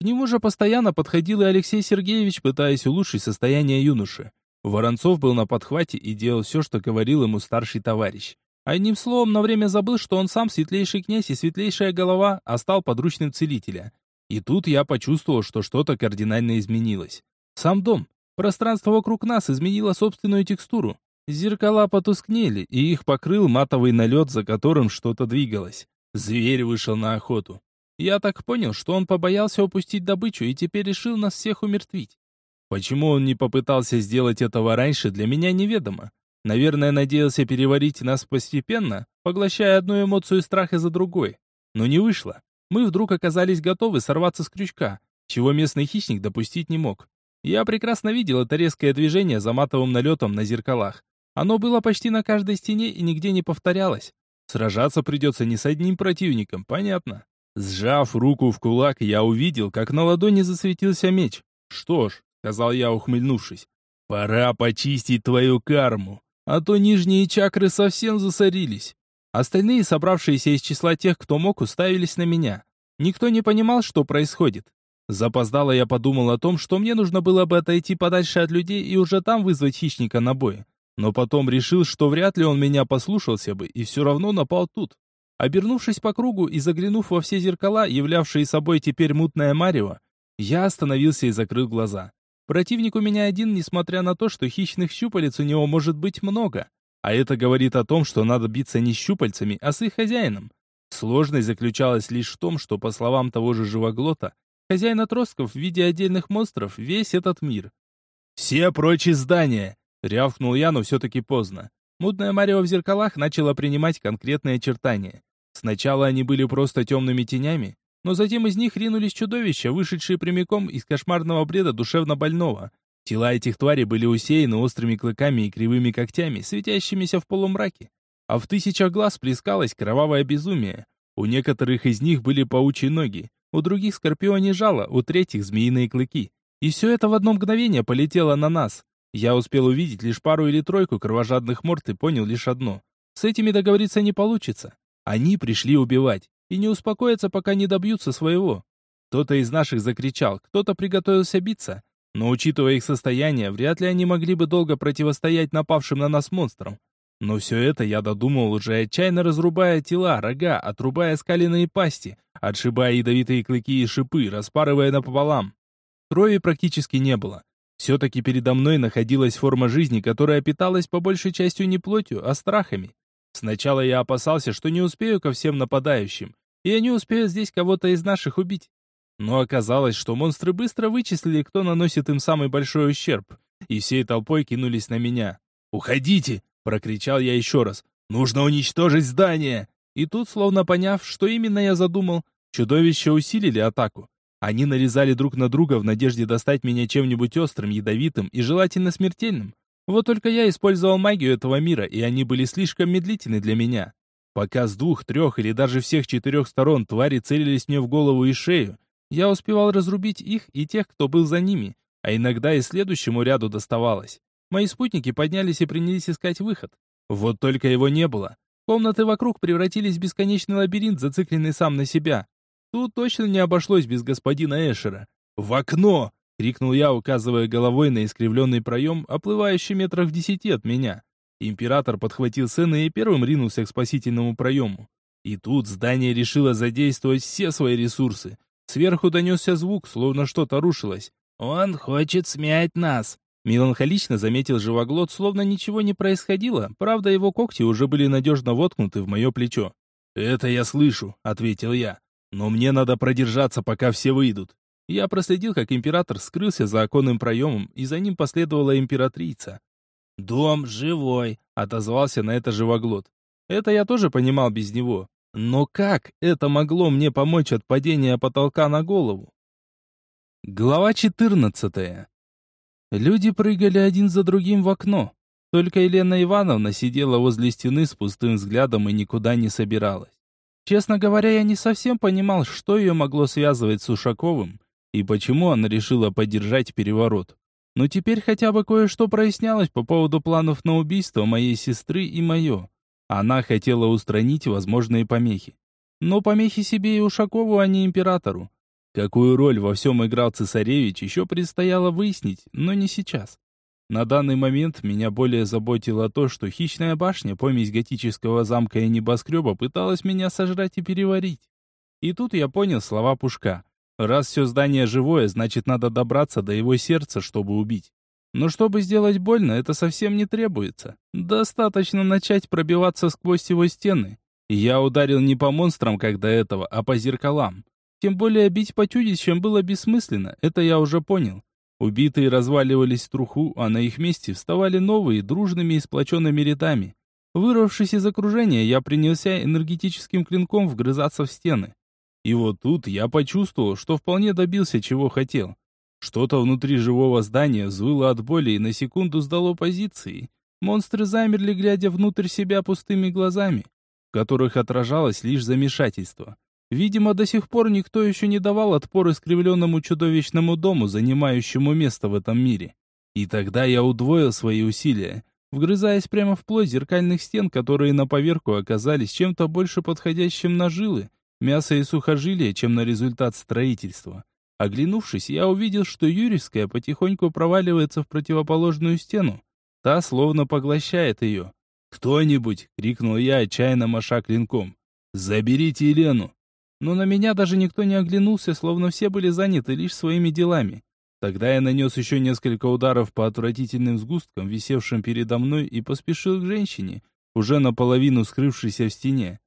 К нему же постоянно подходил и Алексей Сергеевич, пытаясь улучшить состояние юноши. Воронцов был на подхвате и делал все, что говорил ему старший товарищ. Одним словом, на время забыл, что он сам светлейший князь и светлейшая голова, а стал подручным целителя. И тут я почувствовал, что что-то кардинально изменилось. Сам дом, пространство вокруг нас изменило собственную текстуру. Зеркала потускнели, и их покрыл матовый налет, за которым что-то двигалось. Зверь вышел на охоту. Я так понял, что он побоялся упустить добычу и теперь решил нас всех умертвить. Почему он не попытался сделать этого раньше, для меня неведомо. Наверное, надеялся переварить нас постепенно, поглощая одну эмоцию страха за другой. Но не вышло мы вдруг оказались готовы сорваться с крючка, чего местный хищник допустить не мог. Я прекрасно видел это резкое движение за матовым налетом на зеркалах. Оно было почти на каждой стене и нигде не повторялось. Сражаться придется не с одним противником, понятно. Сжав руку в кулак, я увидел, как на ладони засветился меч. «Что ж», — сказал я, ухмыльнувшись, — «пора почистить твою карму, а то нижние чакры совсем засорились». Остальные, собравшиеся из числа тех, кто мог, уставились на меня. Никто не понимал, что происходит. Запоздало я подумал о том, что мне нужно было бы отойти подальше от людей и уже там вызвать хищника на бой. Но потом решил, что вряд ли он меня послушался бы, и все равно напал тут. Обернувшись по кругу и заглянув во все зеркала, являвшие собой теперь мутное марево, я остановился и закрыл глаза. Противник у меня один, несмотря на то, что хищных щупалец у него может быть много. А это говорит о том, что надо биться не щупальцами, а с их хозяином. Сложность заключалась лишь в том, что, по словам того же живоглота, хозяин отростков в виде отдельных монстров весь этот мир. «Все прочие здания!» — рявкнул я, но все-таки поздно. Мутное марево в зеркалах начало принимать конкретные очертания. Сначала они были просто темными тенями, но затем из них ринулись чудовища, вышедшие прямиком из кошмарного бреда душевно больного. Тела этих тварей были усеяны острыми клыками и кривыми когтями, светящимися в полумраке. А в тысячах глаз плескалось кровавое безумие. У некоторых из них были паучьи ноги, у других скорпиони жало, у третьих змеиные клыки. И все это в одно мгновение полетело на нас. Я успел увидеть лишь пару или тройку кровожадных морд и понял лишь одно. С этими договориться не получится. Они пришли убивать. И не успокоятся, пока не добьются своего. Кто-то из наших закричал, кто-то приготовился биться. Но учитывая их состояние, вряд ли они могли бы долго противостоять напавшим на нас монстрам. Но все это я додумал уже отчаянно разрубая тела, рога, отрубая скаленные пасти, отшибая ядовитые клыки и шипы, распарывая напополам. Крови практически не было. Все-таки передо мной находилась форма жизни, которая питалась по большей частью не плотью, а страхами. Сначала я опасался, что не успею ко всем нападающим, и я не успею здесь кого-то из наших убить. Но оказалось, что монстры быстро вычислили, кто наносит им самый большой ущерб, и всей толпой кинулись на меня. «Уходите!» — прокричал я еще раз. «Нужно уничтожить здание!» И тут, словно поняв, что именно я задумал, чудовища усилили атаку. Они нарезали друг на друга в надежде достать меня чем-нибудь острым, ядовитым и желательно смертельным. Вот только я использовал магию этого мира, и они были слишком медлительны для меня. Пока с двух, трех или даже всех четырех сторон твари целились мне в голову и шею, я успевал разрубить их и тех, кто был за ними, а иногда и следующему ряду доставалось. Мои спутники поднялись и принялись искать выход. Вот только его не было. Комнаты вокруг превратились в бесконечный лабиринт, зацикленный сам на себя. Тут точно не обошлось без господина Эшера. «В окно!» — крикнул я, указывая головой на искривленный проем, оплывающий метрах в десяти от меня. Император подхватил сына и первым ринулся к спасительному проему. И тут здание решило задействовать все свои ресурсы. Сверху донесся звук, словно что-то рушилось. «Он хочет смять нас!» Меланхолично заметил живоглот, словно ничего не происходило, правда его когти уже были надежно воткнуты в мое плечо. «Это я слышу», — ответил я. «Но мне надо продержаться, пока все выйдут». Я проследил, как император скрылся за оконным проемом, и за ним последовала императрица. «Дом живой», — отозвался на это живоглот. Это я тоже понимал без него. Но как это могло мне помочь от падения потолка на голову? Глава 14. Люди прыгали один за другим в окно. Только Елена Ивановна сидела возле стены с пустым взглядом и никуда не собиралась. Честно говоря, я не совсем понимал, что ее могло связывать с Ушаковым и почему она решила поддержать переворот. Но теперь хотя бы кое-что прояснялось по поводу планов на убийство моей сестры и мое. Она хотела устранить возможные помехи. Но помехи себе и Ушакову, а не императору. Какую роль во всем играл цесаревич, еще предстояло выяснить, но не сейчас. На данный момент меня более заботило то, что хищная башня, помесь готического замка и небоскреба, пыталась меня сожрать и переварить. И тут я понял слова Пушка. Раз все здание живое, значит надо добраться до его сердца, чтобы убить. Но чтобы сделать больно, это совсем не требуется. Достаточно начать пробиваться сквозь его стены. Я ударил не по монстрам, как до этого, а по зеркалам. Тем более бить по чудищам было бессмысленно, это я уже понял. Убитые разваливались в труху, а на их месте вставали новые, дружными и сплоченными рядами. Вырвавшись из окружения, я принялся энергетическим клинком вгрызаться в стены. И вот тут я почувствовал, что вполне добился, чего хотел. Что-то внутри живого здания взвыло от боли и на секунду сдало позиции. Монстры замерли, глядя внутрь себя пустыми глазами, в которых отражалось лишь замешательство. Видимо, до сих пор никто еще не давал отпор искривленному чудовищному дому, занимающему место в этом мире. И тогда я удвоил свои усилия, вгрызаясь прямо в плоть зеркальных стен, которые на поверку оказались чем-то больше подходящим на жилы, мясо и сухожилия, чем на результат строительства. Оглянувшись, я увидел, что Юрьевская потихоньку проваливается в противоположную стену. Та словно поглощает ее. «Кто-нибудь!» — крикнул я, отчаянно маша клинком. «Заберите Елену!» Но на меня даже никто не оглянулся, словно все были заняты лишь своими делами. Тогда я нанес еще несколько ударов по отвратительным сгусткам, висевшим передо мной, и поспешил к женщине, уже наполовину скрывшейся в стене.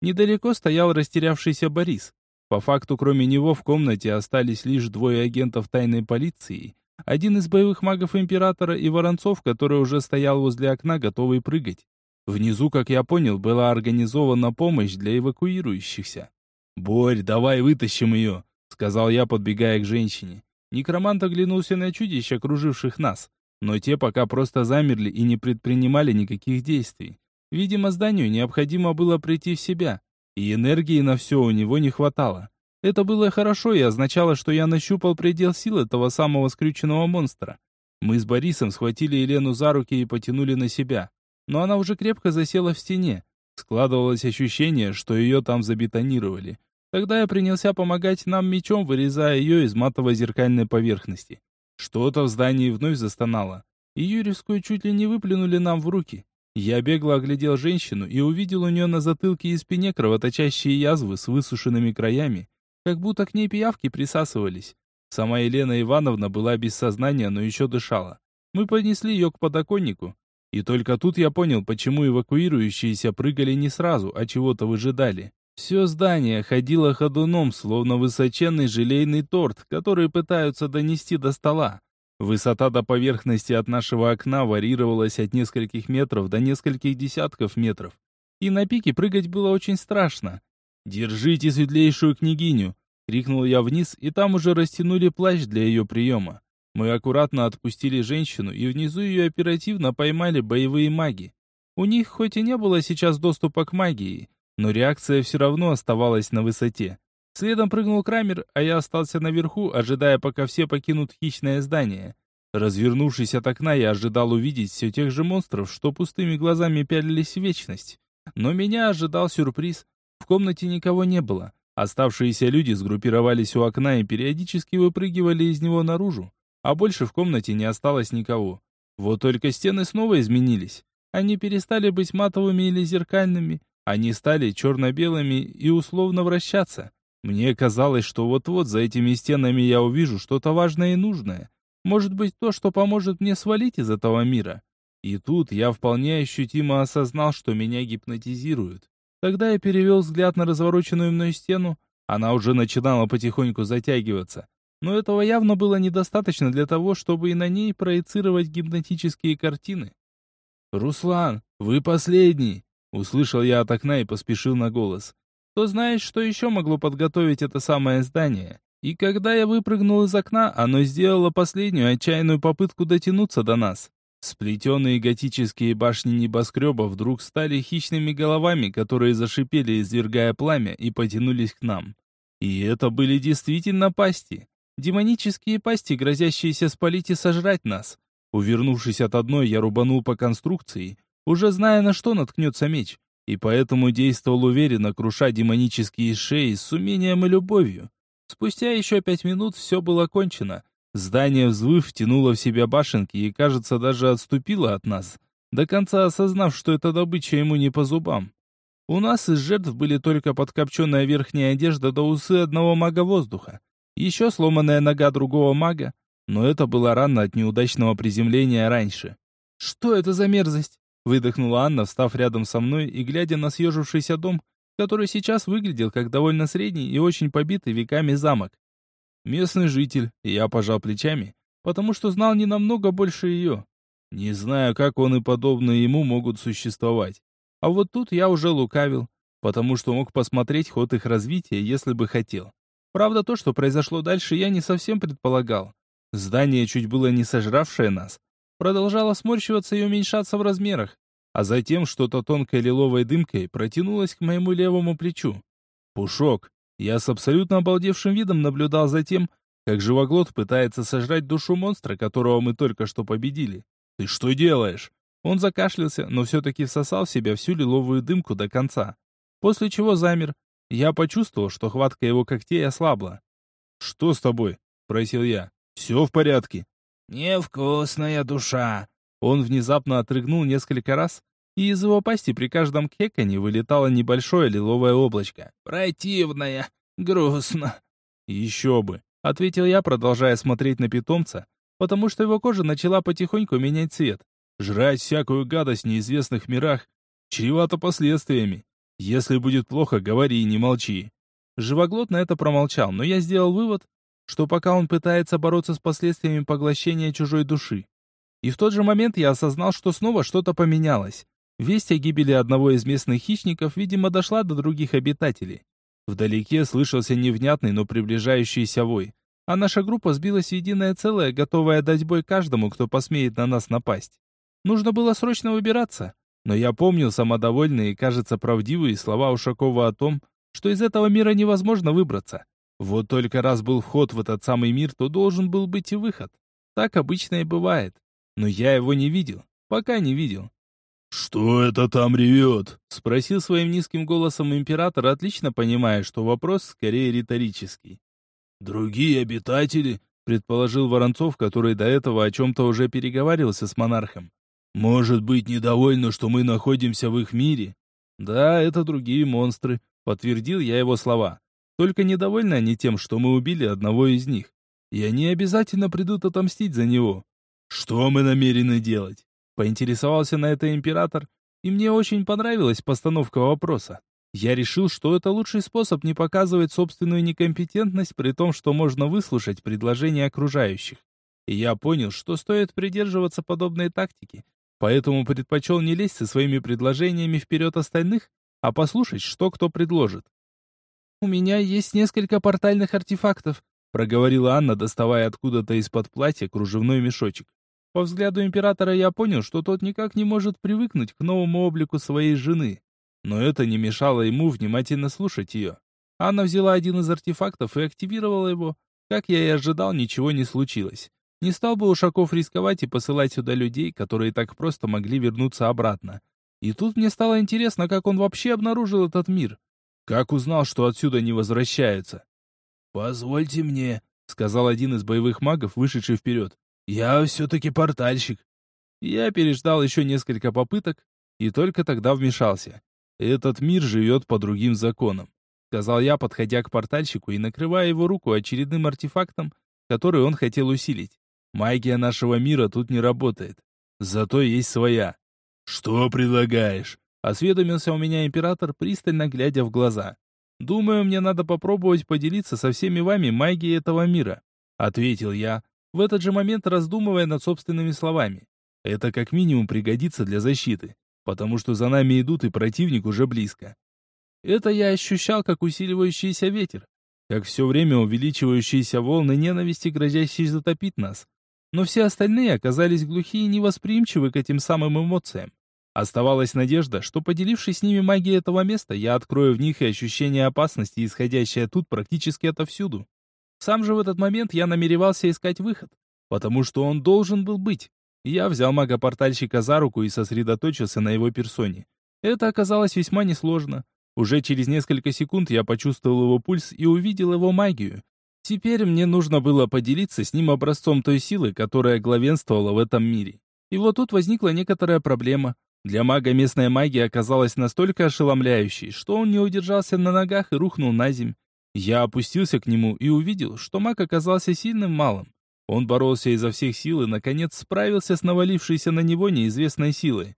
Недалеко стоял растерявшийся Борис. По факту, кроме него, в комнате остались лишь двое агентов тайной полиции, один из боевых магов Императора и Воронцов, который уже стоял возле окна, готовый прыгать. Внизу, как я понял, была организована помощь для эвакуирующихся. «Борь, давай вытащим ее», — сказал я, подбегая к женщине. Некромант оглянулся на чудищ, окруживших нас, но те пока просто замерли и не предпринимали никаких действий. Видимо, зданию необходимо было прийти в себя, и энергии на все у него не хватало. Это было хорошо и означало, что я нащупал предел сил этого самого скрюченного монстра. Мы с Борисом схватили Елену за руки и потянули на себя. Но она уже крепко засела в стене. Складывалось ощущение, что ее там забетонировали. Тогда я принялся помогать нам мечом, вырезая ее из матовой зеркальной поверхности. Что-то в здании вновь застонало. И Юрьевскую чуть ли не выплюнули нам в руки. Я бегло оглядел женщину и увидел у нее на затылке и спине кровоточащие язвы с высушенными краями, как будто к ней пиявки присасывались. Сама Елена Ивановна была без сознания, но еще дышала. Мы поднесли ее к подоконнику. И только тут я понял, почему эвакуирующиеся прыгали не сразу, а чего-то выжидали. Все здание ходило ходуном, словно высоченный желейный торт, который пытаются донести до стола. Высота до поверхности от нашего окна варьировалась от нескольких метров до нескольких десятков метров. И на пике прыгать было очень страшно. «Держите светлейшую княгиню!» — крикнул я вниз, и там уже растянули плащ для ее приема. Мы аккуратно отпустили женщину, и внизу ее оперативно поймали боевые маги. У них хоть и не было сейчас доступа к магии, но реакция все равно оставалась на высоте. Следом прыгнул Крамер, а я остался наверху, ожидая, пока все покинут хищное здание. Развернувшись от окна, я ожидал увидеть все тех же монстров, что пустыми глазами пялились в вечность. Но меня ожидал сюрприз. В комнате никого не было. Оставшиеся люди сгруппировались у окна и периодически выпрыгивали из него наружу. А больше в комнате не осталось никого. Вот только стены снова изменились. Они перестали быть матовыми или зеркальными. Они стали черно-белыми и условно вращаться. Мне казалось, что вот-вот за этими стенами я увижу что-то важное и нужное. Может быть, то, что поможет мне свалить из этого мира? И тут я вполне ощутимо осознал, что меня гипнотизируют. Тогда я перевел взгляд на развороченную мной стену, она уже начинала потихоньку затягиваться. Но этого явно было недостаточно для того, чтобы и на ней проецировать гипнотические картины. «Руслан, вы последний!» Услышал я от окна и поспешил на голос. Кто знает, что еще могло подготовить это самое здание. И когда я выпрыгнул из окна, оно сделало последнюю отчаянную попытку дотянуться до нас. Сплетенные готические башни небоскреба вдруг стали хищными головами, которые зашипели, извергая пламя, и потянулись к нам. И это были действительно пасти. Демонические пасти, грозящиеся спалить и сожрать нас. Увернувшись от одной, я рубанул по конструкции, уже зная, на что наткнется меч, и поэтому действовал уверенно, круша демонические шеи с умением и любовью. Спустя еще пять минут все было кончено. Здание, взвыв, втянуло в себя башенки и, кажется, даже отступило от нас, до конца осознав, что эта добыча ему не по зубам. У нас из жертв были только подкопченная верхняя одежда до усы одного мага воздуха, еще сломанная нога другого мага, но это было рано от неудачного приземления раньше. «Что это за мерзость?» Выдохнула Анна, встав рядом со мной и глядя на съежившийся дом, который сейчас выглядел как довольно средний и очень побитый веками замок. Местный житель, и я пожал плечами, потому что знал не намного больше ее. Не знаю, как он и подобные ему могут существовать. А вот тут я уже лукавил, потому что мог посмотреть ход их развития, если бы хотел. Правда, то, что произошло дальше, я не совсем предполагал. Здание, чуть было не сожравшее нас, продолжала сморщиваться и уменьшаться в размерах, а затем что-то тонкой лиловой дымкой протянулось к моему левому плечу. Пушок. Я с абсолютно обалдевшим видом наблюдал за тем, как живоглот пытается сожрать душу монстра, которого мы только что победили. «Ты что делаешь?» Он закашлялся, но все-таки всосал в себя всю лиловую дымку до конца. После чего замер. Я почувствовал, что хватка его когтей ослабла. «Что с тобой?» — просил я. «Все в порядке». «Невкусная душа!» Он внезапно отрыгнул несколько раз, и из его пасти при каждом кекане вылетало небольшое лиловое облачко. «Противная! Грустно!» «Еще бы!» — ответил я, продолжая смотреть на питомца, потому что его кожа начала потихоньку менять цвет. Жрать всякую гадость в неизвестных мирах чревато последствиями. Если будет плохо, говори, не молчи. Живоглот на это промолчал, но я сделал вывод, что пока он пытается бороться с последствиями поглощения чужой души. И в тот же момент я осознал, что снова что-то поменялось. Весть о гибели одного из местных хищников, видимо, дошла до других обитателей. Вдалеке слышался невнятный, но приближающийся вой, а наша группа сбилась в единое целое, готовая дать бой каждому, кто посмеет на нас напасть. Нужно было срочно выбираться, но я помнил самодовольные и, кажется, правдивые слова Ушакова о том, что из этого мира невозможно выбраться. Вот только раз был вход в этот самый мир, то должен был быть и выход. Так обычно и бывает. Но я его не видел. Пока не видел. «Что это там ревет?» — спросил своим низким голосом император, отлично понимая, что вопрос скорее риторический. «Другие обитатели?» — предположил Воронцов, который до этого о чем-то уже переговаривался с монархом. «Может быть, недовольны, что мы находимся в их мире?» «Да, это другие монстры», — подтвердил я его слова. Только недовольны они тем, что мы убили одного из них. И они обязательно придут отомстить за него. Что мы намерены делать? Поинтересовался на это император, и мне очень понравилась постановка вопроса. Я решил, что это лучший способ не показывать собственную некомпетентность, при том, что можно выслушать предложения окружающих. И я понял, что стоит придерживаться подобной тактики, поэтому предпочел не лезть со своими предложениями вперед остальных, а послушать, что кто предложит. «У меня есть несколько портальных артефактов», проговорила Анна, доставая откуда-то из-под платья кружевной мешочек. По взгляду императора я понял, что тот никак не может привыкнуть к новому облику своей жены. Но это не мешало ему внимательно слушать ее. Анна взяла один из артефактов и активировала его. Как я и ожидал, ничего не случилось. Не стал бы Ушаков рисковать и посылать сюда людей, которые так просто могли вернуться обратно. И тут мне стало интересно, как он вообще обнаружил этот мир. Как узнал, что отсюда не возвращаются? «Позвольте мне», — сказал один из боевых магов, вышедший вперед. «Я все-таки портальщик». Я переждал еще несколько попыток и только тогда вмешался. «Этот мир живет по другим законам», — сказал я, подходя к портальщику и накрывая его руку очередным артефактом, который он хотел усилить. Магия нашего мира тут не работает. Зато есть своя. Что предлагаешь? Осведомился у меня император, пристально глядя в глаза. Думаю, мне надо попробовать поделиться со всеми вами магией этого мира, ответил я, в этот же момент раздумывая над собственными словами. Это как минимум пригодится для защиты, потому что за нами идут и противник уже близко. Это я ощущал как усиливающийся ветер, как все время увеличивающиеся волны ненависти, грозящие затопить нас. Но все остальные оказались глухие и невосприимчивы к этим самым эмоциям. Оставалась надежда, что, поделившись с ними магией этого места, я открою в них и ощущение опасности, исходящее тут практически отовсюду. Сам же в этот момент я намеревался искать выход, потому что он должен был быть. Я взял мага-портальщика за руку и сосредоточился на его персоне. Это оказалось весьма несложно. Уже через несколько секунд я почувствовал его пульс и увидел его магию. Теперь мне нужно было поделиться с ним образцом той силы, которая главенствовала в этом мире. И вот тут возникла некоторая проблема. Для мага местная магия оказалась настолько ошеломляющей, что он не удержался на ногах и рухнул на земь. Я опустился к нему и увидел, что маг оказался сильным малым. Он боролся изо всех сил и, наконец, справился с навалившейся на него неизвестной силой.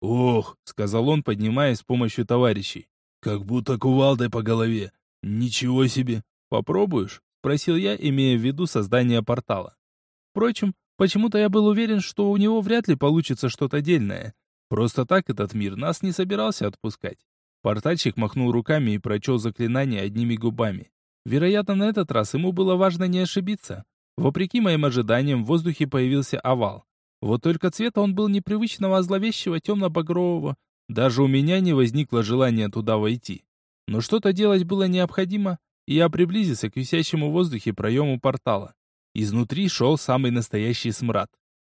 «Ох», — сказал он, поднимаясь с помощью товарищей, — «как будто кувалдой по голове. Ничего себе! Попробуешь?» — спросил я, имея в виду создание портала. Впрочем, почему-то я был уверен, что у него вряд ли получится что-то дельное. Просто так этот мир нас не собирался отпускать. Портальщик махнул руками и прочел заклинание одними губами. Вероятно, на этот раз ему было важно не ошибиться. Вопреки моим ожиданиям, в воздухе появился овал. Вот только цвета он был непривычного, а зловещего темно-багрового. Даже у меня не возникло желания туда войти. Но что-то делать было необходимо, и я приблизился к висящему в воздухе проему портала. Изнутри шел самый настоящий смрад.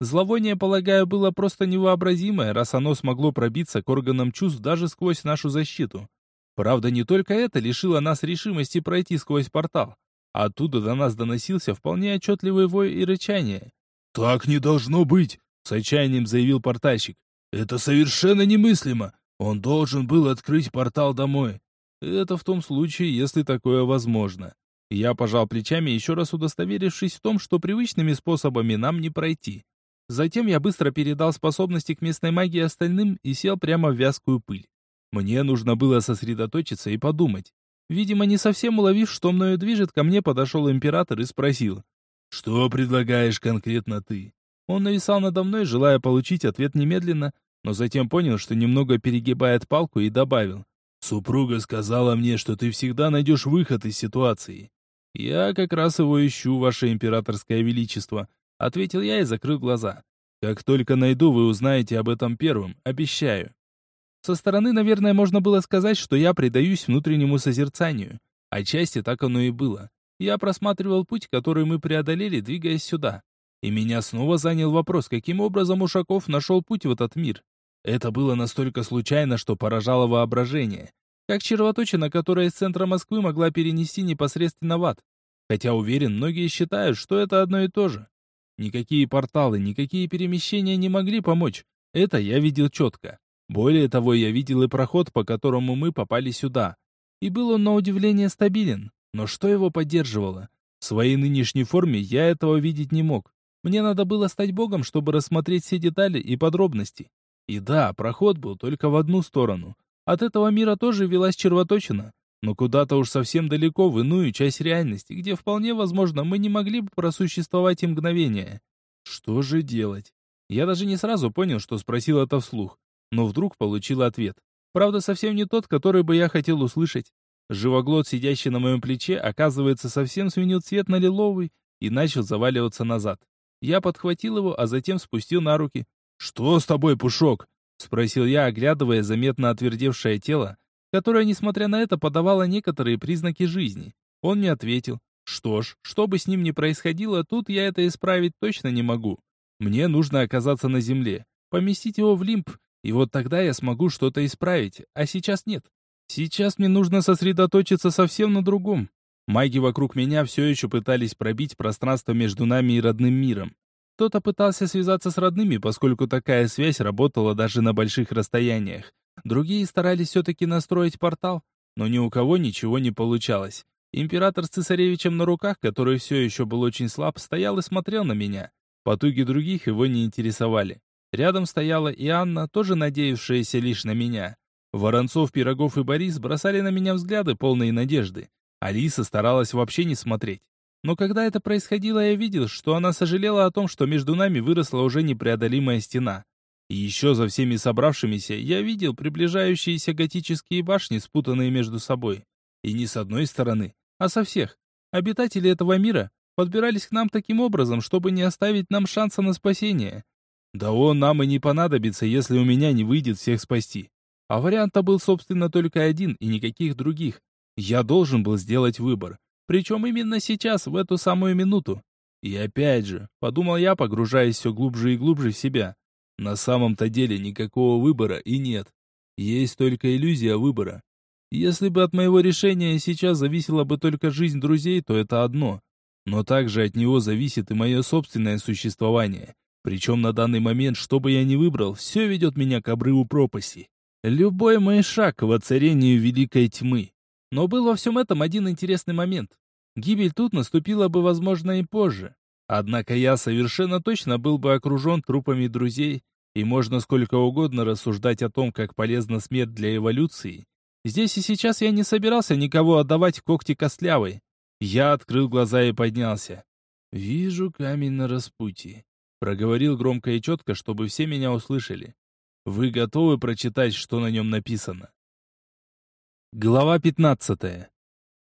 Зловоние, полагаю, было просто невообразимое, раз оно смогло пробиться к органам чувств даже сквозь нашу защиту. Правда, не только это лишило нас решимости пройти сквозь портал. Оттуда до нас доносился вполне отчетливый вой и рычание. «Так не должно быть!» — с отчаянием заявил портальщик. «Это совершенно немыслимо! Он должен был открыть портал домой!» «Это в том случае, если такое возможно». Я пожал плечами, еще раз удостоверившись в том, что привычными способами нам не пройти. Затем я быстро передал способности к местной магии остальным и сел прямо в вязкую пыль. Мне нужно было сосредоточиться и подумать. Видимо, не совсем уловив, что мною движет, ко мне подошел император и спросил. «Что предлагаешь конкретно ты?» Он нависал надо мной, желая получить ответ немедленно, но затем понял, что немного перегибает палку и добавил. «Супруга сказала мне, что ты всегда найдешь выход из ситуации. Я как раз его ищу, ваше императорское величество», Ответил я и закрыл глаза. Как только найду, вы узнаете об этом первым, обещаю. Со стороны, наверное, можно было сказать, что я предаюсь внутреннему созерцанию. Отчасти так оно и было. Я просматривал путь, который мы преодолели, двигаясь сюда. И меня снова занял вопрос, каким образом Ушаков нашел путь в этот мир. Это было настолько случайно, что поражало воображение. Как червоточина, которая из центра Москвы могла перенести непосредственно в ад. Хотя уверен, многие считают, что это одно и то же. Никакие порталы, никакие перемещения не могли помочь. Это я видел четко. Более того, я видел и проход, по которому мы попали сюда. И был он на удивление стабилен. Но что его поддерживало? В своей нынешней форме я этого видеть не мог. Мне надо было стать богом, чтобы рассмотреть все детали и подробности. И да, проход был только в одну сторону. От этого мира тоже велась червоточина но куда-то уж совсем далеко в иную часть реальности, где вполне возможно мы не могли бы просуществовать и мгновение. Что же делать? Я даже не сразу понял, что спросил это вслух, но вдруг получил ответ. Правда, совсем не тот, который бы я хотел услышать. Живоглот, сидящий на моем плече, оказывается, совсем сменил цвет на лиловый и начал заваливаться назад. Я подхватил его, а затем спустил на руки. «Что с тобой, Пушок?» — спросил я, оглядывая заметно отвердевшее тело, которая, несмотря на это, подавала некоторые признаки жизни. Он не ответил. Что ж, что бы с ним ни происходило, тут я это исправить точно не могу. Мне нужно оказаться на земле, поместить его в лимб, и вот тогда я смогу что-то исправить, а сейчас нет. Сейчас мне нужно сосредоточиться совсем на другом. Маги вокруг меня все еще пытались пробить пространство между нами и родным миром. Кто-то пытался связаться с родными, поскольку такая связь работала даже на больших расстояниях. Другие старались все-таки настроить портал, но ни у кого ничего не получалось. Император с цесаревичем на руках, который все еще был очень слаб, стоял и смотрел на меня. Потуги других его не интересовали. Рядом стояла и Анна, тоже надеявшаяся лишь на меня. Воронцов, Пирогов и Борис бросали на меня взгляды, полные надежды. Алиса старалась вообще не смотреть. Но когда это происходило, я видел, что она сожалела о том, что между нами выросла уже непреодолимая стена. И еще за всеми собравшимися я видел приближающиеся готические башни, спутанные между собой. И не с одной стороны, а со всех. Обитатели этого мира подбирались к нам таким образом, чтобы не оставить нам шанса на спасение. Да он нам и не понадобится, если у меня не выйдет всех спасти. А варианта был, собственно, только один и никаких других. Я должен был сделать выбор. Причем именно сейчас, в эту самую минуту. И опять же, подумал я, погружаясь все глубже и глубже в себя. На самом-то деле никакого выбора и нет. Есть только иллюзия выбора. Если бы от моего решения сейчас зависела бы только жизнь друзей, то это одно. Но также от него зависит и мое собственное существование. Причем на данный момент, что бы я ни выбрал, все ведет меня к обрыву пропасти. Любой мой шаг к воцарению великой тьмы. Но был во всем этом один интересный момент. Гибель тут наступила бы, возможно, и позже. Однако я совершенно точно был бы окружен трупами друзей, и можно сколько угодно рассуждать о том, как полезна смерть для эволюции. Здесь и сейчас я не собирался никого отдавать в когти костлявой. Я открыл глаза и поднялся. «Вижу камень на распутье», — проговорил громко и четко, чтобы все меня услышали. Вы готовы прочитать, что на нем написано? Глава 15.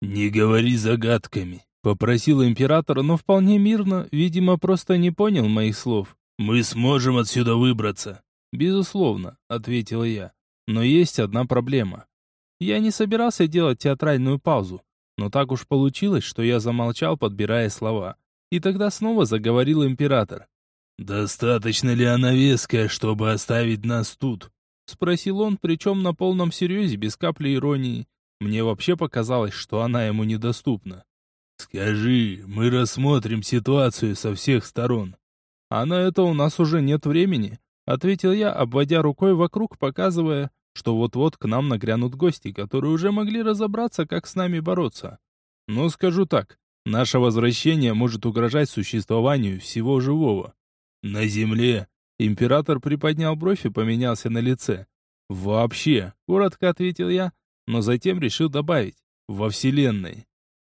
«Не говори загадками», — попросил император, но вполне мирно, видимо, просто не понял моих слов. «Мы сможем отсюда выбраться». «Безусловно», — ответил я. «Но есть одна проблема. Я не собирался делать театральную паузу, но так уж получилось, что я замолчал, подбирая слова. И тогда снова заговорил император. «Достаточно ли она веская, чтобы оставить нас тут?» Спросил он, причем на полном серьезе, без капли иронии. Мне вообще показалось, что она ему недоступна. «Скажи, мы рассмотрим ситуацию со всех сторон». «А на это у нас уже нет времени», — ответил я, обводя рукой вокруг, показывая, что вот-вот к нам нагрянут гости, которые уже могли разобраться, как с нами бороться. Но скажу так, наше возвращение может угрожать существованию всего живого. «На земле?» Император приподнял бровь и поменялся на лице. «Вообще», — коротко ответил я, но затем решил добавить, «во Вселенной».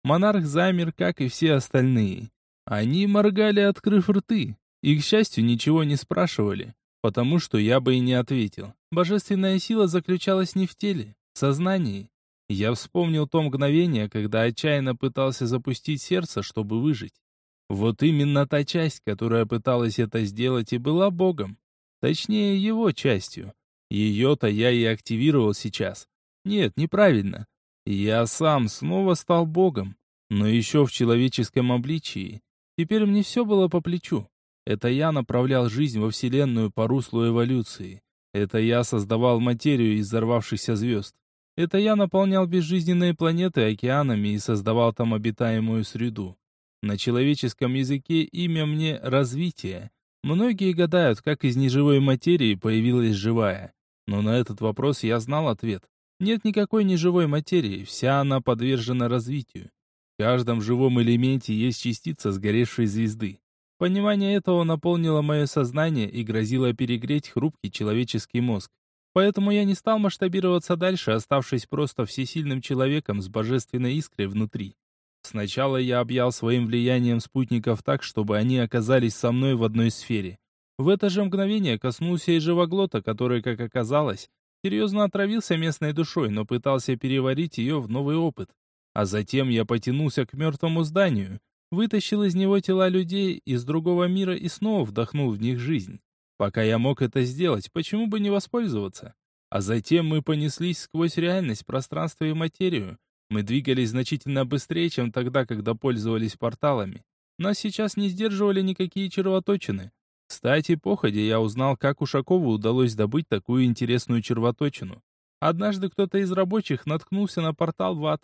Монарх замер, как и все остальные. Они моргали, открыв рты, и, к счастью, ничего не спрашивали, потому что я бы и не ответил. Божественная сила заключалась не в теле, в сознании. Я вспомнил то мгновение, когда отчаянно пытался запустить сердце, чтобы выжить. Вот именно та часть, которая пыталась это сделать, и была Богом. Точнее, его частью. Ее-то я и активировал сейчас. Нет, неправильно. Я сам снова стал Богом, но еще в человеческом обличии. Теперь мне все было по плечу. Это я направлял жизнь во Вселенную по руслу эволюции. Это я создавал материю из взорвавшихся звезд. Это я наполнял безжизненные планеты океанами и создавал там обитаемую среду. На человеческом языке имя мне «развитие». Многие гадают, как из неживой материи появилась живая. Но на этот вопрос я знал ответ. Нет никакой неживой материи, вся она подвержена развитию. В каждом живом элементе есть частица сгоревшей звезды. Понимание этого наполнило мое сознание и грозило перегреть хрупкий человеческий мозг. Поэтому я не стал масштабироваться дальше, оставшись просто всесильным человеком с божественной искрой внутри. Сначала я объял своим влиянием спутников так, чтобы они оказались со мной в одной сфере. В это же мгновение коснулся и живоглота, который, как оказалось, серьезно отравился местной душой, но пытался переварить ее в новый опыт. А затем я потянулся к мертвому зданию, вытащил из него тела людей из другого мира и снова вдохнул в них жизнь. Пока я мог это сделать, почему бы не воспользоваться? А затем мы понеслись сквозь реальность, пространство и материю, мы двигались значительно быстрее, чем тогда, когда пользовались порталами. Нас сейчас не сдерживали никакие червоточины. Кстати, походе я узнал, как Ушакову удалось добыть такую интересную червоточину. Однажды кто-то из рабочих наткнулся на портал в ад.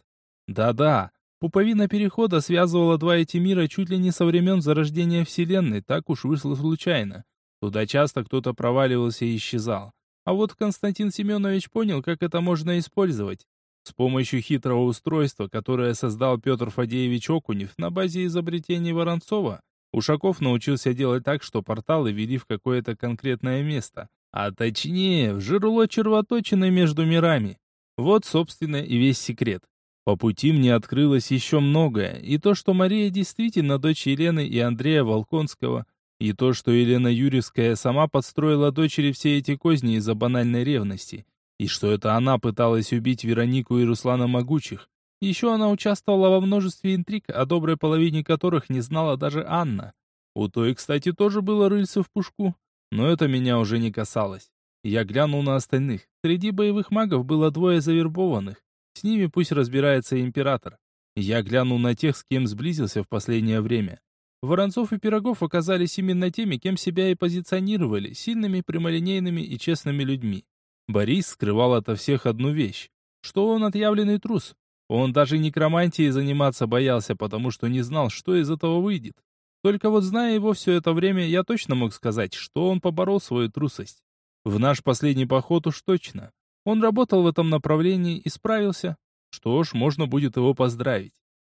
Да-да, пуповина перехода связывала два эти мира чуть ли не со времен зарождения Вселенной, так уж вышло случайно. Туда часто кто-то проваливался и исчезал. А вот Константин Семенович понял, как это можно использовать. С помощью хитрого устройства, которое создал Петр Фадеевич Окунев на базе изобретений Воронцова, Ушаков научился делать так, что порталы вели в какое-то конкретное место, а точнее, в жерло червоточины между мирами. Вот, собственно, и весь секрет. По пути мне открылось еще многое, и то, что Мария действительно дочь Елены и Андрея Волконского, и то, что Елена Юрьевская сама подстроила дочери все эти козни из-за банальной ревности, и что это она пыталась убить Веронику и Руслана Могучих. Еще она участвовала во множестве интриг, о доброй половине которых не знала даже Анна. У той, кстати, тоже было рыльце в пушку, но это меня уже не касалось. Я глянул на остальных. Среди боевых магов было двое завербованных. С ними пусть разбирается император. Я глянул на тех, с кем сблизился в последнее время. Воронцов и Пирогов оказались именно теми, кем себя и позиционировали, сильными, прямолинейными и честными людьми. Борис скрывал ото всех одну вещь, что он отъявленный трус. Он даже некромантией заниматься боялся, потому что не знал, что из этого выйдет. Только вот зная его все это время, я точно мог сказать, что он поборол свою трусость. В наш последний поход уж точно. Он работал в этом направлении и справился. Что ж, можно будет его поздравить.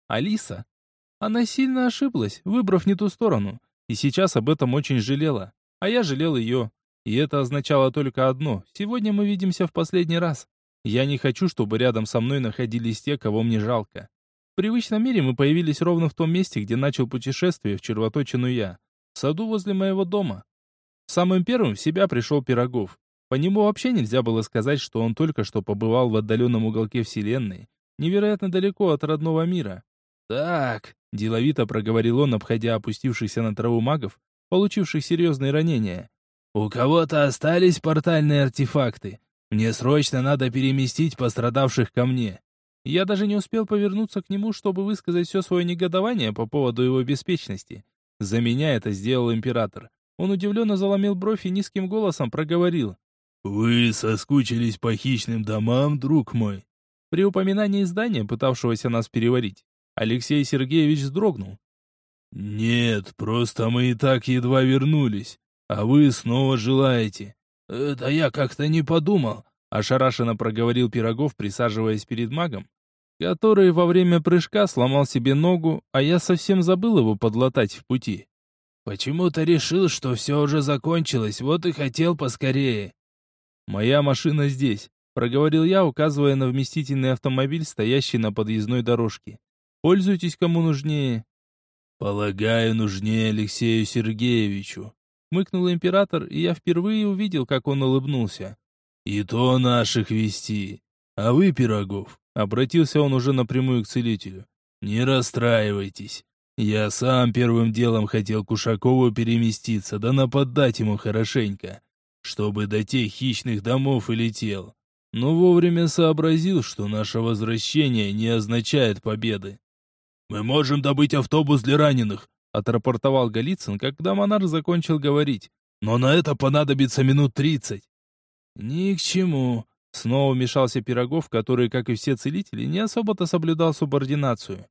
Алиса? Она сильно ошиблась, выбрав не ту сторону, и сейчас об этом очень жалела. А я жалел ее. И это означало только одно. Сегодня мы видимся в последний раз. Я не хочу, чтобы рядом со мной находились те, кого мне жалко. В привычном мире мы появились ровно в том месте, где начал путешествие в червоточину я. В саду возле моего дома. Самым первым в себя пришел Пирогов. По нему вообще нельзя было сказать, что он только что побывал в отдаленном уголке Вселенной, невероятно далеко от родного мира. «Так», — деловито проговорил он, обходя опустившихся на траву магов, получивших серьезные ранения. «У кого-то остались портальные артефакты. Мне срочно надо переместить пострадавших ко мне». Я даже не успел повернуться к нему, чтобы высказать все свое негодование по поводу его беспечности. За меня это сделал император. Он удивленно заломил бровь и низким голосом проговорил. «Вы соскучились по хищным домам, друг мой?» При упоминании здания, пытавшегося нас переварить, Алексей Сергеевич вздрогнул. «Нет, просто мы и так едва вернулись, а вы снова желаете». «Это я как-то не подумал», — ошарашенно проговорил Пирогов, присаживаясь перед магом, который во время прыжка сломал себе ногу, а я совсем забыл его подлатать в пути. «Почему-то решил, что все уже закончилось, вот и хотел поскорее». «Моя машина здесь», — проговорил я, указывая на вместительный автомобиль, стоящий на подъездной дорожке. «Пользуйтесь кому нужнее». «Полагаю, нужнее Алексею Сергеевичу», — мыкнул император, и я впервые увидел, как он улыбнулся. «И то наших вести. А вы, Пирогов», — обратился он уже напрямую к целителю, — «не расстраивайтесь. Я сам первым делом хотел к Ушакову переместиться, да нападать ему хорошенько чтобы до тех хищных домов и летел. Но вовремя сообразил, что наше возвращение не означает победы. «Мы можем добыть автобус для раненых», — отрапортовал Голицын, когда монарх закончил говорить. «Но на это понадобится минут тридцать». «Ни к чему», — снова вмешался Пирогов, который, как и все целители, не особо-то соблюдал субординацию.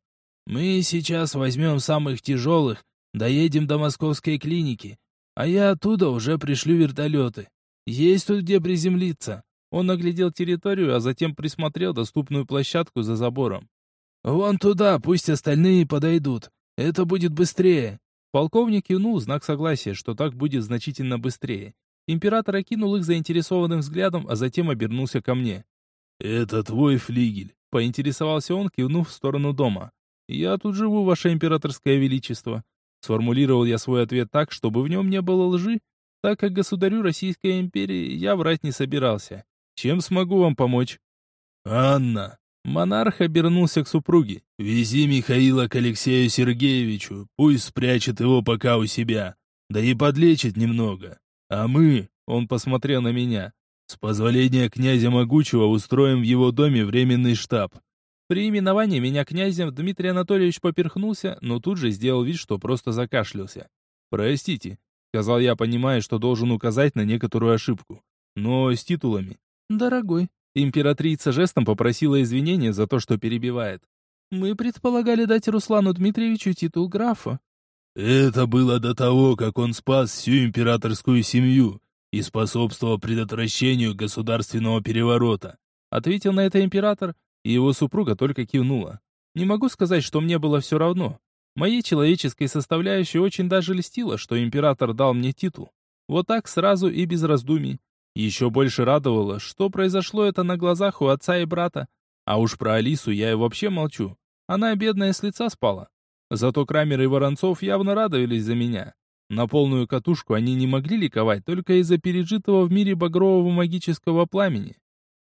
«Мы сейчас возьмем самых тяжелых, доедем до московской клиники, а я оттуда уже пришлю вертолеты. Есть тут где приземлиться. Он оглядел территорию, а затем присмотрел доступную площадку за забором. «Вон туда, пусть остальные подойдут. Это будет быстрее». Полковник кивнул знак согласия, что так будет значительно быстрее. Император окинул их заинтересованным взглядом, а затем обернулся ко мне. «Это твой флигель», — поинтересовался он, кивнув в сторону дома. «Я тут живу, ваше императорское величество. Сформулировал я свой ответ так, чтобы в нем не было лжи, так как государю Российской империи я врать не собирался. Чем смогу вам помочь? Анна. Монарх обернулся к супруге. «Вези Михаила к Алексею Сергеевичу, пусть спрячет его пока у себя, да и подлечит немного. А мы, — он посмотрел на меня, — с позволения князя Могучего устроим в его доме временный штаб. При именовании меня князем Дмитрий Анатольевич поперхнулся, но тут же сделал вид, что просто закашлялся. «Простите», — сказал я, понимая, что должен указать на некоторую ошибку. «Но с титулами». «Дорогой», — императрица жестом попросила извинения за то, что перебивает. «Мы предполагали дать Руслану Дмитриевичу титул графа». «Это было до того, как он спас всю императорскую семью и способствовал предотвращению государственного переворота», — ответил на это император, и его супруга только кивнула. Не могу сказать, что мне было все равно. Моей человеческой составляющей очень даже льстило, что император дал мне титул. Вот так сразу и без раздумий. Еще больше радовало, что произошло это на глазах у отца и брата. А уж про Алису я и вообще молчу. Она, бедная, с лица спала. Зато Крамер и Воронцов явно радовались за меня. На полную катушку они не могли ликовать только из-за пережитого в мире багрового магического пламени.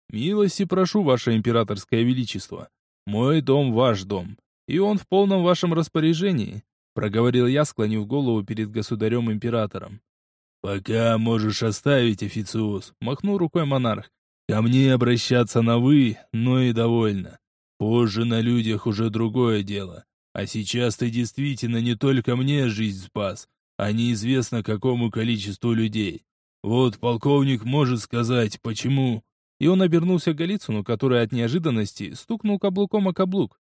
«Милости прошу, ваше императорское величество. Мой дом ваш дом, и он в полном вашем распоряжении», проговорил я, склонив голову перед государем-императором. «Пока можешь оставить, официоз», — махнул рукой монарх. «Ко мне обращаться на «вы», но и довольно. Позже на людях уже другое дело. А сейчас ты действительно не только мне жизнь спас, а неизвестно какому количеству людей. Вот полковник может сказать, почему...» И он обернулся к Голицыну, который от неожиданности стукнул каблуком о каблук.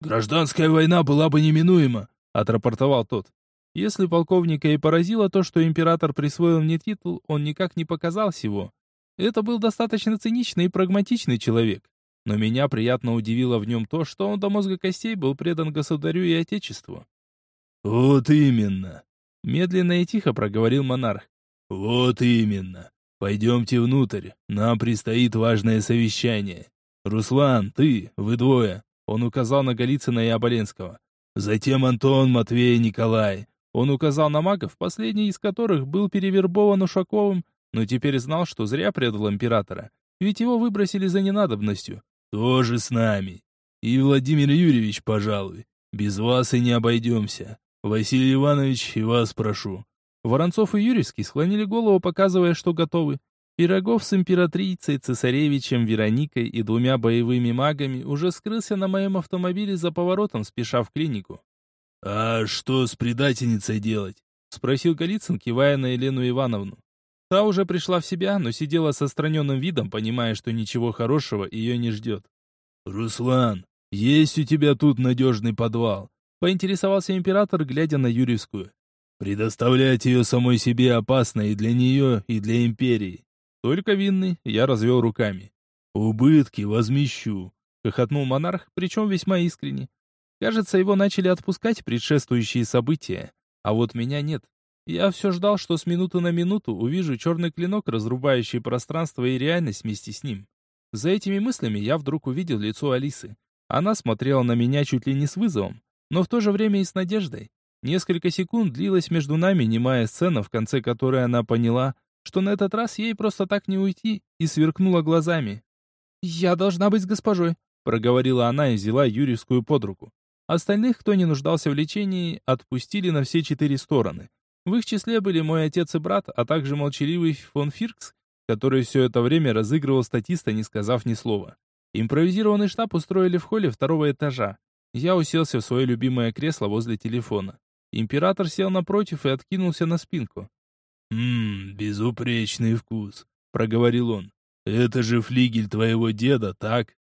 «Гражданская война была бы неминуема», — отрапортовал тот. Если полковника и поразило то, что император присвоил мне титул, он никак не показал всего. Это был достаточно циничный и прагматичный человек. Но меня приятно удивило в нем то, что он до мозга костей был предан государю и отечеству. «Вот именно!» — медленно и тихо проговорил монарх. «Вот именно! Пойдемте внутрь, нам предстоит важное совещание. Руслан, ты, вы двое!» Он указал на Голицына и Оболенского. «Затем Антон, Матвей, Николай. Он указал на магов, последний из которых был перевербован Ушаковым, но теперь знал, что зря предал императора, ведь его выбросили за ненадобностью. Тоже с нами. И Владимир Юрьевич, пожалуй. Без вас и не обойдемся. Василий Иванович, и вас прошу. Воронцов и Юрьевский склонили голову, показывая, что готовы. Пирогов с императрицей, цесаревичем, Вероникой и двумя боевыми магами уже скрылся на моем автомобиле за поворотом, спеша в клинику. «А что с предательницей делать?» — спросил Голицын, кивая на Елену Ивановну. Та уже пришла в себя, но сидела со отстраненным видом, понимая, что ничего хорошего ее не ждет. «Руслан, есть у тебя тут надежный подвал?» — поинтересовался император, глядя на Юрьевскую. «Предоставлять ее самой себе опасно и для нее, и для империи». «Только винный», — я развел руками. «Убытки возмещу», — хохотнул монарх, причем весьма искренне. Кажется, его начали отпускать предшествующие события, а вот меня нет. Я все ждал, что с минуты на минуту увижу черный клинок, разрубающий пространство и реальность вместе с ним. За этими мыслями я вдруг увидел лицо Алисы. Она смотрела на меня чуть ли не с вызовом, но в то же время и с надеждой. Несколько секунд длилась между нами немая сцена, в конце которой она поняла, что на этот раз ей просто так не уйти, и сверкнула глазами. «Я должна быть с госпожой», — проговорила она и взяла Юрьевскую под руку. Остальных, кто не нуждался в лечении, отпустили на все четыре стороны. В их числе были мой отец и брат, а также молчаливый фон Фиркс, который все это время разыгрывал статиста, не сказав ни слова. Импровизированный штаб устроили в холле второго этажа. Я уселся в свое любимое кресло возле телефона. Император сел напротив и откинулся на спинку. «Ммм, безупречный вкус», — проговорил он. «Это же флигель твоего деда, так?»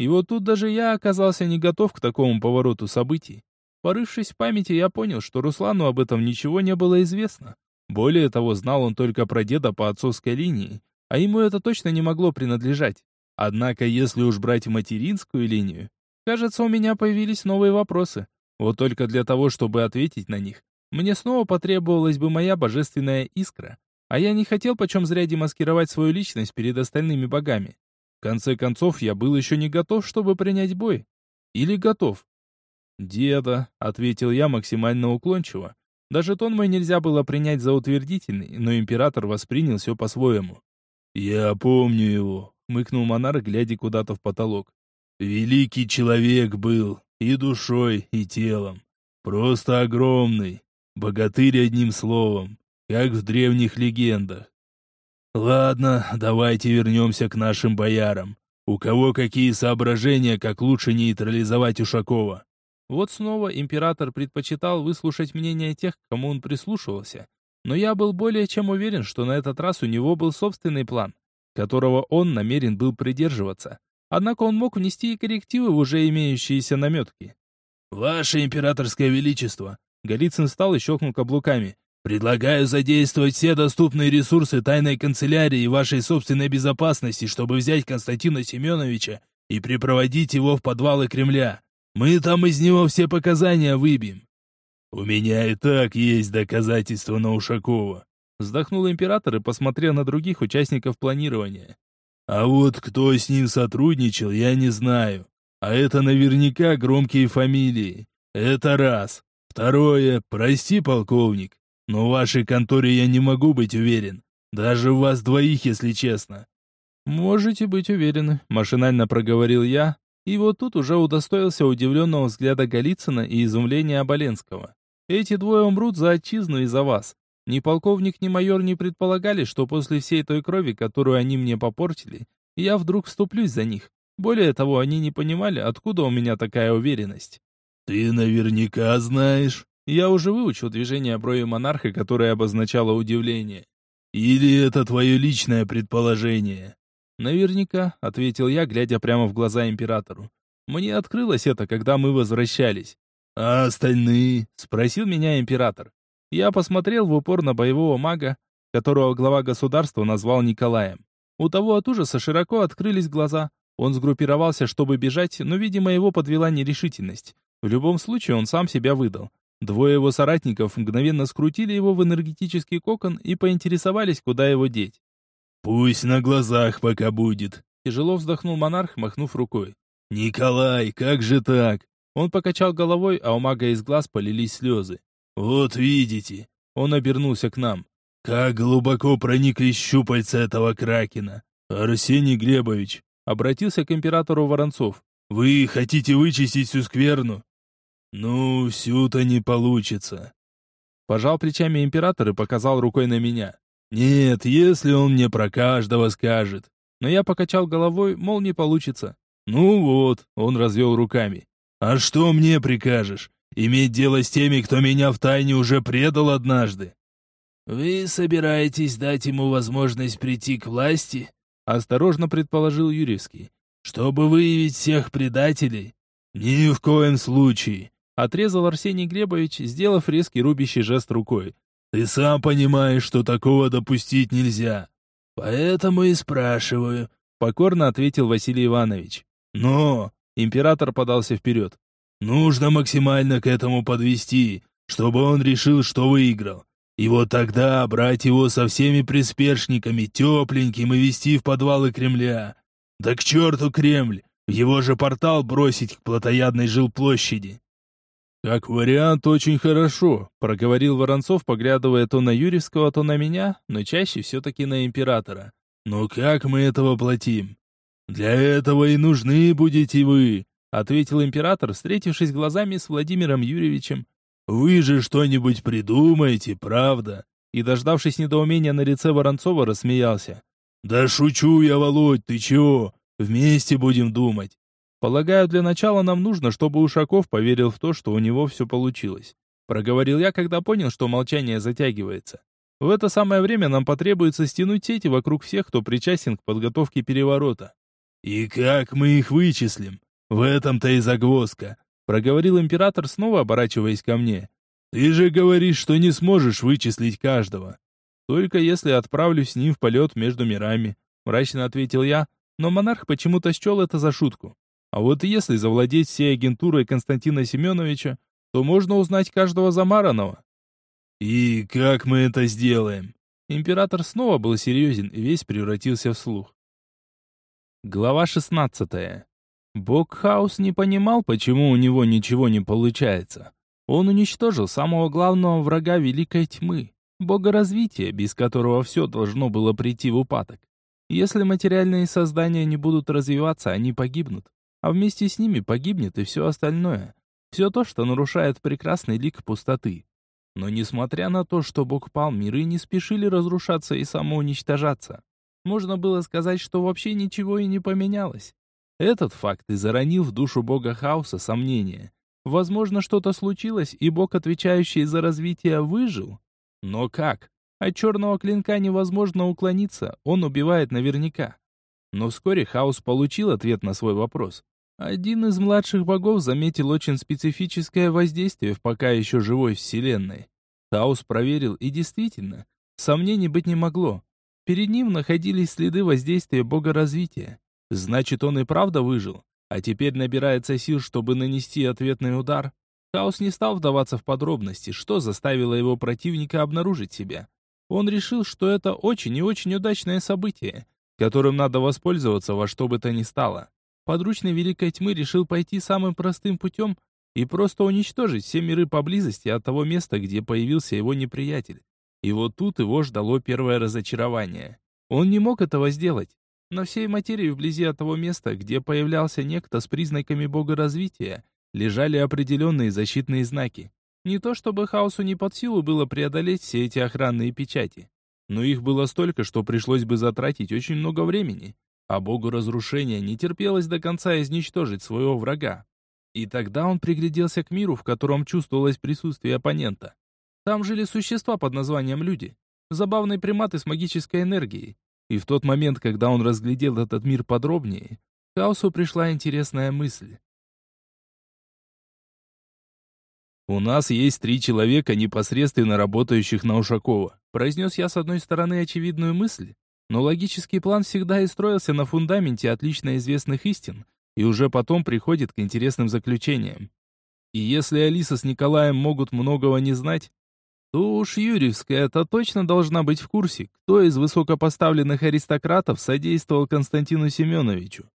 И вот тут даже я оказался не готов к такому повороту событий. Порывшись в памяти, я понял, что Руслану об этом ничего не было известно. Более того, знал он только про деда по отцовской линии, а ему это точно не могло принадлежать. Однако, если уж брать материнскую линию, кажется, у меня появились новые вопросы. Вот только для того, чтобы ответить на них, мне снова потребовалась бы моя божественная искра. А я не хотел почем зря демаскировать свою личность перед остальными богами. В конце концов, я был еще не готов, чтобы принять бой. Или готов? «Деда», — ответил я максимально уклончиво. Даже тон мой нельзя было принять за утвердительный, но император воспринял все по-своему. «Я помню его», — мыкнул монарх, глядя куда-то в потолок. «Великий человек был, и душой, и телом. Просто огромный. Богатырь одним словом, как в древних легендах. Ладно, давайте вернемся к нашим боярам. У кого какие соображения, как лучше нейтрализовать Ушакова? Вот снова император предпочитал выслушать мнение тех, к кому он прислушивался. Но я был более чем уверен, что на этот раз у него был собственный план, которого он намерен был придерживаться. Однако он мог внести и коррективы в уже имеющиеся наметки. «Ваше императорское величество!» Голицын встал и щелкнул каблуками. Предлагаю задействовать все доступные ресурсы тайной канцелярии и вашей собственной безопасности, чтобы взять Константина Семеновича и припроводить его в подвалы Кремля. Мы там из него все показания выбьем. У меня и так есть доказательства на Ушакова. Вздохнул император и посмотрел на других участников планирования. А вот кто с ним сотрудничал, я не знаю. А это наверняка громкие фамилии. Это раз. Второе, прости, полковник, но в вашей конторе я не могу быть уверен. Даже в вас двоих, если честно. Можете быть уверены, машинально проговорил я, и вот тут уже удостоился удивленного взгляда Голицына и изумления Оболенского. Эти двое умрут за отчизну и за вас. Ни полковник, ни майор не предполагали, что после всей той крови, которую они мне попортили, я вдруг вступлюсь за них. Более того, они не понимали, откуда у меня такая уверенность. «Ты наверняка знаешь». Я уже выучил движение брови монарха, которое обозначало удивление. «Или это твое личное предположение?» «Наверняка», — ответил я, глядя прямо в глаза императору. «Мне открылось это, когда мы возвращались». «А остальные?» — спросил меня император. Я посмотрел в упор на боевого мага, которого глава государства назвал Николаем. У того от ужаса широко открылись глаза. Он сгруппировался, чтобы бежать, но, видимо, его подвела нерешительность. В любом случае, он сам себя выдал. Двое его соратников мгновенно скрутили его в энергетический кокон и поинтересовались, куда его деть. «Пусть на глазах пока будет», — тяжело вздохнул монарх, махнув рукой. «Николай, как же так?» Он покачал головой, а у мага из глаз полились слезы. «Вот видите!» Он обернулся к нам. «Как глубоко проникли щупальца этого кракена!» «Арсений Глебович!» Обратился к императору Воронцов. «Вы хотите вычистить всю скверну?» «Ну, всю-то не получится». Пожал плечами император и показал рукой на меня. «Нет, если он мне про каждого скажет». Но я покачал головой, мол, не получится. «Ну вот», — он развел руками. «А что мне прикажешь? Иметь дело с теми, кто меня втайне уже предал однажды. Вы собираетесь дать ему возможность прийти к власти? Осторожно предположил Юрьевский. Чтобы выявить всех предателей? Ни в коем случае. Отрезал Арсений Глебович, сделав резкий рубящий жест рукой. Ты сам понимаешь, что такого допустить нельзя. Поэтому и спрашиваю. Покорно ответил Василий Иванович. Но... Император подался вперед. Нужно максимально к этому подвести, чтобы он решил, что выиграл. И вот тогда брать его со всеми приспешниками, тепленьким, и вести в подвалы Кремля. Да к черту Кремль! В его же портал бросить к плотоядной жилплощади. «Как вариант, очень хорошо», — проговорил Воронцов, поглядывая то на Юрьевского, то на меня, но чаще все-таки на императора. «Но как мы это воплотим? Для этого и нужны будете вы, — ответил император, встретившись глазами с Владимиром Юрьевичем. «Вы же что-нибудь придумаете, правда?» И, дождавшись недоумения на лице Воронцова, рассмеялся. «Да шучу я, Володь, ты чего? Вместе будем думать». «Полагаю, для начала нам нужно, чтобы Ушаков поверил в то, что у него все получилось», — проговорил я, когда понял, что молчание затягивается. «В это самое время нам потребуется стянуть сети вокруг всех, кто причастен к подготовке переворота». «И как мы их вычислим?» «В этом-то и загвоздка», — проговорил император, снова оборачиваясь ко мне. «Ты же говоришь, что не сможешь вычислить каждого». «Только если отправлюсь с ним в полет между мирами», — мрачно ответил я, но монарх почему-то счел это за шутку. А вот если завладеть всей агентурой Константина Семеновича, то можно узнать каждого Замаранова. «И как мы это сделаем?» Император снова был серьезен и весь превратился в слух. Глава шестнадцатая. Бокхаус не понимал, почему у него ничего не получается. Он уничтожил самого главного врага Великой Тьмы, бога развития, без которого все должно было прийти в упадок. Если материальные создания не будут развиваться, они погибнут, а вместе с ними погибнет и все остальное. Все то, что нарушает прекрасный лик пустоты. Но несмотря на то, что Бог пал, миры не спешили разрушаться и самоуничтожаться. Можно было сказать, что вообще ничего и не поменялось. Этот факт и заронил в душу бога хаоса сомнения. Возможно, что-то случилось, и бог, отвечающий за развитие, выжил. Но как? От черного клинка невозможно уклониться, он убивает наверняка. Но вскоре Хаос получил ответ на свой вопрос. Один из младших богов заметил очень специфическое воздействие в пока еще живой вселенной. Хаос проверил, и действительно, сомнений быть не могло. Перед ним находились следы воздействия бога развития. Значит, он и правда выжил, а теперь набирается сил, чтобы нанести ответный удар. Хаос не стал вдаваться в подробности, что заставило его противника обнаружить себя. Он решил, что это очень и очень удачное событие, которым надо воспользоваться во что бы то ни стало. Подручный Великой Тьмы решил пойти самым простым путем и просто уничтожить все миры поблизости от того места, где появился его неприятель. И вот тут его ждало первое разочарование. Он не мог этого сделать. На всей материи вблизи от того места, где появлялся некто с признаками бога развития, лежали определенные защитные знаки. Не то чтобы хаосу не под силу было преодолеть все эти охранные печати, но их было столько, что пришлось бы затратить очень много времени, а богу разрушения не терпелось до конца изничтожить своего врага. И тогда он пригляделся к миру, в котором чувствовалось присутствие оппонента. Там жили существа под названием люди, забавные приматы с магической энергией. И в тот момент, когда он разглядел этот мир подробнее, Хаосу пришла интересная мысль. «У нас есть три человека, непосредственно работающих на Ушакова», произнес я с одной стороны очевидную мысль, но логический план всегда и строился на фундаменте отлично известных истин, и уже потом приходит к интересным заключениям. И если Алиса с Николаем могут многого не знать, то уж Юрьевская-то точно должна быть в курсе, кто из высокопоставленных аристократов содействовал Константину Семеновичу.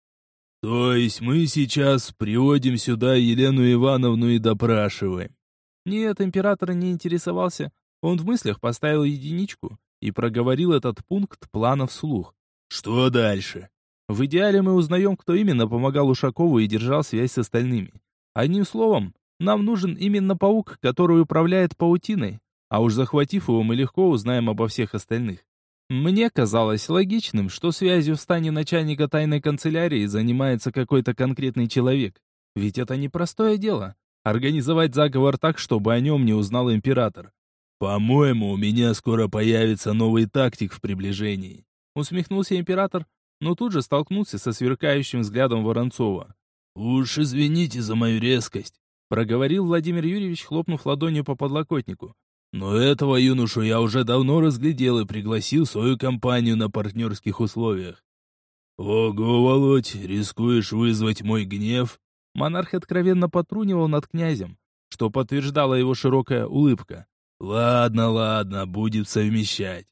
То есть мы сейчас приводим сюда Елену Ивановну и допрашиваем. Нет, император не интересовался. Он в мыслях поставил единичку и проговорил этот пункт плана вслух. Что дальше? В идеале мы узнаем, кто именно помогал Ушакову и держал связь с остальными. Одним словом, нам нужен именно паук, который управляет паутиной, а уж захватив его, мы легко узнаем обо всех остальных. Мне казалось логичным, что связью в стане начальника тайной канцелярии занимается какой-то конкретный человек. Ведь это непростое дело. Организовать заговор так, чтобы о нем не узнал император. «По-моему, у меня скоро появится новый тактик в приближении», усмехнулся император, но тут же столкнулся со сверкающим взглядом Воронцова. «Уж извините за мою резкость», проговорил Владимир Юрьевич, хлопнув ладонью по подлокотнику. «Но этого юношу я уже давно разглядел и пригласил свою компанию на партнерских условиях». «Ого, Володь, рискуешь вызвать мой гнев?» Монарх откровенно потрунивал над князем, что подтверждала его широкая улыбка. «Ладно, ладно, будет совмещать».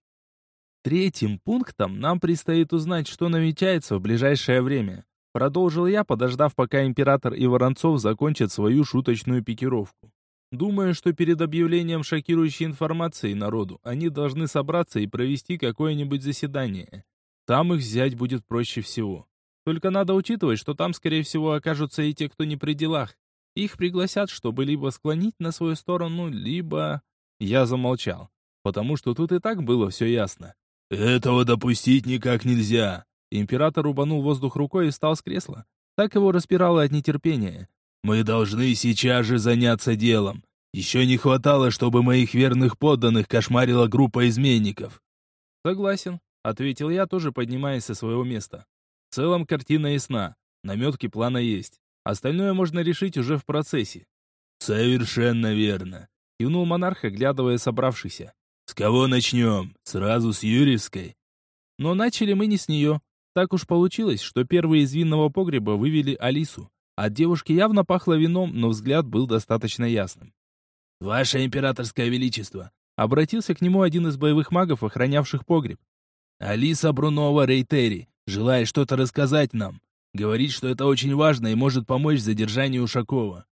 Третьим пунктом нам предстоит узнать, что намечается в ближайшее время. Продолжил я, подождав, пока император и Воронцов закончат свою шуточную пикировку. Думаю, что перед объявлением шокирующей информации народу они должны собраться и провести какое-нибудь заседание. Там их взять будет проще всего. Только надо учитывать, что там, скорее всего, окажутся и те, кто не при делах. Их пригласят, чтобы либо склонить на свою сторону, либо... Я замолчал, потому что тут и так было все ясно. «Этого допустить никак нельзя!» Император рубанул воздух рукой и встал с кресла. Так его распирало от нетерпения. «Мы должны сейчас же заняться делом. Еще не хватало, чтобы моих верных подданных кошмарила группа изменников». «Согласен», — ответил я, тоже поднимаясь со своего места. В целом картина ясна, наметки плана есть. Остальное можно решить уже в процессе. Совершенно верно. Кивнул монарх, оглядывая собравшихся. С кого начнем? Сразу с Юрьевской? Но начали мы не с нее. Так уж получилось, что первые из винного погреба вывели Алису. От девушки явно пахло вином, но взгляд был достаточно ясным. «Ваше императорское величество!» Обратился к нему один из боевых магов, охранявших погреб. «Алиса Брунова Рейтери, желает что-то рассказать нам. Говорит, что это очень важно и может помочь в задержании Ушакова.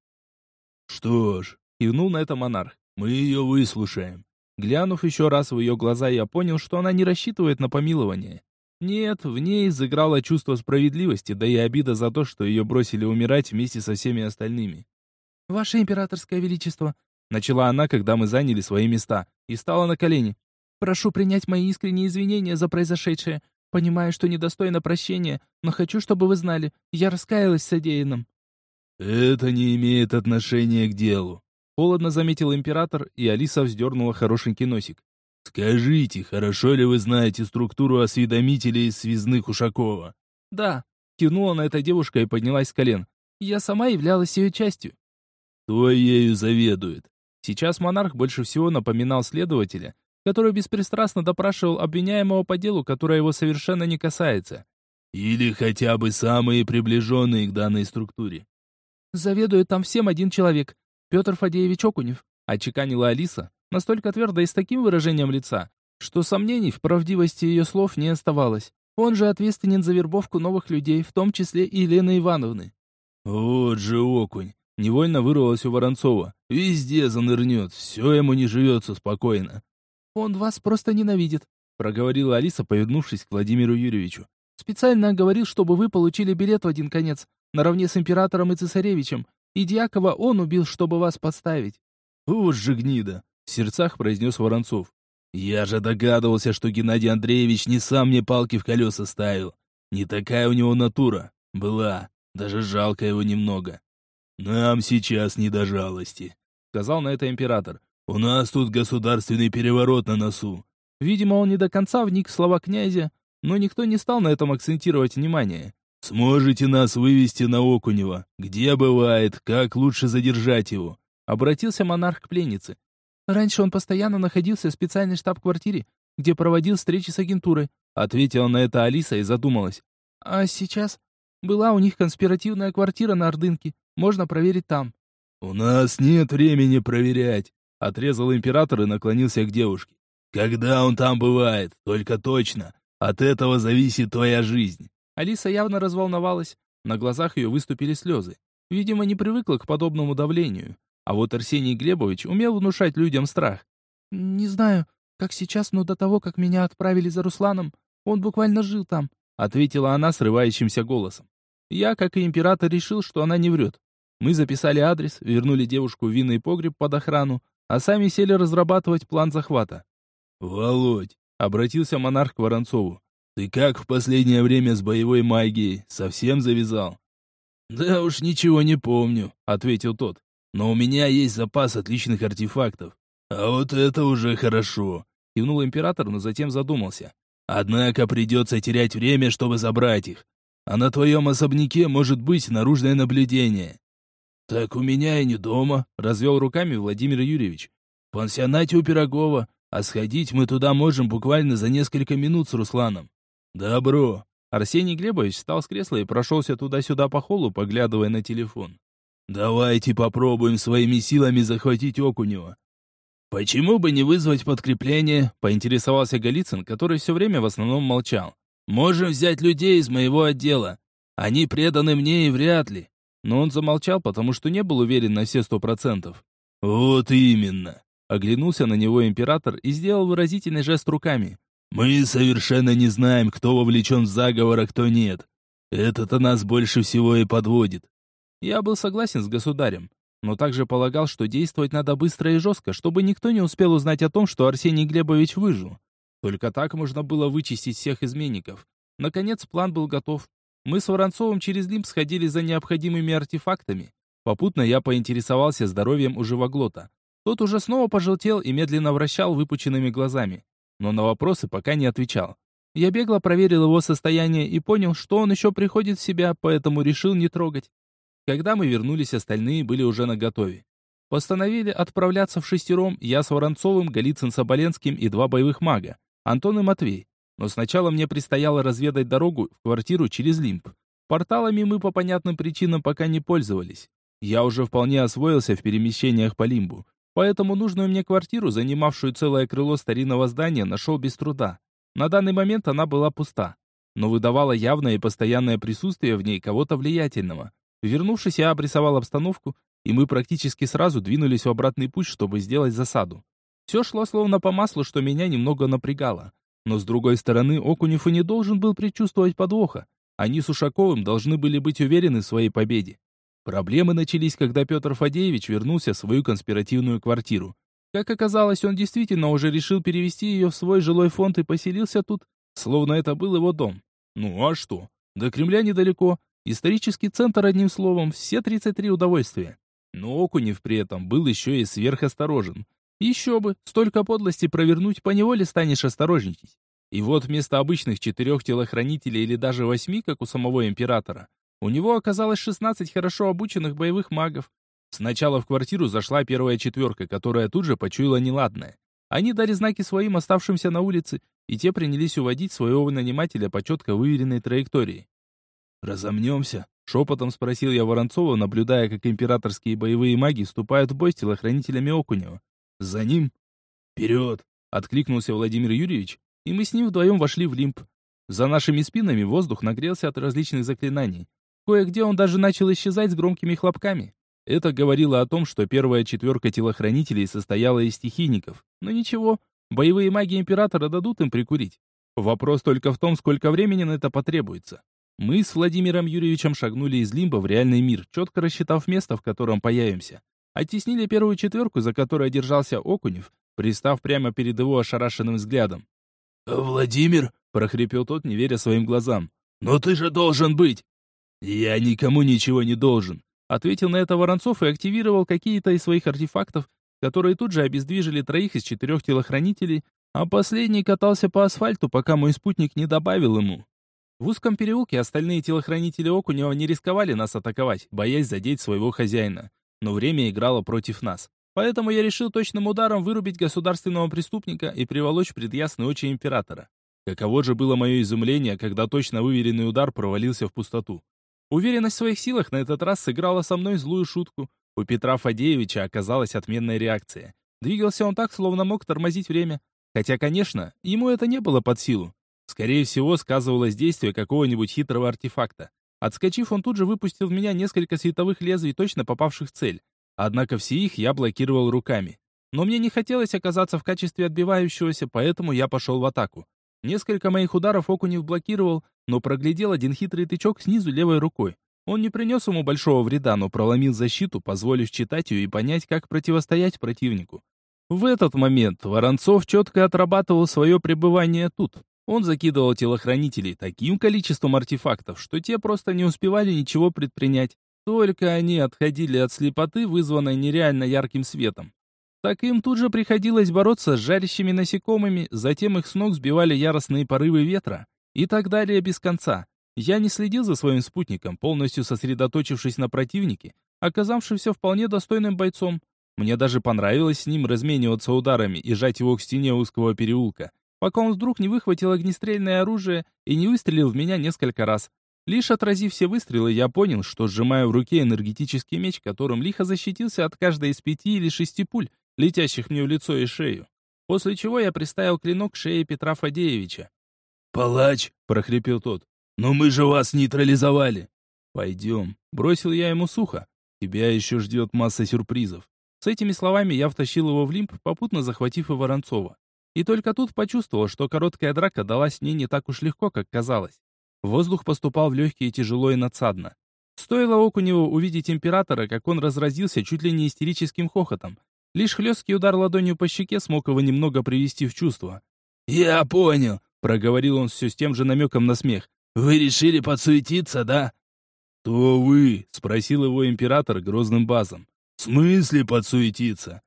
Что ж, кивнул на это монарх. Мы ее выслушаем. Глянув еще раз в ее глаза, я понял, что она не рассчитывает на помилование. Нет, в ней заиграло чувство справедливости, да и обида за то, что ее бросили умирать вместе со всеми остальными. «Ваше императорское величество», — начала она, когда мы заняли свои места, и стала на колени. «Прошу принять мои искренние извинения за произошедшее. Понимаю, что недостойно прощения, но хочу, чтобы вы знали, я раскаялась в содеянном». «Это не имеет отношения к делу», — холодно заметил император, и Алиса вздернула хорошенький носик. «Скажите, хорошо ли вы знаете структуру осведомителей из связных Ушакова?» «Да», — кивнула на это девушка и поднялась с колен. «Я сама являлась ее частью». «Кто ею заведует?» Сейчас монарх больше всего напоминал следователя, который беспристрастно допрашивал обвиняемого по делу, которое его совершенно не касается. Или хотя бы самые приближенные к данной структуре. Заведует там всем один человек. Петр Фадеевич Окунев, отчеканила Алиса, настолько твердо и с таким выражением лица, что сомнений в правдивости ее слов не оставалось. Он же ответственен за вербовку новых людей, в том числе и Елены Ивановны. Вот же окунь! Невольно вырвалось у Воронцова. Везде занырнет, все ему не живется спокойно. Он вас просто ненавидит, проговорила Алиса, повернувшись к Владимиру Юрьевичу. Специально говорил, чтобы вы получили билет в один конец, наравне с императором и цесаревичем, и Дьякова он убил, чтобы вас подставить. Вот же гнида, в сердцах произнес Воронцов. Я же догадывался, что Геннадий Андреевич не сам мне палки в колеса ставил. Не такая у него натура. Была. Даже жалко его немного. «Нам сейчас не до жалости», — сказал на это император. «У нас тут государственный переворот на носу». Видимо, он не до конца вник в слова князя, но никто не стал на этом акцентировать внимание. «Сможете нас вывести на Окунева? Где бывает? Как лучше задержать его?» Обратился монарх к пленнице. Раньше он постоянно находился в специальной штаб-квартире, где проводил встречи с агентурой. Ответила на это Алиса и задумалась. А сейчас? Была у них конспиративная квартира на Ордынке. Можно проверить там. «У нас нет времени проверять», — отрезал император и наклонился к девушке. «Когда он там бывает? Только точно. От этого зависит твоя жизнь». Алиса явно разволновалась. На глазах ее выступили слезы. Видимо, не привыкла к подобному давлению. А вот Арсений Глебович умел внушать людям страх. «Не знаю, как сейчас, но до того, как меня отправили за Русланом, он буквально жил там», ответила она срывающимся голосом. Я, как и император, решил, что она не врет. Мы записали адрес, вернули девушку в винный погреб под охрану, а сами сели разрабатывать план захвата. «Володь», — обратился монарх к Воронцову, — «ты как в последнее время с боевой магией? Совсем завязал?» «Да уж ничего не помню», — ответил тот. «Но у меня есть запас отличных артефактов. А вот это уже хорошо», — кивнул император, но затем задумался. «Однако придется терять время, чтобы забрать их а на твоем особняке может быть наружное наблюдение». «Так у меня и не дома», — развел руками Владимир Юрьевич. «В пансионате у Пирогова, а сходить мы туда можем буквально за несколько минут с Русланом». «Добро». Арсений Глебович встал с кресла и прошелся туда-сюда по холлу, поглядывая на телефон. «Давайте попробуем своими силами захватить Окунева». «Почему бы не вызвать подкрепление?» — поинтересовался Голицын, который все время в основном молчал. Можем взять людей из моего отдела. Они преданы мне и вряд ли». Но он замолчал, потому что не был уверен на все сто процентов. «Вот именно!» Оглянулся на него император и сделал выразительный жест руками. «Мы совершенно не знаем, кто вовлечен в заговор, а кто нет. Это-то нас больше всего и подводит». Я был согласен с государем, но также полагал, что действовать надо быстро и жестко, чтобы никто не успел узнать о том, что Арсений Глебович выжил. Только так можно было вычистить всех изменников. Наконец план был готов. Мы с Воронцовым через Лимб сходили за необходимыми артефактами. Попутно я поинтересовался здоровьем у живоглота. Тот уже снова пожелтел и медленно вращал выпученными глазами. Но на вопросы пока не отвечал. Я бегло проверил его состояние и понял, что он еще приходит в себя, поэтому решил не трогать. Когда мы вернулись, остальные были уже наготове. Постановили отправляться в шестером я с Воронцовым, Голицын Соболенским и два боевых мага. Антон и Матвей. Но сначала мне предстояло разведать дорогу в квартиру через Лимп. Порталами мы по понятным причинам пока не пользовались. Я уже вполне освоился в перемещениях по Лимбу, поэтому нужную мне квартиру, занимавшую целое крыло старинного здания, нашел без труда. На данный момент она была пуста, но выдавала явное и постоянное присутствие в ней кого-то влиятельного. Вернувшись, я обрисовал обстановку, и мы практически сразу двинулись в обратный путь, чтобы сделать засаду. Все шло словно по маслу, что меня немного напрягало. Но с другой стороны, Окунев и не должен был предчувствовать подвоха. Они с Ушаковым должны были быть уверены в своей победе. Проблемы начались, когда Петр Фадеевич вернулся в свою конспиративную квартиру. Как оказалось, он действительно уже решил перевести ее в свой жилой фонд и поселился тут, словно это был его дом. Ну а что? До Кремля недалеко. Исторический центр, одним словом, все 33 удовольствия. Но Окунев при этом был еще и сверхосторожен. Еще бы, столько подлости провернуть, поневоле станешь осторожничать. И вот вместо обычных четырех телохранителей или даже восьми, как у самого императора, у него оказалось 16 хорошо обученных боевых магов. Сначала в квартиру зашла первая четверка, которая тут же почуяла неладное. Они дали знаки своим оставшимся на улице, и те принялись уводить своего нанимателя по четко выверенной траектории. «Разомнемся», — Шепотом спросил я Воронцова, наблюдая, как императорские боевые маги вступают в бой с телохранителями Окунева. «За ним?» «Вперед!» — откликнулся Владимир Юрьевич, и мы с ним вдвоем вошли в лимб. За нашими спинами воздух нагрелся от различных заклинаний. Кое-где он даже начал исчезать с громкими хлопками. Это говорило о том, что первая четверка телохранителей состояла из стихийников. Но ничего, боевые маги Императора дадут им прикурить. Вопрос только в том, сколько времени на это потребуется. Мы с Владимиром Юрьевичем шагнули из лимба в реальный мир, четко рассчитав место, в котором появимся. Оттеснили первую четверку, за которой держался Окунев, пристав прямо перед его ошарашенным взглядом. «Владимир!» — прохрипел тот, не веря своим глазам. «Но ты же должен быть!» «Я никому ничего не должен!» Ответил на это Воронцов и активировал какие-то из своих артефактов, которые тут же обездвижили троих из четырех телохранителей, а последний катался по асфальту, пока мой спутник не добавил ему. В узком переулке остальные телохранители Окунева не рисковали нас атаковать, боясь задеть своего хозяина. Но время играло против нас. Поэтому я решил точным ударом вырубить государственного преступника и приволочь пред ясные очи императора. Каково же было мое изумление, когда точно выверенный удар провалился в пустоту. Уверенность в своих силах на этот раз сыграла со мной злую шутку. У Петра Фадеевича оказалась отменная реакция. Двигался он так, словно мог тормозить время. Хотя, конечно, ему это не было под силу. Скорее всего, сказывалось действие какого-нибудь хитрого артефакта. Отскочив, он тут же выпустил в меня несколько световых лезвий, точно попавших в цель. Однако все их я блокировал руками. Но мне не хотелось оказаться в качестве отбивающегося, поэтому я пошел в атаку. Несколько моих ударов Окунев блокировал, но проглядел один хитрый тычок снизу левой рукой. Он не принес ему большого вреда, но проломил защиту, позволив читать ее и понять, как противостоять противнику. В этот момент Воронцов четко отрабатывал свое пребывание тут. Он закидывал телохранителей таким количеством артефактов, что те просто не успевали ничего предпринять. Только они отходили от слепоты, вызванной нереально ярким светом. Так им тут же приходилось бороться с жарящими насекомыми, затем их с ног сбивали яростные порывы ветра и так далее без конца. Я не следил за своим спутником, полностью сосредоточившись на противнике, оказавшемся вполне достойным бойцом. Мне даже понравилось с ним размениваться ударами и жать его к стене узкого переулка, пока он вдруг не выхватил огнестрельное оружие и не выстрелил в меня несколько раз. Лишь отразив все выстрелы, я понял, что сжимаю в руке энергетический меч, которым лихо защитился от каждой из пяти или шести пуль, летящих мне в лицо и шею. После чего я приставил клинок к шее Петра Фадеевича. «Палач!» — прохрипел тот. «Но мы же вас нейтрализовали!» «Пойдем», — бросил я ему сухо. «Тебя еще ждет масса сюрпризов». С этими словами я втащил его в лимб, попутно захватив и Воронцова. И только тут почувствовал, что короткая драка далась мне не так уж легко, как казалось. Воздух поступал в легкие тяжело и надсадно. Стоило Окуневу увидеть императора, как он разразился чуть ли не истерическим хохотом. Лишь хлесткий удар ладонью по щеке смог его немного привести в чувство. «Я понял», — проговорил он все с тем же намеком на смех. «Вы решили подсуетиться, да?» «Кто вы?» — спросил его император грозным базом. «В смысле подсуетиться?»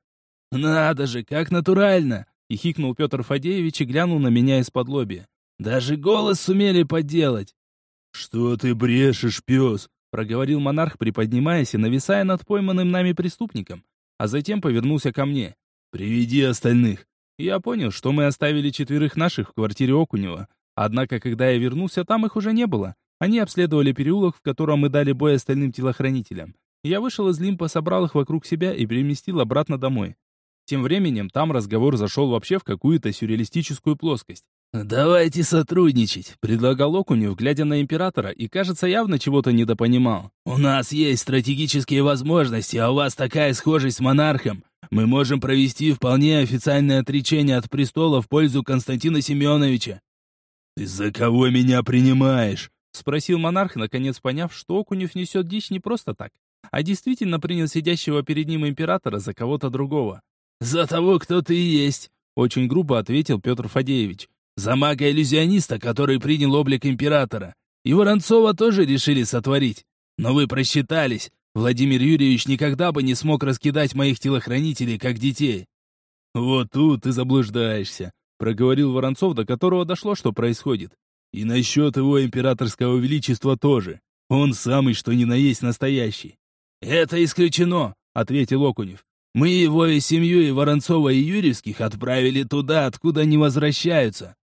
«Надо же, как натурально!» — и хикнул Петр Фадеевич и глянул на меня из-под лобья. «Даже голос сумели подделать!» «Что ты брешешь, пес?» — проговорил монарх, приподнимаясь и нависая над пойманным нами преступником, а затем повернулся ко мне. «Приведи остальных!» Я понял, что мы оставили четверых наших в квартире Окунева. Однако, когда я вернулся, там их уже не было. Они обследовали переулок, в котором мы дали бой остальным телохранителям. Я вышел из лимпа, собрал их вокруг себя и переместил обратно домой. Тем временем там разговор зашел вообще в какую-то сюрреалистическую плоскость. «Давайте сотрудничать», — предлагал Окунев, глядя на императора, и, кажется, явно чего-то недопонимал. «У нас есть стратегические возможности, а у вас такая схожесть с монархом. Мы можем провести вполне официальное отречение от престола в пользу Константина Семеновича». «Ты за кого меня принимаешь?» — спросил монарх, наконец поняв, что Окунев несет дичь не просто так а действительно принял сидящего перед ним императора за кого-то другого. «За того, кто ты есть», — очень грубо ответил Петр Фадеевич. «За мага-иллюзиониста, который принял облик императора. И Воронцова тоже решили сотворить. Но вы просчитались. Владимир Юрьевич никогда бы не смог раскидать моих телохранителей, как детей». «Вот тут ты заблуждаешься», — проговорил Воронцов, до которого дошло, что происходит. «И насчет его императорского величества тоже. Он самый что ни на есть настоящий. «Это исключено», — ответил Окунев. «Мы его и семью, и Воронцова, и Юрьевских отправили туда, откуда не возвращаются».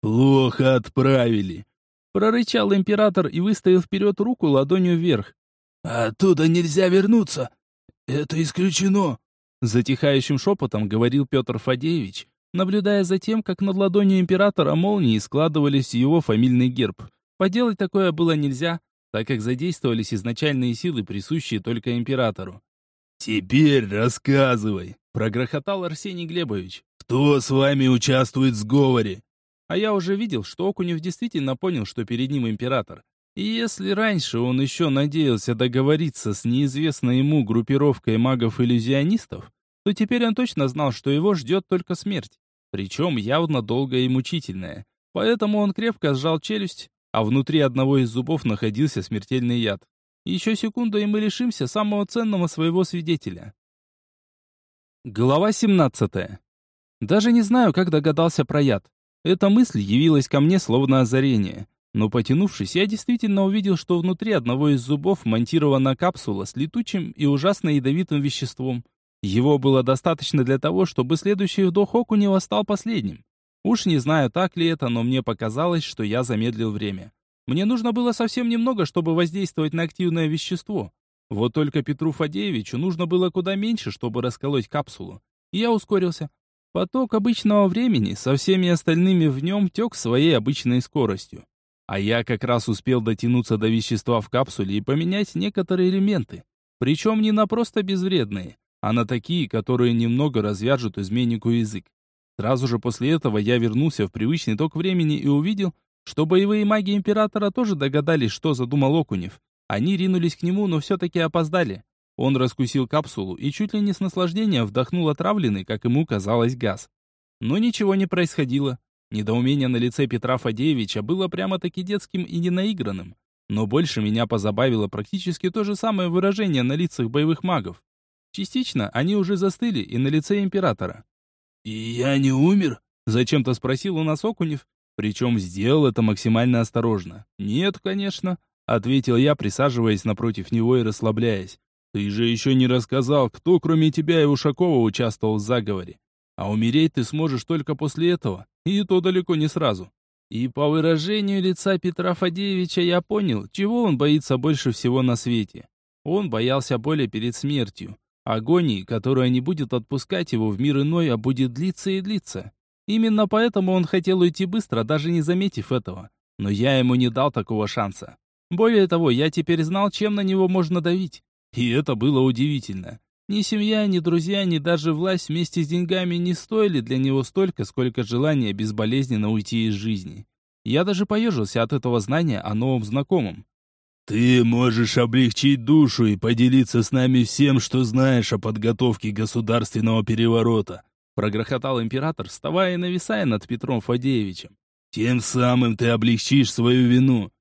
«Плохо отправили», — Прорычал император и выставил вперед руку ладонью вверх. «Оттуда нельзя вернуться! Это исключено!» Затихающим шепотом говорил Петр Фадеевич, наблюдая за тем, как над ладонью императора молнии складывались его фамильный герб. Поделать такое было нельзя, так как задействовались изначальные силы, присущие только императору. «Теперь рассказывай», — прогрохотал Арсений Глебович. «Кто с вами участвует в сговоре?» А я уже видел, что Окунев действительно понял, что перед ним император. И если раньше он еще надеялся договориться с неизвестной ему группировкой магов-иллюзионистов, то теперь он точно знал, что его ждет только смерть. Причем явно долгая и мучительная. Поэтому он крепко сжал челюсть, а внутри одного из зубов находился смертельный яд. Еще секунду, и мы лишимся самого ценного своего свидетеля. Глава 17. Даже не знаю, как догадался про яд. Эта мысль явилась ко мне словно озарение. Но потянувшись, я действительно увидел, что внутри одного из зубов монтирована капсула с летучим и ужасно ядовитым веществом. Его было достаточно для того, чтобы следующий вдох Окунева стал последним. Уж не знаю, так ли это, но мне показалось, что я замедлил время. Мне нужно было совсем немного, чтобы воздействовать на активное вещество. Вот только Петру Фадеевичу нужно было куда меньше, чтобы расколоть капсулу. И я ускорился. Поток обычного времени со всеми остальными в нем тек своей обычной скоростью. А я как раз успел дотянуться до вещества в капсуле и поменять некоторые элементы. Причем не на просто безвредные, а на такие, которые немного развяжут изменнику язык. Сразу же после этого я вернулся в привычный ток времени и увидел, что боевые маги Императора тоже догадались, что задумал Окунев. Они ринулись к нему, но все-таки опоздали. Он раскусил капсулу и чуть ли не с наслаждением вдохнул отравленный, как ему казалось, газ. Но ничего не происходило. Недоумение на лице Петра Фадеевича было прямо-таки детским и ненаигранным. Но больше меня позабавило практически то же самое выражение на лицах боевых магов. Частично они уже застыли и на лице Императора. «И я не умер?» — зачем-то спросил у нас Окунев, причем сделал это максимально осторожно. «Нет, конечно», — ответил я, присаживаясь напротив него и расслабляясь. «Ты же еще не рассказал, кто кроме тебя и Ушакова участвовал в заговоре. А умереть ты сможешь только после этого, и то далеко не сразу». И по выражению лица Петра Фадеевича я понял, чего он боится больше всего на свете. Он боялся боли перед смертью, агонии, которая не будет отпускать его в мир иной, а будет длиться и длиться. Именно поэтому он хотел уйти быстро, даже не заметив этого. Но я ему не дал такого шанса. Более того, я теперь знал, чем на него можно давить. И это было удивительно. Ни семья, ни друзья, ни даже власть вместе с деньгами не стоили для него столько, сколько желания безболезненно уйти из жизни. Я даже поежился от этого знания о новом знакомом. «Ты можешь облегчить душу и поделиться с нами всем, что знаешь о подготовке государственного переворота прогрохотал император, вставая и нависая над Петром Фадеевичем. «Тем самым ты облегчишь свою вину».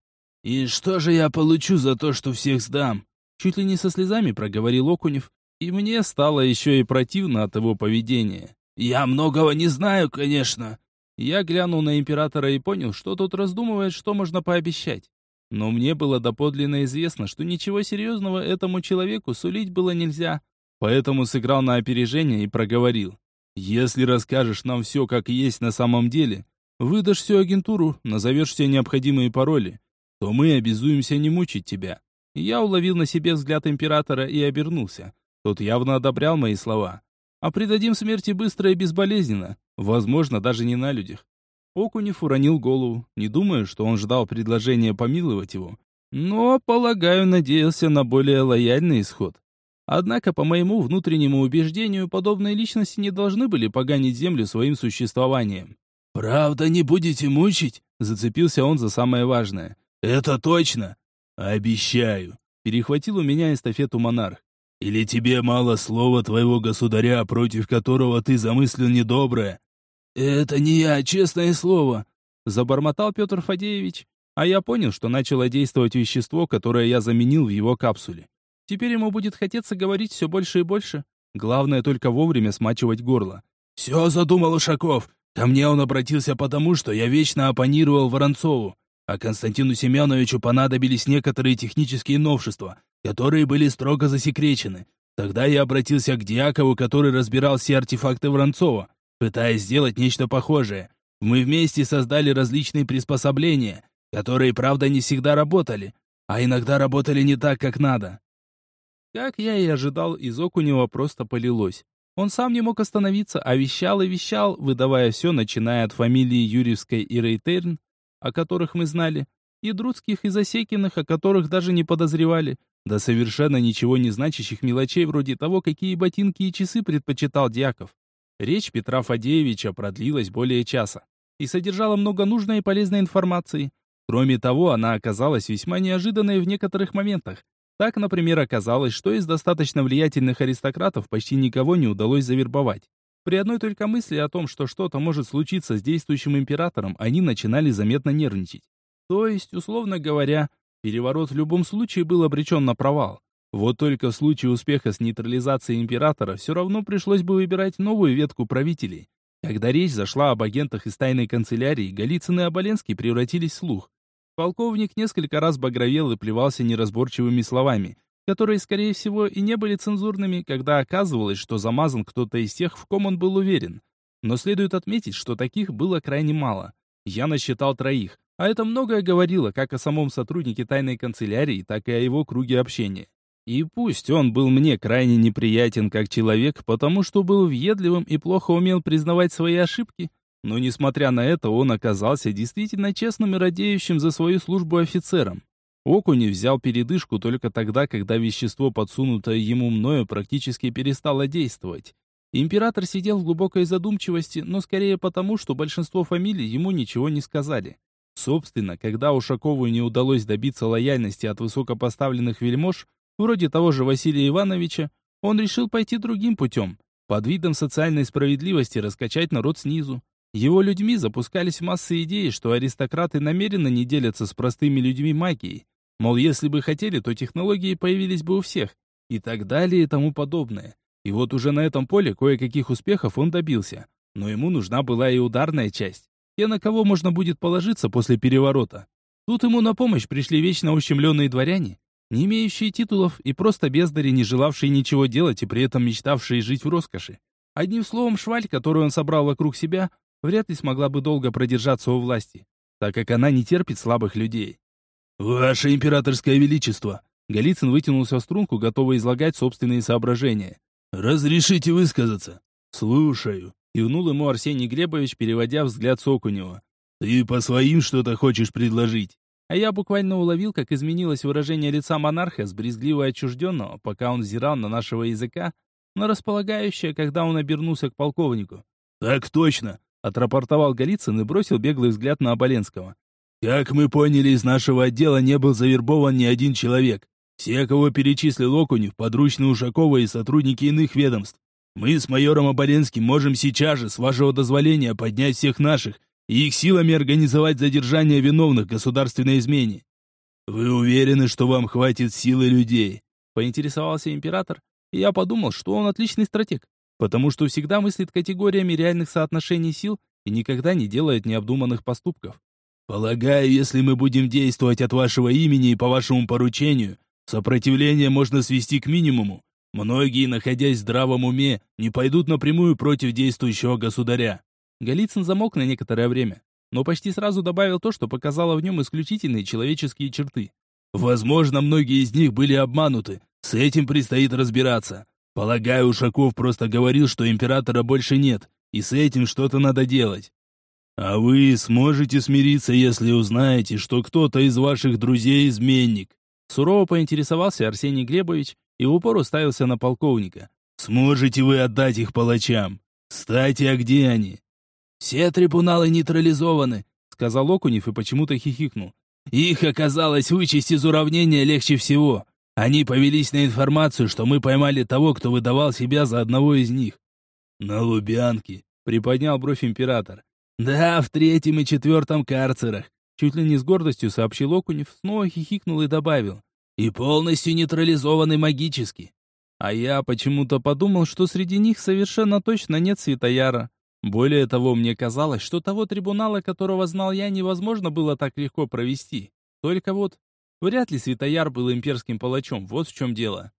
«И что же я получу за то, что всех сдам?» Чуть ли не со слезами проговорил Окунев, и мне стало еще и противно от его поведения. «Я многого не знаю, конечно». Я глянул на императора и понял, что тот раздумывает, что можно пообещать. Но мне было доподлинно известно, что ничего серьезного этому человеку сулить было нельзя, поэтому сыграл на опережение и проговорил. Если расскажешь нам все, как есть на самом деле, выдашь всю агентуру, назовешь все необходимые пароли, то мы обязуемся не мучить тебя. Я уловил на себе взгляд императора и обернулся. Тот явно одобрял мои слова. А предадим смерти быстро и безболезненно, возможно, даже не на людях. Окунев уронил голову, не думая, что он ждал предложения помиловать его. Но, полагаю, надеялся на более лояльный исход. Однако, по моему внутреннему убеждению, подобные личности не должны были поганить землю своим существованием. «Правда не будете мучить?» — зацепился он за самое важное. «Это точно!» «Обещаю!» — перехватил у меня эстафету монарх. «Или тебе мало слова твоего государя, против которого ты замыслил недоброе?» «Это не я, честное слово!» — забормотал Петр Фадеевич, а я понял, что начало действовать вещество, которое я заменил в его капсуле. Теперь ему будет хотеться говорить все больше и больше. Главное только вовремя смачивать горло. «Все задумал Ушаков. Ко мне он обратился потому, что я вечно оппонировал Воронцову. А Константину Семеновичу понадобились некоторые технические новшества, которые были строго засекречены. Тогда я обратился к Дьякову, который разбирал все артефакты Воронцова, пытаясь сделать нечто похожее. Мы вместе создали различные приспособления, которые, правда, не всегда работали, а иногда работали не так, как надо. Как я и ожидал, из Окунева просто полилось. Он сам не мог остановиться, а вещал и вещал, выдавая все, начиная от фамилии Юрьевской и Рейтерн, о которых мы знали, и Друцких и Засекиных, о которых даже не подозревали, до совершенно ничего не значащих мелочей вроде того, какие ботинки и часы предпочитал Дьяков. Речь Петра Фадеевича продлилась более часа и содержала много нужной и полезной информации. Кроме того, она оказалась весьма неожиданной в некоторых моментах, так, например, оказалось, что из достаточно влиятельных аристократов почти никого не удалось завербовать. При одной только мысли о том, что что-то может случиться с действующим императором, они начинали заметно нервничать. То есть, условно говоря, переворот в любом случае был обречен на провал. Вот только в случае успеха с нейтрализацией императора все равно пришлось бы выбирать новую ветку правителей. Когда речь зашла об агентах из тайной канцелярии, Голицын и Оболенский превратились в слух. Полковник несколько раз багровел и плевался неразборчивыми словами, которые, скорее всего, и не были цензурными, когда оказывалось, что замазан кто-то из тех, в ком он был уверен. Но следует отметить, что таких было крайне мало. Я насчитал троих, а это многое говорило как о самом сотруднике тайной канцелярии, так и о его круге общения. И пусть он был мне крайне неприятен как человек, потому что был въедливым и плохо умел признавать свои ошибки, но, несмотря на это, он оказался действительно честным и радеющим за свою службу офицером. Окуни взял передышку только тогда, когда вещество, подсунутое ему мною, практически перестало действовать. Император сидел в глубокой задумчивости, но скорее потому, что большинство фамилий ему ничего не сказали. Собственно, когда Ушакову не удалось добиться лояльности от высокопоставленных вельмож, вроде того же Василия Ивановича, он решил пойти другим путем, под видом социальной справедливости раскачать народ снизу. Его людьми запускались массы идей, что аристократы намеренно не делятся с простыми людьми магией. Мол, если бы хотели, то технологии появились бы у всех. И так далее и тому подобное. И вот уже на этом поле кое-каких успехов он добился. Но ему нужна была и ударная часть. Те, на кого можно будет положиться после переворота. Тут ему на помощь пришли вечно ущемленные дворяне, не имеющие титулов и просто бездари, не желавшие ничего делать и при этом мечтавшие жить в роскоши. Одним словом, шваль, которую он собрал вокруг себя, вряд ли смогла бы долго продержаться у власти, так как она не терпит слабых людей. «Ваше императорское величество!» Голицын вытянулся в струнку, готовый излагать собственные соображения. «Разрешите высказаться?» «Слушаю», — кивнул ему Арсений Глебович, переводя взгляд с Окунева. «Ты по своим что-то хочешь предложить?» А я буквально уловил, как изменилось выражение лица монарха с брезгливо отчужденного, пока он взирал на нашего языка, на располагающее, когда он обернулся к полковнику. «Так точно отрапортовал Голицын и бросил беглый взгляд на Оболенского. «Как мы поняли, из нашего отдела не был завербован ни один человек. Все, кого перечислил Окунев, подручные Ушакова и сотрудники иных ведомств. Мы с майором Оболенским можем сейчас же, с вашего дозволения, поднять всех наших и их силами организовать задержание виновных в государственной измене. Вы уверены, что вам хватит силы людей?» Поинтересовался император, и я подумал, что он отличный стратег потому что всегда мыслит категориями реальных соотношений сил и никогда не делает необдуманных поступков. Полагаю, если мы будем действовать от вашего имени и по вашему поручению, сопротивление можно свести к минимуму. Многие, находясь в здравом уме, не пойдут напрямую против действующего государя. Голицын замолк на некоторое время, но почти сразу добавил то, что показало в нем исключительные человеческие черты. Возможно, многие из них были обмануты. С этим предстоит разбираться. Полагаю, Ушаков просто говорил, что императора больше нет, и с этим что-то надо делать. А вы сможете смириться, если узнаете, что кто-то из ваших друзей изменник? Сурово поинтересовался Арсений Глебович и в упор уставился на полковника. Сможете вы отдать их палачам? Кстати, а где они? Все трибуналы нейтрализованы, сказал Окунев и почему-то хихикнул. Их оказалось вычесть из уравнения легче всего. Они повелись на информацию, что мы поймали того, кто выдавал себя за одного из них. На Лубянке, приподнял бровь император. Да, в третьем и четвертом карцерах. Чуть ли не с гордостью сообщил Окунев, снова хихикнул и добавил. И полностью нейтрализованы магически. А я почему-то подумал, что среди них совершенно точно нет Светояра. Более того, мне казалось, что того трибунала, которого знал я, невозможно было так легко провести. Только вот Вряд ли Светояр был имперским палачом, вот в чем дело.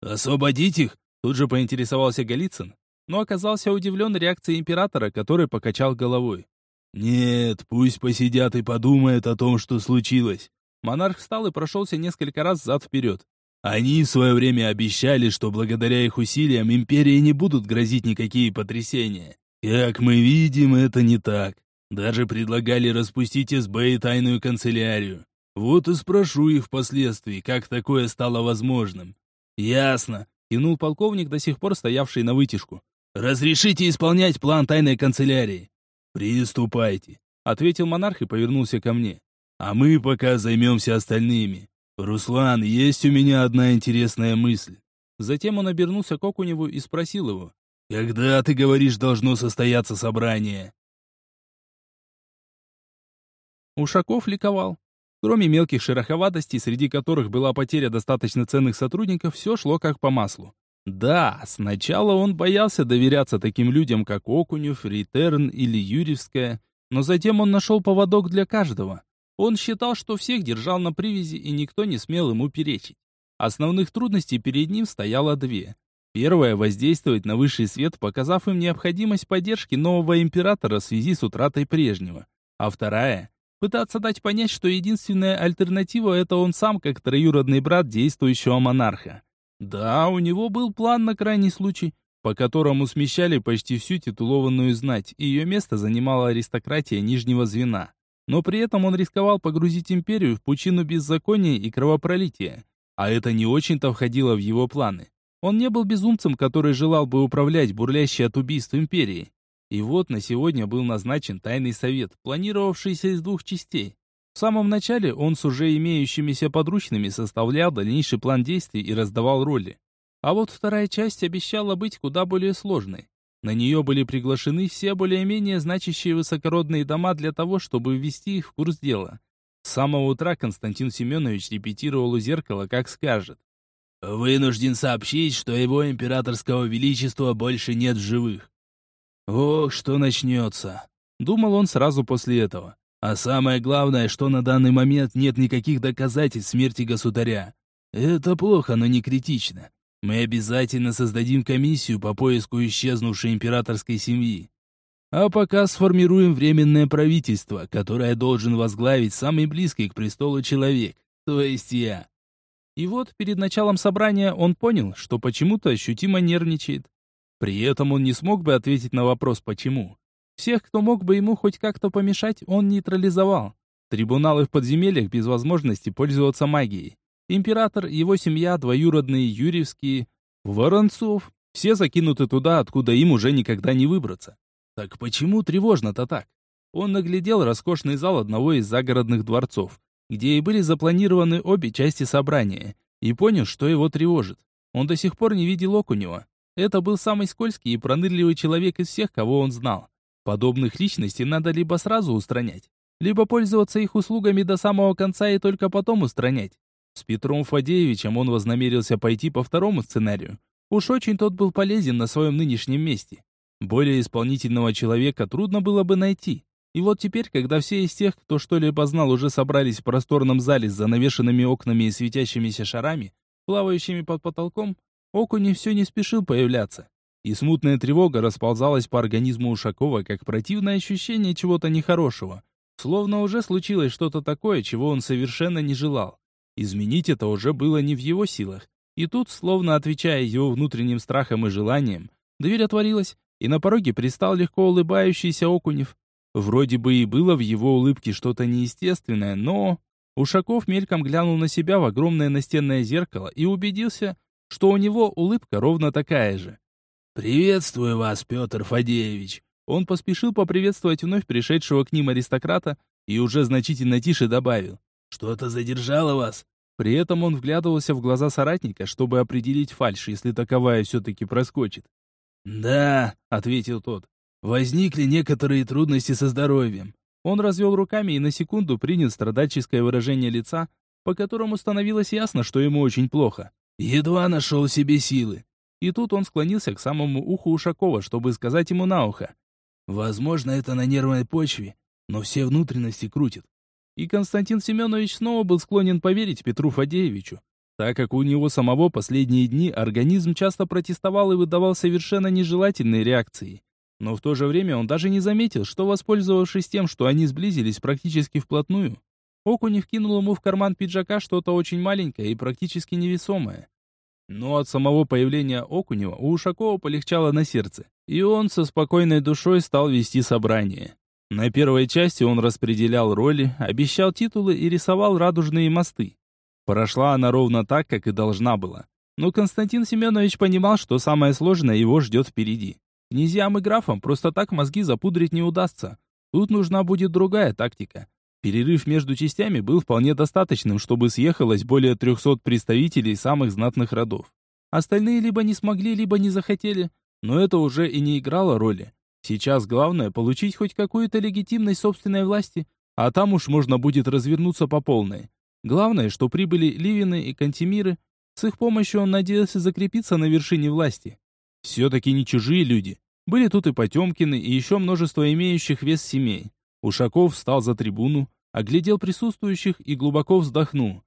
«Освободить их?» Тут же поинтересовался Голицын, но оказался удивлен реакцией императора, который покачал головой. Нет, пусть посидят и подумают о том, что случилось. Монарх встал и прошелся несколько раз зад-вперед. Они в свое время обещали, что благодаря их усилиям империи не будут грозить никакие потрясения. Как мы видим, это не так. Даже предлагали распустить СБ и тайную канцелярию. Вот и спрошу их впоследствии, как такое стало возможным. Ясно, кивнул полковник, до сих пор стоявший на вытяжку. Разрешите исполнять план тайной канцелярии. Приступайте, ответил монарх и повернулся ко мне. А мы пока займемся остальными. «Руслан, есть у меня одна интересная мысль». Затем он обернулся к Окуневу и спросил его. «Когда, ты говоришь, должно состояться собрание?» Ушаков ликовал. Кроме мелких шероховатостей, среди которых была потеря достаточно ценных сотрудников, все шло как по маслу. Да, сначала он боялся доверяться таким людям, как Окунев, Ритерн или Юрьевская, но затем он нашел поводок для каждого. Он считал, что всех держал на привязи, и никто не смел ему перечить. Основных трудностей перед ним стояло две. Первая – воздействовать на высший свет, показав им необходимость поддержки нового императора в связи с утратой прежнего. А вторая – пытаться дать понять, что единственная альтернатива – это он сам, как троюродный брат действующего монарха. Да, у него был план на крайний случай, по которому смещали почти всю титулованную знать, и ее место занимала аристократия нижнего звена но при этом он рисковал погрузить империю в пучину беззакония и кровопролития. А это не очень-то входило в его планы. Он не был безумцем, который желал бы управлять бурлящей от убийств империей. И вот на сегодня был назначен тайный совет, планировавшийся из двух частей. В самом начале он с уже имеющимися подручными составлял дальнейший план действий и раздавал роли. А вот вторая часть обещала быть куда более сложной. На нее были приглашены все более-менее значащие высокородные дома для того, чтобы ввести их в курс дела. С самого утра Константин Семенович репетировал у зеркала, как скажет. «Вынужден сообщить, что его императорского величества больше нет в живых». «Ох, что начнется!» — думал он сразу после этого. «А самое главное, что на данный момент нет никаких доказательств смерти государя. Это плохо, но не критично. Мы обязательно создадим комиссию по поиску исчезнувшей императорской семьи. А пока сформируем временное правительство, которое должен возглавить самый близкий к престолу человек, то есть я. И вот перед началом собрания он понял, что почему-то ощутимо нервничает. При этом он не смог бы ответить на вопрос «почему?». Всех, кто мог бы ему хоть как-то помешать, он нейтрализовал. Трибуналы в подземельях без возможности пользоваться магией. Император, его семья, двоюродные Юрьевские, Воронцов, все закинуты туда, откуда им уже никогда не выбраться. Так почему тревожно-то так? Он наглядел роскошный зал одного из загородных дворцов, где и были запланированы обе части собрания, и понял, что его тревожит. Он до сих пор не видел Окунева. Это был самый скользкий и пронырливый человек из всех, кого он знал. Подобных личностей надо либо сразу устранять, либо пользоваться их услугами до самого конца и только потом устранять. С Петром Фадеевичем он вознамерился пойти по второму сценарию. Уж очень тот был полезен на своем нынешнем месте. Более исполнительного человека трудно было бы найти. И вот теперь, когда все из тех, кто что-либо знал, уже собрались в просторном зале с занавешенными окнами и светящимися шарами, плавающими под потолком, Окуни все не спешил появляться. И смутная тревога расползалась по организму Ушакова, как противное ощущение чего-то нехорошего. Словно уже случилось что-то такое, чего он совершенно не желал. Изменить это уже было не в его силах. И тут, словно отвечая его внутренним страхом и желанием, дверь отворилась, и на пороге пристал легко улыбающийся Окунев. Вроде бы и было в его улыбке что-то неестественное, но... Ушаков мельком глянул на себя в огромное настенное зеркало и убедился, что у него улыбка ровно такая же. «Приветствую вас, Петр Фадеевич!» Он поспешил поприветствовать вновь пришедшего к ним аристократа и уже значительно тише добавил. Что-то задержало вас?» При этом он вглядывался в глаза соратника, чтобы определить фальшь, если таковая все-таки проскочит. «Да», — ответил тот, — «возникли некоторые трудности со здоровьем». Он развел руками и на секунду принял страдальческое выражение лица, по которому становилось ясно, что ему очень плохо. Едва нашел себе силы. И тут он склонился к самому уху Ушакова, чтобы сказать ему на ухо. «Возможно, это на нервной почве, но все внутренности крутит. И Константин Семенович снова был склонен поверить Петру Фадеевичу, так как у него самого последние дни организм часто протестовал и выдавал совершенно нежелательные реакции. Но в то же время он даже не заметил, что, воспользовавшись тем, что они сблизились практически вплотную, Окунев кинул ему в карман пиджака что-то очень маленькое и практически невесомое. Но от самого появления Окунева у Ушакова полегчало на сердце, и он со спокойной душой стал вести собрание. На первой части он распределял роли, обещал титулы и рисовал радужные мосты. Прошла она ровно так, как и должна была. Но Константин Семенович понимал, что самое сложное его ждет впереди. Князьям и графам просто так мозги запудрить не удастся. Тут нужна будет другая тактика. Перерыв между частями был вполне достаточным, чтобы съехалось более 300 представителей самых знатных родов. Остальные либо не смогли, либо не захотели, но это уже и не играло роли. Сейчас главное получить хоть какую-то легитимность собственной власти, а там уж можно будет развернуться по полной. Главное, что прибыли Ливины и Кантемиры, с их помощью он надеялся закрепиться на вершине власти. Все-таки не чужие люди. Были тут и Потемкины, и еще множество имеющих вес семей. Ушаков встал за трибуну, оглядел присутствующих и глубоко вздохнул.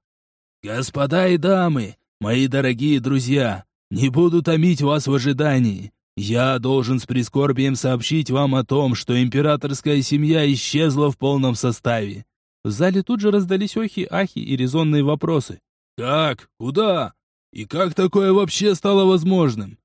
«Господа и дамы, мои дорогие друзья, не буду томить вас в ожидании. Я должен с прискорбием сообщить вам о том, что императорская семья исчезла в полном составе». В зале тут же раздались охи, ахи и резонные вопросы. «Как? Куда? И как такое вообще стало возможным?»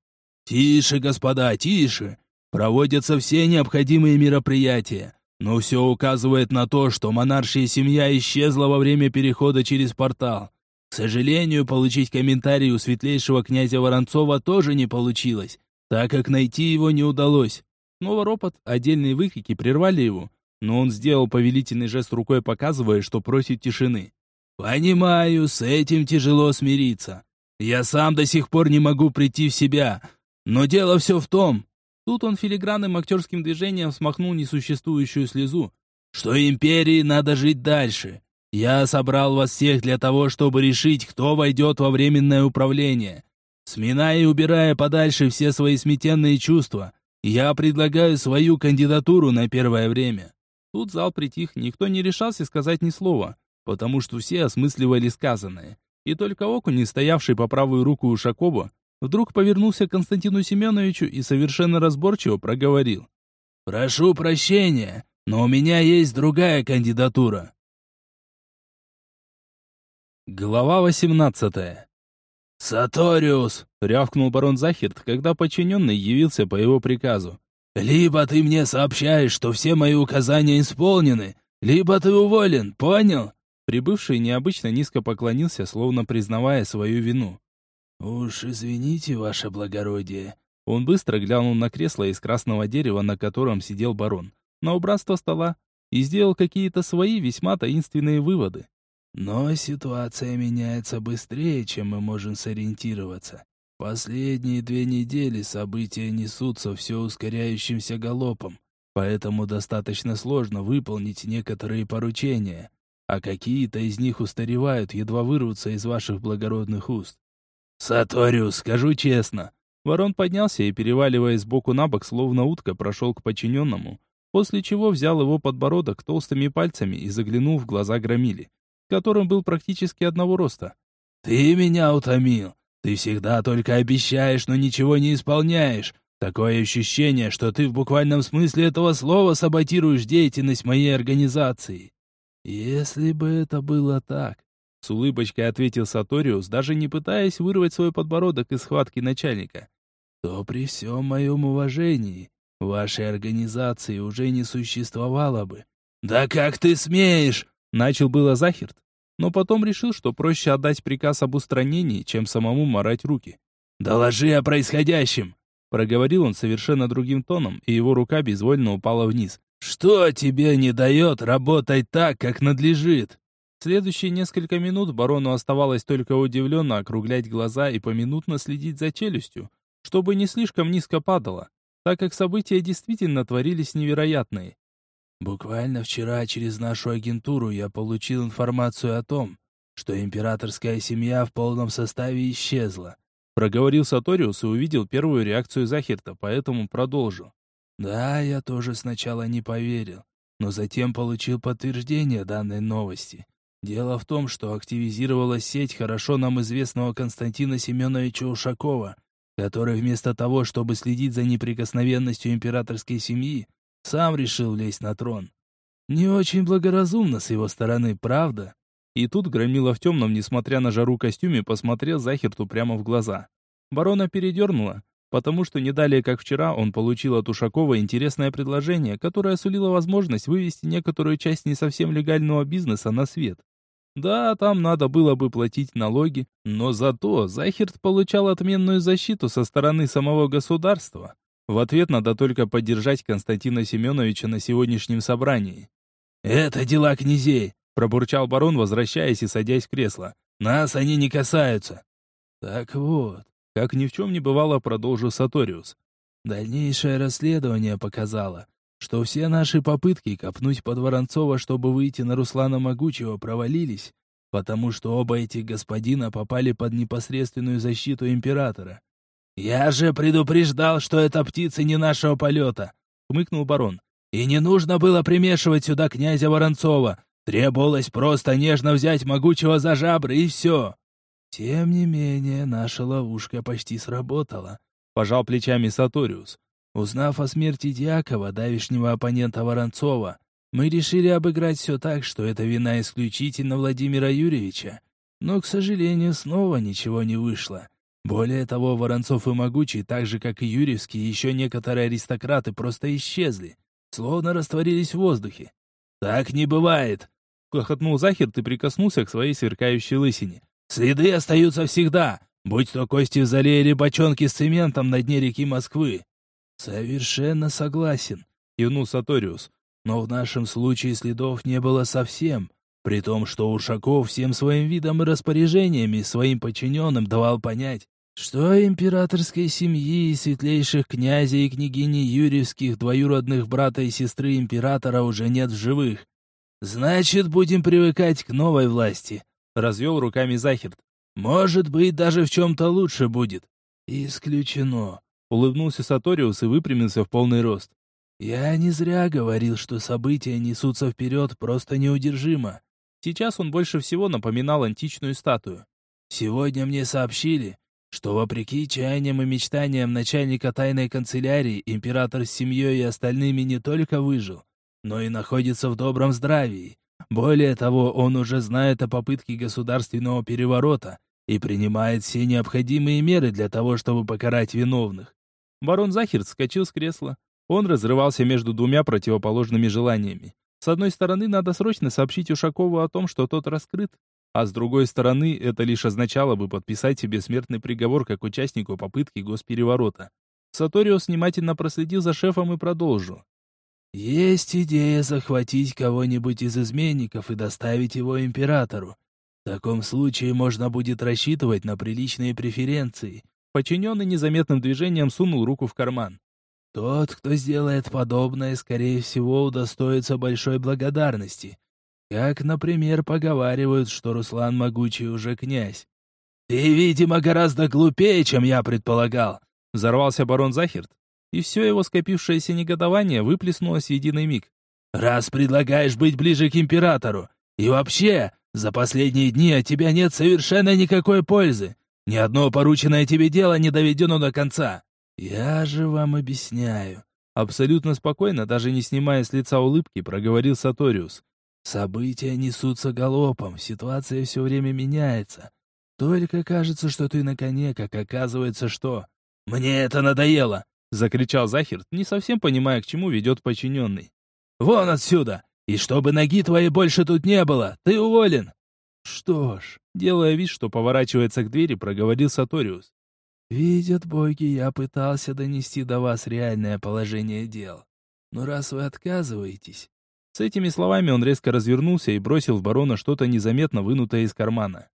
«Тише, господа, тише. Проводятся все необходимые мероприятия. Но все указывает на то, что монаршая семья исчезла во время перехода через портал. К сожалению, получить комментарий у светлейшего князя Воронцова тоже не получилось, так как найти его не удалось. Снова ропот, отдельные выкрики прервали его, но он сделал повелительный жест рукой, показывая, что просит тишины. «Понимаю, с этим тяжело смириться. Я сам до сих пор не могу прийти в себя. Но дело все в том, Тут он филигранным актерским движением смахнул несуществующую слезу. «Что империи надо жить дальше. Я собрал вас всех для того, чтобы решить, кто войдет во временное управление. Сминая и убирая подальше все свои сметенные чувства, я предлагаю свою кандидатуру на первое время». Тут зал притих, никто не решался сказать ни слова, потому что все осмысливали сказанное. И только Окунь, стоявший по правую руку Ушакова, Вдруг повернулся к Константину Семеновичу и совершенно разборчиво проговорил. «Прошу прощения, но у меня есть другая кандидатура». Глава восемнадцатая. «Саториус!» — рявкнул барон Захерт, когда подчиненный явился по его приказу. «Либо ты мне сообщаешь, что все мои указания исполнены, либо ты уволен, понял?» Прибывший необычно низко поклонился, словно признавая свою вину. «Уж извините, ваше благородие». Он быстро глянул на кресло из красного дерева, на котором сидел барон, на убранство стола, и сделал какие-то свои весьма таинственные выводы. «Но ситуация меняется быстрее, чем мы можем сориентироваться. Последние две недели события несутся все ускоряющимся галопом, поэтому достаточно сложно выполнить некоторые поручения, а какие-то из них устаревают, едва вырвутся из ваших благородных уст. «Саториус, скажу честно». Ворон поднялся и, переваливаясь сбоку на бок, словно утка, прошел к подчиненному, после чего взял его подбородок толстыми пальцами и заглянул в глаза громили, которым был практически одного роста. «Ты меня утомил. Ты всегда только обещаешь, но ничего не исполняешь. Такое ощущение, что ты в буквальном смысле этого слова саботируешь деятельность моей организации». «Если бы это было так, с улыбочкой ответил Саториус, даже не пытаясь вырвать свой подбородок из схватки начальника. «То при всем моем уважении вашей организации уже не существовало бы». «Да как ты смеешь?» Начал было Захерт, но потом решил, что проще отдать приказ об устранении, чем самому морать руки. «Доложи о происходящем!» Проговорил он совершенно другим тоном, и его рука безвольно упала вниз. «Что тебе не дает работать так, как надлежит?» Следующие несколько минут барону оставалось только удивленно округлять глаза и поминутно следить за челюстью, чтобы не слишком низко падало, так как события действительно творились невероятные. Буквально вчера через нашу агентуру я получил информацию о том, что императорская семья в полном составе исчезла. Проговорил Саториус и увидел первую реакцию Захерта, поэтому продолжил. Да, я тоже сначала не поверил, но затем получил подтверждение данной новости. Дело в том, что активизировалась сеть хорошо нам известного Константина Семеновича Ушакова, который вместо того, чтобы следить за неприкосновенностью императорской семьи, сам решил лезть на трон. Не очень благоразумно с его стороны, правда? И тут Громила в темном, несмотря на жару костюме, посмотрел Захерту прямо в глаза. Барона передернуло, потому что не далее, как вчера, он получил от Ушакова интересное предложение, которое сулило возможность вывести некоторую часть не совсем легального бизнеса на свет. Да, там надо было бы платить налоги, но зато Захерт получал отменную защиту со стороны самого государства. В ответ надо только поддержать Константина Семеновича на сегодняшнем собрании. «Это дела князей», — пробурчал барон, возвращаясь и садясь в кресло. «Нас они не касаются». «Так вот, как ни в чем не бывало, продолжил Саториус. Дальнейшее расследование показало, что все наши попытки копнуть под Воронцова, чтобы выйти на Руслана Могучего, провалились, потому что оба этих господина попали под непосредственную защиту императора. «Я же предупреждал, что это птицы не нашего полета», — хмыкнул барон. «И не нужно было примешивать сюда князя Воронцова. Требовалось просто нежно взять могучего за жабры, и все». «Тем не менее, наша ловушка почти сработала», — пожал плечами Саториус. «Узнав о смерти Дьякова, давишнего оппонента Воронцова, мы решили обыграть все так, что это вина исключительно Владимира Юрьевича. Но, к сожалению, снова ничего не вышло. Более того, Воронцов и Могучий, так же, как и Юрьевский, еще некоторые аристократы просто исчезли, словно растворились в воздухе. «Так не бывает!» — хохотнул Захер и прикоснулся к своей сверкающей лысине. Следы остаются всегда, будь то кости в зале или бочонки с цементом на дне реки Москвы. Совершенно согласен, кивнул Саториус. Но в нашем случае следов не было совсем, при том, что Ушаков всем своим видом и распоряжениями своим подчиненным давал понять, что императорской семьи и светлейших князей и княгини Юрьевских двоюродных брата и сестры императора уже нет в живых. Значит, будем привыкать к новой власти, Развел руками Захерт. «Может быть, даже в чем-то лучше будет». «Исключено», — улыбнулся Саториус и выпрямился в полный рост. «Я не зря говорил, что события несутся вперед просто неудержимо». Сейчас он больше всего напоминал античную статую. «Сегодня мне сообщили, что вопреки чаяниям и мечтаниям начальника тайной канцелярии, император с семьей и остальными не только выжил, но и находится в добром здравии. Более того, он уже знает о попытке государственного переворота и принимает все необходимые меры для того, чтобы покарать виновных. Барон Захерт скачал с кресла. Он разрывался между двумя противоположными желаниями. С одной стороны, надо срочно сообщить Ушакову о том, что тот раскрыт, а с другой стороны, это лишь означало бы подписать себе смертный приговор как участнику попытки госпереворота. Саториус внимательно проследил за шефом и продолжил. Есть идея захватить кого-нибудь из изменников и доставить его императору. В таком случае можно будет рассчитывать на приличные преференции. Подчиненный незаметным движением сунул руку в карман. Тот, кто сделает подобное, скорее всего, удостоится большой благодарности. Как, например, поговаривают, что Руслан Могучий уже князь. «Ты, видимо, гораздо глупее, чем я предполагал», — взорвался барон Захерт, и все его скопившееся негодование выплеснулось в единый миг. «Раз предлагаешь быть ближе к императору, и вообще, за последние дни от тебя нет совершенно никакой пользы. Ни одно порученное тебе дело не доведено до конца. Я же вам объясняю». Абсолютно спокойно, даже не снимая с лица улыбки, проговорил Саториус. «События несутся галопом, ситуация все время меняется. Только кажется, что ты на коне, как оказывается, что...» «Мне это надоело!» Закричал Захерт, не совсем понимая, к чему ведет подчиненный. «Вон отсюда! И чтобы ноги твоей больше тут не было! Ты уволен!» «Что ж», делая вид, что поворачивается к двери, проговорил Саториус. «Видят боги, я пытался донести до вас реальное положение дел. Но раз вы отказываетесь...» С этими словами он резко развернулся и бросил в барона что-то незаметно вынутое из кармана.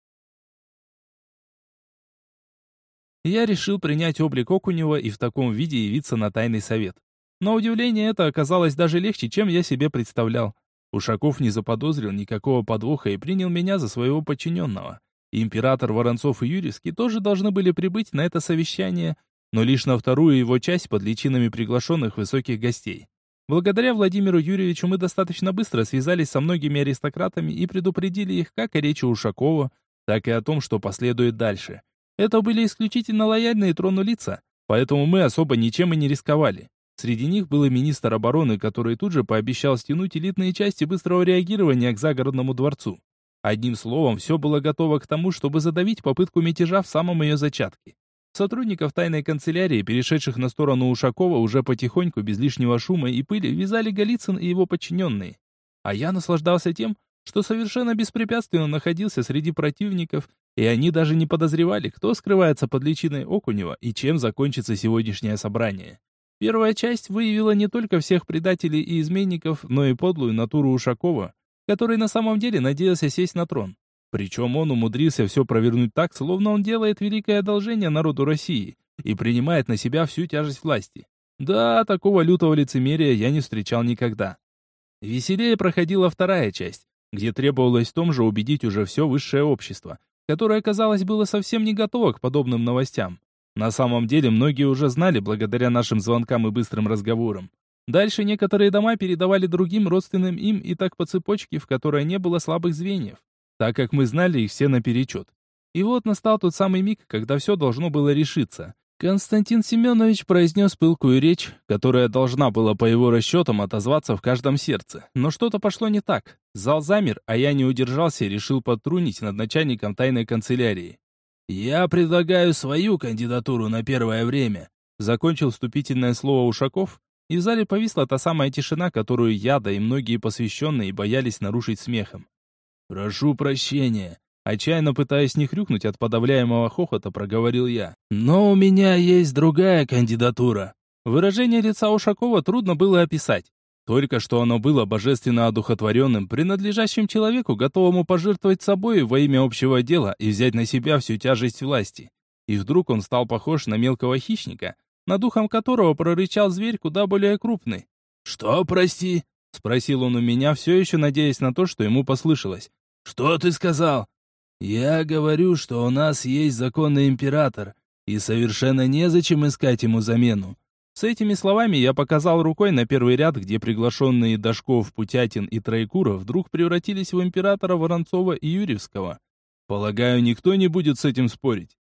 я решил принять облик Окунева и в таком виде явиться на тайный совет. На удивление это оказалось даже легче, чем я себе представлял. Ушаков не заподозрил никакого подвоха и принял меня за своего подчиненного. Император Воронцов и Юрьевский тоже должны были прибыть на это совещание, но лишь на вторую его часть под личинами приглашенных высоких гостей. Благодаря Владимиру Юрьевичу мы достаточно быстро связались со многими аристократами и предупредили их как о речи Ушакова, так и о том, что последует дальше. Это были исключительно лояльные трону лица, поэтому мы особо ничем и не рисковали. Среди них был и министр обороны, который тут же пообещал стянуть элитные части быстрого реагирования к загородному дворцу. Одним словом, все было готово к тому, чтобы задавить попытку мятежа в самом ее зачатке. Сотрудников тайной канцелярии, перешедших на сторону Ушакова, уже потихоньку, без лишнего шума и пыли, вязали Голицын и его подчиненные. А я наслаждался тем, что совершенно беспрепятственно находился среди противников, и они даже не подозревали, кто скрывается под личиной Окунева и чем закончится сегодняшнее собрание. Первая часть выявила не только всех предателей и изменников, но и подлую натуру Ушакова, который на самом деле надеялся сесть на трон. Причем он умудрился все провернуть так, словно он делает великое одолжение народу России и принимает на себя всю тяжесть власти. Да, такого лютого лицемерия я не встречал никогда. Веселее проходила вторая часть, где требовалось в том же убедить уже все высшее общество, которое, казалось, было совсем не готово к подобным новостям. На самом деле, многие уже знали благодаря нашим звонкам и быстрым разговорам. Дальше некоторые дома передавали другим родственным им и так по цепочке, в которой не было слабых звеньев, так как мы знали их все наперечет. И вот настал тот самый миг, когда все должно было решиться. Константин Семенович произнес пылкую речь, которая должна была по его расчетам отозваться в каждом сердце. Но что-то пошло не так. Зал замер, а я не удержался и решил подтрунить над начальником тайной канцелярии. «Я предлагаю свою кандидатуру на первое время», закончил вступительное слово Ушаков, и в зале повисла та самая тишина, которую я, да и многие посвященные боялись нарушить смехом. «Прошу прощения», отчаянно пытаясь не хрюкнуть от подавляемого хохота, проговорил я. «Но у меня есть другая кандидатура». Выражение лица Ушакова трудно было описать. Только что оно было божественно одухотворенным, принадлежащим человеку, готовому пожертвовать собой во имя общего дела и взять на себя всю тяжесть власти. И вдруг он стал похож на мелкого хищника, над духом которого прорычал зверь куда более крупный. «Что, прости?» — спросил он у меня, все еще надеясь на то, что ему послышалось. «Что ты сказал?» «Я говорю, что у нас есть законный император, и совершенно незачем искать ему замену. С этими словами я показал рукой на первый ряд, где приглашенные Дашков, Путятин и Троекуров вдруг превратились в императора Воронцова и Юрьевского. Полагаю, никто не будет с этим спорить.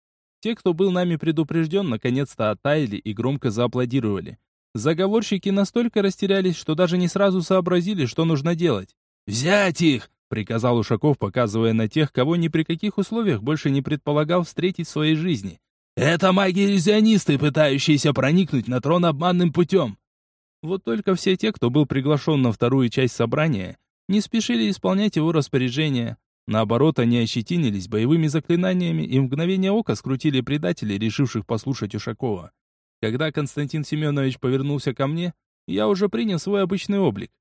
Те, кто был нами предупрежден, наконец-то оттаяли и громко зааплодировали. Заговорщики настолько растерялись, что даже не сразу сообразили, что нужно делать. «Взять их!» — приказал Ушаков, показывая на тех, кого ни при каких условиях больше не предполагал встретить в своей жизни. Это маги-иллюзионисты, пытающиеся проникнуть на трон обманным путем. Вот только все те, кто был приглашен на вторую часть собрания, не спешили исполнять его распоряжения. Наоборот, они ощетинились боевыми заклинаниями и в мгновение ока скрутили предателей, решивших послушать Ушакова. Когда Константин Семенович повернулся ко мне, я уже принял свой обычный облик.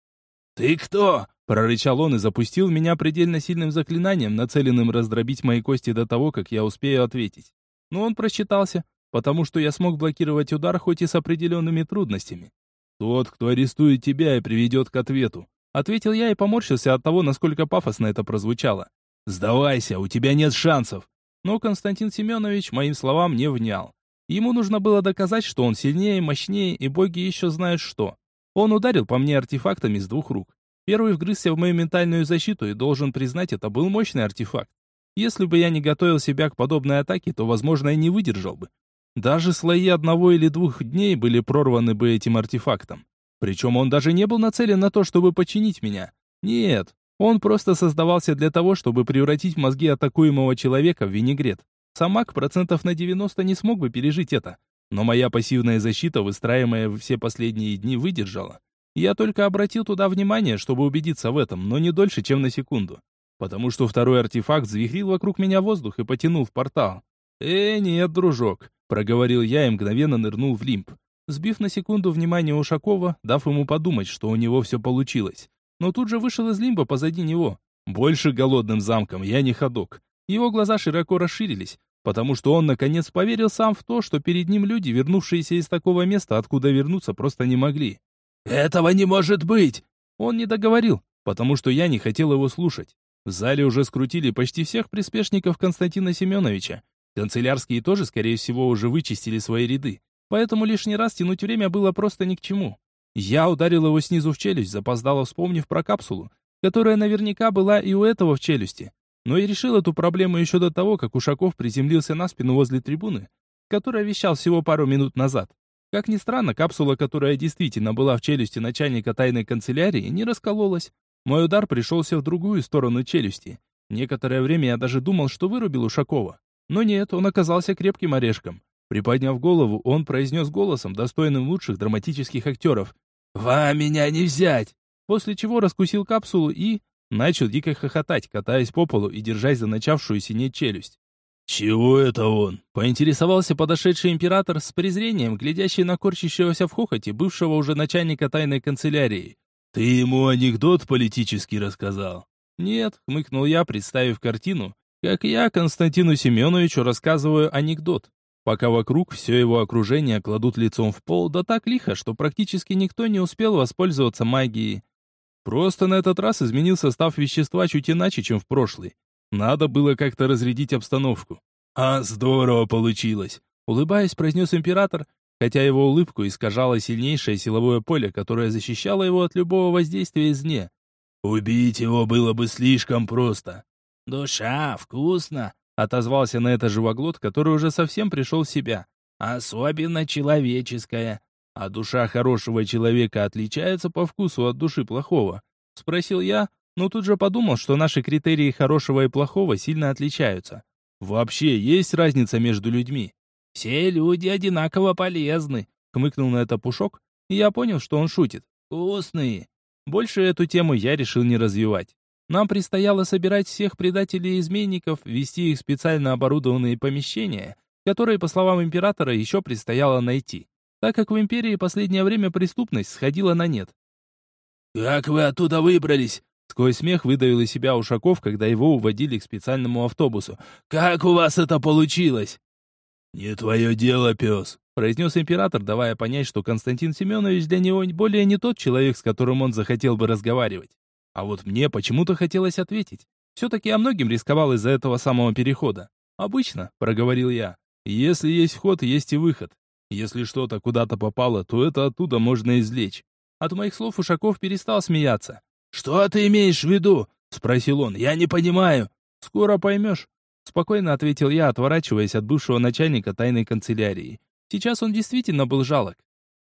«Ты кто?» — прорычал он и запустил меня предельно сильным заклинанием, нацеленным раздробить мои кости до того, как я успею ответить. Но он просчитался, потому что я смог блокировать удар хоть и с определенными трудностями. «Тот, кто арестует тебя и приведет к ответу», — ответил я и поморщился от того, насколько пафосно это прозвучало. «Сдавайся, у тебя нет шансов». Но Константин Семенович моим словам не внял. Ему нужно было доказать, что он сильнее, мощнее, и боги еще знают что. Он ударил по мне артефактами с двух рук. Первый вгрызся в мою ментальную защиту и должен признать, это был мощный артефакт. Если бы я не готовил себя к подобной атаке, то, возможно, и не выдержал бы. Даже слои одного или двух дней были прорваны бы этим артефактом. Причем он даже не был нацелен на то, чтобы починить меня. Нет, он просто создавался для того, чтобы превратить мозги атакуемого человека в винегрет. Самак процентов на 90 не смог бы пережить это. Но моя пассивная защита, выстраиваемая все последние дни, выдержала. Я только обратил туда внимание, чтобы убедиться в этом, но не дольше, чем на секунду потому что второй артефакт завихрил вокруг меня воздух и потянул в портал. «Э, нет, дружок», — проговорил я и мгновенно нырнул в лимб, сбив на секунду внимание Ушакова, дав ему подумать, что у него все получилось. Но тут же вышел из лимба позади него. Больше голодным замком я не ходок. Его глаза широко расширились, потому что он наконец поверил сам в то, что перед ним люди, вернувшиеся из такого места, откуда вернуться просто не могли. «Этого не может быть!» Он не договорил, потому что я не хотел его слушать. В зале уже скрутили почти всех приспешников Константина Семеновича. Канцелярские тоже, скорее всего, уже вычистили свои ряды. Поэтому лишний раз тянуть время было просто ни к чему. Я ударил его снизу в челюсть, запоздало вспомнив про капсулу, которая наверняка была и у этого в челюсти. но и решил эту проблему еще до того, как Ушаков приземлился на спину возле трибуны, которая вещал всего пару минут назад. Как ни странно, капсула, которая действительно была в челюсти начальника тайной канцелярии, не раскололась. Мой удар пришелся в другую сторону челюсти. Некоторое время я даже думал, что вырубил Ушакова. Но нет, он оказался крепким орешком. Приподняв голову, он произнес голосом, достойным лучших драматических актеров. «Вам меня не взять!» После чего раскусил капсулу и... Начал дико хохотать, катаясь по полу и держась за начавшую синеть челюсть. «Чего это он?» — поинтересовался подошедший император с презрением, глядящий на корчащегося в хохоте бывшего уже начальника тайной канцелярии. «Ты ему анекдот политический рассказал?» «Нет», — хмыкнул я, представив картину, как я Константину Семеновичу рассказываю анекдот, пока вокруг все его окружение кладут лицом в пол, да так лихо, что практически никто не успел воспользоваться магией. Просто на этот раз изменил состав вещества чуть иначе, чем в прошлый. Надо было как-то разрядить обстановку. «А, здорово получилось!» Улыбаясь, произнес император, хотя его улыбку искажало сильнейшее силовое поле, которое защищало его от любого воздействия извне. «Убить его было бы слишком просто. «Душа, вкусно!» — отозвался на это живоглот, который уже совсем пришел в себя. «Особенно человеческая». «А душа хорошего человека отличается по вкусу от души плохого?» — спросил я, но тут же подумал, что наши критерии хорошего и плохого сильно отличаются. Вообще есть разница между людьми? «Все люди одинаково полезны», — хмыкнул на это Пушок, и я понял, что он шутит. «Вкусные». Больше эту тему я решил не развивать. Нам предстояло собирать всех предателей и изменников, вести их в специально оборудованные помещения, которые, по словам императора, еще предстояло найти, так как в империи последнее время преступность сходила на нет. «Как вы оттуда выбрались?» Сквозь смех выдавил из себя Ушаков, когда его уводили к специальному автобусу. «Как у вас это получилось?» «Не твое дело, пес», — произнес император, давая понять, что Константин Семенович для него более не тот человек, с которым он захотел бы разговаривать. А вот мне почему-то хотелось ответить. Все-таки я многим рисковал из-за этого самого перехода. «Обычно», — проговорил я, — «если есть вход, есть и выход. Если что-то куда-то попало, то это оттуда можно извлечь». От моих слов Ушаков перестал смеяться. «Что ты имеешь в виду?» — спросил он. «Я не понимаю». «Скоро поймешь», — спокойно ответил я, отворачиваясь от бывшего начальника тайной канцелярии. Сейчас он действительно был жалок.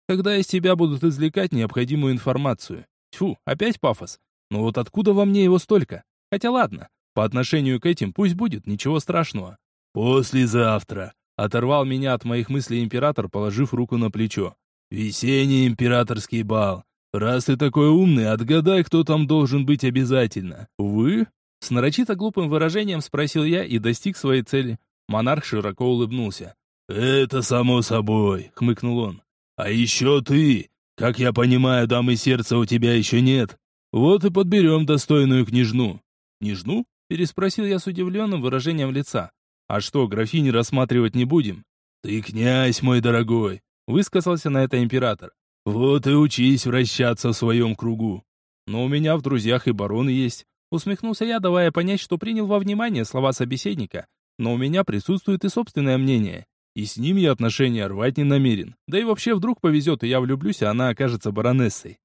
Когда из тебя будут извлекать необходимую информацию. Тьфу, опять пафос. Но вот откуда во мне его столько? Хотя ладно, по отношению к этим пусть будет, ничего страшного. «Послезавтра», — оторвал меня от моих мыслей император, положив руку на плечо. «Весенний императорский бал. Раз ты такой умный, отгадай, кто там должен быть обязательно». «Вы?» С нарочито глупым выражением спросил я и достиг своей цели. Монарх широко улыбнулся. «Это само собой», — хмыкнул он. «А еще ты. Как я понимаю, дамы сердца у тебя еще нет. Вот и подберем достойную княжну». «Княжну?» — переспросил я с удивленным выражением лица. «А что, графини рассматривать не будем?» «Ты князь, мой дорогой», — высказался на это император. «Вот и учись вращаться в своем кругу». «Но у меня в друзьях и барон есть», — усмехнулся я, давая понять, что принял во внимание слова собеседника. «Но у меня присутствует и собственное мнение, и с ним я отношения рвать не намерен. Да и вообще вдруг повезет, и я влюблюсь, а она окажется баронессой».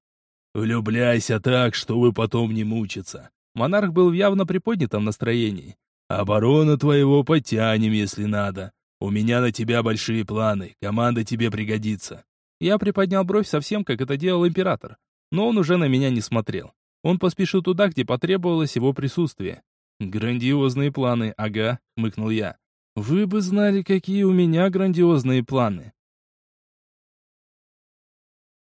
Влюбляйся так, чтобы потом не мучиться. Монарх был в явно приподнятом настроении. Оборона твоего подтянем, если надо. У меня на тебя большие планы, команда тебе пригодится. Я приподнял бровь совсем, как это делал император. Но он уже на меня не смотрел. Он поспешил туда, где потребовалось его присутствие. «Грандиозные планы, ага», — хмыкнул я. «Вы бы знали, какие у меня грандиозные планы».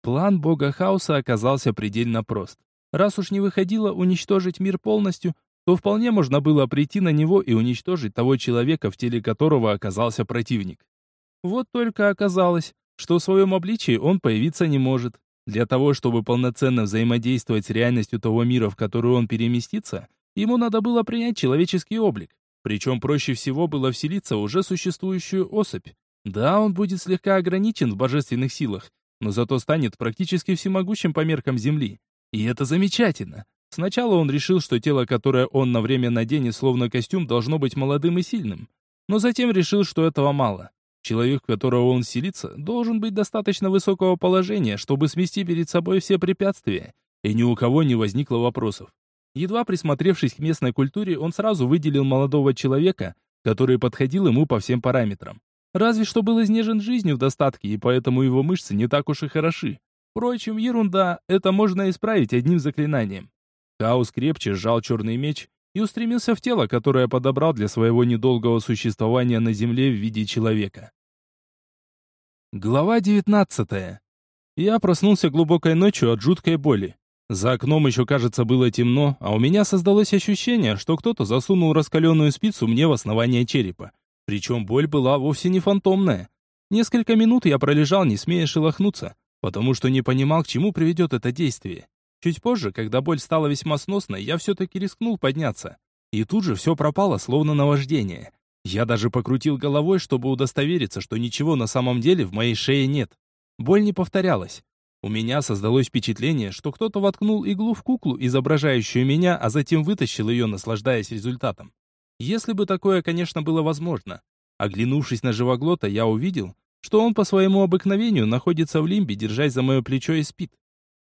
План бога хаоса оказался предельно прост. Раз уж не выходило уничтожить мир полностью, то вполне можно было прийти на него и уничтожить того человека, в теле которого оказался противник. Вот только оказалось, что в своем обличии он появиться не может. Для того, чтобы полноценно взаимодействовать с реальностью того мира, в который он переместится, ему надо было принять человеческий облик. Причем проще всего было вселиться в уже существующую особь. Да, он будет слегка ограничен в божественных силах, но зато станет практически всемогущим по меркам Земли. И это замечательно. Сначала он решил, что тело, которое он на время наденет словно костюм, должно быть молодым и сильным. Но затем решил, что этого мало. Человек, в которого он селится, должен быть достаточно высокого положения, чтобы смести перед собой все препятствия, и ни у кого не возникло вопросов. Едва присмотревшись к местной культуре, он сразу выделил молодого человека, который подходил ему по всем параметрам. Разве что был изнежен жизнью в достатке, и поэтому его мышцы не так уж и хороши. Впрочем, ерунда, это можно исправить одним заклинанием. Хаос крепче сжал черный меч и устремился в тело, которое подобрал для своего недолгого существования на земле в виде человека. Глава 19. Я проснулся глубокой ночью от жуткой боли. За окном еще, кажется, было темно, а у меня создалось ощущение, что кто-то засунул раскаленную спицу мне в основание черепа. Причем боль была вовсе не фантомная. Несколько минут я пролежал, не смея шелохнуться, потому что не понимал, к чему приведет это действие. Чуть позже, когда боль стала весьма сносной, я все-таки рискнул подняться. И тут же все пропало, словно наваждение. Я даже покрутил головой, чтобы удостовериться, что ничего на самом деле в моей шее нет. Боль не повторялась. У меня создалось впечатление, что кто-то воткнул иглу в куклу, изображающую меня, а затем вытащил ее, наслаждаясь результатом. Если бы такое, конечно, было возможно. Оглянувшись на живоглота, я увидел, что он по своему обыкновению находится в лимбе, держась за мое плечо и спит.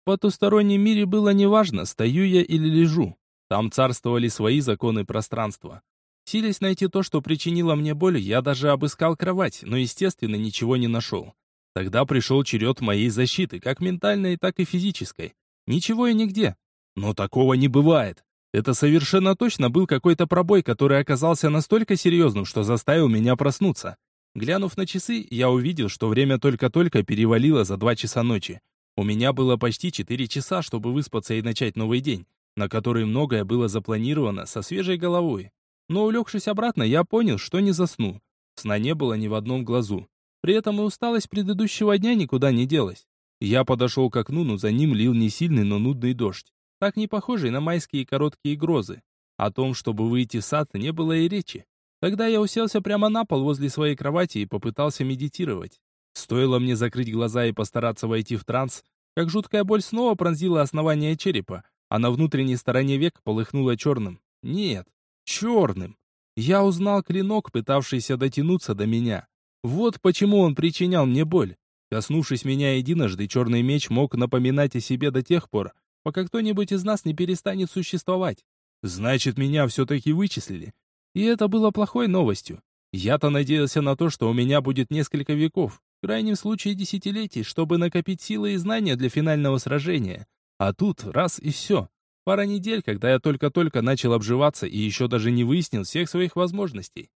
В потустороннем мире было неважно, стою я или лежу. Там царствовали свои законы пространства. Силясь найти то, что причинило мне боль, я даже обыскал кровать, но, естественно, ничего не нашел. Тогда пришел черед моей защиты, как ментальной, так и физической. Ничего и нигде. Но такого не бывает. Это совершенно точно был какой-то пробой, который оказался настолько серьезным, что заставил меня проснуться. Глянув на часы, я увидел, что время только-только перевалило за два часа ночи. У меня было почти 4 часа, чтобы выспаться и начать новый день, на который многое было запланировано со свежей головой. Но улегшись обратно, я понял, что не засну. Сна не было ни в одном глазу. При этом и усталость предыдущего дня никуда не делась. Я подошел к окну, но за ним лил не сильный, но нудный дождь, так не похожий на майские короткие грозы. О том, чтобы выйти в сад, не было и речи. Тогда я уселся прямо на пол возле своей кровати и попытался медитировать. Стоило мне закрыть глаза и постараться войти в транс, как жуткая боль снова пронзила основание черепа, а на внутренней стороне век полыхнула черным. Нет, черным. Я узнал клинок, пытавшийся дотянуться до меня. Вот почему он причинял мне боль. Коснувшись меня единожды, черный меч мог напоминать о себе до тех пор, пока кто-нибудь из нас не перестанет существовать. Значит, меня все-таки вычислили. И это было плохой новостью. Я-то надеялся на то, что у меня будет несколько веков, в крайнем случае десятилетий, чтобы накопить силы и знания для финального сражения. А тут раз и все. Пара недель, когда я только-только начал обживаться и еще даже не выяснил всех своих возможностей.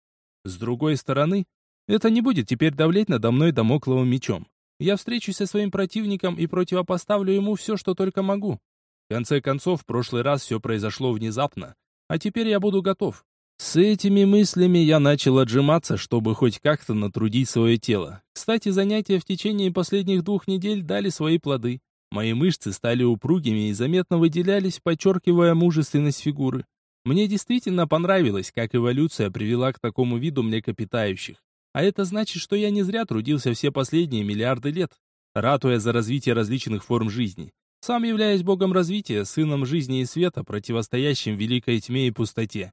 С другой стороны, это не будет теперь давлеть надо мной домокловым мечом. Я встречусь со своим противником и противопоставлю ему все, что только могу. В конце концов, в прошлый раз все произошло внезапно, а теперь я буду готов. С этими мыслями я начал отжиматься, чтобы хоть как-то натрудить свое тело. Кстати, занятия в течение последних двух недель дали свои плоды. Мои мышцы стали упругими и заметно выделялись, подчеркивая мужественность фигуры. Мне действительно понравилось, как эволюция привела к такому виду млекопитающих. А это значит, что я не зря трудился все последние миллиарды лет, ратуя за развитие различных форм жизни. Сам являясь богом развития, сыном жизни и света, противостоящим великой тьме и пустоте.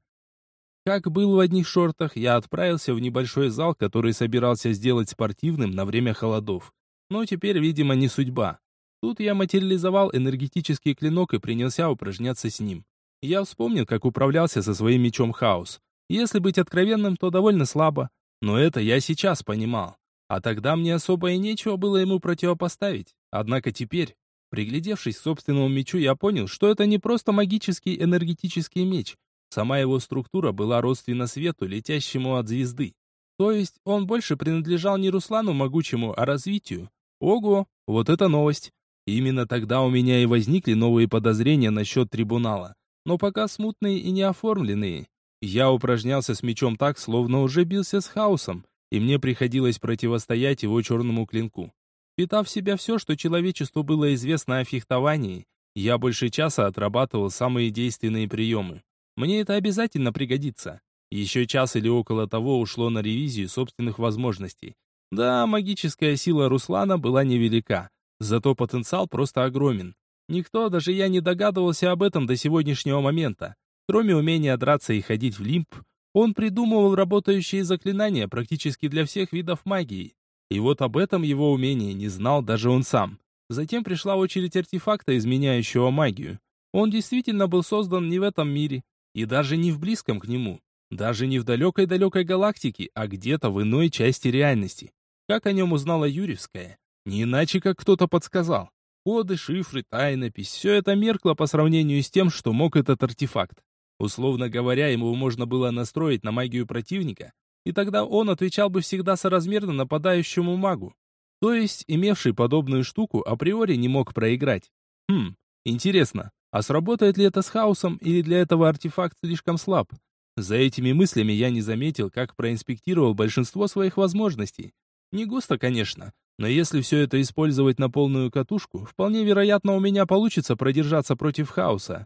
Как был в одних шортах, я отправился в небольшой зал, который собирался сделать спортивным на время холодов. Но теперь, видимо, не судьба. Тут я материализовал энергетический клинок и принялся упражняться с ним. Я вспомнил, как управлялся со своим мечом хаос. Если быть откровенным, то довольно слабо. Но это я сейчас понимал. А тогда мне особо и нечего было ему противопоставить. Однако теперь, приглядевшись к собственному мечу, я понял, что это не просто магический энергетический меч, Сама его структура была родственна свету, летящему от звезды. То есть он больше принадлежал не Руслану Могучему, а развитию. Ого, вот это новость. Именно тогда у меня и возникли новые подозрения насчет трибунала. Но пока смутные и неоформленные. Я упражнялся с мечом так, словно уже бился с хаосом, и мне приходилось противостоять его черному клинку. Питав в себя все, что человечеству было известно о фехтовании, я больше часа отрабатывал самые действенные приемы. Мне это обязательно пригодится. Еще час или около того ушло на ревизию собственных возможностей. Да, магическая сила Руслана была невелика, зато потенциал просто огромен. Никто, даже я, не догадывался об этом до сегодняшнего момента. Кроме умения драться и ходить в лимб, он придумывал работающие заклинания практически для всех видов магии. И вот об этом его умении не знал даже он сам. Затем пришла очередь артефакта, изменяющего магию. Он действительно был создан не в этом мире, и даже не в близком к нему, даже не в далекой-далекой галактике, а где-то в иной части реальности. Как о нем узнала Юрьевская? Не иначе, как кто-то подсказал. Коды, шифры, тайнопись — все это меркло по сравнению с тем, что мог этот артефакт. Условно говоря, ему можно было настроить на магию противника, и тогда он отвечал бы всегда соразмерно нападающему магу. То есть, имевший подобную штуку, априори не мог проиграть. Хм, интересно, а сработает ли это с хаосом, или для этого артефакт слишком слаб? За этими мыслями я не заметил, как проинспектировал большинство своих возможностей. Не густо, конечно, но если все это использовать на полную катушку, вполне вероятно у меня получится продержаться против хаоса.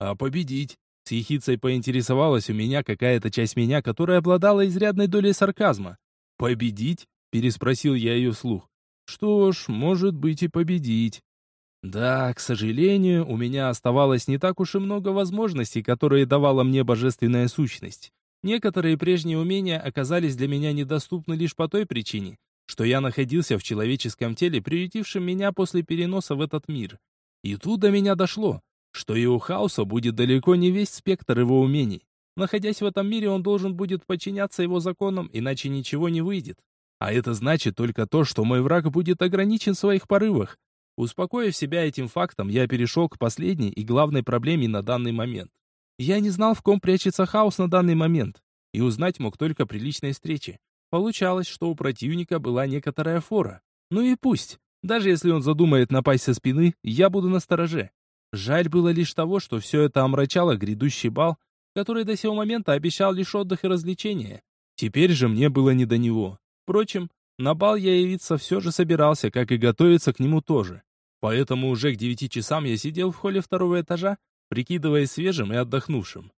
А победить? С ехицей поинтересовалась у меня какая-то часть меня, которая обладала изрядной долей сарказма. «Победить?» — переспросил я ее вслух. «Что ж, может быть и победить». Да, к сожалению, у меня оставалось не так уж и много возможностей, которые давала мне божественная сущность. Некоторые прежние умения оказались для меня недоступны лишь по той причине, что я находился в человеческом теле, приютившем меня после переноса в этот мир. И тут до меня дошло, что и у хаоса будет далеко не весь спектр его умений. Находясь в этом мире, он должен будет подчиняться его законам, иначе ничего не выйдет. А это значит только то, что мой враг будет ограничен в своих порывах. Успокоив себя этим фактом, я перешел к последней и главной проблеме на данный момент. Я не знал, в ком прячется хаос на данный момент, и узнать мог только при личной встрече. Получалось, что у противника была некоторая фора. Ну и пусть. Даже если он задумает напасть со спины, я буду на стороже. Жаль было лишь того, что все это омрачало грядущий бал, который до сего момента обещал лишь отдых и развлечения. Теперь же мне было не до него. Впрочем, на бал я явиться все же собирался, как и готовиться к нему тоже. Поэтому уже к девяти часам я сидел в холле второго этажа, прикидываясь свежим и отдохнувшим.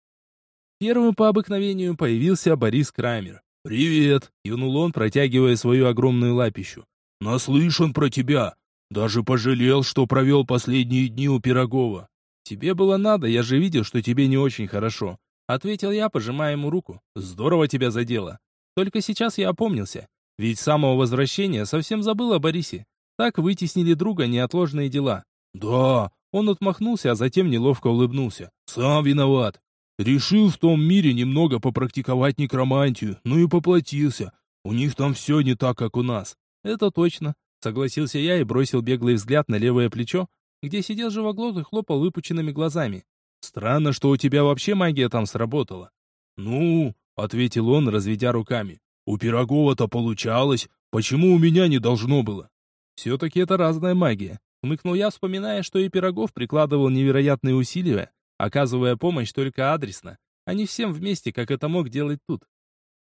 Первым по обыкновению появился Борис Крамер. «Привет!» — кивнул он, протягивая свою огромную лапищу. «Наслышан про тебя. Даже пожалел, что провел последние дни у Пирогова». «Тебе было надо, я же видел, что тебе не очень хорошо», — ответил я, пожимая ему руку. «Здорово тебя задело. Только сейчас я опомнился. Ведь с самого возвращения совсем забыл о Борисе. Так вытеснили друга неотложные дела». «Да», — он отмахнулся, а затем неловко улыбнулся. «Сам виноват. Решил в том мире немного попрактиковать некромантию, ну и поплатился. У них там все не так, как у нас. Это точно, согласился я и бросил беглый взгляд на левое плечо, где сидел живоглот и хлопал выпученными глазами. Странно, что у тебя вообще магия там сработала. Ну, ответил он, разведя руками. У Пирогова-то получалось, почему у меня не должно было? Все-таки это разная магия. Хмыкнул я, вспоминая, что и Пирогов прикладывал невероятные усилия, оказывая помощь только адресно, а не всем вместе, как это мог делать тут.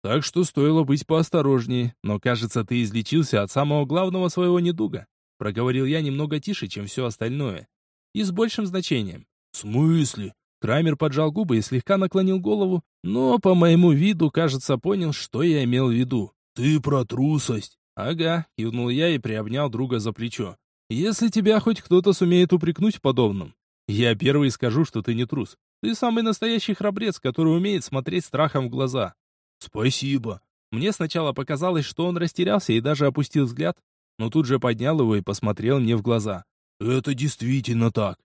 Так что стоило быть поосторожнее, но, кажется, ты излечился от самого главного своего недуга. Проговорил я немного тише, чем все остальное. И с большим значением. В смысле? Крамер поджал губы и слегка наклонил голову, но по моему виду, кажется, понял, что я имел в виду. Ты про трусость. Ага, кивнул я и приобнял друга за плечо. Если тебя хоть кто-то сумеет упрекнуть в подобном, я первый скажу, что ты не трус. Ты самый настоящий храбрец, который умеет смотреть страхом в глаза. Спасибо. Мне сначала показалось, что он растерялся и даже опустил взгляд, но тут же поднял его и посмотрел мне в глаза. Это действительно так.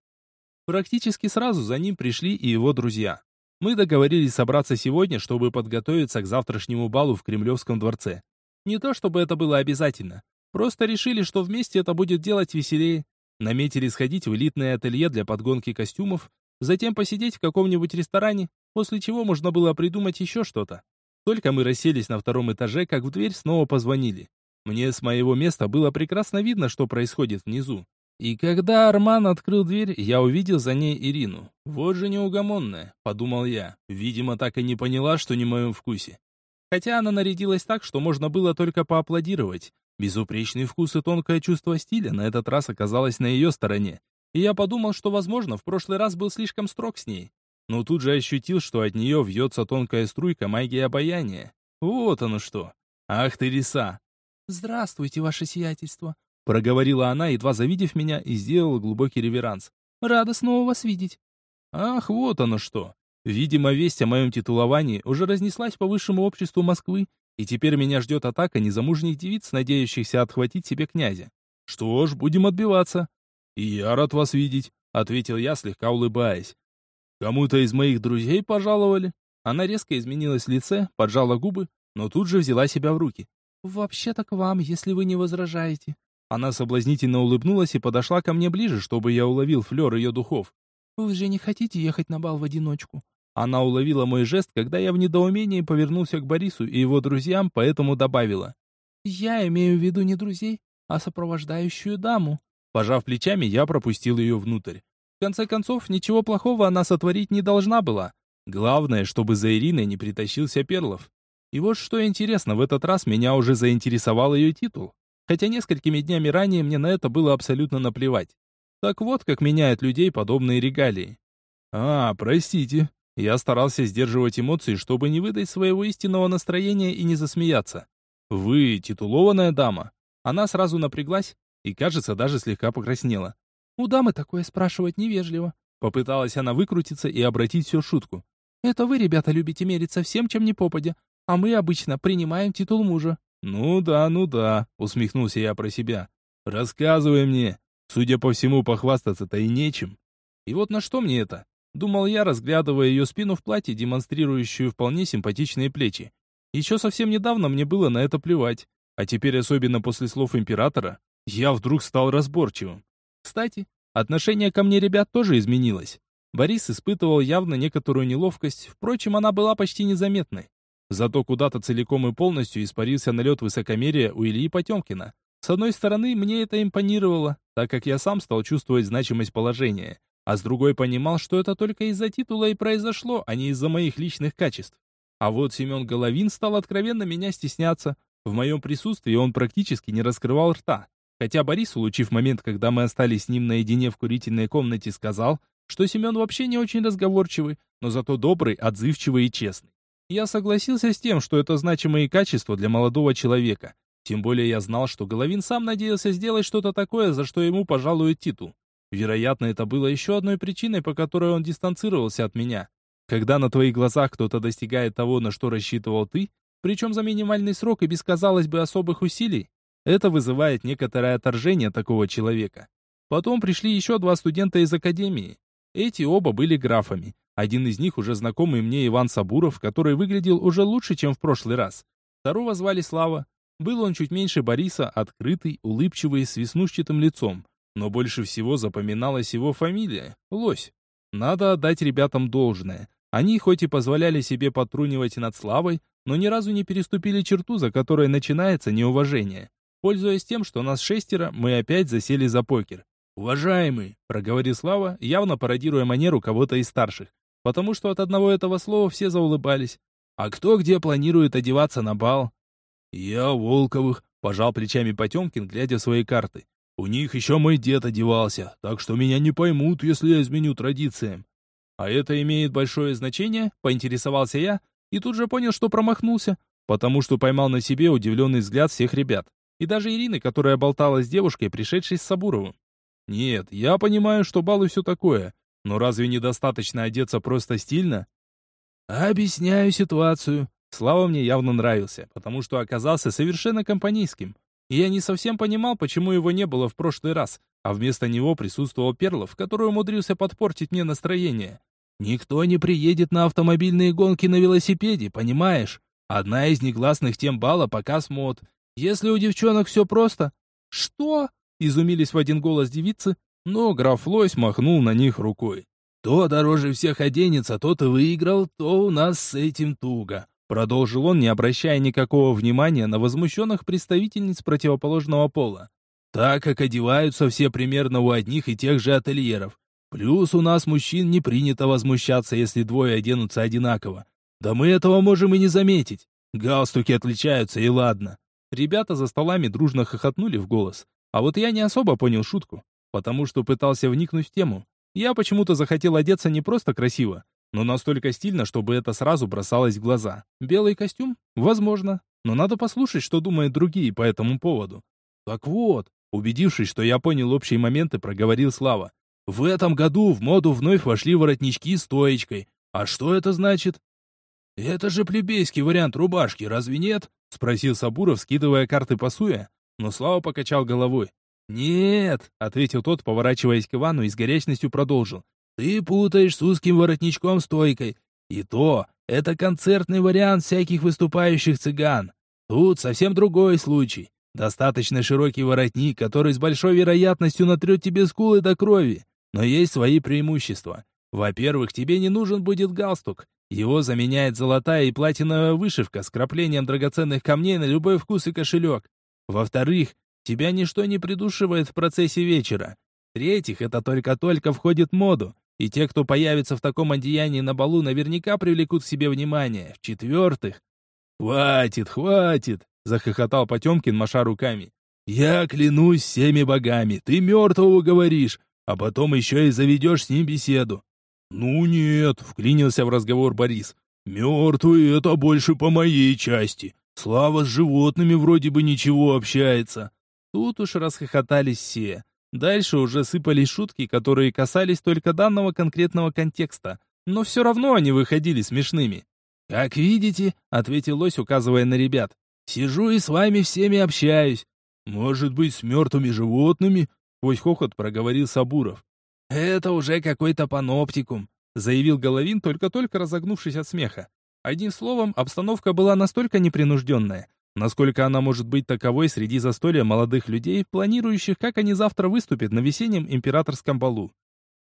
Практически сразу за ним пришли и его друзья. Мы договорились собраться сегодня, чтобы подготовиться к завтрашнему балу в Кремлевском дворце. Не то чтобы это было обязательно, просто решили, что вместе это будет делать веселее. Наметили сходить в элитное ателье для подгонки костюмов, затем посидеть в каком-нибудь ресторане, после чего можно было придумать еще что-то. Только мы расселись на втором этаже, как в дверь снова позвонили. Мне с моего места было прекрасно видно, что происходит внизу. И когда Арман открыл дверь, я увидел за ней Ирину. Вот же неугомонная, подумал я. Видимо, так и не поняла, что не в моем вкусе. Хотя она нарядилась так, что можно было только поаплодировать. Безупречный вкус и тонкое чувство стиля на этот раз оказалось на ее стороне. И я подумал, что, возможно, в прошлый раз был слишком строг с ней. Но тут же ощутил, что от нее вьется тонкая струйка магии обаяния. Вот оно что. Ах ты, лиса! «Здравствуйте, ваше сиятельство», — проговорила она, едва завидев меня, и сделала глубокий реверанс. «Рада снова вас видеть». Ах, вот оно что. Видимо, весть о моем титуловании уже разнеслась по высшему обществу Москвы, и теперь меня ждет атака незамужних девиц, надеющихся отхватить себе князя. Что ж, будем отбиваться. И я рад вас видеть. — ответил я, слегка улыбаясь. «Кому-то из моих друзей пожаловали?» Она резко изменилась в лице, поджала губы, но тут же взяла себя в руки. «Вообще-то к вам, если вы не возражаете». Она соблазнительно улыбнулась и подошла ко мне ближе, чтобы я уловил флер ее духов. «Вы же не хотите ехать на бал в одиночку?» Она уловила мой жест, когда я в недоумении повернулся к Борису и его друзьям, поэтому добавила. «Я имею в виду не друзей, а сопровождающую даму». Пожав плечами, я пропустил ее внутрь. В конце концов, ничего плохого она сотворить не должна была. Главное, чтобы за Ириной не притащился Перлов. И вот что интересно, в этот раз меня уже заинтересовал ее титул. Хотя несколькими днями ранее мне на это было абсолютно наплевать. Так вот, как меняют людей подобные регалии. А, простите. Я старался сдерживать эмоции, чтобы не выдать своего истинного настроения и не засмеяться. Вы титулованная дама. Она сразу напряглась и, кажется, даже слегка покраснела. У дамы такое спрашивать невежливо. Попыталась она выкрутиться и обратить все в шутку. Это вы, ребята, любите мериться всем, чем не попадя а мы обычно принимаем титул мужа». «Ну да, ну да», — усмехнулся я про себя. «Рассказывай мне. Судя по всему, похвастаться-то и нечем». И вот на что мне это? Думал я, разглядывая ее спину в платье, демонстрирующую вполне симпатичные плечи. Еще совсем недавно мне было на это плевать. А теперь, особенно после слов императора, я вдруг стал разборчивым. Кстати, отношение ко мне ребят тоже изменилось. Борис испытывал явно некоторую неловкость, впрочем, она была почти незаметной. Зато куда-то целиком и полностью испарился налет высокомерия у Ильи Потемкина. С одной стороны, мне это импонировало, так как я сам стал чувствовать значимость положения, а с другой понимал, что это только из-за титула и произошло, а не из-за моих личных качеств. А вот Семен Головин стал откровенно меня стесняться. В моем присутствии он практически не раскрывал рта. Хотя Борис, улучив момент, когда мы остались с ним наедине в курительной комнате, сказал, что Семен вообще не очень разговорчивый, но зато добрый, отзывчивый и честный. Я согласился с тем, что это значимые качества для молодого человека. Тем более я знал, что Головин сам надеялся сделать что-то такое, за что ему пожалуют титул. Вероятно, это было еще одной причиной, по которой он дистанцировался от меня. Когда на твоих глазах кто-то достигает того, на что рассчитывал ты, причем за минимальный срок и без, казалось бы, особых усилий, это вызывает некоторое отторжение такого человека. Потом пришли еще два студента из академии. Эти оба были графами, один из них уже знакомый мне Иван Сабуров, который выглядел уже лучше, чем в прошлый раз. Второго звали Слава. Был он чуть меньше Бориса, открытый, улыбчивый, с веснушчатым лицом. Но больше всего запоминалась его фамилия — Лось. Надо отдать ребятам должное. Они хоть и позволяли себе потрунивать над Славой, но ни разу не переступили черту, за которой начинается неуважение. Пользуясь тем, что нас шестеро, мы опять засели за покер. «Уважаемый», — проговорил Слава, явно пародируя манеру кого-то из старших потому что от одного этого слова все заулыбались. А кто где планирует одеваться на бал? Я Волковых, пожал плечами Потемкин, глядя в свои карты. У них еще мой дед одевался, так что меня не поймут, если я изменю традициям. А это имеет большое значение, поинтересовался я, и тут же понял, что промахнулся, потому что поймал на себе удивленный взгляд всех ребят. И даже Ирины, которая болтала с девушкой, пришедшей с Сабуровым. Нет, я понимаю, что бал и все такое, но разве недостаточно одеться просто стильно? Объясняю ситуацию. Слава мне явно нравился, потому что оказался совершенно компанейским. Я не совсем понимал, почему его не было в прошлый раз, а вместо него присутствовал Перлов, который умудрился подпортить мне настроение. Никто не приедет на автомобильные гонки на велосипеде, понимаешь? Одна из негласных тем бала показ мод. Если у девчонок все просто... Что? Изумились в один голос девицы, но граф Лось махнул на них рукой. «Кто дороже всех оденется, тот и выиграл, то у нас с этим туго», продолжил он, не обращая никакого внимания на возмущенных представительниц противоположного пола. «Так как одеваются все примерно у одних и тех же ательеров. Плюс у нас мужчин не принято возмущаться, если двое оденутся одинаково. Да мы этого можем и не заметить. Галстуки отличаются, и ладно». Ребята за столами дружно хохотнули в голос. А вот я не особо понял шутку потому что пытался вникнуть в тему. Я почему-то захотел одеться не просто красиво, но настолько стильно, чтобы это сразу бросалось в глаза. Белый костюм? Возможно. Но надо послушать, что думают другие по этому поводу. Так вот, убедившись, что я понял общие моменты, проговорил Слава. В этом году в моду вновь вошли воротнички с стоечкой. А что это значит? Это же плебейский вариант рубашки, разве нет? Спросил Сабуров, скидывая карты пасуя. Но Слава покачал головой. «Нет», — ответил тот, поворачиваясь к Ивану и с горячностью продолжил. «Ты путаешь с узким воротничком-стойкой. И то, это концертный вариант всяких выступающих цыган. Тут совсем другой случай. Достаточно широкий воротник, который с большой вероятностью натрет тебе скулы до крови. Но есть свои преимущества. Во-первых, тебе не нужен будет галстук. Его заменяет золотая и платиновая вышивка с краплением драгоценных камней на любой вкус и кошелек. Во-вторых, тебя ничто не придушивает в процессе вечера. В-третьих, это только-только входит в моду, и те, кто появится в таком одеянии на балу, наверняка привлекут к себе внимание. В-четвертых... «Хватит, хватит!» — захохотал Потемкин, маша руками. «Я клянусь всеми богами, ты мертвого говоришь, а потом еще и заведешь с ним беседу. «Ну нет», — вклинился в разговор Борис. «Мертвый — это больше по моей части. Слава с животными вроде бы ничего общается». Тут уж расхохотались все. Дальше уже сыпались шутки, которые касались только данного конкретного контекста. Но все равно они выходили смешными. «Как видите», — ответил лось, указывая на ребят, — «сижу и с вами всеми общаюсь». «Может быть, с мертвыми животными?» — сквозь хохот проговорил Сабуров. «Это уже какой-то паноптикум», — заявил Головин, только-только разогнувшись от смеха. Одним словом, обстановка была настолько непринужденная, насколько она может быть таковой среди застолья молодых людей, планирующих, как они завтра выступят на весеннем императорском балу.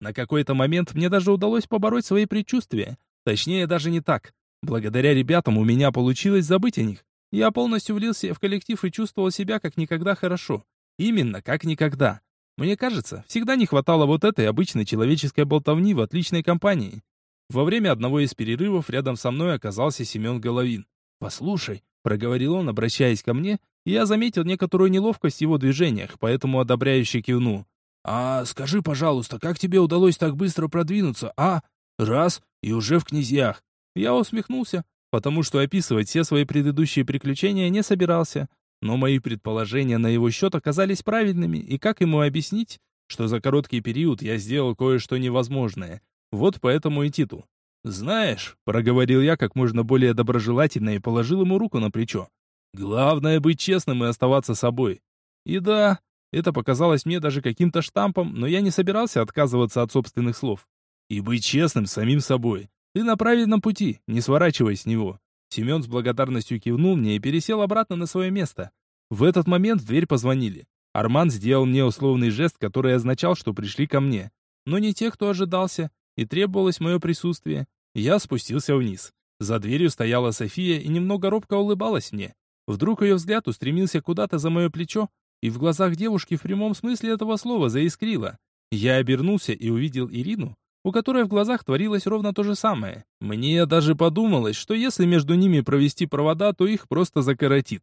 На какой-то момент мне даже удалось побороть свои предчувствия. Точнее, даже не так. Благодаря ребятам у меня получилось забыть о них. Я полностью влился в коллектив и чувствовал себя как никогда хорошо. Именно как никогда. Мне кажется, всегда не хватало вот этой обычной человеческой болтовни в отличной компании. Во время одного из перерывов рядом со мной оказался Семен Головин. «Послушай», — проговорил он, обращаясь ко мне, и я заметил некоторую неловкость в его движениях, поэтому одобряюще кивнул. «А скажи, пожалуйста, как тебе удалось так быстро продвинуться, а? Раз, и уже в князьях». Я усмехнулся, потому что описывать все свои предыдущие приключения не собирался. Но мои предположения на его счет оказались правильными, и как ему объяснить, что за короткий период я сделал кое-что невозможное? Вот поэтому и титул. «Знаешь», — проговорил я как можно более доброжелательно и положил ему руку на плечо, «главное быть честным и оставаться собой». И да, это показалось мне даже каким-то штампом, но я не собирался отказываться от собственных слов. И быть честным с самим собой. Ты на правильном пути, не сворачивай с него. Семен с благодарностью кивнул мне и пересел обратно на свое место. В этот момент в дверь позвонили. Арман сделал мне условный жест, который означал, что пришли ко мне. Но не те, кто ожидался, и требовалось мое присутствие. Я спустился вниз. За дверью стояла София и немного робко улыбалась мне. Вдруг ее взгляд устремился куда-то за мое плечо, и в глазах девушки в прямом смысле этого слова заискрило. Я обернулся и увидел Ирину, у которой в глазах творилось ровно то же самое. Мне даже подумалось, что если между ними провести провода, то их просто закоротит.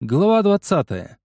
Глава 20.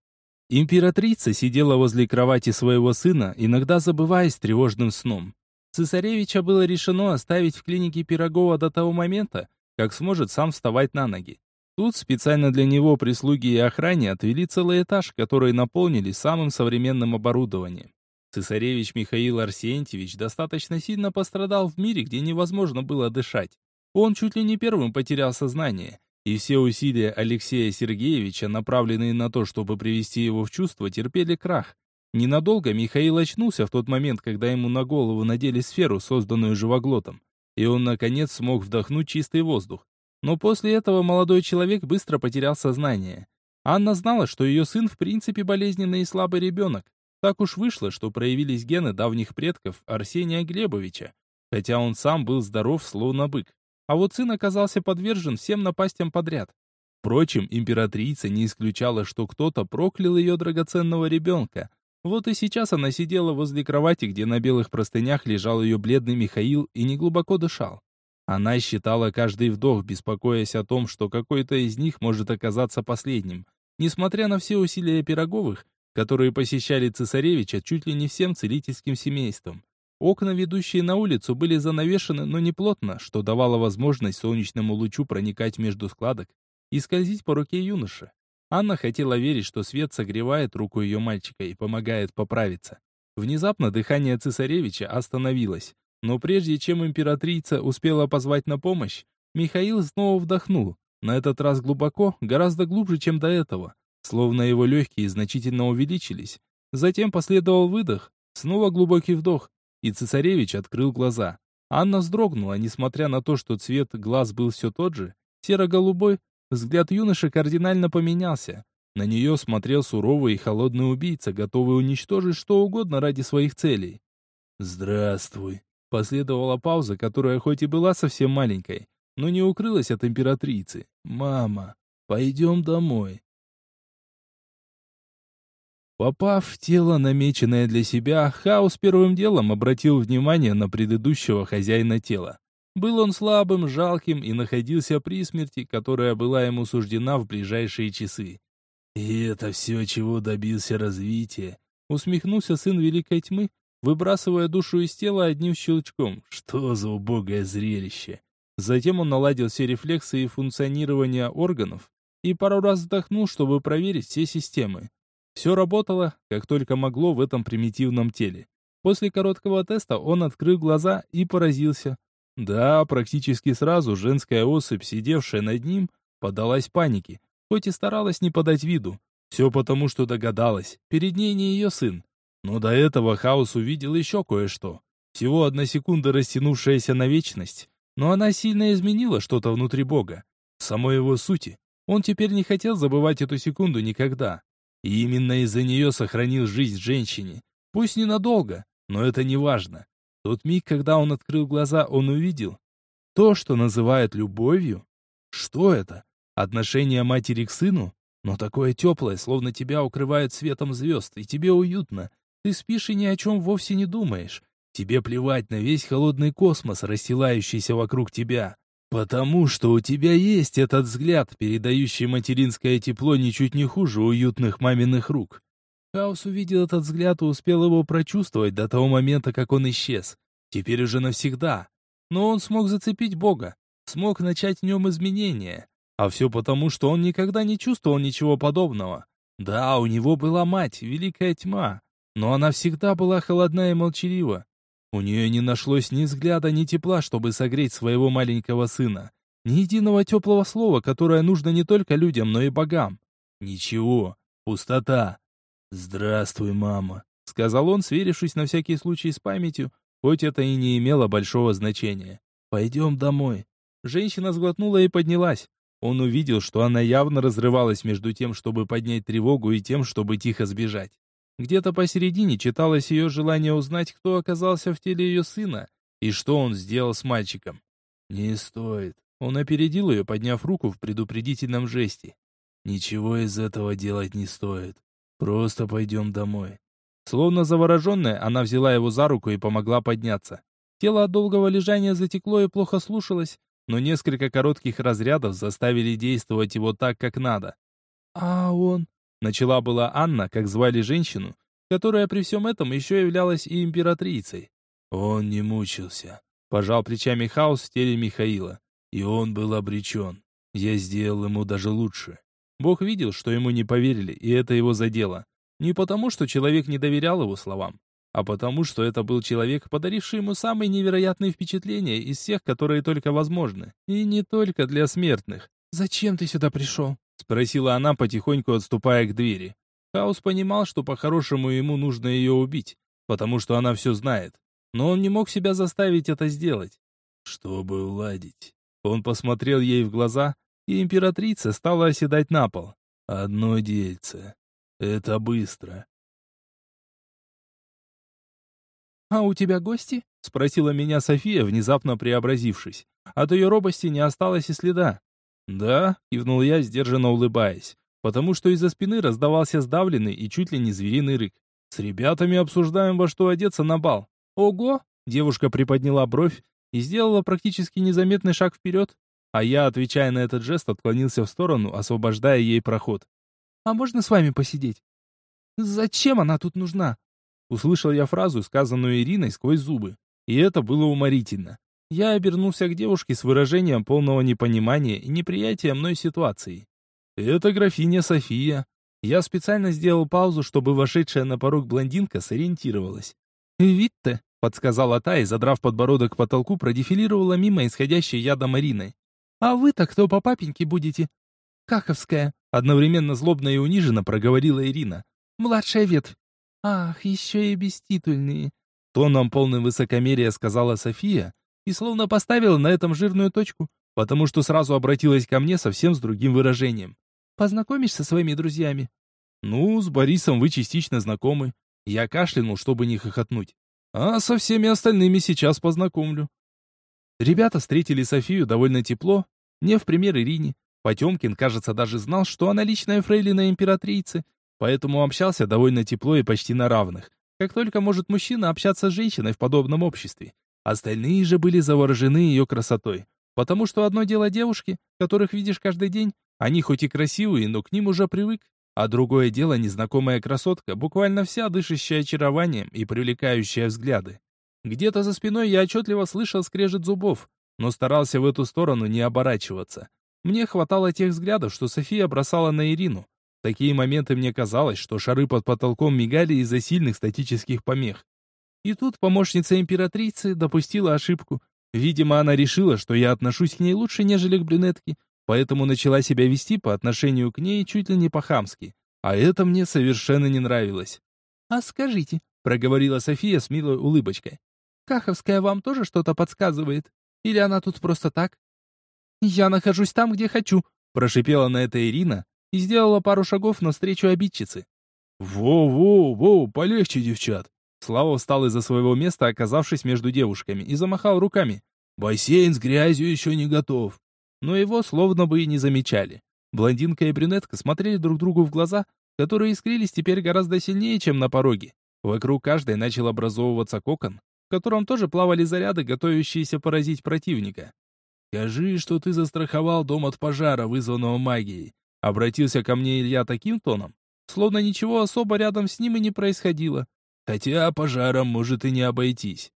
Императрица сидела возле кровати своего сына, иногда забываясь тревожным сном. Цесаревича было решено оставить в клинике Пирогова до того момента, как сможет сам вставать на ноги. Тут специально для него прислуги и охране отвели целый этаж, который наполнили самым современным оборудованием. Цесаревич Михаил Арсентьевич достаточно сильно пострадал в мире, где невозможно было дышать. Он чуть ли не первым потерял сознание, и все усилия Алексея Сергеевича, направленные на то, чтобы привести его в чувство, терпели крах. Ненадолго Михаил очнулся в тот момент, когда ему на голову надели сферу, созданную живоглотом, и он, наконец, смог вдохнуть чистый воздух. Но после этого молодой человек быстро потерял сознание. Анна знала, что ее сын в принципе болезненный и слабый ребенок, так уж вышло, что проявились гены давних предков Арсения Глебовича, хотя он сам был здоров, словно бык. А вот сын оказался подвержен всем напастям подряд. Впрочем, императрица не исключала, что кто-то проклял ее драгоценного ребенка. Вот и сейчас она сидела возле кровати, где на белых простынях лежал ее бледный Михаил и неглубоко дышал. Она считала каждый вдох, беспокоясь о том, что какой-то из них может оказаться последним. Несмотря на все усилия Пироговых, которые посещали цесаревича чуть ли не всем целительским семейством. Окна, ведущие на улицу, были занавешены, но не плотно, что давало возможность солнечному лучу проникать между складок и скользить по руке юноши. Анна хотела верить, что свет согревает руку ее мальчика и помогает поправиться. Внезапно дыхание цесаревича остановилось, но прежде чем императрица успела позвать на помощь, Михаил снова вдохнул, на этот раз глубоко, гораздо глубже, чем до этого словно его легкие значительно увеличились. Затем последовал выдох, снова глубокий вдох, и цесаревич открыл глаза. Анна вздрогнула, несмотря на то, что цвет глаз был все тот же, серо-голубой, взгляд юноши кардинально поменялся. На нее смотрел суровый и холодный убийца, готовый уничтожить что угодно ради своих целей. «Здравствуй», Последовала пауза, которая хоть и была совсем маленькой, но не укрылась от императрицы. «Мама, пойдем домой». Попав в тело, намеченное для себя, Хаос первым делом обратил внимание на предыдущего хозяина тела. Был он слабым, жалким и находился при смерти, которая была ему суждена в ближайшие часы. «И это все, чего добился развития», — усмехнулся сын Великой Тьмы, выбрасывая душу из тела одним щелчком. Что за убогое зрелище! Затем он наладил все рефлексы и функционирование органов и пару раз вздохнул, чтобы проверить все системы. Все работало, как только могло в этом примитивном теле. После короткого теста он открыл глаза и поразился. Да, практически сразу женская особь, сидевшая над ним, подалась панике, хоть и старалась не подать виду. Все потому, что догадалась, перед ней не ее сын. Но до этого Хаос увидел еще кое-что. Всего одна секунда, растянувшаяся на вечность, но она сильно изменила что-то внутри Бога. В самой его сути. Он теперь не хотел забывать эту секунду никогда. И именно из-за нее сохранил жизнь женщине. Пусть ненадолго, но это не важно. Тот миг, когда он открыл глаза, он увидел то, что называют любовью. Что это? Отношение матери к сыну? Но такое теплое, словно тебя укрывают светом звезд, и тебе уютно, ты спишь и ни о чем вовсе не думаешь. Тебе плевать на весь холодный космос, расстилающийся вокруг тебя. Потому что у тебя есть этот взгляд, передающий материнское тепло ничуть не хуже уютных маминых рук. Хаос увидел этот взгляд и успел его прочувствовать до того момента, как он исчез. Теперь уже навсегда. Но он смог зацепить Бога, смог начать в нем изменения. А все потому, что он никогда не чувствовал ничего подобного. Да, у него была мать, великая тьма, но она всегда была холодна и молчалива. У нее не нашлось ни взгляда, ни тепла, чтобы согреть своего маленького сына. Ни единого теплого слова, которое нужно не только людям, но и богам. Ничего. Пустота. «Здравствуй, мама», — сказал он, сверившись на всякий случай с памятью, хоть это и не имело большого значения. «Пойдем домой». Женщина сглотнула и поднялась. Он увидел, что она явно разрывалась между тем, чтобы поднять тревогу, и тем, чтобы тихо сбежать. Где-то посередине читалось ее желание узнать, кто оказался в теле ее сына и что он сделал с мальчиком. «Не стоит». Он опередил ее, подняв руку в предупредительном жесте. «Ничего из этого делать не стоит. Просто пойдем домой». Словно завороженная, она взяла его за руку и помогла подняться. Тело от долгого лежания затекло и плохо слушалось, но несколько коротких разрядов заставили действовать его так, как надо. «А он...» Начала была Анна, как звали женщину, которая при всем этом еще являлась и императрицей. Он не мучился. Пожал плечами хаос в теле Михаила. И он был обречен. Я сделал ему даже лучше. Бог видел, что ему не поверили, и это его задело. Не потому, что человек не доверял его словам, а потому, что это был человек, подаривший ему самые невероятные впечатления из всех, которые только возможны. И не только для смертных. «Зачем ты сюда пришел?» Спросила она, потихоньку отступая к двери. Хаус понимал, что по-хорошему ему нужно ее убить, потому что она все знает. Но он не мог себя заставить это сделать. Чтобы уладить. Он посмотрел ей в глаза, и императрица стала оседать на пол. Одно дельце. Это быстро. «А у тебя гости?» — спросила меня София, внезапно преобразившись. От ее робости не осталось и следа. «Да», — кивнул я, сдержанно улыбаясь, потому что из-за спины раздавался сдавленный и чуть ли не звериный рык. «С ребятами обсуждаем, во что одеться на бал». «Ого!» — девушка приподняла бровь и сделала практически незаметный шаг вперед, а я, отвечая на этот жест, отклонился в сторону, освобождая ей проход. «А можно с вами посидеть?» «Зачем она тут нужна?» Услышал я фразу, сказанную Ириной сквозь зубы. И это было уморительно. Я обернулся к девушке с выражением полного непонимания и неприятия мной ситуации. «Это графиня София». Я специально сделал паузу, чтобы вошедшая на порог блондинка сориентировалась. «Витте», — подсказала та и, задрав подбородок к потолку, продефилировала мимо исходящей яда Марины. «А вы-то кто по папеньке будете?» «Каховская», — одновременно злобно и униженно проговорила Ирина. «Младшая ветвь». Ах, еще и беститульные. Тоном полным высокомерия сказала София и словно поставила на этом жирную точку, потому что сразу обратилась ко мне совсем с другим выражением. Познакомишься со своими друзьями? Ну, с Борисом вы частично знакомы. Я кашлянул, чтобы не хохотнуть. А со всеми остальными сейчас познакомлю. Ребята встретили Софию довольно тепло, не в пример Ирине. Потемкин, кажется, даже знал, что она личная фрейлина императрицы, поэтому общался довольно тепло и почти на равных. Как только может мужчина общаться с женщиной в подобном обществе. Остальные же были заворожены ее красотой. Потому что одно дело девушки, которых видишь каждый день, они хоть и красивые, но к ним уже привык. А другое дело незнакомая красотка, буквально вся дышащая очарованием и привлекающая взгляды. Где-то за спиной я отчетливо слышал скрежет зубов, но старался в эту сторону не оборачиваться. Мне хватало тех взглядов, что София бросала на Ирину. В такие моменты мне казалось, что шары под потолком мигали из-за сильных статических помех. И тут помощница императрицы допустила ошибку. Видимо, она решила, что я отношусь к ней лучше, нежели к брюнетке, поэтому начала себя вести по отношению к ней чуть ли не по-хамски. А это мне совершенно не нравилось. «А скажите», — проговорила София с милой улыбочкой, «Каховская вам тоже что-то подсказывает? Или она тут просто так?» «Я нахожусь там, где хочу», — прошипела на это Ирина и сделала пару шагов навстречу обидчице. «Воу-воу-воу, полегче, девчат!» Слава встал из-за своего места, оказавшись между девушками, и замахал руками. «Бассейн с грязью еще не готов но его словно бы и не замечали. Блондинка и брюнетка смотрели друг другу в глаза, которые искрились теперь гораздо сильнее, чем на пороге. Вокруг каждой начал образовываться кокон, котором тоже плавали заряды, готовящиеся поразить противника. «Скажи, что ты застраховал дом от пожара, вызванного магией», обратился ко мне Илья таким тоном, словно ничего особо рядом с ним и не происходило. Хотя пожаром может и не обойтись.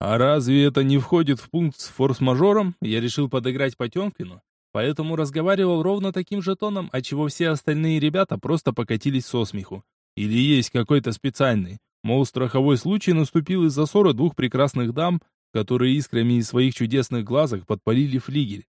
А разве это не входит в пункт с форс-мажором? Я решил подыграть Потемкину, поэтому разговаривал ровно таким же тоном, отчего все остальные ребята просто покатились со смеху. Или есть какой-то специальный, мол, страховой случай наступил из-за ссоры двух прекрасных дам, которые искрами из своих чудесных глазок подпалили флигель.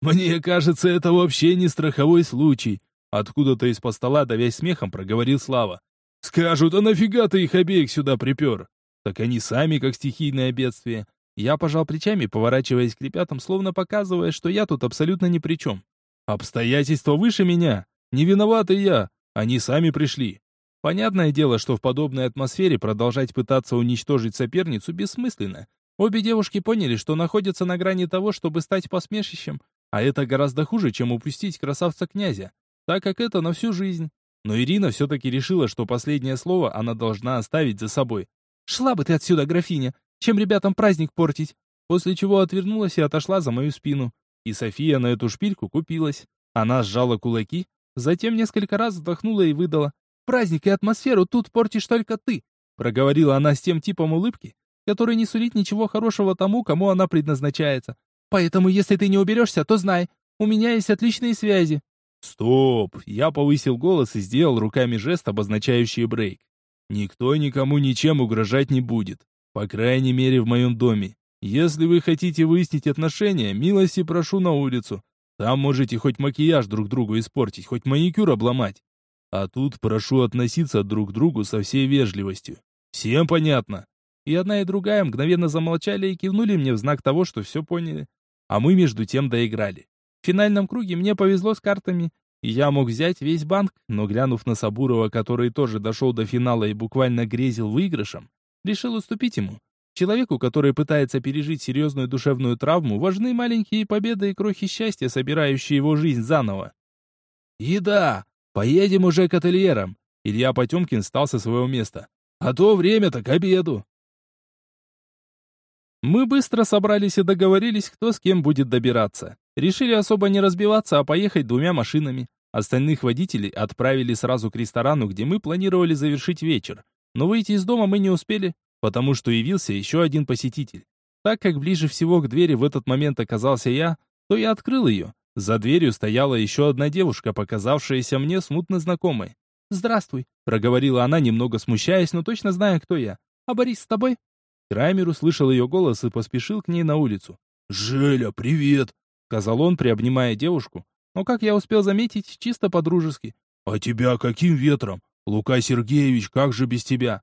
«Мне кажется, это вообще не страховой случай», откуда-то из-под стола, давясь смехом, проговорил Слава. «Скажут, а нафига ты их обеих сюда припер?» Так они сами как стихийное бедствие. Я пожал плечами, поворачиваясь к ребятам, словно показывая, что я тут абсолютно ни при чем. Обстоятельства выше меня. Не виноваты я. Они сами пришли. Понятное дело, что в подобной атмосфере продолжать пытаться уничтожить соперницу бессмысленно. Обе девушки поняли, что находятся на грани того, чтобы стать посмешищем, а это гораздо хуже, чем упустить красавца-князя, так как это на всю жизнь. Но Ирина все-таки решила, что последнее слово она должна оставить за собой. Шла бы ты отсюда, графиня, чем ребятам праздник портить. После чего отвернулась и отошла за мою спину. И София на эту шпильку купилась. Она сжала кулаки, затем несколько раз вздохнула и выдала. «Праздник и атмосферу тут портишь только ты», проговорила она с тем типом улыбки, который не сулит ничего хорошего тому, кому она предназначается. «Поэтому, если ты не уберешься, то знай, у меня есть отличные связи». «Стоп!» Я повысил голос и сделал руками жест, обозначающий брейк. Никто никому ничем угрожать не будет. По крайней мере, в моем доме. Если вы хотите выяснить отношения, милости прошу на улицу. Там можете хоть макияж друг другу испортить, хоть маникюр обломать. А тут прошу относиться друг к другу со всей вежливостью. Всем понятно?» И одна и другая мгновенно замолчали и кивнули мне в знак того, что все поняли. А мы между тем доиграли. В финальном круге мне повезло с картами, я мог взять весь банк, но глянув на Сабурова, который тоже дошел до финала и буквально грезил выигрышем, решил уступить ему. Человеку, который пытается пережить серьезную душевную травму, важны маленькие победы и крохи счастья, собирающие его жизнь заново. «Еда! Поедем уже к ательерам!» Илья Потемкин встал со своего места. «А то время-то к обеду!» Мы быстро собрались и договорились, кто с кем будет добираться. Решили особо не разбиваться, а поехать двумя машинами. Остальных водителей отправили сразу к ресторану, где мы планировали завершить вечер. Но выйти из дома мы не успели, потому что явился еще один посетитель. Так как ближе всего к двери в этот момент оказался я, то я открыл ее. За дверью стояла еще одна девушка, показавшаяся мне смутно знакомой. «Здравствуй», — проговорила она, немного смущаясь, но точно зная, кто я. «А Борис с тобой?» Краймер услышал ее голос и поспешил к ней на улицу. «Желя, привет!» — сказал он, приобнимая девушку, но, как я успел заметить, чисто по-дружески. «А тебя каким ветром? Лука Сергеевич, как же без тебя?»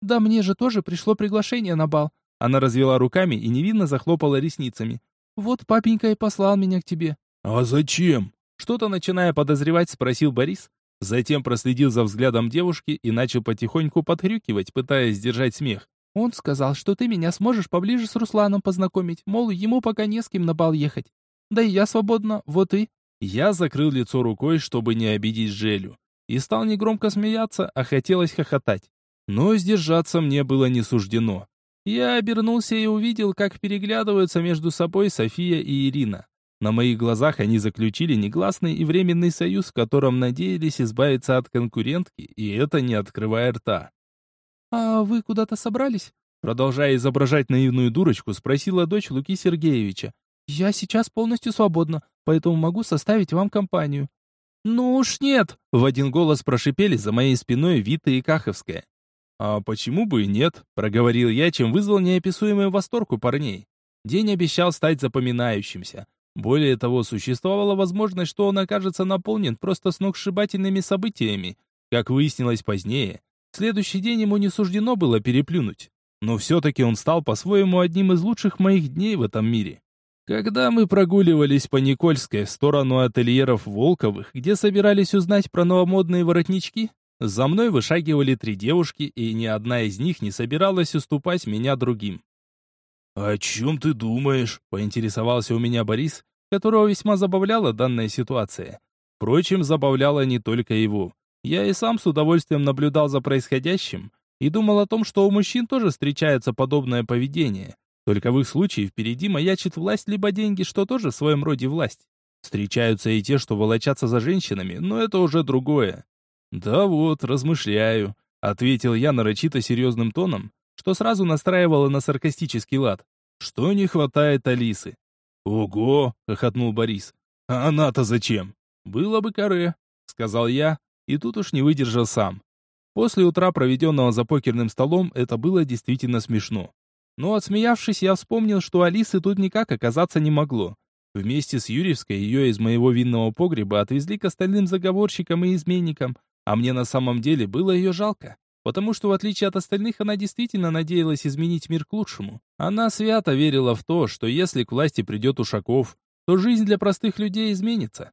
«Да мне же тоже пришло приглашение на бал». Она развела руками и невинно захлопала ресницами. «Вот папенька и послал меня к тебе». «А зачем?» Что-то начиная подозревать, спросил Борис. Затем проследил за взглядом девушки и начал потихоньку подхрюкивать, пытаясь сдержать смех. «Он сказал, что ты меня сможешь поближе с Русланом познакомить, мол, ему пока не с кем на бал ехать. Да и я свободна, вот и...» Я закрыл лицо рукой, чтобы не обидеть Желю, и стал негромко смеяться, а хотелось хохотать. Но сдержаться мне было не суждено. Я обернулся и увидел, как переглядываются между собой София и Ирина. На моих глазах они заключили негласный и временный союз, в котором надеялись избавиться от конкурентки, и это не открывая рта. «А вы куда-то собрались?» Продолжая изображать наивную дурочку, спросила дочь Луки Сергеевича. «Я сейчас полностью свободна, поэтому могу составить вам компанию». «Ну уж нет!» — в один голос прошипели за моей спиной Вита и Каховская. «А почему бы и нет?» — проговорил я, чем вызвал неописуемый восторг у парней. День обещал стать запоминающимся. Более того, существовала возможность, что он окажется наполнен просто сногсшибательными событиями. Как выяснилось позднее, следующий день ему не суждено было переплюнуть. Но все-таки он стал по-своему одним из лучших моих дней в этом мире. Когда мы прогуливались по Никольской в сторону ательеров Волковых, где собирались узнать про новомодные воротнички, за мной вышагивали три девушки, и ни одна из них не собиралась уступать меня другим. «О чем ты думаешь?» — поинтересовался у меня Борис, которого весьма забавляла данная ситуация. Впрочем, забавляла не только его. Я и сам с удовольствием наблюдал за происходящим и думал о том, что у мужчин тоже встречается подобное поведение. Только в их случае впереди маячит власть либо деньги, что тоже в своем роде власть. Встречаются и те, что волочатся за женщинами, но это уже другое. «Да вот, размышляю», — ответил я нарочито серьезным тоном, что сразу настраивало на саркастический лад. «Что не хватает Алисы?» «Ого!» — хохотнул Борис. «А она-то зачем?» «Было бы каре», — сказал я, и тут уж не выдержал сам. После утра, проведенного за покерным столом, это было действительно смешно. Но отсмеявшись, я вспомнил, что Алисы тут никак оказаться не могло. Вместе с Юрьевской ее из моего винного погреба отвезли к остальным заговорщикам и изменникам, а мне на самом деле было ее жалко, потому что в отличие от остальных она действительно надеялась изменить мир к лучшему. Она свято верила в то, что если к власти придет Ушаков, то жизнь для простых людей изменится.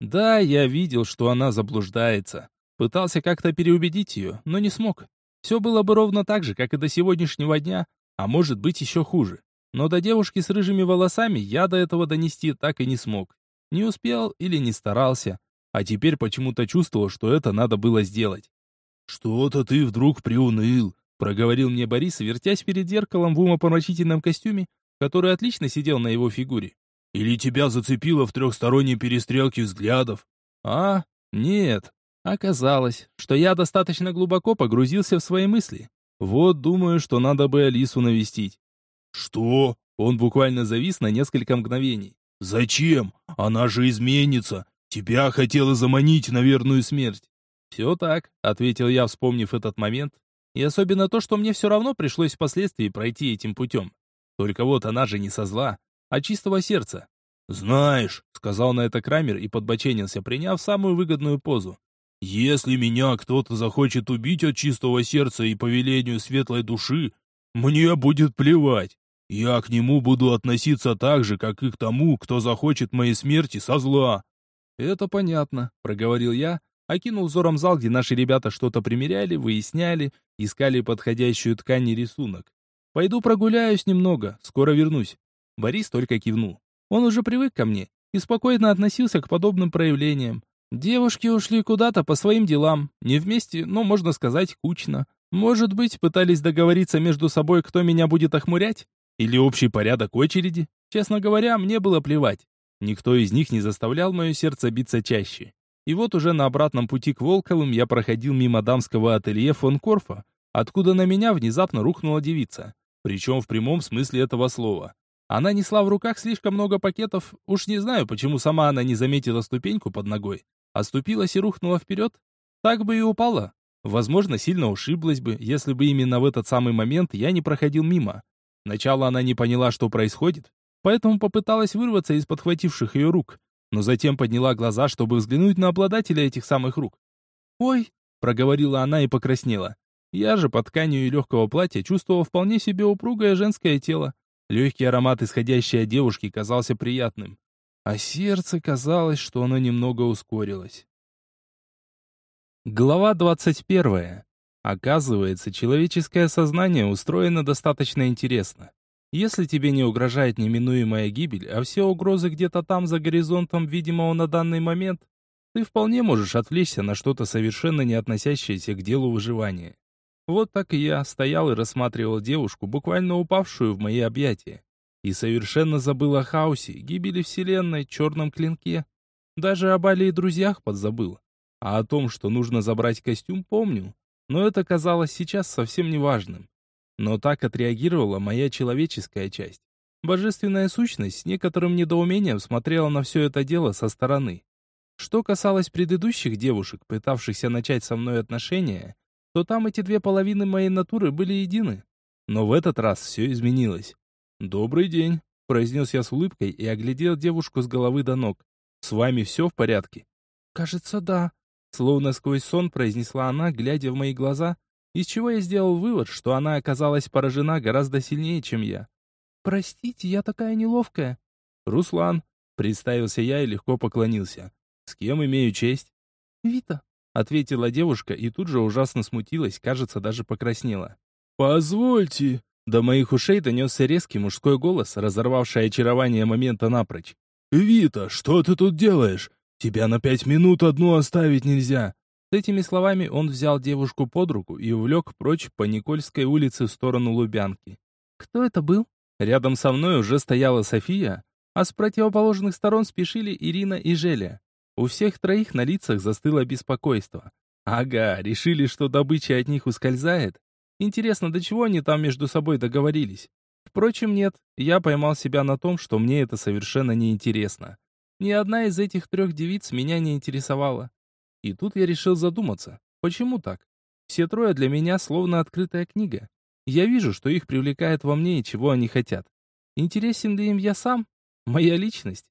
Да, я видел, что она заблуждается. Пытался как-то переубедить ее, но не смог. Все было бы ровно так же, как и до сегодняшнего дня, а может быть еще хуже. Но до девушки с рыжими волосами я до этого донести так и не смог. Не успел или не старался а теперь почему-то чувствовал, что это надо было сделать. «Что-то ты вдруг приуныл», — проговорил мне Борис, вертясь перед зеркалом в умопомрачительном костюме, который отлично сидел на его фигуре. «Или тебя зацепило в трехсторонней перестрелке взглядов?» «А, нет. Оказалось, что я достаточно глубоко погрузился в свои мысли. Вот думаю, что надо бы Алису навестить». «Что?» Он буквально завис на несколько мгновений. «Зачем? Она же изменится. Тебя хотела заманить на верную смерть. Все так, ответил я, вспомнив этот момент. И особенно то, что мне все равно пришлось впоследствии пройти этим путем. Только вот она же не со зла, а чистого сердца. «Знаешь», — сказал на это Крамер и подбоченился, приняв самую выгодную позу. «Если меня кто-то захочет убить от чистого сердца и по велению светлой души, мне будет плевать. Я к нему буду относиться так же, как и к тому, кто захочет моей смерти со зла. «Это понятно», — проговорил я, окинул взором зал, где наши ребята что-то примеряли, выясняли, искали подходящую ткань и рисунок. «Пойду прогуляюсь немного, скоро вернусь». Борис только кивнул. Он уже привык ко мне и спокойно относился к подобным проявлениям. Девушки ушли куда-то по своим делам, не вместе, но, можно сказать, кучно. Может быть, пытались договориться между собой, кто меня будет охмурять? Или общий порядок очереди? Честно говоря, мне было плевать. Никто из них не заставлял мое сердце биться чаще. И вот уже на обратном пути к Волковым я проходил мимо дамского ателье фон Корфа, откуда на меня внезапно рухнула девица. Причем в прямом смысле этого слова. Она несла в руках слишком много пакетов, уж не знаю, почему сама она не заметила ступеньку под ногой. Оступилась и рухнула вперед. Так бы и упала. Возможно, сильно ушиблась бы, если бы именно в этот самый момент я не проходил мимо. Сначала она не поняла, что происходит, поэтому попыталась вырваться из подхвативших ее рук, но затем подняла глаза, чтобы взглянуть на обладателя этих самых рук. «Ой!» проговорила она и покраснела. Я же под тканью и легкого платья чувствовал вполне себе упругое женское тело. Легкий аромат, исходящий от девушки, казался приятным. А сердце казалось, что оно немного ускорилось. Глава двадцать первая. Оказывается, человеческое сознание устроено достаточно интересно. Если тебе не угрожает неминуемая гибель, а все угрозы где-то там за горизонтом видимого на данный момент, ты вполне можешь отвлечься на что-то совершенно не относящееся к делу выживания. Вот так и я стоял и рассматривал девушку, буквально упавшую в мои объятия. И совершенно забыл о хаосе, гибели вселенной, черном клинке. Даже о Бале и друзьях подзабыл. А о том, что нужно забрать костюм, помню. Но это казалось сейчас совсем неважным. Но так отреагировала моя человеческая часть. Божественная сущность с некоторым недоумением смотрела на все это дело со стороны. Что касалось предыдущих девушек, пытавшихся начать со мной отношения, то там эти две половины моей натуры были едины. Но в этот раз все изменилось. «Добрый день», — произнес я с улыбкой и оглядел девушку с головы до ног. «С вами все в порядке?» «Кажется, да», — словно сквозь сон произнесла она, глядя в мои глаза, из чего я сделал вывод, что она оказалась поражена гораздо сильнее, чем я. «Простите, я такая неловкая». «Руслан», — представился я и легко поклонился. «С кем имею честь?» «Вита», — ответила девушка и тут же ужасно смутилась, кажется, даже покраснела. «Позвольте!» До моих ушей донесся резкий мужской голос, разорвавший очарование момента напрочь. «Вита, что ты тут делаешь? Тебя на пять минут одну оставить нельзя!» С этими словами он взял девушку под руку и увлек прочь по Никольской улице в сторону Лубянки. «Кто это был?» Рядом со мной уже стояла София, а с противоположных сторон спешили Ирина и Желя. У всех троих на лицах застыло беспокойство. Ага, решили, что добыча от них ускользает? Интересно, до чего они там между собой договорились? Впрочем, нет, я поймал себя на том, что мне это совершенно не интересно. Ни одна из этих трех девиц меня не интересовала. И тут я решил задуматься, почему так? Все трое для меня словно открытая книга. Я вижу, что их привлекает во мне и чего они хотят. Интересен ли им я сам? Моя личность?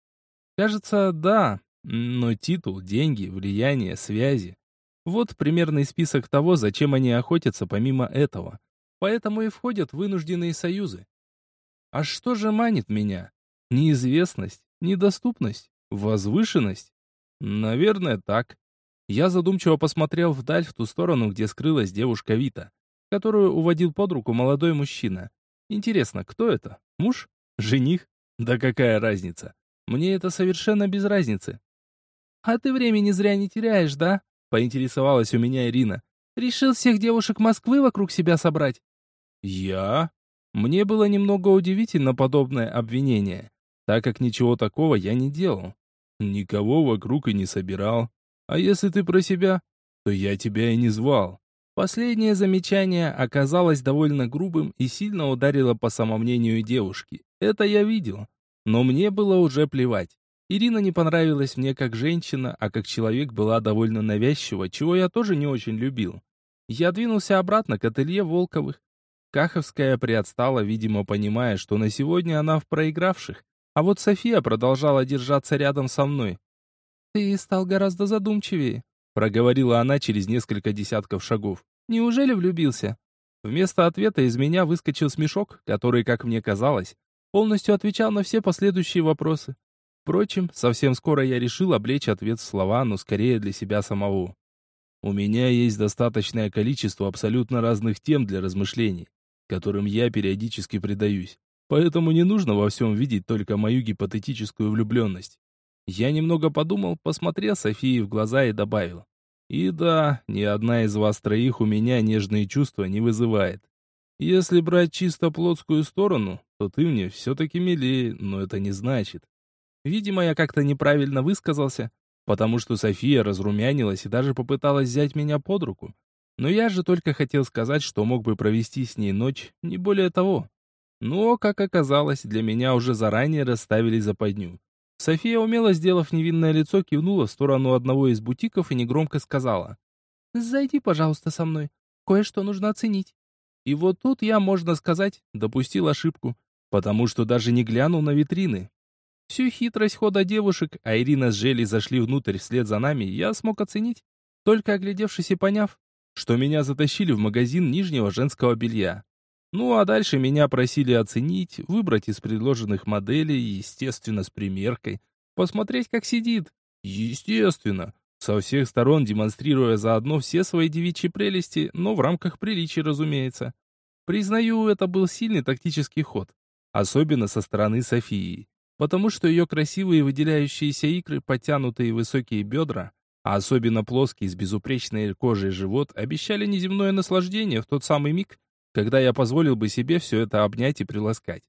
Кажется, да, но титул, деньги, влияние, связи. Вот примерный список того, зачем они охотятся помимо этого. Поэтому и входят вынужденные союзы. А что же манит меня? Неизвестность, недоступность, возвышенность? Наверное, так. Я задумчиво посмотрел вдаль в ту сторону, где скрылась девушка Вита, которую уводил под руку молодой мужчина. Интересно, кто это? Муж? Жених? Да какая разница? Мне это совершенно без разницы. «А ты времени зря не теряешь, да?» — поинтересовалась у меня Ирина. «Решил всех девушек Москвы вокруг себя собрать?» «Я?» Мне было немного удивительно подобное обвинение, так как ничего такого я не делал. Никого вокруг и не собирал. А если ты про себя, то я тебя и не звал. Последнее замечание оказалось довольно грубым и сильно ударило по самомнению девушки. Это я видел. Но мне было уже плевать. Ирина не понравилась мне как женщина, а как человек была довольно навязчива, чего я тоже не очень любил. Я двинулся обратно к ателье Волковых. Каховская приотстала, видимо, понимая, что на сегодня она в проигравших, а вот София продолжала держаться рядом со мной. «Ты стал гораздо задумчивее», — проговорила она через несколько десятков шагов. «Неужели влюбился?» Вместо ответа из меня выскочил смешок, который, как мне казалось, полностью отвечал на все последующие вопросы. Впрочем, совсем скоро я решил облечь ответ в слова, но скорее для себя самого. У меня есть достаточное количество абсолютно разных тем для размышлений, которым я периодически предаюсь. Поэтому не нужно во всем видеть только мою гипотетическую влюбленность. Я немного подумал, посмотрел Софии в глаза и добавил. И да, ни одна из вас троих у меня нежные чувства не вызывает. Если брать чисто плотскую сторону, то ты мне все-таки милее, но это не значит, Видимо, я как-то неправильно высказался, потому что София разрумянилась и даже попыталась взять меня под руку. Но я же только хотел сказать, что мог бы провести с ней ночь, не более того. Но, как оказалось, для меня уже заранее расставили западню. София, умело сделав невинное лицо, кивнула в сторону одного из бутиков и негромко сказала. «Зайди, пожалуйста, со мной. Кое-что нужно оценить». И вот тут я, можно сказать, допустил ошибку, потому что даже не глянул на витрины. Всю хитрость хода девушек, а Ирина с Желей зашли внутрь вслед за нами, я смог оценить. только оглядевшись и поняв, что меня затащили в магазин нижнего женского белья. Ну а дальше меня просили оценить, выбрать из предложенных моделей, естественно, с примеркой, посмотреть, как сидит. Естественно, со всех сторон демонстрируя заодно все свои девичьи прелести, но в рамках приличий, разумеется. Признаю, это был сильный тактический ход, особенно со стороны Софии, потому что ее красивые выделяющиеся икры, подтянутые высокие бедра, а особенно плоский с безупречной кожей живот, обещали неземное наслаждение в тот самый миг, когда я позволил бы себе все это обнять и приласкать.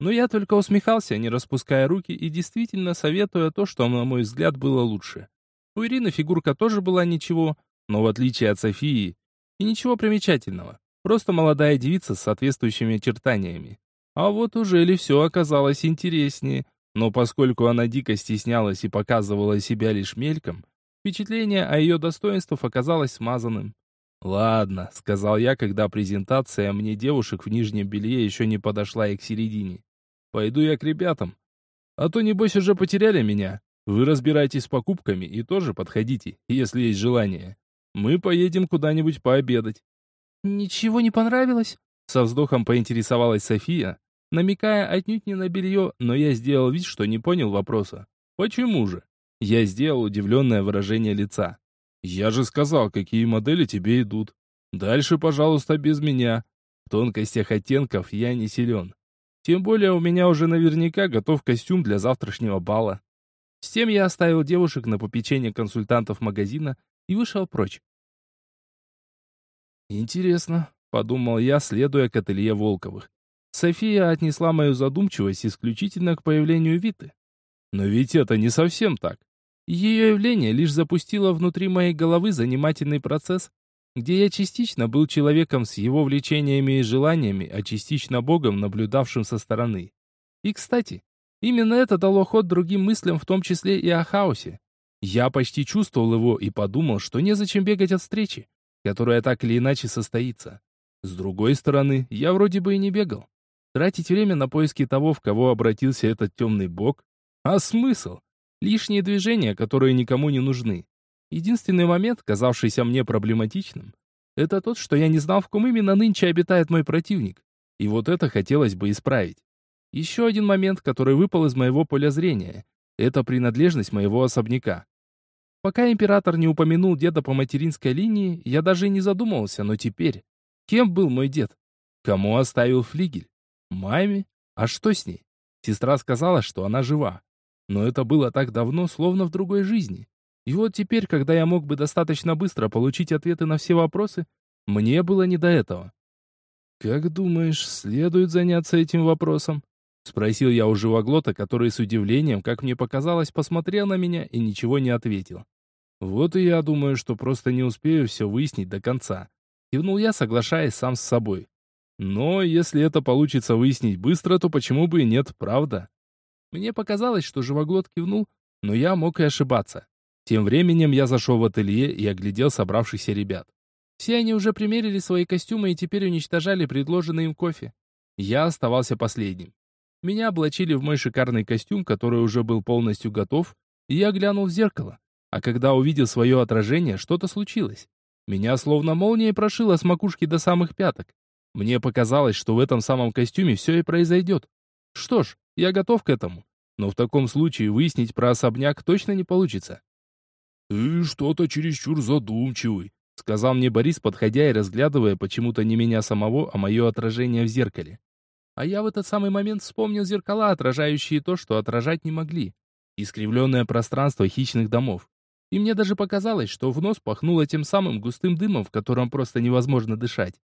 Но я только усмехался, не распуская руки и действительно советуя то, что, на мой взгляд, было лучше. У Ирины фигурка тоже была ничего, но в отличие от Софии, и ничего примечательного. Просто молодая девица с соответствующими очертаниями. А вот уже ли все оказалось интереснее, но поскольку она дико стеснялась и показывала себя лишь мельком, впечатление о ее достоинствах оказалось смазанным. «Ладно», — сказал я, когда презентация мне девушек в нижнем белье еще не подошла и к середине. «Пойду я к ребятам. А то, небось, уже потеряли меня. Вы разбирайтесь с покупками и тоже подходите, если есть желание. Мы поедем куда-нибудь пообедать». «Ничего не понравилось?» Со вздохом поинтересовалась София, намекая отнюдь не на белье, но я сделал вид, что не понял вопроса. «Почему же?» Я сделал удивленное выражение лица. «Я же сказал, какие модели тебе идут. Дальше, пожалуйста, без меня. В тонкостях оттенков я не силен. Тем более у меня уже наверняка готов костюм для завтрашнего бала». С тем я оставил девушек на попечение консультантов магазина и вышел прочь. «Интересно», — подумал я, следуя к ателье Волковых. София отнесла мою задумчивость исключительно к появлению Виты. Но ведь это не совсем так. Ее явление лишь запустило внутри моей головы занимательный процесс, где я частично был человеком с его влечениями и желаниями, а частично богом, наблюдавшим со стороны. И, кстати, Именно это дало ход другим мыслям, в том числе и о хаосе. Я почти чувствовал его и подумал, что незачем бегать от встречи, которая так или иначе состоится. С другой стороны, я вроде бы и не бегал. Тратить время на поиски того, в кого обратился этот темный бог? А смысл? Лишние движения, которые никому не нужны. Единственный момент, казавшийся мне проблематичным, это тот, что я не знал, в ком именно нынче обитает мой противник. И вот это хотелось бы исправить. Еще один момент, который выпал из моего поля зрения. Это принадлежность моего особняка. Пока император не упомянул деда по материнской линии, я даже не задумывался, но теперь... Кем был мой дед? Кому оставил флигель? Маме? А что с ней? Сестра сказала, что она жива. Но это было так давно, словно в другой жизни. И вот теперь, когда я мог бы достаточно быстро получить ответы на все вопросы, мне было не до этого. «Как думаешь, следует заняться этим вопросом?» Спросил я у живоглота, который с удивлением, как мне показалось, посмотрел на меня и ничего не ответил. Вот и я думаю, что просто не успею все выяснить до конца. Кивнул я, соглашаясь сам с собой. Но если это получится выяснить быстро, то почему бы и нет, правда? Мне показалось, что живоглот кивнул, но я мог и ошибаться. Тем временем я зашел в ателье и оглядел собравшихся ребят. Все они уже примерили свои костюмы и теперь уничтожали предложенный им кофе. Я оставался последним. Меня облачили в мой шикарный костюм, который уже был полностью готов, и я глянул в зеркало. А когда увидел свое отражение, что-то случилось. Меня словно молнией прошило с макушки до самых пяток. Мне показалось, что в этом самом костюме все и произойдет. Что ж, я готов к этому. Но в таком случае выяснить про особняк точно не получится. «Ты что-то чересчур задумчивый», — сказал мне Борис, подходя и разглядывая почему-то не меня самого, а мое отражение в зеркале. А я в этот самый момент вспомнил зеркала, отражающие то, что отражать не могли. Искривленное пространство хищных домов. И мне даже показалось, что в нос пахнуло тем самым густым дымом, в котором просто невозможно дышать.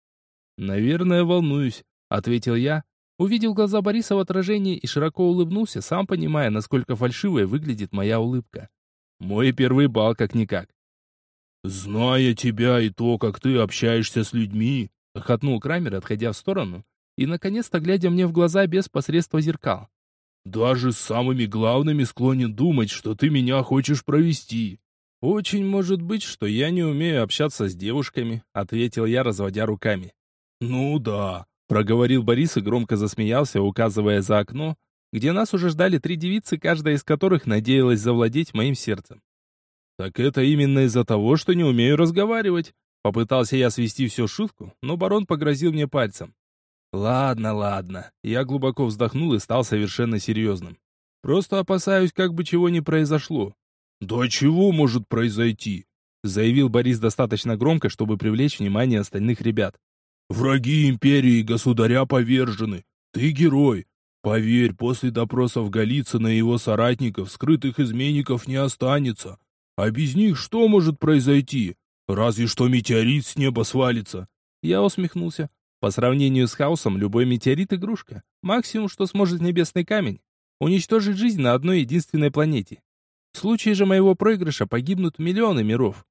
«Наверное, волнуюсь», — ответил я, увидел глаза Бориса в отражении и широко улыбнулся, сам понимая, насколько фальшивой выглядит моя улыбка. Мой первый бал как-никак. «Зная тебя и то, как ты общаешься с людьми», — хохотнул Крамер, отходя в сторону, и, наконец-то, глядя мне в глаза без посредства зеркал. «Даже с самыми главными склонен думать, что ты меня хочешь провести». «Очень может быть, что я не умею общаться с девушками», — ответил я, разводя руками. «Ну да», — проговорил Борис и громко засмеялся, указывая за окно, где нас уже ждали три девицы, каждая из которых надеялась завладеть моим сердцем. Так это именно из-за того, что не умею разговаривать. Попытался я свести все шутку, но барон погрозил мне пальцем. Ладно, ладно. Я глубоко вздохнул и стал совершенно серьезным. Просто опасаюсь, как бы чего не произошло. Да чего может произойти? Заявил Борис достаточно громко, чтобы привлечь внимание остальных ребят. Враги империи и государя повержены. Ты герой. Поверь, после допросов Голицына и его соратников скрытых изменников не останется. А без них что может произойти? Разве что метеорит с неба свалится. Я усмехнулся. По сравнению с хаосом, любой метеорит — игрушка. Максимум, что сможет небесный камень — уничтожить жизнь на одной единственной планете. В случае же моего проигрыша погибнут миллионы миров.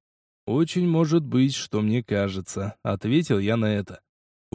«Очень может быть, что мне кажется», — ответил я на это.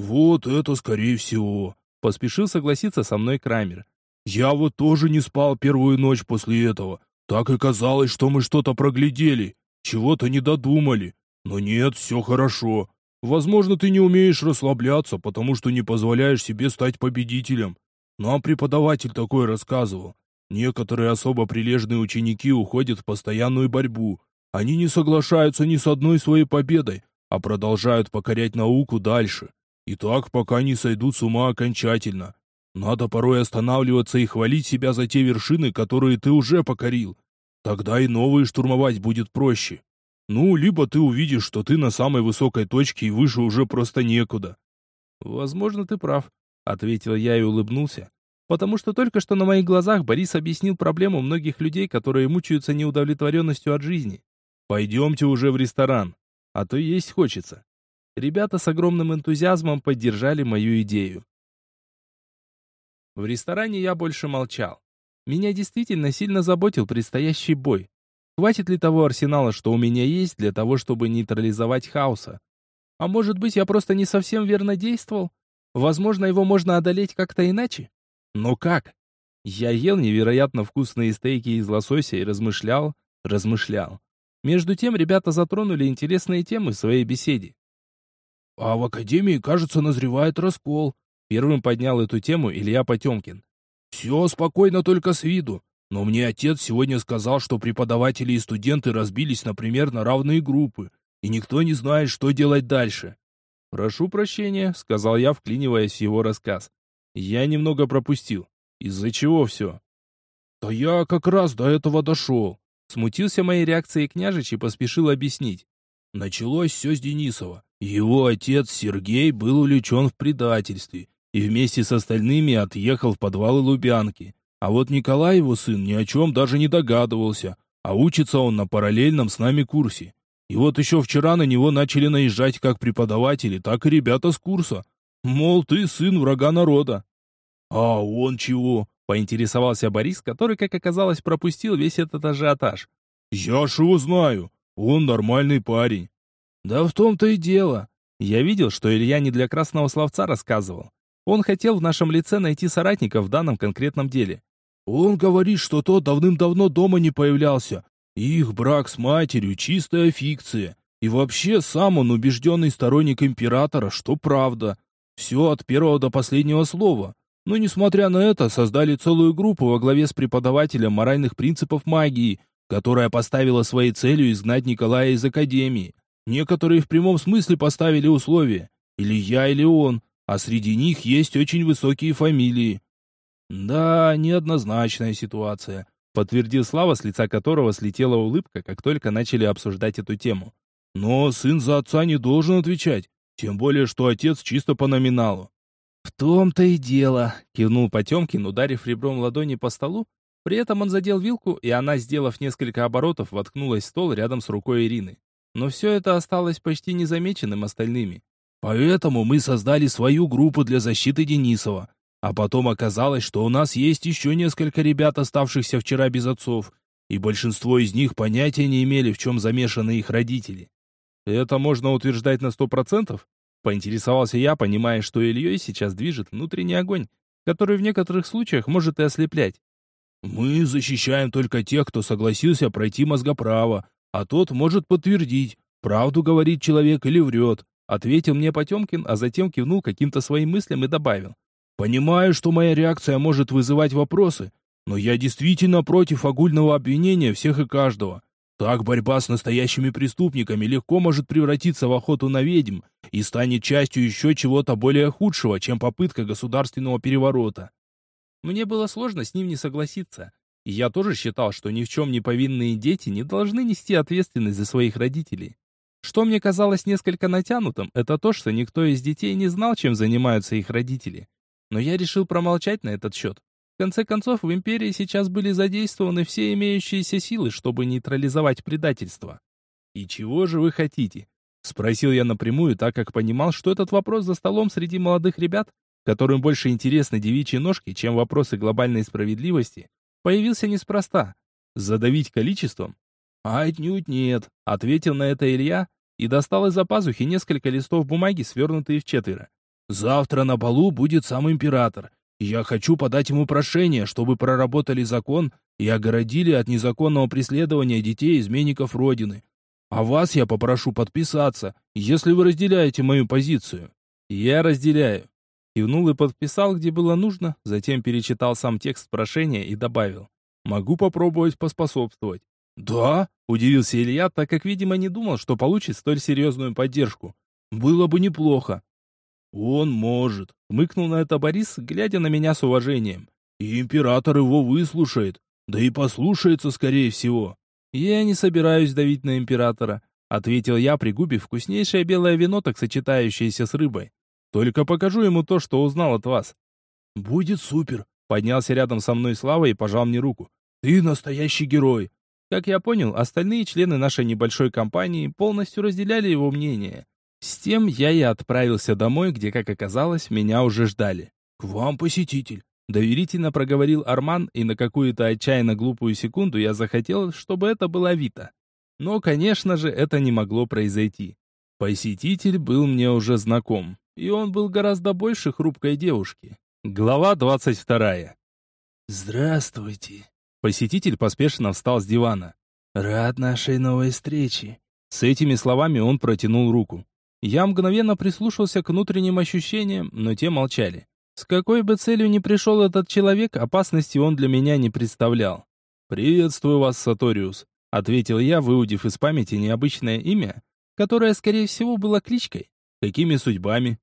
«Вот это скорее всего», — поспешил согласиться со мной Крамер. «Я вот тоже не спал первую ночь после этого. Так и казалось, что мы что-то проглядели, чего-то не додумали. Но нет, все хорошо. Возможно, ты не умеешь расслабляться, потому что не позволяешь себе стать победителем. Нам преподаватель такой рассказывал. Некоторые особо прилежные ученики уходят в постоянную борьбу. Они не соглашаются ни с одной своей победой, а продолжают покорять науку дальше. И так, пока не сойдут с ума окончательно. Надо порой останавливаться и хвалить себя за те вершины, которые ты уже покорил. Тогда и новые штурмовать будет проще. Ну, либо ты увидишь, что ты на самой высокой точке и выше уже просто некуда. Возможно, ты прав, ответил я и улыбнулся, потому что только что на моих глазах Борис объяснил проблему многих людей, которые мучаются неудовлетворенностью от жизни. Пойдемте уже в ресторан, а то есть хочется. Ребята с огромным энтузиазмом поддержали мою идею. В ресторане я больше молчал. Меня действительно сильно заботил предстоящий бой. Хватит ли того арсенала, что у меня есть, для того, чтобы нейтрализовать хаоса? А может быть, я просто не совсем верно действовал? Возможно, его можно одолеть как-то иначе? Но как? Я ел невероятно вкусные стейки из лосося и размышлял, размышлял. Между тем ребята затронули интересные темы в своей беседе. А в академии, кажется, назревает раскол. Первым поднял эту тему Илья Потемкин. Все спокойно только с виду. Но мне отец сегодня сказал, что преподаватели и студенты разбились, например, на равные группы, и никто не знает, что делать дальше. «Прошу прощения», — сказал я, вклиниваясь в его рассказ. «Я немного пропустил. Из-за чего все?» «Да я как раз до этого дошел». Смутился моей реакцией княжич и поспешил объяснить. Началось все с Денисова. Его отец Сергей был увлечен в предательстве и вместе с остальными отъехал в подвалы Лубянки. А вот Николай, его сын, ни о чем даже не догадывался, а учится он на параллельном с нами курсе. И вот еще вчера на него начали наезжать как преподаватели, так и ребята с курса. Мол, ты сын врага народа. А он чего? Поинтересовался Борис, который, как оказалось, пропустил весь этот ажиотаж. Я ж его знаю. Он нормальный парень. Да в том-то и дело. Я видел, что Илья не для красного словца рассказывал. Он хотел в нашем лице найти соратника в данном конкретном деле. Он говорит, что тот давным-давно дома не появлялся. Их брак с матерью — чистая фикция. И вообще сам он убежденный сторонник императора, что правда. Все от первого до последнего слова. Но, несмотря на это, создали целую группу во главе с преподавателем моральных принципов магии, которая поставила своей целью изгнать Николая из Академии. Некоторые в прямом смысле поставили условия. Или я, или он. А среди них есть очень высокие фамилии. Да, неоднозначная ситуация. Подтвердил Слава, с лица которого слетела улыбка, как только начали обсуждать эту тему. Но сын за отца не должен отвечать. Тем более, что отец чисто по номиналу. «В том-то и дело», — кивнул Потемкин, ударив ребром ладони по столу. При этом он задел вилку, и она, сделав несколько оборотов, воткнулась в стол рядом с рукой Ирины. Но все это осталось почти незамеченным остальными. Поэтому мы создали свою группу для защиты Денисова. А потом оказалось, что у нас есть еще несколько ребят, оставшихся вчера без отцов, и большинство из них понятия не имели, в чем замешаны их родители. Это можно утверждать на сто процентов? Поинтересовался я, понимая, что Ильей сейчас движет внутренний огонь, который в некоторых случаях может и ослеплять. Мы защищаем только тех, кто согласился пройти мозгоправо, а тот может подтвердить, правду говорит человек или врет, ответил мне Потемкин, а затем кивнул каким-то своим мыслям и добавил. Понимаю, что моя реакция может вызывать вопросы, но я действительно против огульного обвинения всех и каждого. Так борьба с настоящими преступниками легко может превратиться в охоту на ведьм и станет частью еще чего-то более худшего, чем попытка государственного переворота. Мне было сложно с ним не согласиться. И я тоже считал, что ни в чем не повинные дети не должны нести ответственность за своих родителей. Что мне казалось несколько натянутым, это то, что никто из детей не знал, чем занимаются их родители. Но я решил промолчать на этот счет. В конце концов, в империи сейчас были задействованы все имеющиеся силы, чтобы нейтрализовать предательство. «И чего же вы хотите?» Спросил я напрямую, так как понимал, что этот вопрос за столом среди молодых ребят, которым больше интересны девичьи ножки, чем вопросы глобальной справедливости, появился неспроста. Задавить количеством? «Отнюдь нет», — ответил на это Илья и достал из-за пазухи несколько листов бумаги, свернутые в четверо. «Завтра на балу будет сам император. Я хочу подать ему прошение, чтобы проработали закон и огородили от незаконного преследования детей-изменников Родины. А вас я попрошу подписаться, если вы разделяете мою позицию». «Я разделяю». Кивнул и подписал, где было нужно, затем перечитал сам текст прошения и добавил. «Могу попробовать поспособствовать. «Да?» – удивился Илья, так как, видимо, не думал, что получит столь серьезную поддержку. «Было бы неплохо». «Он может», – мыкнул на это Борис, глядя на меня с уважением. «И император его выслушает, да и послушается, скорее всего». «Я не собираюсь давить на императора», — ответил я, пригубив вкуснейшее белое вино, так сочетающееся с рыбой. «Только покажу ему то, что узнал от вас». «Будет супер», — поднялся рядом со мной Слава и пожал мне руку. «Ты настоящий герой. Как я понял, остальные члены нашей небольшой компании полностью разделяли его мнение. С тем я и отправился домой, где, как оказалось, меня уже ждали. «К вам посетитель», — доверительно проговорил Арман, и на какую-то отчаянно глупую секунду я захотел, чтобы это была Вита. Но, конечно же, это не могло произойти. Посетитель был мне уже знаком, и он был гораздо больше хрупкой девушки. Глава двадцать вторая. «Здравствуйте», Посетитель поспешно встал с дивана. «Рад нашей новой встрече». С этими словами он протянул руку. Я мгновенно прислушался к внутренним ощущениям, но те молчали. С какой бы целью ни пришел этот человек, опасности он для меня не представлял. «Приветствую вас, Саториус», — ответил я, выудив из памяти необычное имя, которое, скорее всего, было кличкой. «Какими судьбами?»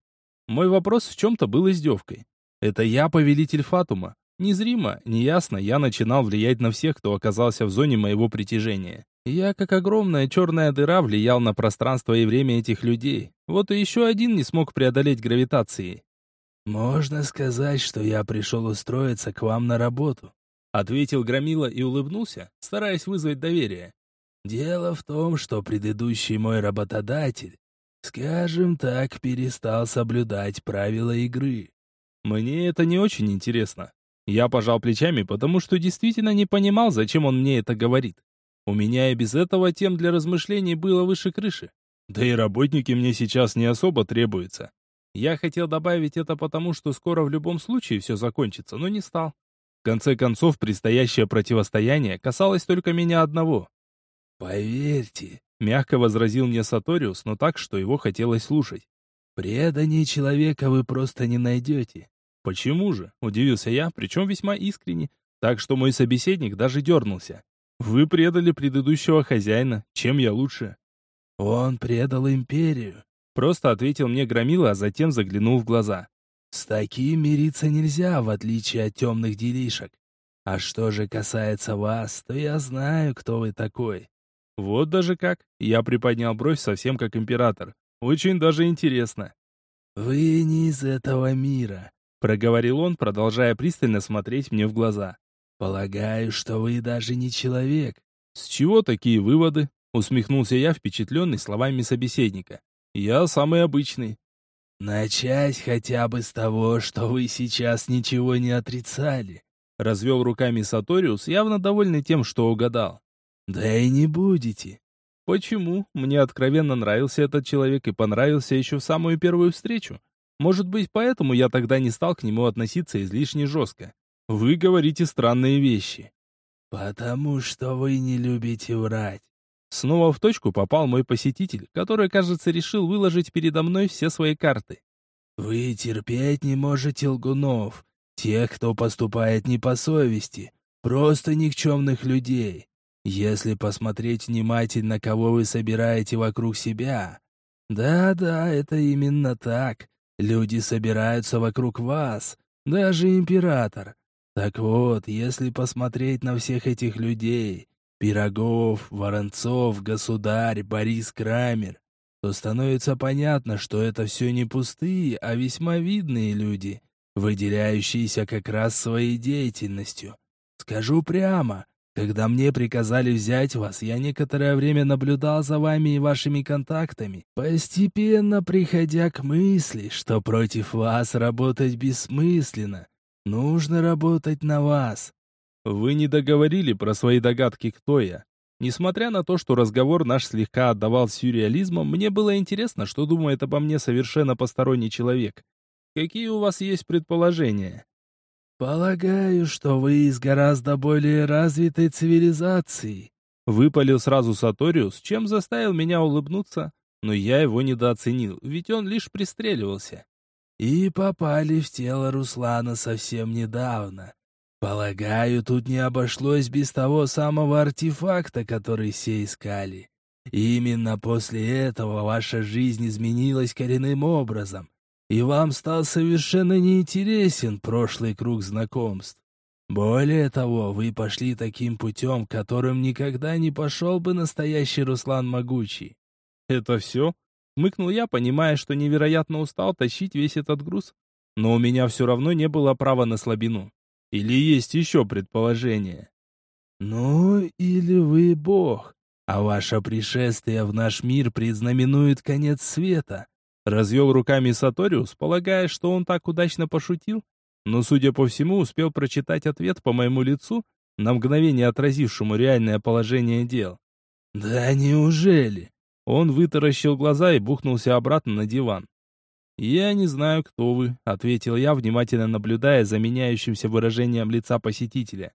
Мой вопрос в чем-то был издевкой. «Это я повелитель Фатума, Незримо, неясно, я начинал влиять на всех, кто оказался в зоне моего притяжения. Я, как огромная черная дыра, влиял на пространство и время этих людей. Вот и еще один не смог преодолеть гравитации. «Можно сказать, что я пришел устроиться к вам на работу», ответил Громила и улыбнулся, стараясь вызвать доверие. «Дело в том, что предыдущий мой работодатель, скажем так, перестал соблюдать правила игры». «Мне это не очень интересно», я пожал плечами, потому что действительно не понимал, зачем он мне это говорит. У меня и без этого тем для размышлений было выше крыши. Да и работники мне сейчас не особо требуются. Я хотел добавить это потому, что скоро в любом случае все закончится, но не стал. В конце концов, предстоящее противостояние касалось только меня одного. «Поверьте», — мягко возразил мне Саториус, но так, что его хотелось слушать. «Предание человека вы просто не найдете. «Почему же?» – удивился я, причем весьма искренне, так что мой собеседник даже дернулся. «Вы предали предыдущего хозяина, чем я лучше?» «Он предал империю», – просто ответил мне Громила, а затем заглянул в глаза. «С таким мириться нельзя, в отличие от темных делишек. А что же касается вас, то я знаю, кто вы такой». «Вот даже как!» – я приподнял бровь совсем как император. «Очень даже интересно». «Вы не из этого мира», проговорил он, продолжая пристально смотреть мне в глаза. Полагаю, что вы даже не человек. С чего такие выводы? усмехнулся я, впечатленный словами собеседника. Я самый обычный. Начать хотя бы с того, что вы сейчас ничего не отрицали. Развел руками Саториус, явно довольный тем, что угадал. Да и не будете. Почему? Мне откровенно нравился этот человек и понравился еще в самую первую встречу. Может быть, поэтому я тогда не стал к нему относиться излишне жестко. Вы говорите странные вещи. Потому что вы не любите врать. Снова в точку попал мой посетитель, который, кажется, решил выложить передо мной все свои карты. Вы терпеть не можете лгунов, тех, кто поступает не по совести, просто никчемных людей. Если посмотреть внимательно, кого вы собираете вокруг себя. Да-да, это именно так. Люди собираются вокруг вас, даже император. Так вот, если посмотреть на всех этих людей, Пирогов, Воронцов, Государь, Борис Крамер, то становится понятно, что это все не пустые, а весьма видные люди, выделяющиеся как раз своей деятельностью. Скажу прямо, когда мне приказали взять вас, я некоторое время наблюдал за вами и вашими контактами, постепенно приходя к мысли, что против вас работать бессмысленно. Нужно работать на вас. Вы не договорили про свои догадки, кто я. Несмотря на то, что разговор наш слегка отдавал сюрреализмом, мне было интересно, что думает обо мне совершенно посторонний человек. Какие у вас есть предположения? «Полагаю, что вы из гораздо более развитой цивилизации», — выпалил сразу Саториус, чем заставил меня улыбнуться, но я его недооценил, ведь он лишь пристреливался. «И попали в тело Руслана совсем недавно. Полагаю, тут не обошлось без того самого артефакта, который все искали. Именно после этого ваша жизнь изменилась коренным образом» и вам стал совершенно неинтересен прошлый круг знакомств. Более того, вы пошли таким путем, которым никогда не пошел бы настоящий Руслан Могучий. Это все? Мыкнул я, понимая, что невероятно устал тащить весь этот груз. Но у меня все равно не было права на слабину. Или есть еще предположение? Ну, или вы бог, а ваше пришествие в наш мир предзнаменует конец света. Развел руками Саториус, полагая, что он так удачно пошутил, но, судя по всему, успел прочитать ответ по моему лицу, на мгновение отразившему реальное положение дел. «Да неужели?» Он вытаращил глаза и бухнулся обратно на диван. «Я не знаю, кто вы», — ответил я, внимательно наблюдая за меняющимся выражением лица посетителя.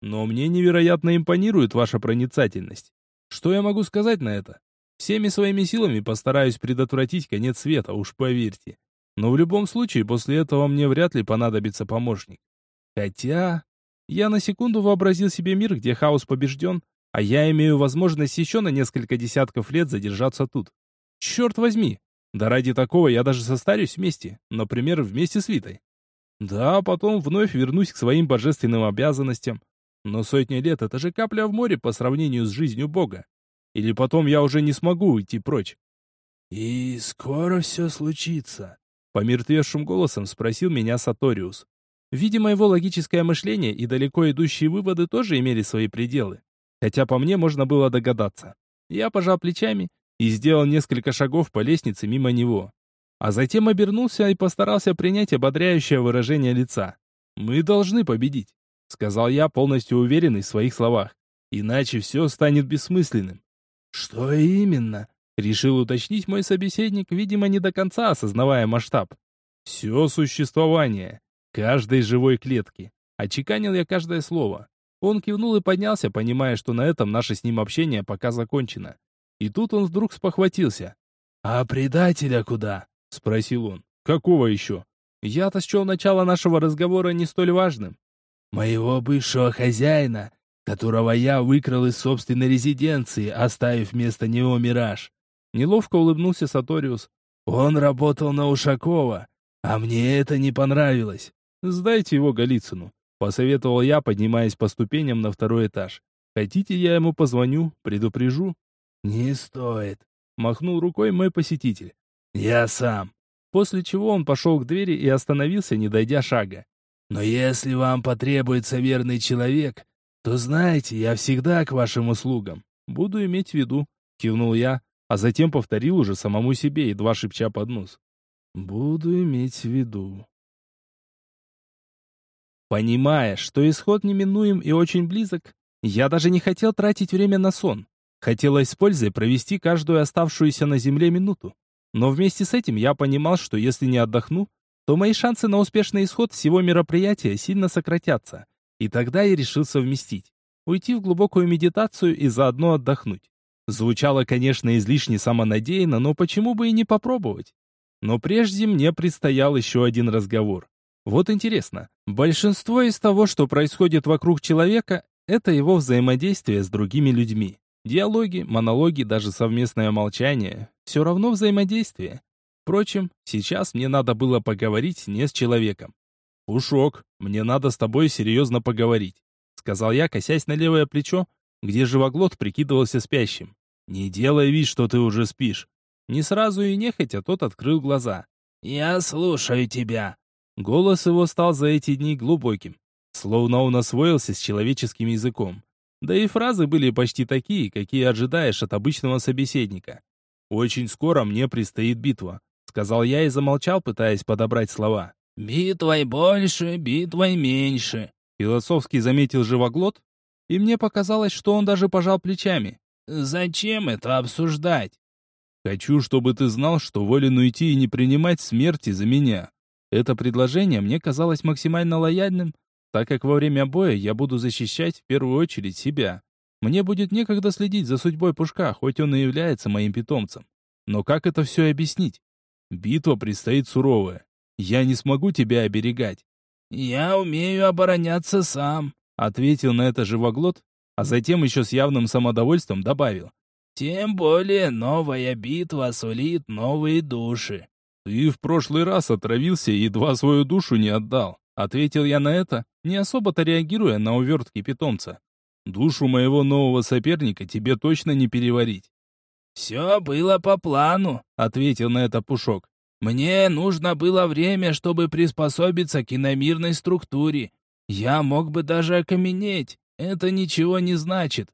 «Но мне невероятно импонирует ваша проницательность. Что я могу сказать на это? Всеми своими силами постараюсь предотвратить конец света, уж поверьте. Но в любом случае, после этого мне вряд ли понадобится помощник. Хотя... Я на секунду вообразил себе мир, где хаос побежден, а я имею возможность еще на несколько десятков лет задержаться тут. Черт возьми! Да ради такого я даже состарюсь вместе, например, вместе с Витой. Да, потом вновь вернусь к своим божественным обязанностям. Но сотни лет — это же капля в море по сравнению с жизнью Бога. Или потом я уже не смогу уйти прочь?» «И скоро все случится?» Помертвевшим голосом спросил меня Саториус. Видимо, его логическое мышление и далеко идущие выводы тоже имели свои пределы. Хотя по мне можно было догадаться. Я пожал плечами и сделал несколько шагов по лестнице мимо него. А затем обернулся и постарался принять ободряющее выражение лица. «Мы должны победить», — сказал я, полностью уверенный в своих словах. «Иначе все станет бессмысленным. «Что именно?» — решил уточнить мой собеседник, видимо, не до конца осознавая масштаб. «Все существование, каждой живой клетки». Очеканил я каждое слово. Он кивнул и поднялся, понимая, что на этом наше с ним общение пока закончено. И тут он вдруг спохватился. «А предателя куда?» — спросил он. «Какого еще?» Я-то счел начало нашего разговора не столь важным. «Моего бывшего хозяина которого я выкрал из собственной резиденции, оставив вместо него мираж. Неловко улыбнулся Саториус. Он работал на Ушакова, а мне это не понравилось. Сдайте его Голицыну, посоветовал я, поднимаясь по ступеням на второй этаж. Хотите, я ему позвоню, предупрежу? Не стоит, махнул рукой мой посетитель. Я сам. После чего он пошел к двери и остановился, не дойдя шага. Но если вам потребуется верный человек, то знаете, я всегда к вашим услугам. Буду иметь в виду, кивнул я, а затем повторил уже самому себе, едва шепча под нос. Буду иметь в виду. Понимая, что исход неминуем и очень близок, я даже не хотел тратить время на сон. Хотелось с пользой провести каждую оставшуюся на земле минуту. Но вместе с этим я понимал, что если не отдохну, то мои шансы на успешный исход всего мероприятия сильно сократятся. И тогда я решил совместить. Уйти в глубокую медитацию и заодно отдохнуть. Звучало, конечно, излишне самонадеянно, но почему бы и не попробовать? Но прежде мне предстоял еще один разговор. Вот интересно, большинство из того, что происходит вокруг человека, это его взаимодействие с другими людьми. Диалоги, монологи, даже совместное молчание – все равно взаимодействие. Впрочем, сейчас мне надо было поговорить не с человеком. «Пушок, мне надо с тобой серьезно поговорить», — сказал я, косясь на левое плечо, где живоглот прикидывался спящим. «Не делай вид, что ты уже спишь». Не сразу и нехотя тот открыл глаза. «Я слушаю тебя». Голос его стал за эти дни глубоким, словно он освоился с человеческим языком. Да и фразы были почти такие, какие ожидаешь от обычного собеседника. «Очень скоро мне предстоит битва», — сказал я и замолчал, пытаясь подобрать слова. «Битвой больше, битвой меньше», — философски заметил живоглот, и мне показалось, что он даже пожал плечами. «Зачем это обсуждать?» «Хочу, чтобы ты знал, что волен уйти и не принимать смерти за меня». Это предложение мне казалось максимально лояльным, так как во время боя я буду защищать в первую очередь себя. Мне будет некогда следить за судьбой Пушка, хоть он и является моим питомцем. Но как это все объяснить? Битва предстоит суровая. Я не смогу тебя оберегать. «Я умею обороняться сам», — ответил на это живоглот, а затем еще с явным самодовольством добавил. «Тем более новая битва сулит новые души». «Ты в прошлый раз отравился и едва свою душу не отдал», — ответил я на это, не особо-то реагируя на увертки питомца. «Душу моего нового соперника тебе точно не переварить». «Все было по плану», — ответил на это Пушок. «Мне нужно было время, чтобы приспособиться к иномирной структуре. Я мог бы даже окаменеть. Это ничего не значит».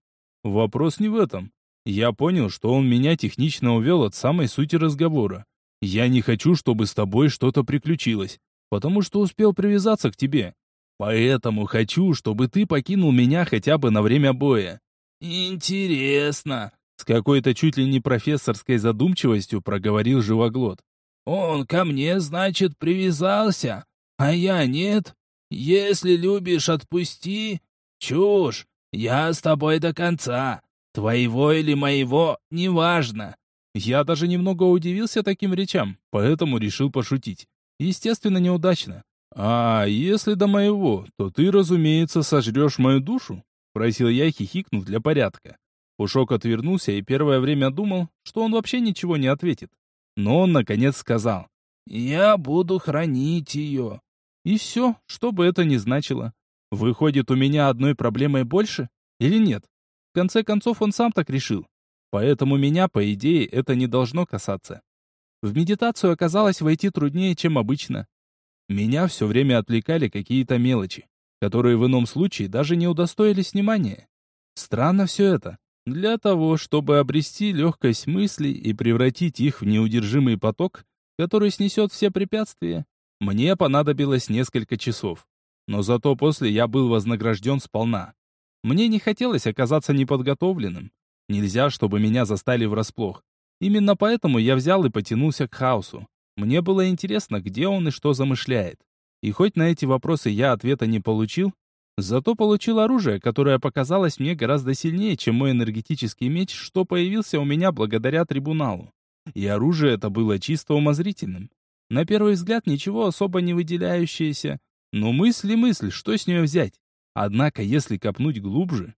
Вопрос не в этом. Я понял, что он меня технично увел от самой сути разговора. Я не хочу, чтобы с тобой что-то приключилось, потому что успел привязаться к тебе. Поэтому хочу, чтобы ты покинул меня хотя бы на время боя». «Интересно», — с какой-то чуть ли не профессорской задумчивостью проговорил живоглот. «Он ко мне, значит, привязался, а я нет. Если любишь, отпусти. Чушь, я с тобой до конца. Твоего или моего, неважно». Я даже немного удивился таким речам, поэтому решил пошутить. Естественно, неудачно. «А если до моего, то ты, разумеется, сожрешь мою душу?» — просил я, хихикнув для порядка. Пушок отвернулся и первое время думал, что он вообще ничего не ответит. Но он, наконец, сказал. «Я буду хранить ее». И все, что бы это ни значило. Выходит, у меня одной проблемой больше? Или нет? В конце концов, он сам так решил. Поэтому меня, по идее, это не должно касаться. В медитацию оказалось войти труднее, чем обычно. Меня все время отвлекали какие-то мелочи, которые в ином случае даже не удостоились внимания. Странно все это. Для того, чтобы обрести легкость мыслей и превратить их в неудержимый поток, который снесет все препятствия, мне понадобилось несколько часов. Но зато после я был вознагражден сполна. Мне не хотелось оказаться неподготовленным. Нельзя, чтобы меня застали врасплох. Именно поэтому я взял и потянулся к хаосу. Мне было интересно, где он и что замышляет. И хоть на эти вопросы я ответа не получил, зато получил оружие, которое показалось мне гораздо сильнее, чем мой энергетический меч, что появился у меня благодаря трибуналу. И оружие это было чисто умозрительным. На первый взгляд ничего особо не выделяющееся, но мысль и мысль, что с нее взять? Однако, если копнуть глубже...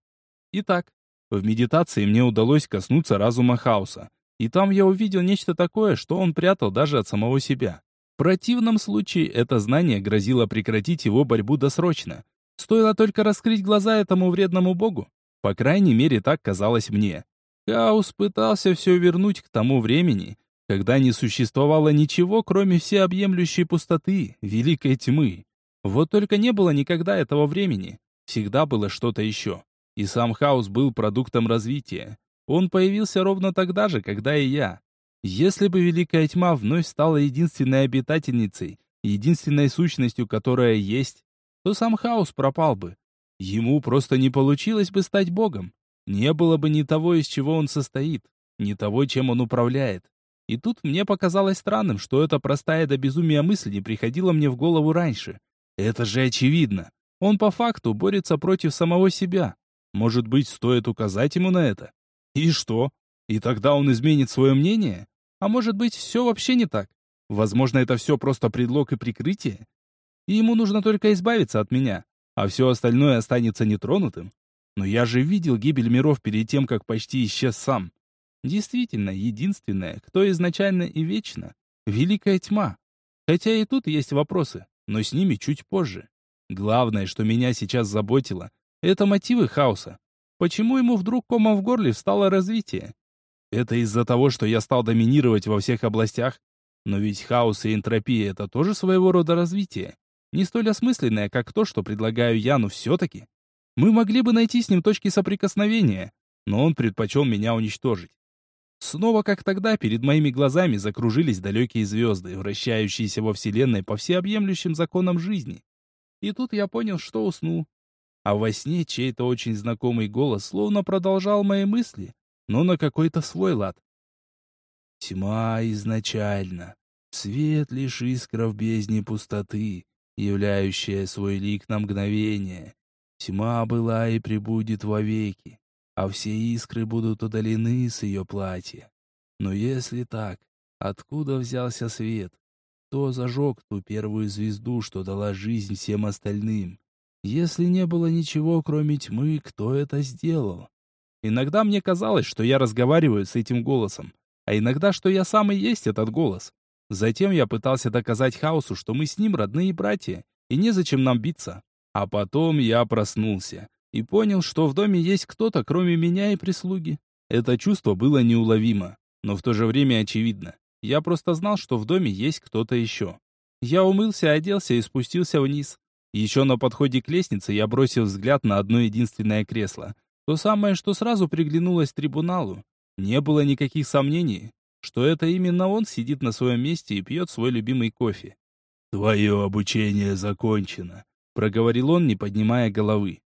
Итак, в медитации мне удалось коснуться разума хаоса, и там я увидел нечто такое, что он прятал даже от самого себя. В противном случае это знание грозило прекратить его борьбу досрочно. Стоило только раскрыть глаза этому вредному богу. По крайней мере, так казалось мне. Хаос пытался все вернуть к тому времени, когда не существовало ничего, кроме всеобъемлющей пустоты, великой тьмы. Вот только не было никогда этого времени. Всегда было что-то еще. И сам хаос был продуктом развития. Он появился ровно тогда же, когда и я. Если бы Великая Тьма вновь стала единственной обитательницей, единственной сущностью, которая есть, то сам хаос пропал бы. Ему просто не получилось бы стать богом. Не было бы ни того, из чего он состоит, ни того, чем он управляет. И тут мне показалось странным, что эта простая до безумия мысль не приходила мне в голову раньше. Это же очевидно. Он по факту борется против самого себя. Может быть, стоит указать ему на это? И что? И тогда он изменит свое мнение? А может быть, все вообще не так? Возможно, это все просто предлог и прикрытие? И ему нужно только избавиться от меня, а все остальное останется нетронутым? Но я же видел гибель миров перед тем, как почти исчез сам. Действительно, единственное, кто изначально и вечно — Великая Тьма. Хотя и тут есть вопросы, но с ними чуть позже. Главное, что меня сейчас заботило, это мотивы хаоса. Почему ему вдруг комом в горле встало развитие? Это из-за того, что я стал доминировать во всех областях? Но ведь хаос и энтропия — это тоже своего рода развитие. Не столь осмысленное, как то, что предлагаю я, но все-таки. Мы могли бы найти с ним точки соприкосновения, но он предпочел меня уничтожить. Снова, как тогда, перед моими глазами закружились далекие звезды, вращающиеся во Вселенной по всеобъемлющим законам жизни. И тут я понял, что уснул. А во сне чей-то очень знакомый голос словно продолжал мои мысли, но на какой-то свой лад. Тьма изначально, свет лишь искра в бездне пустоты, являющая свой лик на мгновение. Тьма была и пребудет вовеки а все искры будут удалены с ее платья. Но если так, откуда взялся свет? Кто зажег ту первую звезду, что дала жизнь всем остальным? Если не было ничего, кроме тьмы, кто это сделал? Иногда мне казалось, что я разговариваю с этим голосом, а иногда, что я сам и есть этот голос. Затем я пытался доказать хаосу, что мы с ним родные братья, и незачем нам биться. А потом я проснулся и понял, что в доме есть кто-то, кроме меня и прислуги. Это чувство было неуловимо, но в то же время очевидно. Я просто знал, что в доме есть кто-то еще. Я умылся, оделся и спустился вниз. Еще на подходе к лестнице я бросил взгляд на одно единственное кресло. То самое, что сразу приглянулось трибуналу. Не было никаких сомнений, что это именно он сидит на своем месте и пьет свой любимый кофе. «Твое обучение закончено», — проговорил он, не поднимая головы.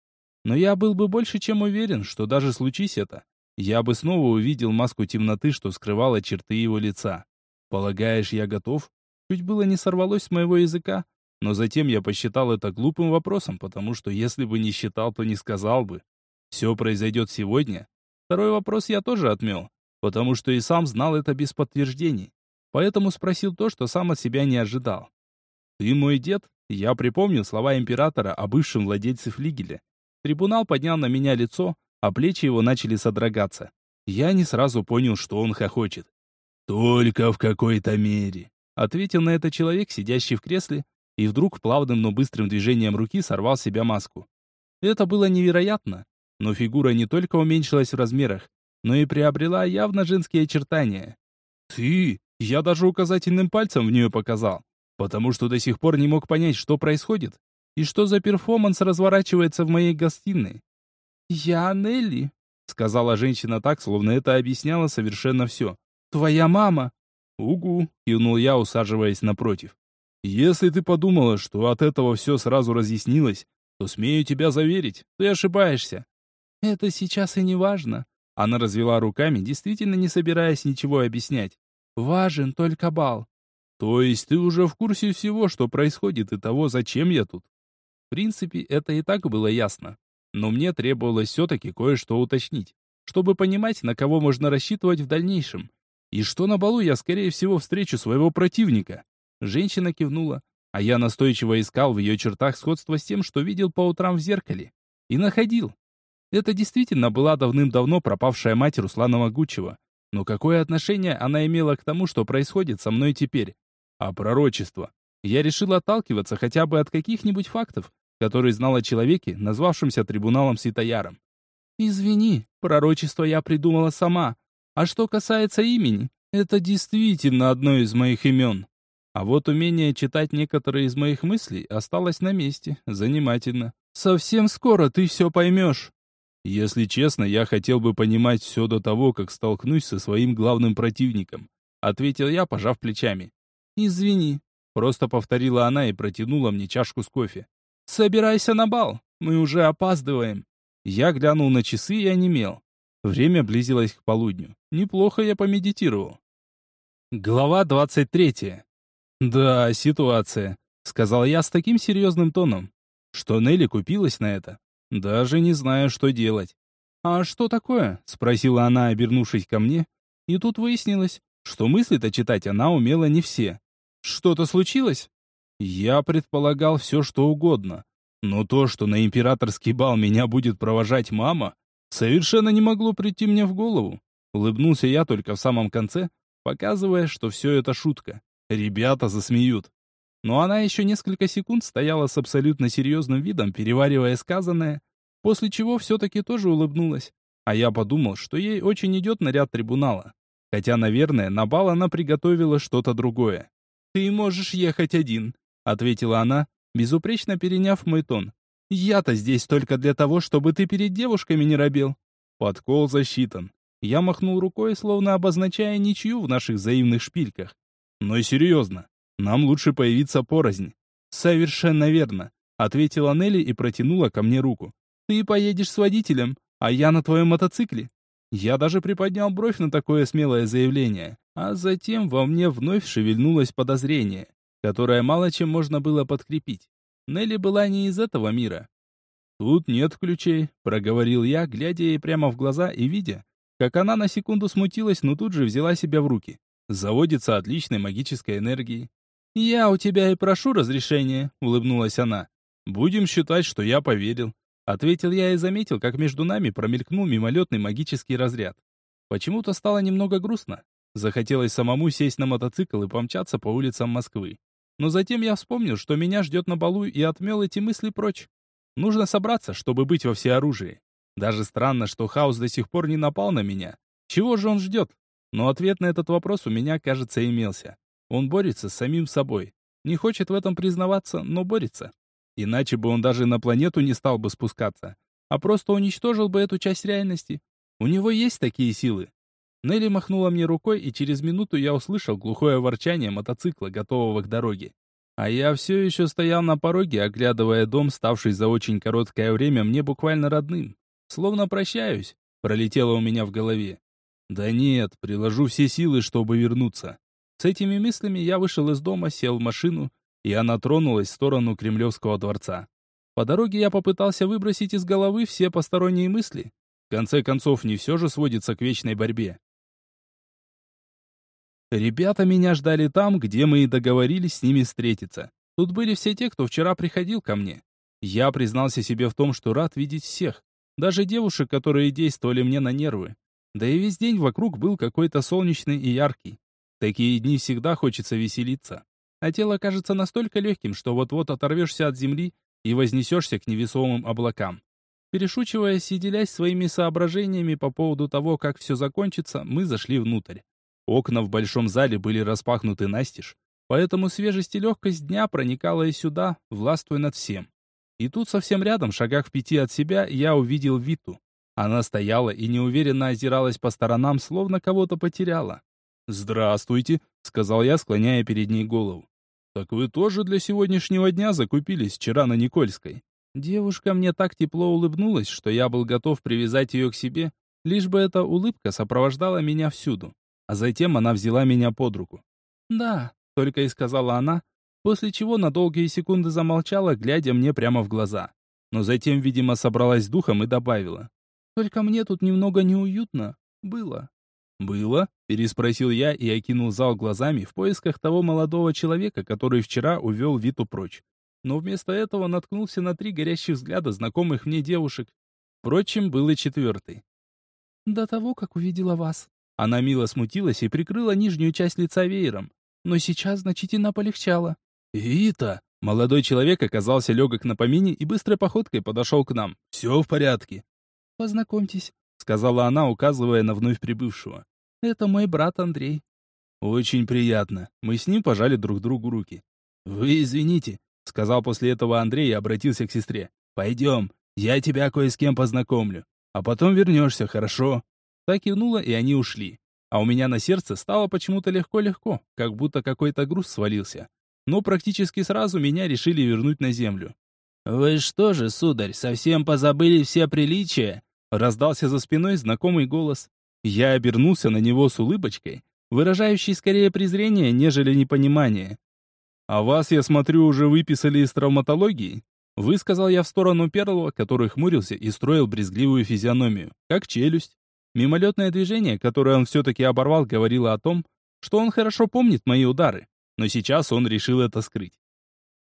Но я был бы больше чем уверен, что даже случись это, я бы снова увидел маску темноты, что скрывала черты его лица. Полагаешь, я готов? Чуть было не сорвалось с моего языка, но затем я посчитал это глупым вопросом, потому что если бы не считал, то не сказал бы. Все произойдет сегодня. Второй вопрос я тоже отмел, потому что и сам знал это без подтверждений. Поэтому спросил то, что сам от себя не ожидал. «Ты мой дед?» Я припомнил слова императора о бывшем владельце флигеля Трибунал поднял на меня лицо, а плечи его начали содрогаться. Я не сразу понял, что он хохочет. «Только в какой-то мере», — ответил на это человек, сидящий в кресле, и вдруг плавным, но быстрым движением руки сорвал с себя маску. Это было невероятно, но фигура не только уменьшилась в размерах, но и приобрела явно женские очертания. «Ты!» Я даже указательным пальцем в нее показал, потому что до сих пор не мог понять, что происходит. И что за перформанс разворачивается в моей гостиной? «Я Нелли», — сказала женщина так, словно это объясняло совершенно все. «Твоя мама». «Угу», — кивнул я, усаживаясь напротив. «Если ты подумала, что от этого все сразу разъяснилось, то смею тебя заверить, ты ошибаешься». «Это сейчас и не важно». Она развела руками, действительно не собираясь ничего объяснять. «Важен только бал». «То есть ты уже в курсе всего, что происходит, и того, зачем я тут?» принципе, это и так было ясно. Но мне требовалось все-таки кое-что уточнить, чтобы понимать, на кого можно рассчитывать в дальнейшем. И что на балу я, скорее всего, встречу своего противника. Женщина кивнула, а я настойчиво искал в ее чертах сходство с тем, что видел по утрам в зеркале. И находил. Это действительно была давным-давно пропавшая мать Руслана Могучего. Но какое отношение она имела к тому, что происходит со мной теперь? А пророчество? Я решил отталкиваться хотя бы от каких-нибудь фактов, который знал о человеке, назвавшемся трибуналом Ситояром. «Извини, пророчество я придумала сама. А что касается имени, это действительно одно из моих имен. А вот умение читать некоторые из моих мыслей осталось на месте. Занимательно. Совсем скоро ты все поймешь». Если честно, я хотел бы понимать все до того, как столкнусь со своим главным противником, ответил я, пожав плечами. Извини, просто повторила она и протянула мне чашку с кофе. «Собирайся на бал, мы уже опаздываем». Я глянул на часы и онемел. Время близилось к полудню. Неплохо я помедитировал. Глава двадцать третья. «Да, ситуация», — сказал я с таким серьезным тоном, что Нелли купилась на это. Даже не знаю, что делать. «А что такое?» — спросила она, обернувшись ко мне. И тут выяснилось, что мысли-то читать она умела не все. «Что-то случилось?» Я предполагал все, что угодно. Но то, что на императорский бал меня будет провожать мама, совершенно не могло прийти мне в голову. Улыбнулся я только в самом конце, показывая, что все это шутка. Ребята засмеют. Но она еще несколько секунд стояла с абсолютно серьезным видом, переваривая сказанное, после чего все-таки тоже улыбнулась. А я подумал, что ей очень идет наряд трибунала. Хотя, наверное, на бал она приготовила что-то другое. «Ты можешь ехать один», — ответила она, безупречно переняв мой тон. «Я-то здесь только для того, чтобы ты перед девушками не робел». Подкол засчитан. Я махнул рукой, словно обозначая ничью в наших взаимных шпильках. Но и серьезно, нам лучше появиться порознь. Совершенно верно, ответила Нелли и протянула ко мне руку. Ты поедешь с водителем, а я на твоем мотоцикле. Я даже приподнял бровь на такое смелое заявление, а затем во мне вновь шевельнулось подозрение которое мало чем можно было подкрепить. Нелли была не из этого мира. «Тут нет ключей», — проговорил я, глядя ей прямо в глаза и видя, как она на секунду смутилась, но тут же взяла себя в руки. Заводится отличной магической энергией. «Я у тебя и прошу разрешения», — улыбнулась она. «Будем считать, что я поверил», — ответил я и заметил, как между нами промелькнул мимолетный магический разряд. Почему-то стало немного грустно. Захотелось самому сесть на мотоцикл и помчаться по улицам Москвы. Но затем я вспомнил, что меня ждет на балу, и отмел эти мысли прочь. Нужно собраться, чтобы быть во всеоружии. Даже странно, что Хаус до сих пор не напал на меня. Чего же он ждет? Но ответ на этот вопрос у меня, кажется, имелся. Он борется с самим собой. Не хочет в этом признаваться, но борется. Иначе бы он даже на планету не стал бы спускаться, а просто уничтожил бы эту часть реальности. У него есть такие силы. Нелли махнула мне рукой, и через минуту я услышал глухое ворчание мотоцикла, готового к дороге. А я все еще стоял на пороге, оглядывая дом, ставший за очень короткое время мне буквально родным. Словно прощаюсь, пролетело у меня в голове. Да нет, приложу все силы, чтобы вернуться. С этими мыслями я вышел из дома, сел в машину, и она тронулась в сторону Кремлевского дворца. По дороге я попытался выбросить из головы все посторонние мысли. В конце концов, не все же сводится к вечной борьбе. Ребята меня ждали там, где мы и договорились с ними встретиться. Тут были все те, кто вчера приходил ко мне. Я признался себе в том, что рад видеть всех. Даже девушек, которые действовали мне на нервы. Да и весь день вокруг был какой-то солнечный и яркий. Такие дни всегда хочется веселиться. А тело кажется настолько легким, что вот-вот оторвешься от земли и вознесешься к невесомым облакам. Перешучиваясь и делясь своими соображениями по поводу того, как все закончится, мы зашли внутрь. Окна в большом зале были распахнуты настежь, поэтому свежесть и легкость дня проникала и сюда, властвуя над всем. И тут совсем рядом, шагах в пяти от себя, я увидел Виту. Она стояла и неуверенно озиралась по сторонам, словно кого-то потеряла. «Здравствуйте», — сказал я, склоняя перед ней голову. «Так вы тоже для сегодняшнего дня закупились вчера на Никольской?» Девушка мне так тепло улыбнулась, что я был готов привязать ее к себе, лишь бы эта улыбка сопровождала меня всюду. А затем она взяла меня под руку. «Да», — только и сказала она, после чего на долгие секунды замолчала, глядя мне прямо в глаза. Но затем, видимо, собралась с духом и добавила. «Только мне тут немного неуютно. Было». «Было?» — переспросил я и окинул зал глазами в поисках того молодого человека, который вчера увел Виту прочь. Но вместо этого наткнулся на три горящих взгляда знакомых мне девушек. Впрочем, был и четвертый. «До того, как увидела вас», она мило смутилась и прикрыла нижнюю часть лица веером. Но сейчас значительно полегчало. «Вита!» Молодой человек оказался легок на помине и быстрой походкой подошел к нам. «Все в порядке». «Познакомьтесь», — сказала она, указывая на вновь прибывшего. «Это мой брат Андрей». «Очень приятно». Мы с ним пожали друг другу руки. «Вы извините», — сказал после этого Андрей и обратился к сестре. «Пойдем, я тебя кое с кем познакомлю. А потом вернешься, хорошо?» Так кивнула, и они ушли. А у меня на сердце стало почему-то легко-легко, как будто какой-то груз свалился. Но практически сразу меня решили вернуть на землю. «Вы что же, сударь, совсем позабыли все приличия?» Раздался за спиной знакомый голос. Я обернулся на него с улыбочкой, выражающей скорее презрение, нежели непонимание. «А вас, я смотрю, уже выписали из травматологии?» Высказал я в сторону первого, который хмурился и строил брезгливую физиономию, как челюсть. Мимолетное движение, которое он все-таки оборвал, говорило о том, что он хорошо помнит мои удары, но сейчас он решил это скрыть.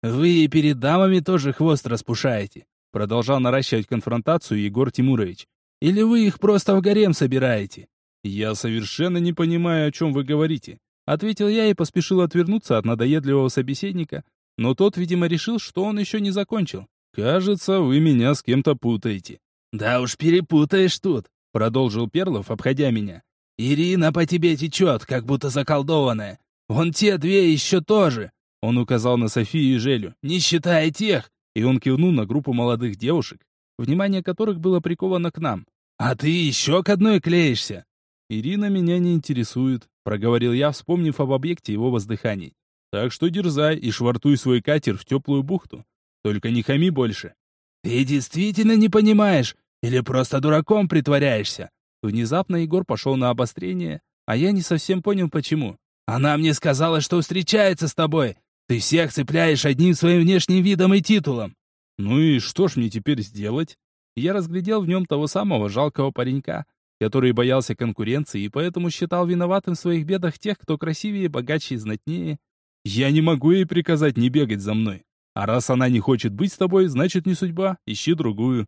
Вы и перед дамами тоже хвост распушаете. Продолжал наращивать конфронтацию Егор Тимурович. Или вы их просто в гарем собираете? Я совершенно не понимаю, о чем вы говорите. Ответил я и поспешил отвернуться от надоедливого собеседника, но тот, видимо, решил, что он еще не закончил. «Кажется, вы меня с кем-то путаете». «Да уж перепутаешь тут», — продолжил Перлов, обходя меня. «Ирина по тебе течет, как будто заколдованная. Вон те две еще тоже». Он указал на Софию и Желю. «Не считая тех!» И он кивнул на группу молодых девушек, внимание которых было приковано к нам. «А ты еще к одной клеишься!» «Ирина меня не интересует», — проговорил я, вспомнив об объекте его воздыханий. «Так что дерзай и швартуй свой катер в теплую бухту. Только не хами больше». «Ты действительно не понимаешь? Или просто дураком притворяешься?» Внезапно Егор пошел на обострение, а я не совсем понял, почему. «Она мне сказала, что встречается с тобой. Ты всех цепляешь одним своим внешним видом и титулом». «Ну и что ж мне теперь сделать?» Я разглядел в нем того самого жалкого паренька, который боялся конкуренции и поэтому считал виноватым в своих бедах тех, кто красивее, богаче и знатнее. Я не могу ей приказать не бегать за мной. А раз она не хочет быть с тобой, значит не судьба, ищи другую.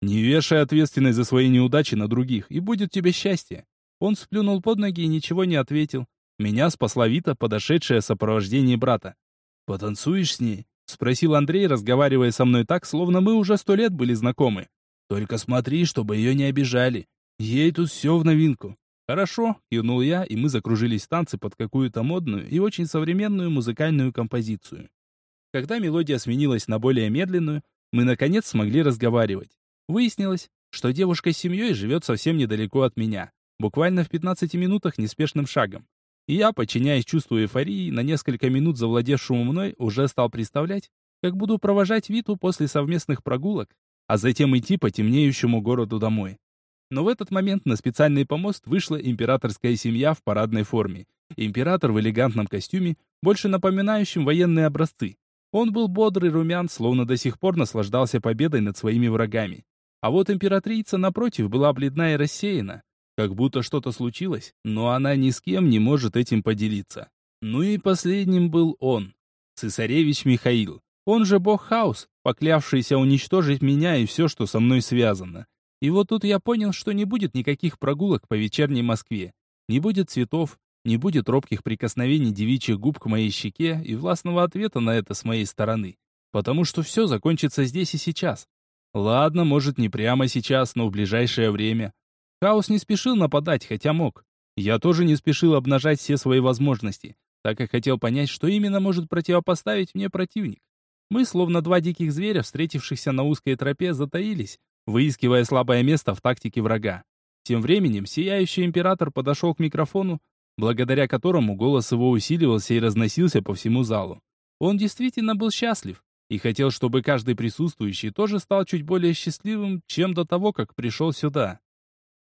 Не вешай ответственность за свои неудачи на других, и будет тебе счастье. Он сплюнул под ноги и ничего не ответил. Меня спасла Вита, подошедшая в сопровождении брата. «Потанцуешь с ней?» — спросил Андрей, разговаривая со мной так, словно мы уже сто лет были знакомы. «Только смотри, чтобы ее не обижали. Ей тут все в новинку». «Хорошо», — кивнул я, и мы закружились в танцы под какую-то модную и очень современную музыкальную композицию. Когда мелодия сменилась на более медленную, мы наконец смогли разговаривать. Выяснилось, что девушка с семьей живет совсем недалеко от меня, буквально в 15 минутах неспешным шагом. И я, подчиняясь чувству эйфории, на несколько минут завладевшему мной, уже стал представлять, как буду провожать Виту после совместных прогулок, а затем идти по темнеющему городу домой. Но в этот момент на специальный помост вышла императорская семья в парадной форме. Император в элегантном костюме, больше напоминающем военные образцы. Он был бодрый, румян, словно до сих пор наслаждался победой над своими врагами. А вот императрица, напротив, была бледна и рассеяна, как будто что-то случилось, но она ни с кем не может этим поделиться. Ну и последним был он, цесаревич Михаил. Он же бог Хаус, поклявшийся уничтожить меня и все, что со мной связано. И вот тут я понял, что не будет никаких прогулок по вечерней Москве. Не будет цветов, не будет робких прикосновений девичьих губ к моей щеке и властного ответа на это с моей стороны. Потому что все закончится здесь и сейчас. Ладно, может, не прямо сейчас, но в ближайшее время. Хаос не спешил нападать, хотя мог. Я тоже не спешил обнажать все свои возможности, так как хотел понять, что именно может противопоставить мне противник. Мы, словно два диких зверя, встретившихся на узкой тропе, затаились, выискивая слабое место в тактике врага. Тем временем сияющий император подошел к микрофону, благодаря которому голос его усиливался и разносился по всему залу. Он действительно был счастлив и хотел, чтобы каждый присутствующий тоже стал чуть более счастливым, чем до того, как пришел сюда.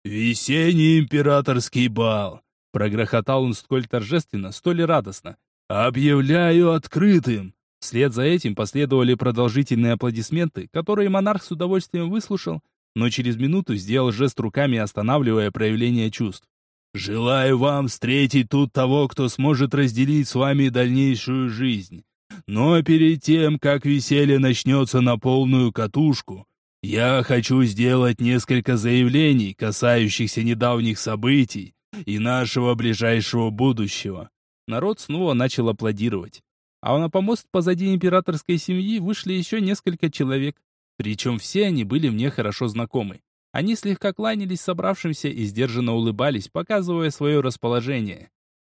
«Весенний императорский бал!» Прогрохотал он столь торжественно, столь радостно. «Объявляю открытым!» Вслед за этим последовали продолжительные аплодисменты, которые монарх с удовольствием выслушал, но через минуту сделал жест руками, останавливая проявление чувств. «Желаю вам встретить тут того, кто сможет разделить с вами дальнейшую жизнь. Но перед тем, как веселье начнется на полную катушку, я хочу сделать несколько заявлений, касающихся недавних событий и нашего ближайшего будущего. Народ снова начал аплодировать. А на помост позади императорской семьи вышли еще несколько человек. Причем все они были мне хорошо знакомы. Они слегка кланялись собравшимся и сдержанно улыбались, показывая свое расположение.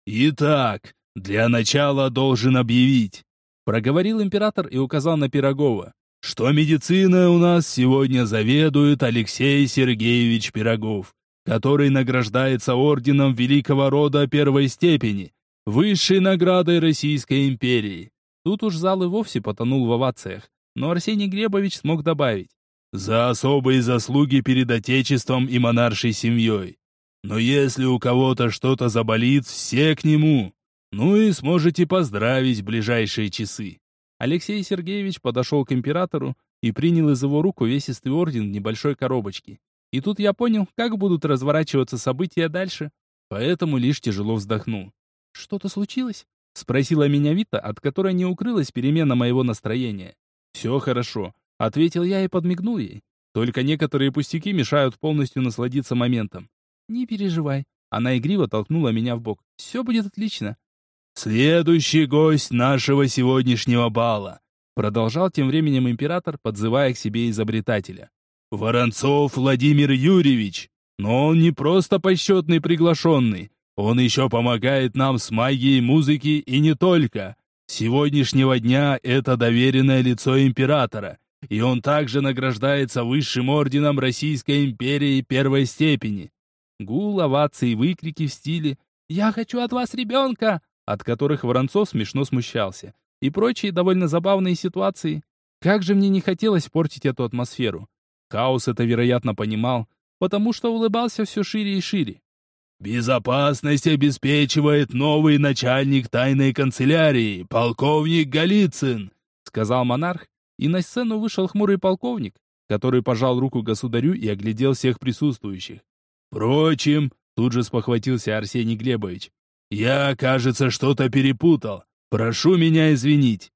«Итак, для начала должен объявить, Проговорил император и указал на Пирогова. Что медицина у нас сегодня заведует Алексей Сергеевич Пирогов, который награждается орденом великого рода первой степени, высшей наградой Российской империи. Тут уж зал и вовсе потонул в овациях, но Арсений Гребович смог добавить. За особые заслуги перед Отечеством и монаршей семьей. Но если у кого-то что-то заболит, все к нему. Ну и сможете поздравить в ближайшие часы. Алексей Сергеевич подошел к императору и принял из его рук увесистый орден в небольшой коробочке. И тут я понял, как будут разворачиваться события дальше, поэтому лишь тяжело вздохнул. «Что-то случилось?» — Спросила меня Вита, от которой не укрылась перемена моего настроения. «Все хорошо», — ответил я и подмигнул ей. «Только некоторые пустяки мешают полностью насладиться моментом». «Не переживай». Она игриво толкнула меня в бок. «Все будет отлично». «Следующий гость нашего сегодняшнего бала», продолжал тем временем император, подзывая к себе изобретателя. «Воронцов Владимир Юрьевич. Но он не просто почетный приглашенный. Он еще помогает нам с магией музыки и не только. С сегодняшнего дня это доверенное лицо императора, и он также награждается высшим орденом Российской империи первой степени. Гул, овации и выкрики в стиле «Я хочу от вас ребенка!», от которых Воронцов смешно смущался, и прочие довольно забавные ситуации. Как же мне не хотелось портить эту атмосферу. Хаос это, вероятно, понимал, потому что улыбался все шире и шире. «Безопасность обеспечивает новый начальник тайной канцелярии, полковник Голицын», сказал монарх, и на сцену вышел хмурый полковник, который пожал руку государю и оглядел всех присутствующих. «Впрочем», тут же спохватился Арсений Глебович, «я, кажется, что-то перепутал. Прошу меня извинить».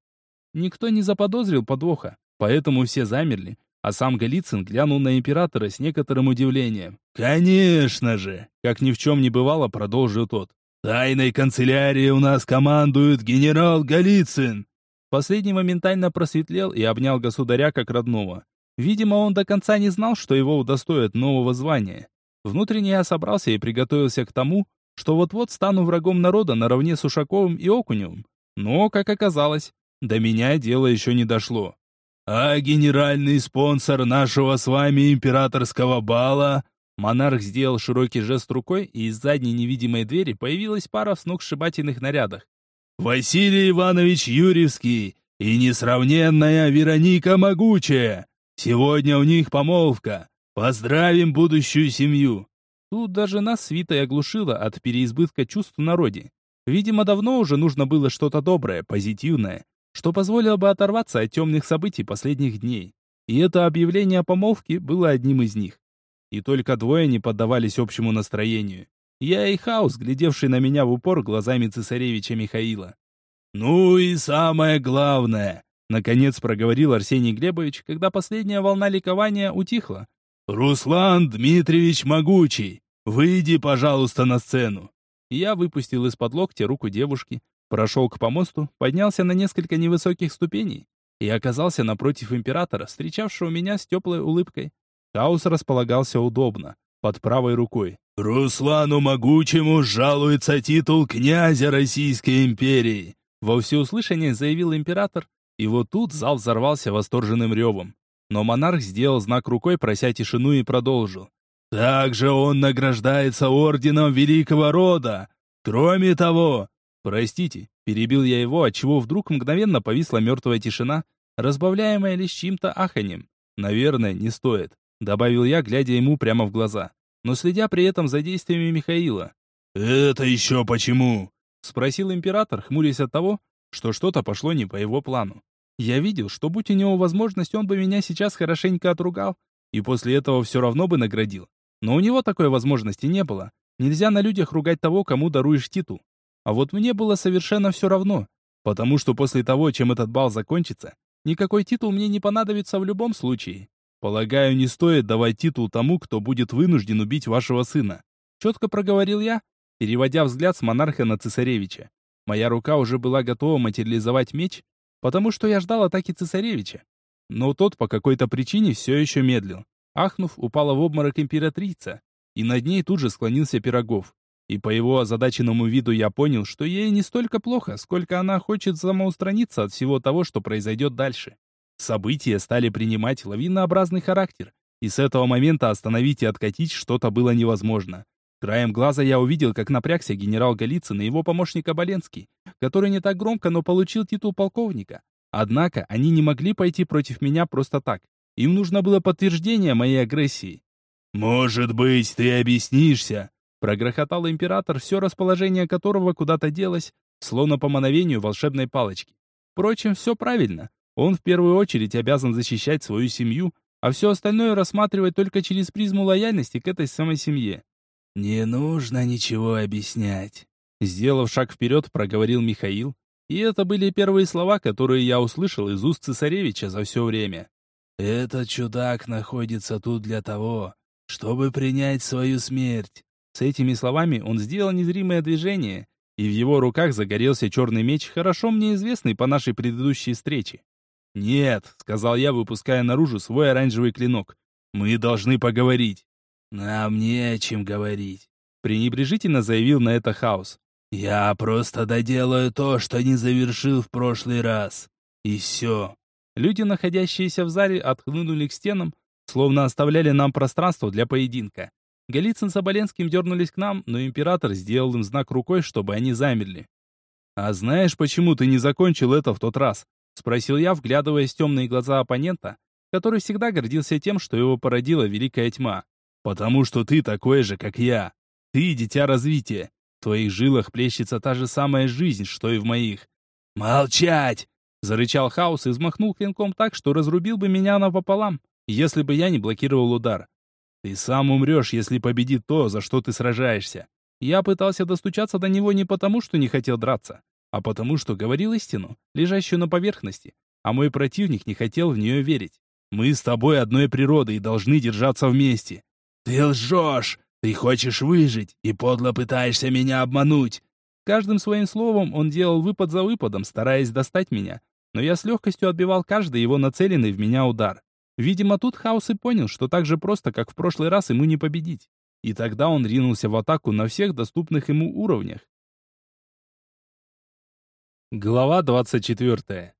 Никто не заподозрил подвоха, поэтому все замерли, а сам Голицын глянул на императора с некоторым удивлением. «Конечно же!» — как ни в чем не бывало, продолжил тот. «Тайной канцелярии у нас командует генерал Голицын!» Последний моментально просветлел и обнял государя как родного. Видимо, он до конца не знал, что его удостоят нового звания. Внутренне я собрался и приготовился к тому, что вот-вот стану врагом народа наравне с Ушаковым и Окуневым. Но, как оказалось, до меня дело еще не дошло. А генеральный спонсор нашего с вами императорского бала...» Монарх сделал широкий жест рукой, и из задней невидимой двери появилась пара в сногсшибательных нарядах. «Василий Иванович Юрьевский и несравненная Вероника Могучая. Сегодня у них помолвка. Поздравим будущую семью!» Тут даже нас свитой оглушило от переизбытка чувств в народе. Видимо, давно уже нужно было что-то доброе, позитивное, что позволило бы оторваться от темных событий последних дней. И это объявление о помолвке было одним из них. И только двое не поддавались общему настроению. Я и Хаус, глядевший на меня в упор глазами цесаревича Михаила. «Ну и самое главное», — наконец проговорил Арсений Глебович, когда последняя волна ликования утихла. «Руслан Дмитриевич Могучий, выйди, пожалуйста, на сцену». Я выпустил из-под локтя руку девушки, Прошел к помосту, поднялся на несколько невысоких ступеней и оказался напротив императора, встречавшего меня с теплой улыбкой. Хаус располагался удобно, под правой рукой. «Руслану Могучему жалуется титул князя Российской империи!» Во всеуслышание заявил император, и вот тут зал взорвался восторженным ревом. Но монарх сделал знак рукой, прося тишину, и продолжил. «Также он награждается орденом Великого Рода. Кроме того, «Простите», — перебил я его, отчего вдруг мгновенно повисла мертвая тишина, разбавляемая лишь чьим-то аханьем. «Наверное, не стоит», — добавил я, глядя ему прямо в глаза, но следя при этом за действиями Михаила. «Это еще почему?» — спросил император, хмурясь от того, что что-то пошло не по его плану. Я видел, что будь у него возможность, он бы меня сейчас хорошенько отругал, и после этого все равно бы наградил. Но у него такой возможности не было. Нельзя на людях ругать того, кому даруешь титул. А вот мне было совершенно все равно, потому что после того, чем этот бал закончится, никакой титул мне не понадобится в любом случае. Полагаю, не стоит давать титул тому, кто будет вынужден убить вашего сына. Четко проговорил я, переводя взгляд с монарха на цесаревича. Моя рука уже была готова материализовать меч, потому что я ждал атаки цесаревича. Но тот по какой-то причине все еще медлил. Ахнув, упала в обморок императрица, и над ней тут же склонился Пирогов. И по его озадаченному виду я понял, что ей не столько плохо, сколько она хочет самоустраниться от всего того, что произойдет дальше. События стали принимать лавинообразный характер, и с этого момента остановить и откатить что-то было невозможно. Краем глаза я увидел, как напрягся генерал Голицын и его помощник Оболенский, который не так громко, но получил титул полковника. Однако они не могли пойти против меня просто так. Им нужно было подтверждение моей агрессии. «Может быть, ты объяснишься?» Прогрохотал император, все расположение которого куда-то делось, словно по мановению волшебной палочки. Впрочем, все правильно. Он в первую очередь обязан защищать свою семью, а все остальное рассматривать только через призму лояльности к этой самой семье. «Не нужно ничего объяснять», Сделав шаг вперед, проговорил Михаил, и это были первые слова, которые я услышал из уст цесаревича за все время. «Этот чудак находится тут для того, чтобы принять свою смерть». С этими словами он сделал незримое движение, и в его руках загорелся черный меч, хорошо мне известный по нашей предыдущей встрече. «Нет», — сказал я, выпуская наружу свой оранжевый клинок, — «мы должны поговорить». «Нам не о чем говорить», — пренебрежительно заявил на это Хаос. «Я просто доделаю то, что не завершил в прошлый раз. И все». Люди, находящиеся в зале, отхлынули к стенам, словно оставляли нам пространство для поединка. Голицын с Оболенским дернулись к нам, но император сделал им знак рукой, чтобы они замерли. «А знаешь, почему ты не закончил это в тот раз?» — спросил я, вглядываясь в темные глаза оппонента, который всегда гордился тем, что его породила Великая Тьма. «Потому что ты такой же, как я. Ты — дитя развития. В твоих жилах плещется та же самая жизнь, что и в моих». «Молчать!» — зарычал Хаос и взмахнул клинком так, что разрубил бы меня напополам, если бы я не блокировал удар. Ты сам умрешь, если победит то, за что ты сражаешься. Я пытался достучаться до него не потому, что не хотел драться, а потому, что говорил истину, лежащую на поверхности, а мой противник не хотел в нее верить. Мы с тобой одной природы и должны держаться вместе. Ты лжешь! Ты хочешь выжить и подло пытаешься меня обмануть. Каждым своим словом он делал выпад за выпадом, стараясь достать меня, но я с легкостью отбивал каждый его нацеленный в меня удар. Видимо, тут Хаус и понял, что так же просто, как в прошлый раз, ему не победить. И тогда он ринулся в атаку на всех доступных ему уровнях. Глава 24.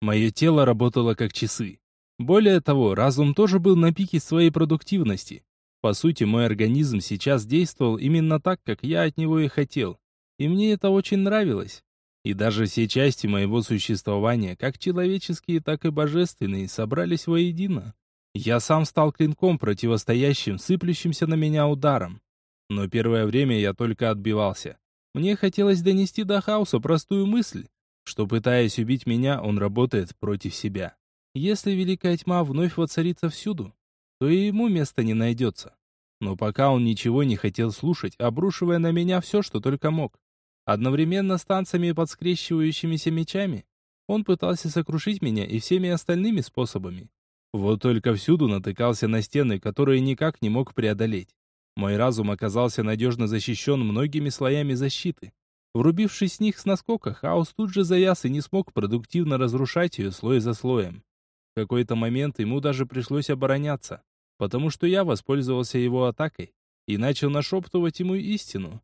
Мое тело работало как часы. Более того, разум тоже был на пике своей продуктивности. По сути, мой организм сейчас действовал именно так, как я от него и хотел. И мне это очень нравилось. И даже все части моего существования, как человеческие, так и божественные, собрались воедино. Я сам стал клинком, противостоящим сыплющимся на меня ударом. Но первое время я только отбивался. Мне хотелось донести до хаоса простую мысль, что, пытаясь убить меня, он работает против себя. Если Великая Тьма вновь воцарится всюду, то и ему места не найдется. Но пока он ничего не хотел слушать, обрушивая на меня все, что только мог. Одновременно с танцами и подскрещивающимися мечами он пытался сокрушить меня и всеми остальными способами. Вот только всюду натыкался на стены, которые никак не мог преодолеть. Мой разум оказался надежно защищен многими слоями защиты. Врубившись с них с наскока, хаос тут же завяз и не смог продуктивно разрушать ее слой за слоем. В какой-то момент ему даже пришлось обороняться, потому что я воспользовался его атакой и начал нашептывать ему истину.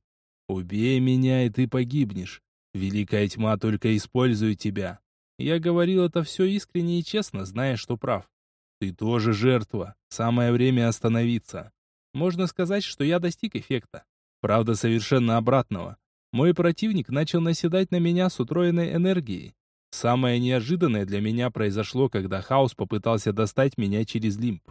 «Убей меня, и ты погибнешь. Великая тьма только использует тебя». Я говорил это все искренне и честно, зная, что прав. «Ты тоже жертва. Самое время остановиться». Можно сказать, что я достиг эффекта. Правда, совершенно обратного. Мой противник начал наседать на меня с утроенной энергией. Самое неожиданное для меня произошло, когда Хаос попытался достать меня через лимб.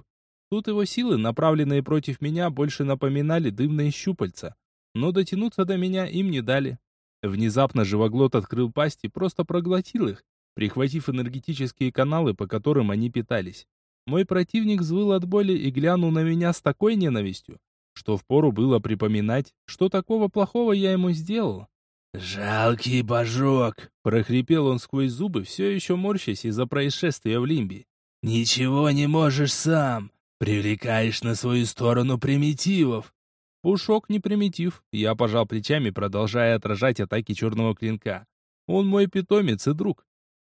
Тут его силы, направленные против меня, больше напоминали дымные щупальца, но дотянуться до меня им не дали. Внезапно живоглот открыл пасть и просто проглотил их, прихватив энергетические каналы, по которым они питались. Мой противник взвыл от боли и глянул на меня с такой ненавистью, что впору было припоминать, что такого плохого я ему сделал. «Жалкий божок!» — прохрипел он сквозь зубы, все еще морщась из-за происшествия в Лимбе. «Ничего не можешь сам! Привлекаешь на свою сторону примитивов! Пушок не примитив. Я пожал плечами, продолжая отражать атаки черного клинка. Он мой питомец и друг.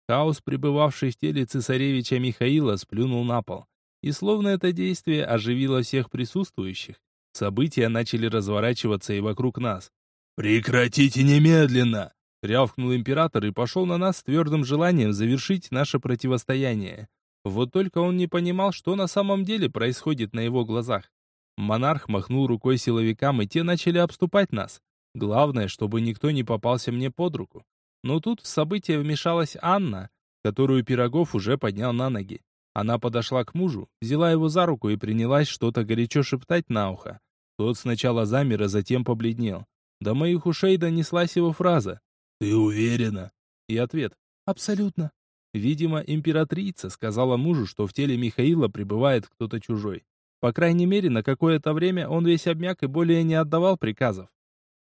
Хаос, пребывавший в теле цесаревича Михаила, сплюнул на пол. И словно это действие оживило всех присутствующих, события начали разворачиваться и вокруг нас. «Прекратите немедленно!» Рявкнул император и пошел на нас с твердым желанием завершить наше противостояние. Вот только он не понимал, что на самом деле происходит на его глазах. Монарх махнул рукой силовикам, и те начали обступать нас. Главное, чтобы никто не попался мне под руку. Но тут в событие вмешалась Анна, которую Пирогов уже поднял на ноги. Она подошла к мужу, взяла его за руку и принялась что-то горячо шептать на ухо. Тот сначала замер, а затем побледнел. До моих ушей донеслась его фраза. «Ты уверена?» И ответ. «Абсолютно». Видимо, императрица сказала мужу, что в теле Михаила пребывает кто-то чужой. По крайней мере, на какое-то время он весь обмяк и более не отдавал приказов.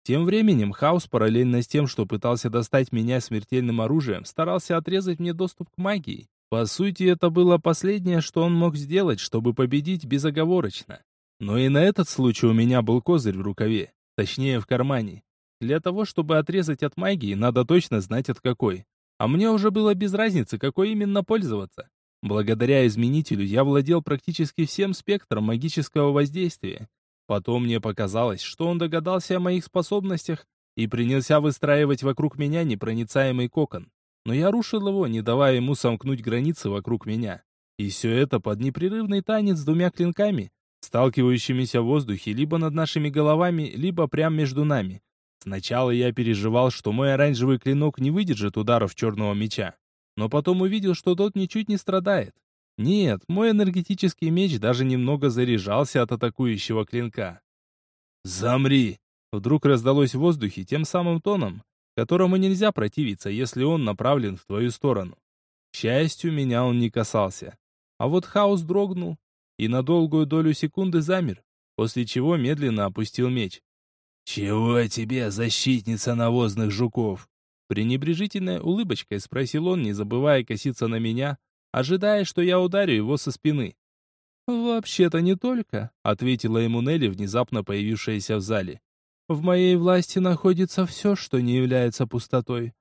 Тем временем Хаус, параллельно с тем, что пытался достать меня смертельным оружием, старался отрезать мне доступ к магии. По сути, это было последнее, что он мог сделать, чтобы победить безоговорочно. Но и на этот случай у меня был козырь в рукаве, точнее в кармане. Для того, чтобы отрезать от магии, надо точно знать от какой. А мне уже было без разницы, какой именно пользоваться. Благодаря изменителю я владел практически всем спектром магического воздействия. Потом мне показалось, что он догадался о моих способностях и принялся выстраивать вокруг меня непроницаемый кокон. Но я рушил его, не давая ему сомкнуть границы вокруг меня. И все это под непрерывный танец с двумя клинками, сталкивающимися в воздухе либо над нашими головами, либо прямо между нами. Сначала я переживал, что мой оранжевый клинок не выдержит ударов черного меча, но потом увидел, что тот ничуть не страдает. Нет, мой энергетический меч даже немного заряжался от атакующего клинка. «Замри!» Вдруг раздалось в воздухе тем самым тоном, которому нельзя противиться, если он направлен в твою сторону. К счастью, меня он не касался. А вот хаос дрогнул и на долгую долю секунды замер, после чего медленно опустил меч. «Чего тебе, защитница навозных жуков?» Пренебрежительной улыбочкой спросил он, не забывая коситься на меня, ожидая, что я ударю его со спины. «Вообще-то не только», — ответила ему Нелли, внезапно появившаяся в зале. «В моей власти находится все, что не является пустотой.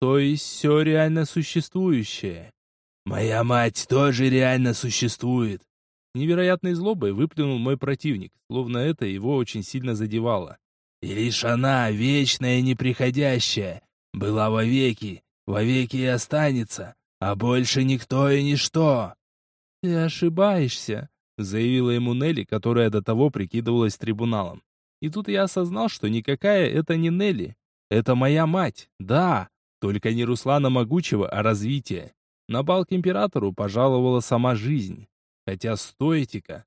То есть все реально существующее». «Моя мать тоже реально существует!» Невероятной злобой выплюнул мой противник, словно это его очень сильно задевало. «И лишь она, вечная и неприходящая, была вовеки, вовеки и останется, а больше никто и ничто. Ты ошибаешься, заявила ему Нелли, которая до того прикидывалась трибуналом. И тут я осознал, что никакая это не Нелли. Это моя мать, да, только не Руслана Могучего, а развитие. На бал к императору пожаловала сама жизнь. Хотя стоите-ка.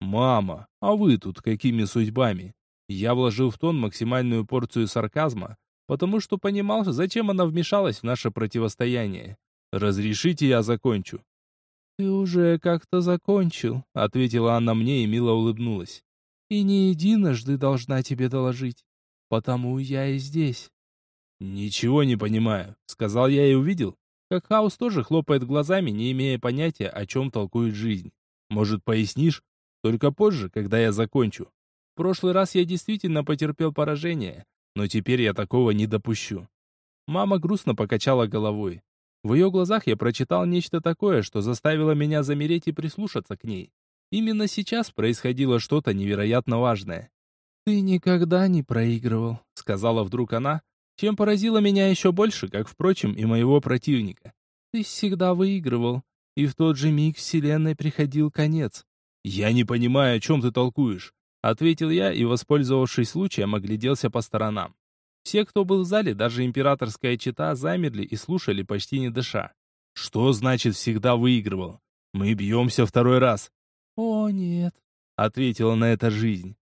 Мама, а вы тут какими судьбами? Я вложил в тон максимальную порцию сарказма, потому что понимал, зачем она вмешалась в наше противостояние. «Разрешите, я закончу». «Ты уже как-то закончил», — ответила она мне и мило улыбнулась. «И не единожды должна тебе доложить, потому я и здесь». «Ничего не понимаю», — сказал я и увидел, как Хаус тоже хлопает глазами, не имея понятия, о чем толкует жизнь. «Может, пояснишь? Только позже, когда я закончу. В прошлый раз я действительно потерпел поражение, но теперь я такого не допущу. Мама грустно покачала головой. В ее глазах я прочитал нечто такое, что заставило меня замереть и прислушаться к ней. Именно сейчас происходило что-то невероятно важное. «Ты никогда не проигрывал», — сказала вдруг она, чем поразило меня еще больше, как, впрочем, и моего противника. «Ты всегда выигрывал, и в тот же миг Вселенной приходил конец». «Я не понимаю, о чем ты толкуешь. Ответил я и, воспользовавшись случаем, огляделся по сторонам. Все, кто был в зале, даже императорская чета, замерли и слушали, почти не дыша. Что значит всегда выигрывал? Мы бьемся второй раз. О, нет, ответила на это жизнь.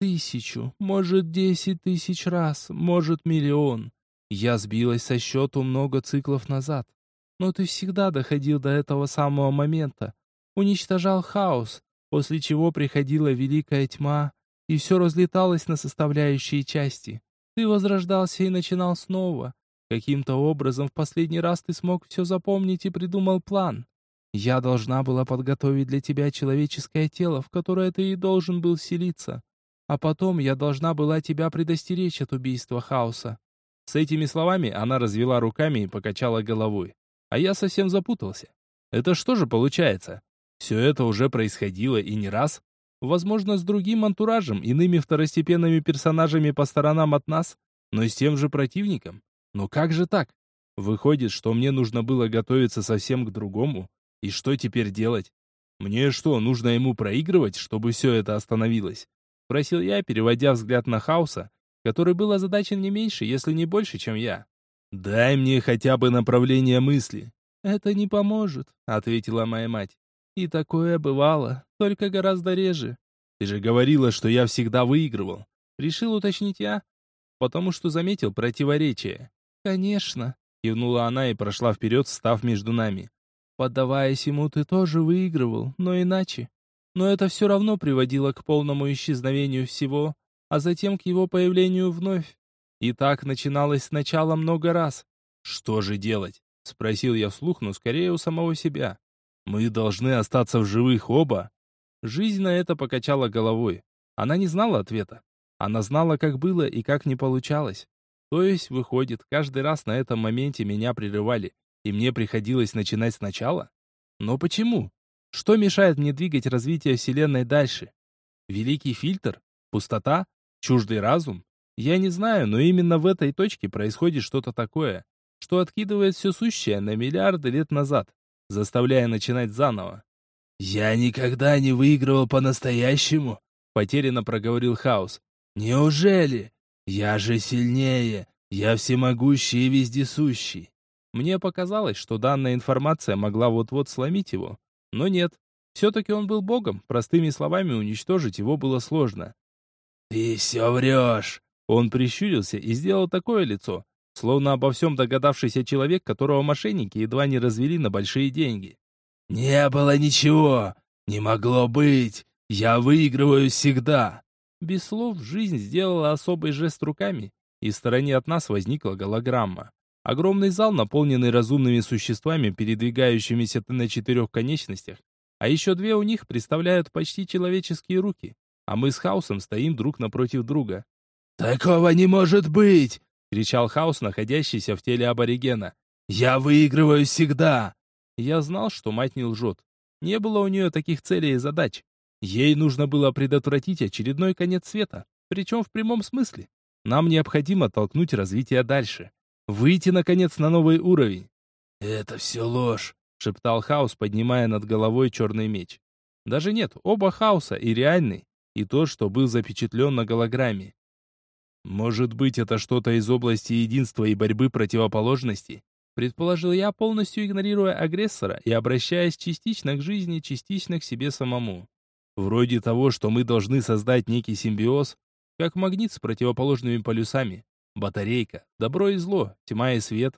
Тысячу, может, десять тысяч раз, может, миллион. Я сбилась со счету много циклов назад. Но ты всегда доходил до этого самого момента. Уничтожал хаос, после чего приходила великая тьма, и все разлеталось на составляющие части. Ты возрождался и начинал снова. Каким-то образом в последний раз ты смог все запомнить и придумал план. Я должна была подготовить для тебя человеческое тело, в которое ты и должен был вселиться. А потом я должна была тебя предостеречь от убийства хаоса. С этими словами она развела руками и покачала головой. А я совсем запутался. Это что же получается? Все это уже происходило и не раз. Возможно, с другим антуражем, иными второстепенными персонажами по сторонам от нас, но с тем же противником. Но как же так? Выходит, что мне нужно было готовиться совсем к другому. И что теперь делать? Мне что, нужно ему проигрывать, чтобы все это остановилось? Просил я, переводя взгляд на Хауса, который был озадачен не меньше, если не больше, чем я. «Дай мне хотя бы направление мысли». «Это не поможет», — ответила моя мать. И такое бывало, только гораздо реже. Ты же говорила, что я всегда выигрывал. Решил уточнить я, потому что заметил противоречие. Конечно, кивнула она и прошла вперед, став между нами. Поддаваясь ему, ты тоже выигрывал, но иначе. Но это все равно приводило к полному исчезновению всего, а затем к его появлению вновь. И так начиналось сначала много раз. Что же делать? Спросил я вслух, но скорее у самого себя. Мы должны остаться в живых оба. Жизнь на это покачала головой. Она не знала ответа. Она знала, как было и как не получалось. То есть, выходит, каждый раз на этом моменте меня прерывали, и мне приходилось начинать сначала? Но почему? Что мешает мне двигать развитие Вселенной дальше? Великий фильтр? Пустота? Чуждый разум? Я не знаю, но именно в этой точке происходит что-то такое, что откидывает все сущее на миллиарды лет назад, заставляя начинать заново. «Я никогда не выигрывал по-настоящему», — потерянно проговорил Хаос. «Неужели? Я же сильнее, я всемогущий и вездесущий». Мне показалось, что данная информация могла вот-вот сломить его, но нет. Все-таки он был богом, простыми словами уничтожить его было сложно. «Ты все врешь!» Он прищурился и сделал такое лицо, словно обо всем догадавшийся человек, которого мошенники едва не развели на большие деньги. «Не было ничего! Не могло быть! Я выигрываю всегда!» Без слов жизнь сделала особый жест руками, и в стороне от нас возникла голограмма. Огромный зал, наполненный разумными существами, передвигающимися на четырех конечностях, а еще две у них представляют почти человеческие руки, а мы с Хаусом стоим друг напротив друга. «Такого не может быть!» — кричал Хаус, находящийся в теле аборигена. «Я выигрываю всегда!» Я знал, что мать не лжет. Не было у нее таких целей и задач. Ей нужно было предотвратить очередной конец света, причем в прямом смысле. Нам необходимо толкнуть развитие дальше. Выйти, наконец, на новый уровень. «Это все ложь», — шептал Хаус, поднимая над головой черный меч. Даже нет, оба Хауса, и реальный, и тот, что был запечатлен на голограмме. Может быть, это что-то из области единства и борьбы противоположностей? Предположил я, полностью игнорируя агрессора и обращаясь частично к жизни, частично к себе самому. Вроде того, что мы должны создать некий симбиоз, как магнит с противоположными полюсами. Батарейка, добро и зло, тьма и свет.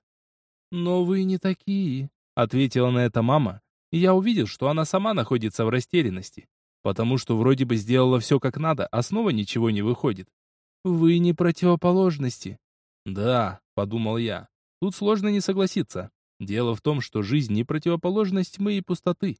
«Но вы не такие», — ответила на это мама, и я увидел, что она сама находится в растерянности, потому что вроде бы сделала все как надо, а снова ничего не выходит. Вы не противоположности. Да, подумал я. Тут сложно не согласиться. Дело в том, что жизнь не противоположность тьмы и пустоты.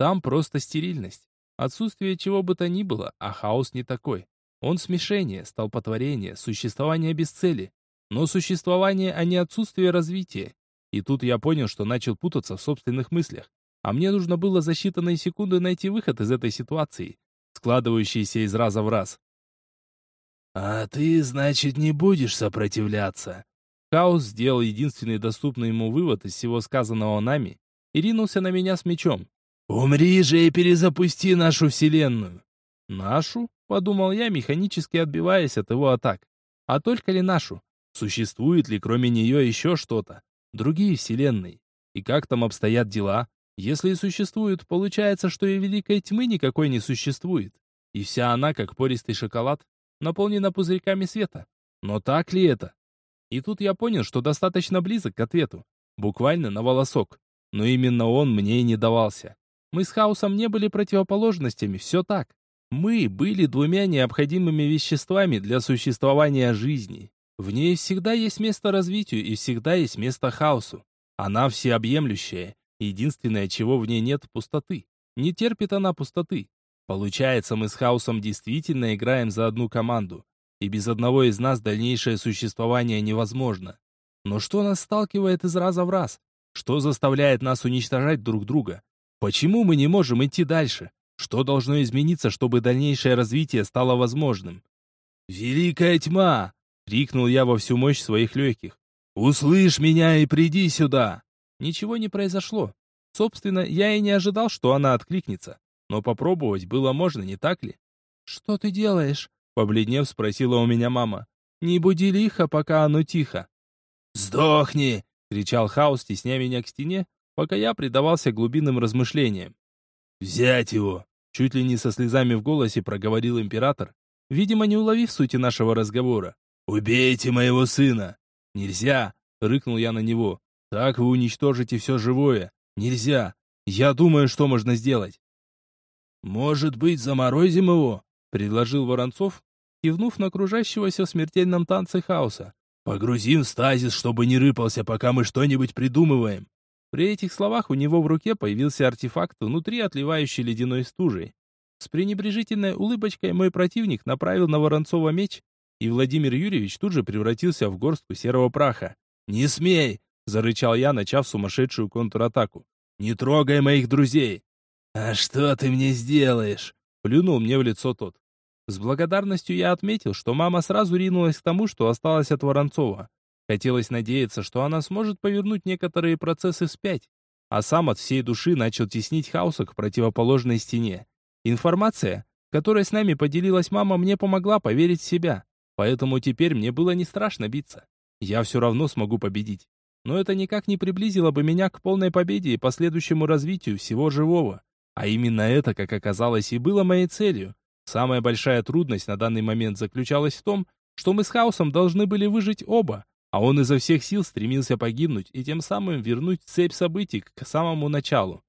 Там просто стерильность. Отсутствие чего бы то ни было, а хаос не такой. Он смешение, столпотворение, существование без цели. Но существование, а не отсутствие развития. И тут я понял, что начал путаться в собственных мыслях. А мне нужно было за считанные секунды найти выход из этой ситуации, складывающейся из раза в раз. «А ты, значит, не будешь сопротивляться?» Хаос сделал единственный доступный ему вывод из всего сказанного нами и ринулся на меня с мечом. «Умри же и перезапусти нашу вселенную!» «Нашу?» — подумал я, механически отбиваясь от его атак. «А только ли нашу? Существует ли кроме нее еще что-то? Другие вселенные? И как там обстоят дела? Если и существуют, получается, что и великой тьмы никакой не существует. И вся она, как пористый шоколад, наполнена пузырьками света. Но так ли это? И тут я понял, что достаточно близок к ответу. Буквально на волосок. Но именно он мне и не давался. Мы с хаосом не были противоположностями, все так. Мы были двумя необходимыми веществами для существования жизни. В ней всегда есть место развитию и всегда есть место хаосу. Она всеобъемлющая. Единственное, чего в ней нет, пустоты. Не терпит она пустоты. Получается, мы с Хаусом действительно играем за одну команду, и без одного из нас дальнейшее существование невозможно. Но что нас сталкивает из раза в раз? Что заставляет нас уничтожать друг друга? Почему мы не можем идти дальше? Что должно измениться, чтобы дальнейшее развитие стало возможным? «Великая тьма!» — крикнул я во всю мощь своих легких. «Услышь меня и приди сюда!» Ничего не произошло. Собственно, я и не ожидал, что она откликнется. Но попробовать было можно, не так ли? «Что ты делаешь?» — побледнев спросила у меня мама. «Не буди лихо, пока оно тихо». «Сдохни!» — кричал Хаус, тесня меня к стене, пока я предавался глубинным размышлениям. «Взять его!» — чуть ли не со слезами в голосе проговорил император, видимо, не уловив сути нашего разговора. «Убейте моего сына!» «Нельзя!» — рыкнул я на него. «Так вы уничтожите все живое! Нельзя! Я думаю, что можно сделать!» «Может быть, заморозим его?» — предложил Воронцов, кивнув на окружающегося в смертельном танце хаоса. «Погрузим в стазис, чтобы не рыпался, пока мы что-нибудь придумываем». При этих словах у него в руке появился артефакт, внутри отливающий ледяной стужей. С пренебрежительной улыбочкой мой противник направил на Воронцова меч, и Владимир Юрьевич тут же превратился в горстку серого праха. «Не смей!» — зарычал я, начав сумасшедшую контратаку. «Не трогай моих друзей!» «А что ты мне сделаешь?» — плюнул мне в лицо тот. С благодарностью я отметил, что мама сразу ринулась к тому, что осталось от Воронцова. Хотелось надеяться, что она сможет повернуть некоторые процессы вспять, а сам от всей души начал теснить хаоса к противоположной стене. Информация, которой с нами поделилась мама, мне помогла поверить в себя, поэтому теперь мне было не страшно биться. Я все равно смогу победить. Но это никак не приблизило бы меня к полной победе и последующему развитию всего живого. А именно это, как оказалось, и было моей целью. Самая большая трудность на данный момент заключалась в том, что мы с Хаосом должны были выжить оба, а он изо всех сил стремился погибнуть и тем самым вернуть цепь событий к самому началу.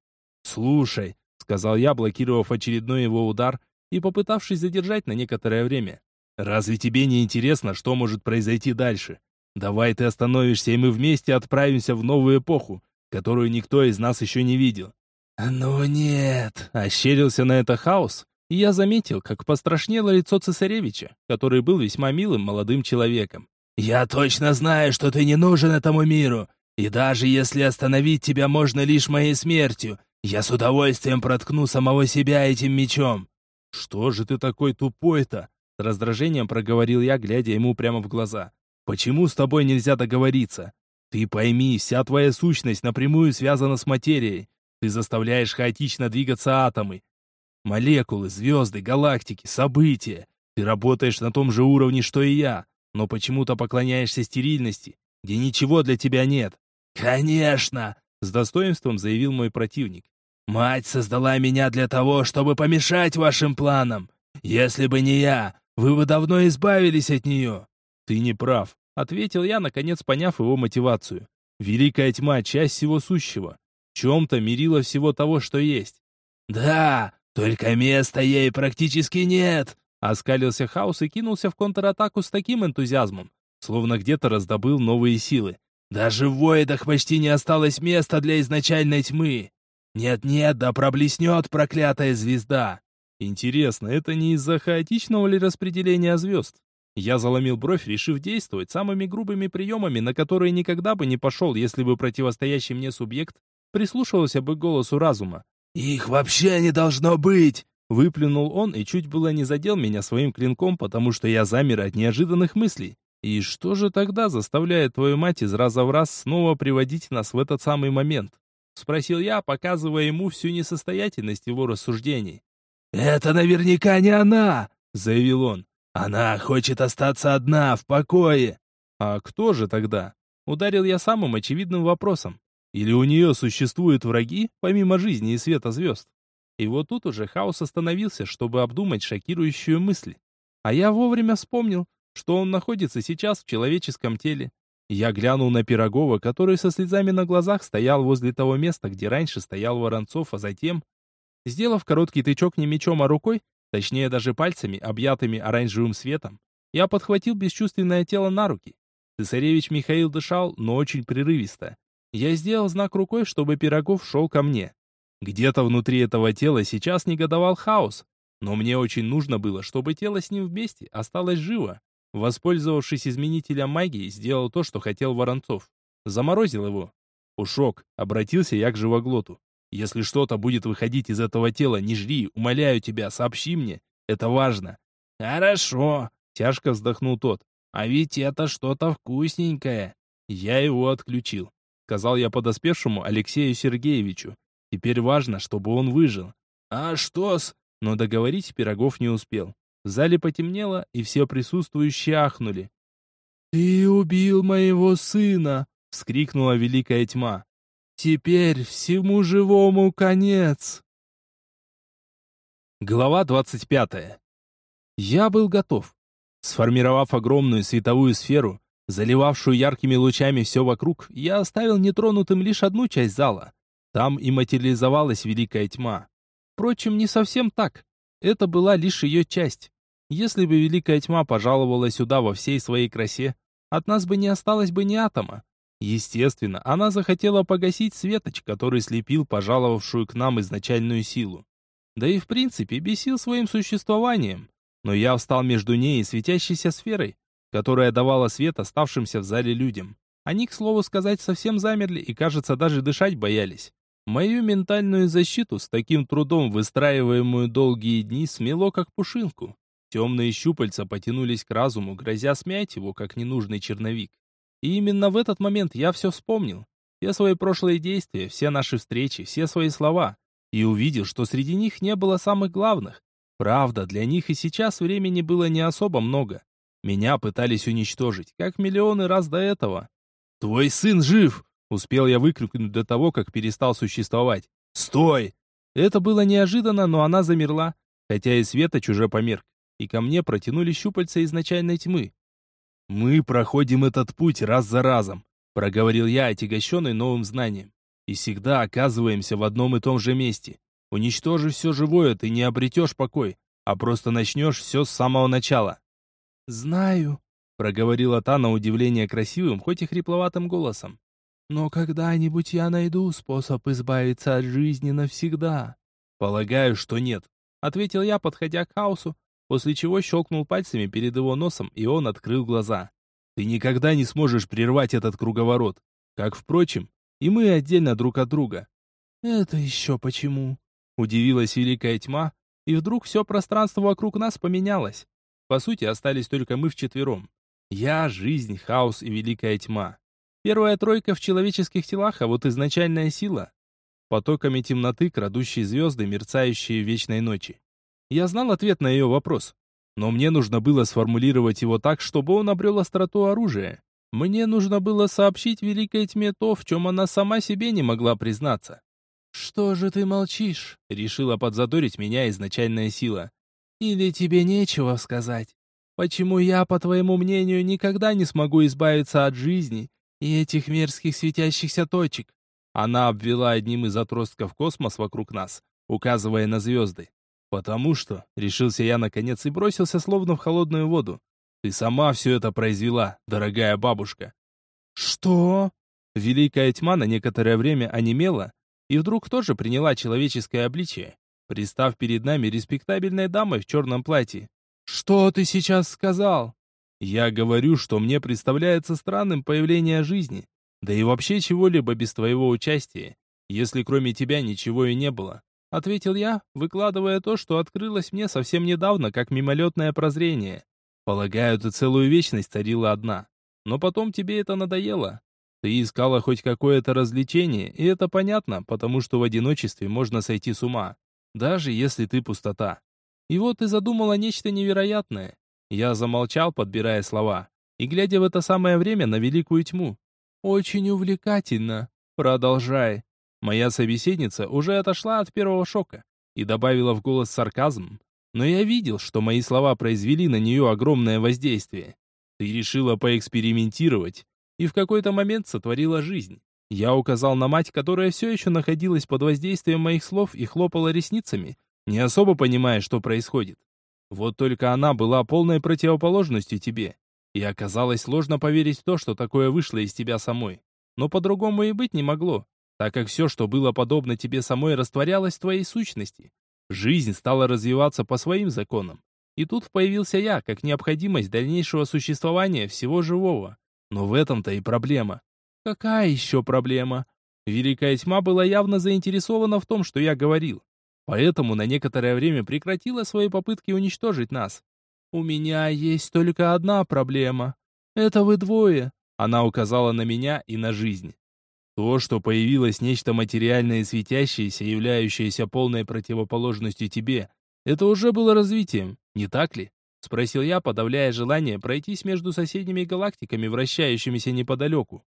«Слушай», — сказал я, блокировав очередной его удар и попытавшись задержать на некоторое время, «разве тебе не интересно, что может произойти дальше? Давай ты остановишься, и мы вместе отправимся в новую эпоху, которую никто из нас еще не видел». «Ну нет», — ощерился на это хаос, и я заметил, как пострашнело лицо цесаревича, который был весьма милым молодым человеком. Я точно знаю, что ты не нужен этому миру, и даже если остановить тебя можно лишь моей смертью, я с удовольствием проткну самого себя этим мечом». «Что же ты такой тупой-то?» С раздражением проговорил я, глядя ему прямо в глаза. «Почему с тобой нельзя договориться? Ты пойми, вся твоя сущность напрямую связана с материей. Ты заставляешь хаотично двигаться атомы. Молекулы, звезды, галактики, события. Ты работаешь на том же уровне, что и я но почему-то поклоняешься стерильности, где ничего для тебя нет. Конечно, с достоинством заявил мой противник. Мать создала меня для того, чтобы помешать вашим планам. Если бы не я, вы бы давно избавились от нее. Ты не прав, ответил я, наконец поняв его мотивацию. Великая тьма — часть всего сущего. Чем-то мерила всего того, что есть. Да, только места ей практически нет, Оскалился Хаус и кинулся в контратаку с таким энтузиазмом, словно где-то раздобыл новые силы. «Даже в воидах почти не осталось места для изначальной тьмы! Нет-нет, да проблеснет проклятая звезда!» Интересно, это не из-за хаотичного ли распределения звезд? Я заломил бровь, решив действовать самыми грубыми приемами, на которые никогда бы не пошел, если бы противостоящий мне субъект прислушивался бы к голосу разума. «Их вообще не должно быть! Выплюнул он и чуть было не задел меня своим клинком, потому что я замер от неожиданных мыслей. И что же тогда заставляет твою мать из раза в раз снова приводить нас в этот самый момент? Спросил я, показывая ему всю несостоятельность его рассуждений. «Это наверняка не она!» — заявил он. «Она хочет остаться одна, в покое!» «А кто же тогда?» Ударил я самым очевидным вопросом. Или у нее существуют враги, помимо жизни и света звезд? И вот тут уже хаос остановился, чтобы обдумать шокирующую мысль. А я вовремя вспомнил, что он находится сейчас в человеческом теле. Я глянул на Пирогова, который со слезами на глазах стоял возле того места, где раньше стоял Воронцов, а затем, сделав короткий тычок не мечом, а рукой, точнее даже пальцами, объятыми оранжевым светом, я подхватил бесчувственное тело на руки. Цесаревич Михаил дышал, но очень прерывисто. Я сделал знак рукой, чтобы Пирогов шел ко мне. Где-то внутри этого тела сейчас негодовал хаос, но мне очень нужно было, чтобы тело с ним вместе осталось живо. Воспользовавшись изменителем магии, сделал то, что хотел Воронцов. Заморозил его. Ушок, обратился я к живоглоту. Если что-то будет выходить из этого тела, не жри, умоляю тебя, сообщи мне. Это важно. Хорошо, тяжко вздохнул тот. А ведь это что-то вкусненькое. Я его отключил, сказал я подоспевшему Алексею Сергеевичу. Теперь важно, чтобы он выжил. А что с... Но договорить Пирогов не успел. В зале потемнело, и все присутствующие ахнули. «Ты убил моего сына!» — вскрикнула великая тьма. «Теперь всему живому конец!» Глава двадцать пятая. Я был готов. Сформировав огромную световую сферу, заливавшую яркими лучами все вокруг, я оставил нетронутым лишь одну часть зала. Там и материализовалась великая тьма. Впрочем, не совсем так. Это была лишь ее часть. Если бы Великая Тьма пожаловала сюда во всей своей красе, от нас бы не осталось бы ни атома. Естественно, она захотела погасить светоч, который слепил пожаловавшую к нам изначальную силу. Да и в принципе бесил своим существованием. Но я встал между ней и светящейся сферой, которая давала свет оставшимся в зале людям. Они, к слову сказать, совсем замерли и, кажется, даже дышать боялись. Мою ментальную защиту, с таким трудом выстраиваемую долгие дни, смело как пушинку. Темные щупальца потянулись к разуму, грозя смять его, как ненужный черновик. И именно в этот момент я все вспомнил. Все свои прошлые действия, все наши встречи, все свои слова. И увидел, что среди них не было самых главных. Правда, для них и сейчас времени было не особо много. Меня пытались уничтожить, как миллионы раз до этого. «Твой сын жив!» Успел я выкрикнуть до того, как перестал существовать. «Стой!» Это было неожиданно, но она замерла, хотя и света уже померк, и ко мне протянули щупальца изначальной тьмы. «Мы проходим этот путь раз за разом», — проговорил я, отягощенный новым знанием. «И всегда оказываемся в одном и том же месте. Уничтожив все живое, ты не обретешь покой, а просто начнешь все с самого начала». «Знаю», — проговорила та на удивление красивым, хоть и хрипловатым голосом. «Но когда-нибудь я найду способ избавиться от жизни навсегда». «Полагаю, что нет», — ответил я, подходя к хаосу, после чего щелкнул пальцами перед его носом, и он открыл глаза. «Ты никогда не сможешь прервать этот круговорот, как, впрочем, и мы отдельно друг от друга». «Это еще почему?» — удивилась Великая Тьма, и вдруг все пространство вокруг нас поменялось. По сути, остались только мы вчетвером. Я, жизнь, хаос и великая тьма. Первая тройка в человеческих телах, а вот изначальная сила. Потоками темноты, крадущие звезды, мерцающие в вечной ночи. Я знал ответ на ее вопрос. Но мне нужно было сформулировать его так, чтобы он обрел остроту оружия. Мне нужно было сообщить Великой Тьме то, в чем она сама себе не могла признаться. «Что же ты молчишь?» — решила подзадорить меня изначальная сила. Или тебе нечего сказать? Почему я, по твоему мнению, никогда не смогу избавиться от жизни и этих мерзких светящихся точек?» Она обвела одним из отростков космос вокруг нас, указывая на звезды. «Потому что», — решился я наконец и бросился словно в холодную воду, «ты сама все это произвела, дорогая бабушка». «Что?» Великая тьма на некоторое время онемела и вдруг тоже приняла человеческое обличие пристав перед нами респектабельной дамой в черном платье. «Что ты сейчас сказал?» «Я говорю, что мне представляется странным появление жизни, да и вообще чего-либо без твоего участия, если кроме тебя ничего и не было», — ответил я, выкладывая то, что открылось мне совсем недавно, как мимолетное прозрение. «Полагаю, ты целую вечность царила одна, но потом тебе это надоело. Ты искала хоть какое-то развлечение, и это понятно, потому что в одиночестве можно сойти с ума даже если ты пустота. И вот ты задумала нечто невероятное. Я замолчал, подбирая слова, и глядя в это самое время на великую тьму. Очень увлекательно. Продолжай. Моя собеседница уже отошла от первого шока и добавила в голос сарказм, но я видел, что мои слова произвели на нее огромное воздействие. Ты решила поэкспериментировать и в какой-то момент сотворила жизнь. Я указал на мать, которая все еще находилась под воздействием моих слов и хлопала ресницами, не особо понимая, что происходит. Вот только она была полной противоположностью тебе. И оказалось сложно поверить в то, что такое вышло из тебя самой. Но по-другому и быть не могло, так как все, что было подобно тебе самой, растворялось в твоей сущности. Жизнь стала развиваться по своим законам. И тут появился я, как необходимость дальнейшего существования всего живого. Но в этом-то и проблема. Какая еще проблема? Великая тьма была явно заинтересована в том, что я говорил. Поэтому на некоторое время прекратила свои попытки уничтожить нас. У меня есть только одна проблема. Это вы двое. Она указала на меня и на жизнь. То, что появилось нечто материальное и светящееся, являющееся полной противоположностью тебе, это уже было развитием, не так ли? Спросил я, подавляя желание пройтись между соседними галактиками, вращающимися неподалеку.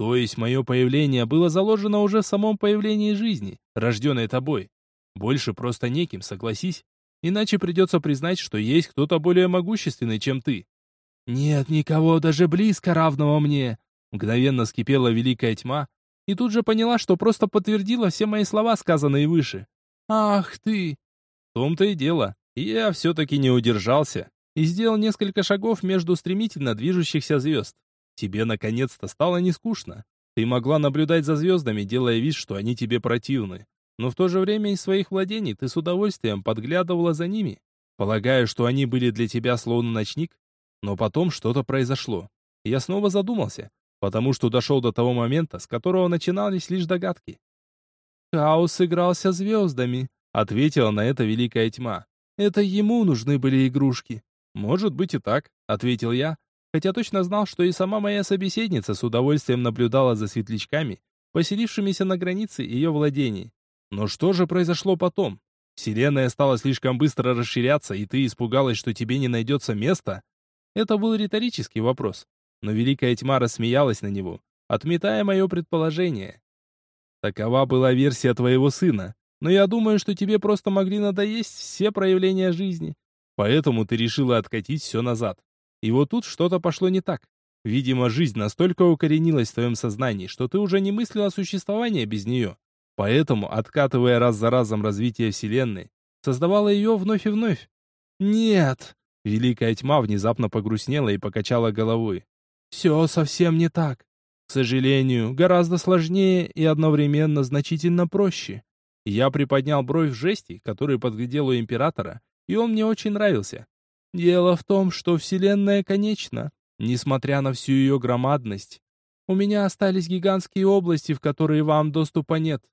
То есть мое появление было заложено уже в самом появлении жизни, рожденной тобой. Больше просто неким, согласись. Иначе придется признать, что есть кто-то более могущественный, чем ты. Нет никого даже близко равного мне. Мгновенно скипела великая тьма, и тут же поняла, что просто подтвердила все мои слова, сказанные выше. Ах ты! В том-то и дело. Я все-таки не удержался. и сделал несколько шагов между стремительно движущихся звезд. Тебе наконец-то стало не скучно. Ты могла наблюдать за звездами, делая вид, что они тебе противны. Но в то же время из своих владений ты с удовольствием подглядывала за ними, полагая, что они были для тебя словно ночник. Но потом что-то произошло. Я снова задумался, потому что дошел до того момента, с которого начинались лишь догадки. «Хаос игрался звездами», — ответила на это великая тьма. «Это ему нужны были игрушки». «Может быть и так», — ответил я, хотя точно знал, что и сама моя собеседница с удовольствием наблюдала за светлячками, поселившимися на границе ее владений. Но что же произошло потом? Вселенная стала слишком быстро расширяться, и ты испугалась, что тебе не найдется места? Это был риторический вопрос, но Великая Тьма рассмеялась на него, отметая мое предположение. Такова была версия твоего сына, но я думаю, что тебе просто могли надоесть все проявления жизни, поэтому ты решила откатить все назад. И вот тут что-то пошло не так. Видимо, жизнь настолько укоренилась в твоем сознании, что ты уже не мыслила о существовании без нее. Поэтому, откатывая раз за разом развитие Вселенной, создавала ее вновь и вновь. Нет! Великая тьма внезапно погрустнела и покачала головой. Все совсем не так. К сожалению, гораздо сложнее и одновременно значительно проще. Я приподнял бровь в жести, который подглядел у императора, и он мне очень нравился. Дело в том, что Вселенная конечна, несмотря на всю ее громадность. У меня остались гигантские области, в которые вам доступа нет.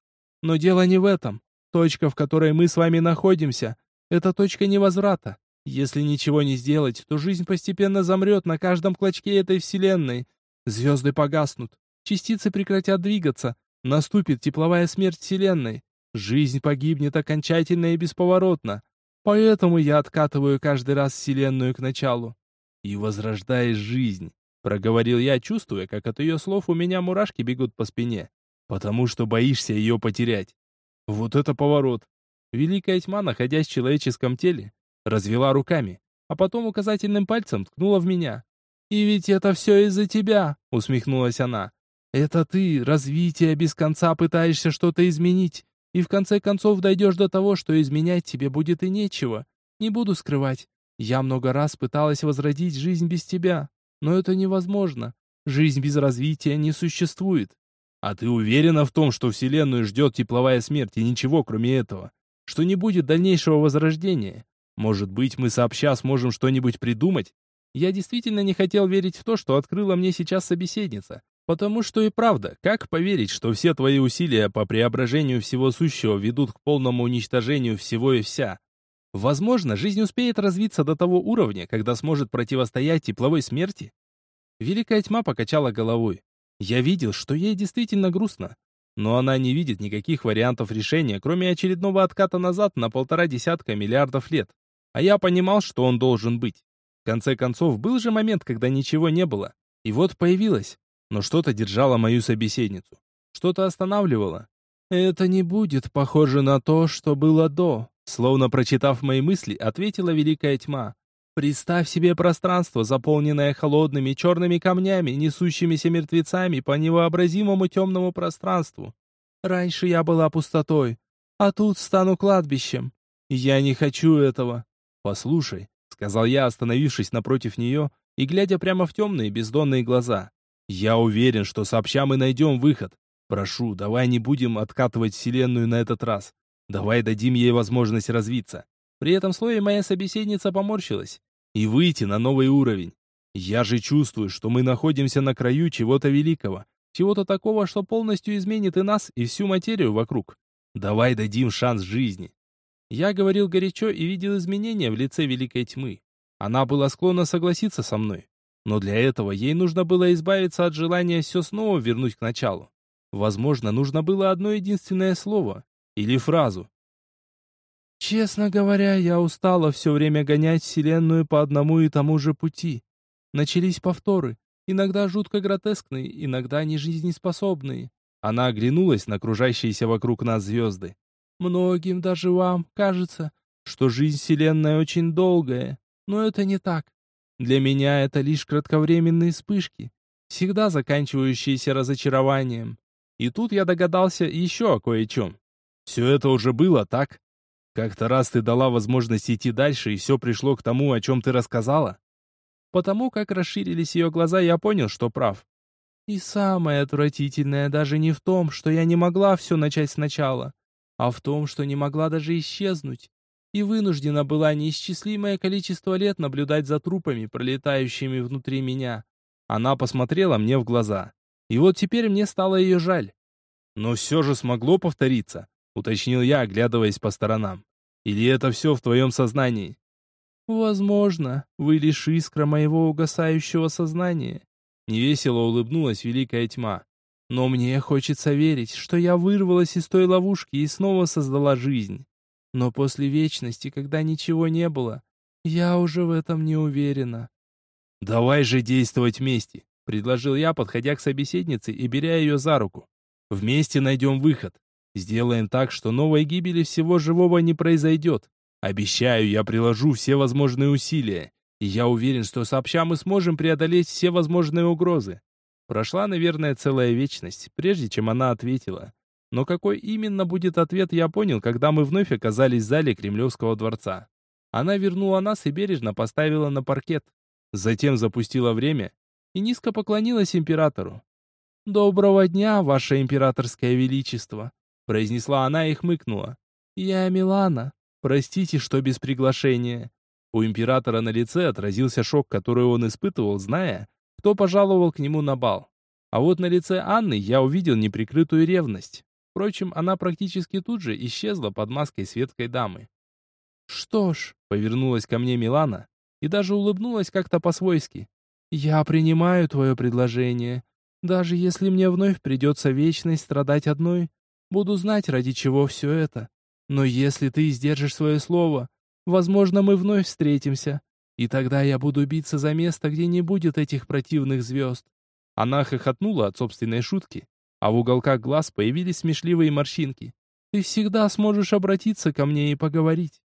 Но дело не в этом. Точка, в которой мы с вами находимся, это точка невозврата. Если ничего не сделать, то жизнь постепенно замрет на каждом клочке этой Вселенной. Звезды погаснут, частицы прекратят двигаться, наступит тепловая смерть Вселенной. Жизнь погибнет окончательно и бесповоротно. Поэтому я откатываю каждый раз Вселенную к началу. И возрождаешь жизнь, проговорил я, чувствуя, как от ее слов у меня мурашки бегут по спине. Потому что боишься ее потерять. Вот это поворот. Великая тьма, находясь в человеческом теле, развела руками, а потом указательным пальцем ткнула в меня. «И ведь это все из-за тебя», — усмехнулась она. «Это ты, развитие, без конца пытаешься что-то изменить, и в конце концов дойдешь до того, что изменять тебе будет и нечего. Не буду скрывать. Я много раз пыталась возродить жизнь без тебя, но это невозможно. Жизнь без развития не существует. А ты уверена в том, что Вселенную ждет тепловая смерть и ничего кроме этого? Что не будет дальнейшего возрождения? Может быть, мы сообща сможем что-нибудь придумать? Я действительно не хотел верить в то, что открыла мне сейчас собеседница. Потому что и правда, как поверить, что все твои усилия по преображению всего сущего ведут к полному уничтожению всего и вся? Возможно, жизнь успеет развиться до того уровня, когда сможет противостоять тепловой смерти? Великая тьма покачала головой. Я видел, что ей действительно грустно. Но она не видит никаких вариантов решения, кроме очередного отката назад на полтора десятка миллиардов лет. А я понимал, что он должен быть. В конце концов, был же момент, когда ничего не было. И вот появилось но что-то держало мою собеседницу. Что-то останавливало. «Это не будет похоже на то, что было до», словно прочитав мои мысли, ответила Великая Тьма. «Представь себе пространство, заполненное холодными черными камнями, несущимися мертвецами по невообразимому темному пространству. Раньше я была пустотой, а тут стану кладбищем. Я не хочу этого». «Послушай», — сказал я, остановившись напротив нее и глядя прямо в темные бездонные глаза. Я уверен, что сообща мы найдем выход. Прошу, давай не будем откатывать Вселенную на этот раз. Давай дадим ей возможность развиться. При этом слове моя собеседница поморщилась. И выйти на новый уровень. Я же чувствую, что мы находимся на краю чего-то великого. Чего-то такого, что полностью изменит и нас, и всю материю вокруг. Давай дадим шанс жизни. Я говорил горячо и видел изменения в лице Великой Тьмы. Она была склонна согласиться со мной. Но для этого ей нужно было избавиться от желания все снова вернуть к началу. Возможно, нужно было одно единственное слово или фразу. Честно говоря, я устала все время гонять Вселенную по одному и тому же пути. Начались повторы, иногда жутко гротескные, иногда нежизнеспособные. Она оглянулась на окружающиеся вокруг нас звезды. Многим, даже вам, кажется, что жизнь Вселенной очень долгая, но это не так. Для меня это лишь кратковременные вспышки, всегда заканчивающиеся разочарованием. И тут я догадался еще о кое-чем. Все это уже было, так? Как-то раз ты дала возможность идти дальше, и все пришло к тому, о чем ты рассказала? Потому как расширились ее глаза, я понял, что прав. И самое отвратительное даже не в том, что я не могла все начать сначала, а в том, что не могла даже исчезнуть. И вынуждена была неисчислимое количество лет наблюдать за трупами, пролетающими внутри меня. Она посмотрела мне в глаза. И вот теперь мне стало ее жаль. Но все же смогло повториться, уточнил я, оглядываясь по сторонам. Или это все в твоем сознании? Возможно, вы лишь искра моего угасающего сознания. Невесело улыбнулась великая тьма. Но мне хочется верить, что я вырвалась из той ловушки и снова создала жизнь. Но после вечности, когда ничего не было, я уже в этом не уверена. «Давай же действовать вместе», — предложил я, подходя к собеседнице и беря ее за руку. «Вместе найдем выход. Сделаем так, что новой гибели всего живого не произойдет. Обещаю, я приложу все возможные усилия. И я уверен, что сообща мы сможем преодолеть все возможные угрозы. Прошла, наверное, целая вечность, прежде чем она ответила. Но какой именно будет ответ, я понял, когда мы вновь оказались в зале Кремлевского дворца. Она вернула нас и бережно поставила на паркет. Затем запустила время и низко поклонилась императору. «Доброго дня, ваше императорское величество!» произнесла она и хмыкнула. «Я Милана. Простите, что без приглашения. У императора на лице отразился шок, который он испытывал, зная, кто пожаловал к нему на бал. А вот на лице Анны я увидел неприкрытую ревность. Впрочем, она практически тут же исчезла под маской светской дамы. «Что ж», — повернулась ко мне Милана и даже улыбнулась как-то по-свойски. «Я принимаю твое предложение. Даже если мне вновь придется вечность страдать одной, буду знать, ради чего все это. Но если ты сдержишь свое слово, Возможно, мы вновь встретимся. И тогда я буду биться за место, где не будет этих противных звезд». Она хохотнула от собственной шутки, а в уголках глаз появились смешливые морщинки. «Ты всегда сможешь обратиться ко мне и поговорить».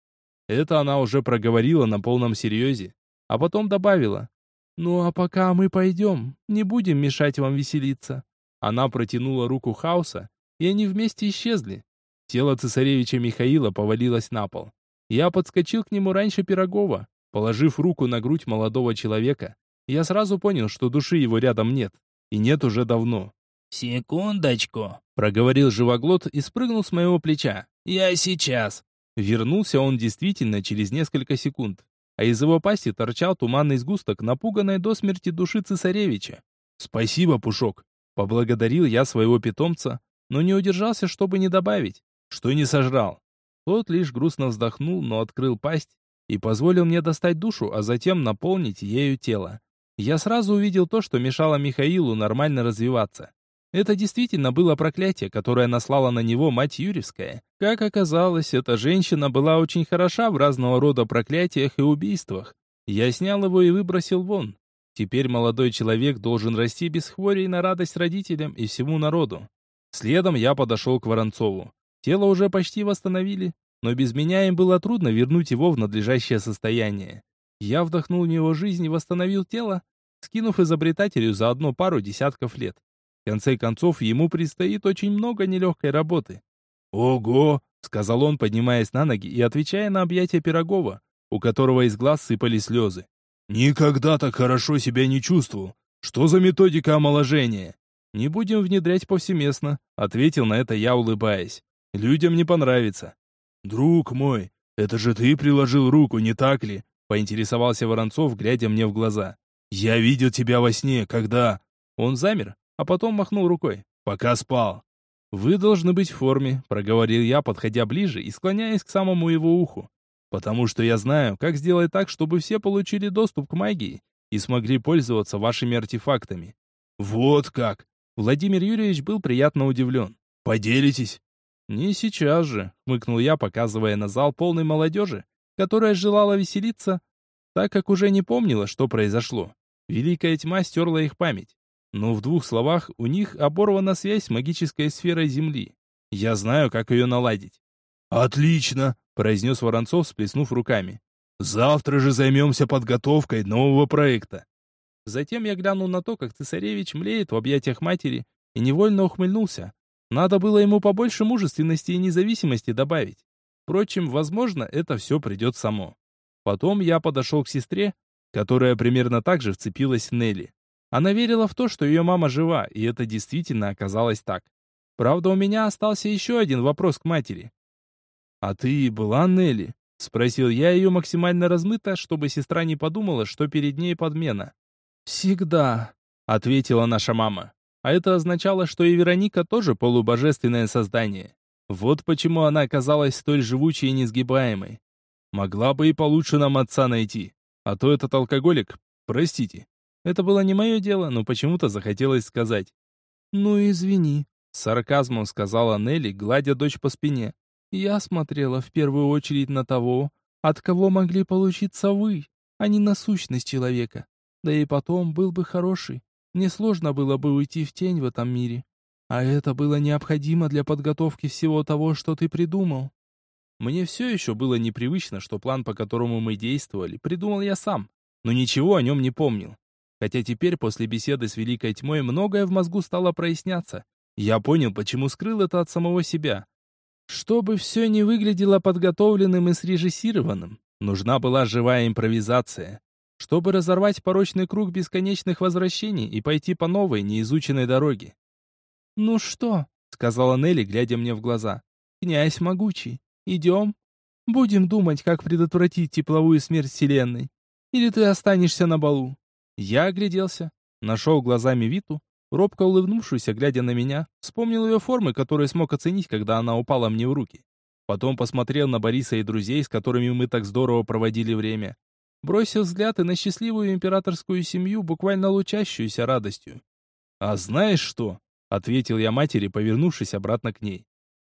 Это она уже проговорила на полном серьезе, а потом добавила. «Ну а пока мы пойдем, не будем мешать вам веселиться». Она протянула руку хаоса, и они вместе исчезли. Тело цесаревича Михаила повалилось на пол. Я подскочил к нему раньше Пирогова. Положив руку на грудь молодого человека, я сразу понял, что души его рядом нет. И нет уже давно. «Секундочку», — проговорил живоглот и спрыгнул с моего плеча. «Я сейчас». Вернулся он действительно через несколько секунд, а из его пасти торчал туманный сгусток, напуганной до смерти души цесаревича. «Спасибо, Пушок!» Поблагодарил я своего питомца, но не удержался, чтобы не добавить, что не сожрал. Тот лишь грустно вздохнул, но открыл пасть и позволил мне достать душу, а затем наполнить ею тело. Я сразу увидел то, что мешало Михаилу нормально развиваться. Это действительно было проклятие, которое наслала на него мать Юрьевская. Как оказалось, эта женщина была очень хороша в разного рода проклятиях и убийствах. Я снял его и выбросил вон. Теперь молодой человек должен расти без хворей на радость родителям и всему народу. Следом я подошел к Воронцову. Тело уже почти восстановили, но без меня им было трудно вернуть его в надлежащее состояние. Я вдохнул в него жизнь и восстановил тело, скинув изобретателю за одну пару десятков лет. В конце концов, ему предстоит очень много нелегкой работы. «Ого!» — сказал он, поднимаясь на ноги и отвечая на объятия Пирогова, у которого из глаз сыпали слезы. «Никогда так хорошо себя не чувствовал. Что за методика омоложения?» «Не будем внедрять повсеместно», — ответил на это я, улыбаясь. Людям не понравится. Друг мой, это же ты приложил руку, не так ли? Поинтересовался Воронцов, глядя мне в глаза. Я видел тебя во сне, когда... Он замер, а потом махнул рукой. Пока спал. Вы должны быть в форме, проговорил я, подходя ближе и склоняясь к самому его уху. Потому что я знаю, как сделать так, чтобы все получили доступ к магии и смогли пользоваться вашими артефактами. Вот как! Владимир Юрьевич был приятно удивлен. Поделитесь? «Не сейчас же», — хмыкнул я, показывая на зал полной молодежи, которая желала веселиться, так как уже не помнила, что произошло. Великая тьма стерла их память. Но в двух словах у них оборвана связь с магической сферой Земли. Я знаю, как ее наладить. «Отлично!» — произнес Воронцов, сплеснув руками. «Завтра же займемся подготовкой нового проекта». Затем я глянул на то, как цесаревич млеет в объятиях матери, и невольно ухмыльнулся. Надо было ему побольше мужественности и независимости добавить. Впрочем, возможно, это все придет само. Потом я подошел к сестре, которая примерно так же вцепилась в Нелли. Она верила в то, что ее мама жива, и это действительно оказалось так. Правда, у меня остался еще один вопрос к матери. «А ты была Нелли?» — спросил я ее максимально размыто, чтобы сестра не подумала, что перед ней подмена. «Всегда», — ответила наша мама. А это означало, что и Вероника тоже полубожественное создание. Вот почему она оказалась столь живучей и несгибаемой. Могла бы и получше нам отца найти. А то этот алкоголик, простите. Это было не мое дело, но почему-то захотелось сказать. «Ну, извини», — с сарказмом сказала Нелли, гладя дочь по спине. «Я смотрела в первую очередь на того, от кого могли получиться вы, а не на сущность человека. Да и потом был бы хороший. Несложно было бы уйти в тень в этом мире. А это было необходимо для подготовки всего того, что ты придумал. Мне все еще было непривычно, что план, по которому мы действовали, придумал я сам, но ничего о нем не помнил. Хотя теперь, после беседы с Великой Тьмой, многое в мозгу стало проясняться. Я понял, почему скрыл это от самого себя. Чтобы все не выглядело подготовленным и срежиссированным, нужна была живая импровизация чтобы разорвать порочный круг бесконечных возвращений и пойти по новой, неизученной дороге. «Ну что?» — сказала Нелли, глядя мне в глаза. «Князь могучий, идем? Будем думать, как предотвратить тепловую смерть Вселенной. Или ты останешься на балу?» Я огляделся, нашел глазами Виту, робко улыбнувшуюся, глядя на меня, вспомнил ее формы, которые смог оценить, когда она упала мне в руки. Потом посмотрел на Бориса и друзей, с которыми мы так здорово проводили время. Бросил взгляд и на счастливую императорскую семью, буквально лучащуюся радостью. «А знаешь что?» — ответил я матери, повернувшись обратно к ней.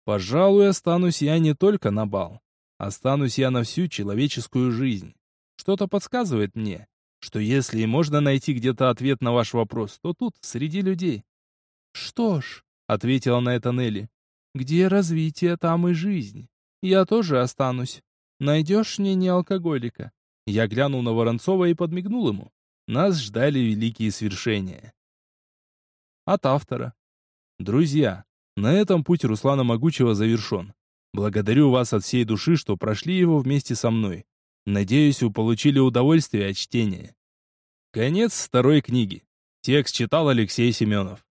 «Пожалуй, останусь я не только на бал. Останусь я на всю человеческую жизнь. Что-то подсказывает мне, что если и можно найти где-то ответ на ваш вопрос, то тут, среди людей». «Что ж», — ответила на это Нелли, — «где развитие, там и жизнь. Я тоже останусь. Найдешь мне не алкоголика, я глянул на Воронцова и подмигнул ему. Нас ждали великие свершения. От автора. Друзья, на этом путь Руслана Могучего завершен. Благодарю вас от всей души, что прошли его вместе со мной. Надеюсь, вы получили удовольствие от чтения. Конец второй книги. Текст читал Алексей Семенов.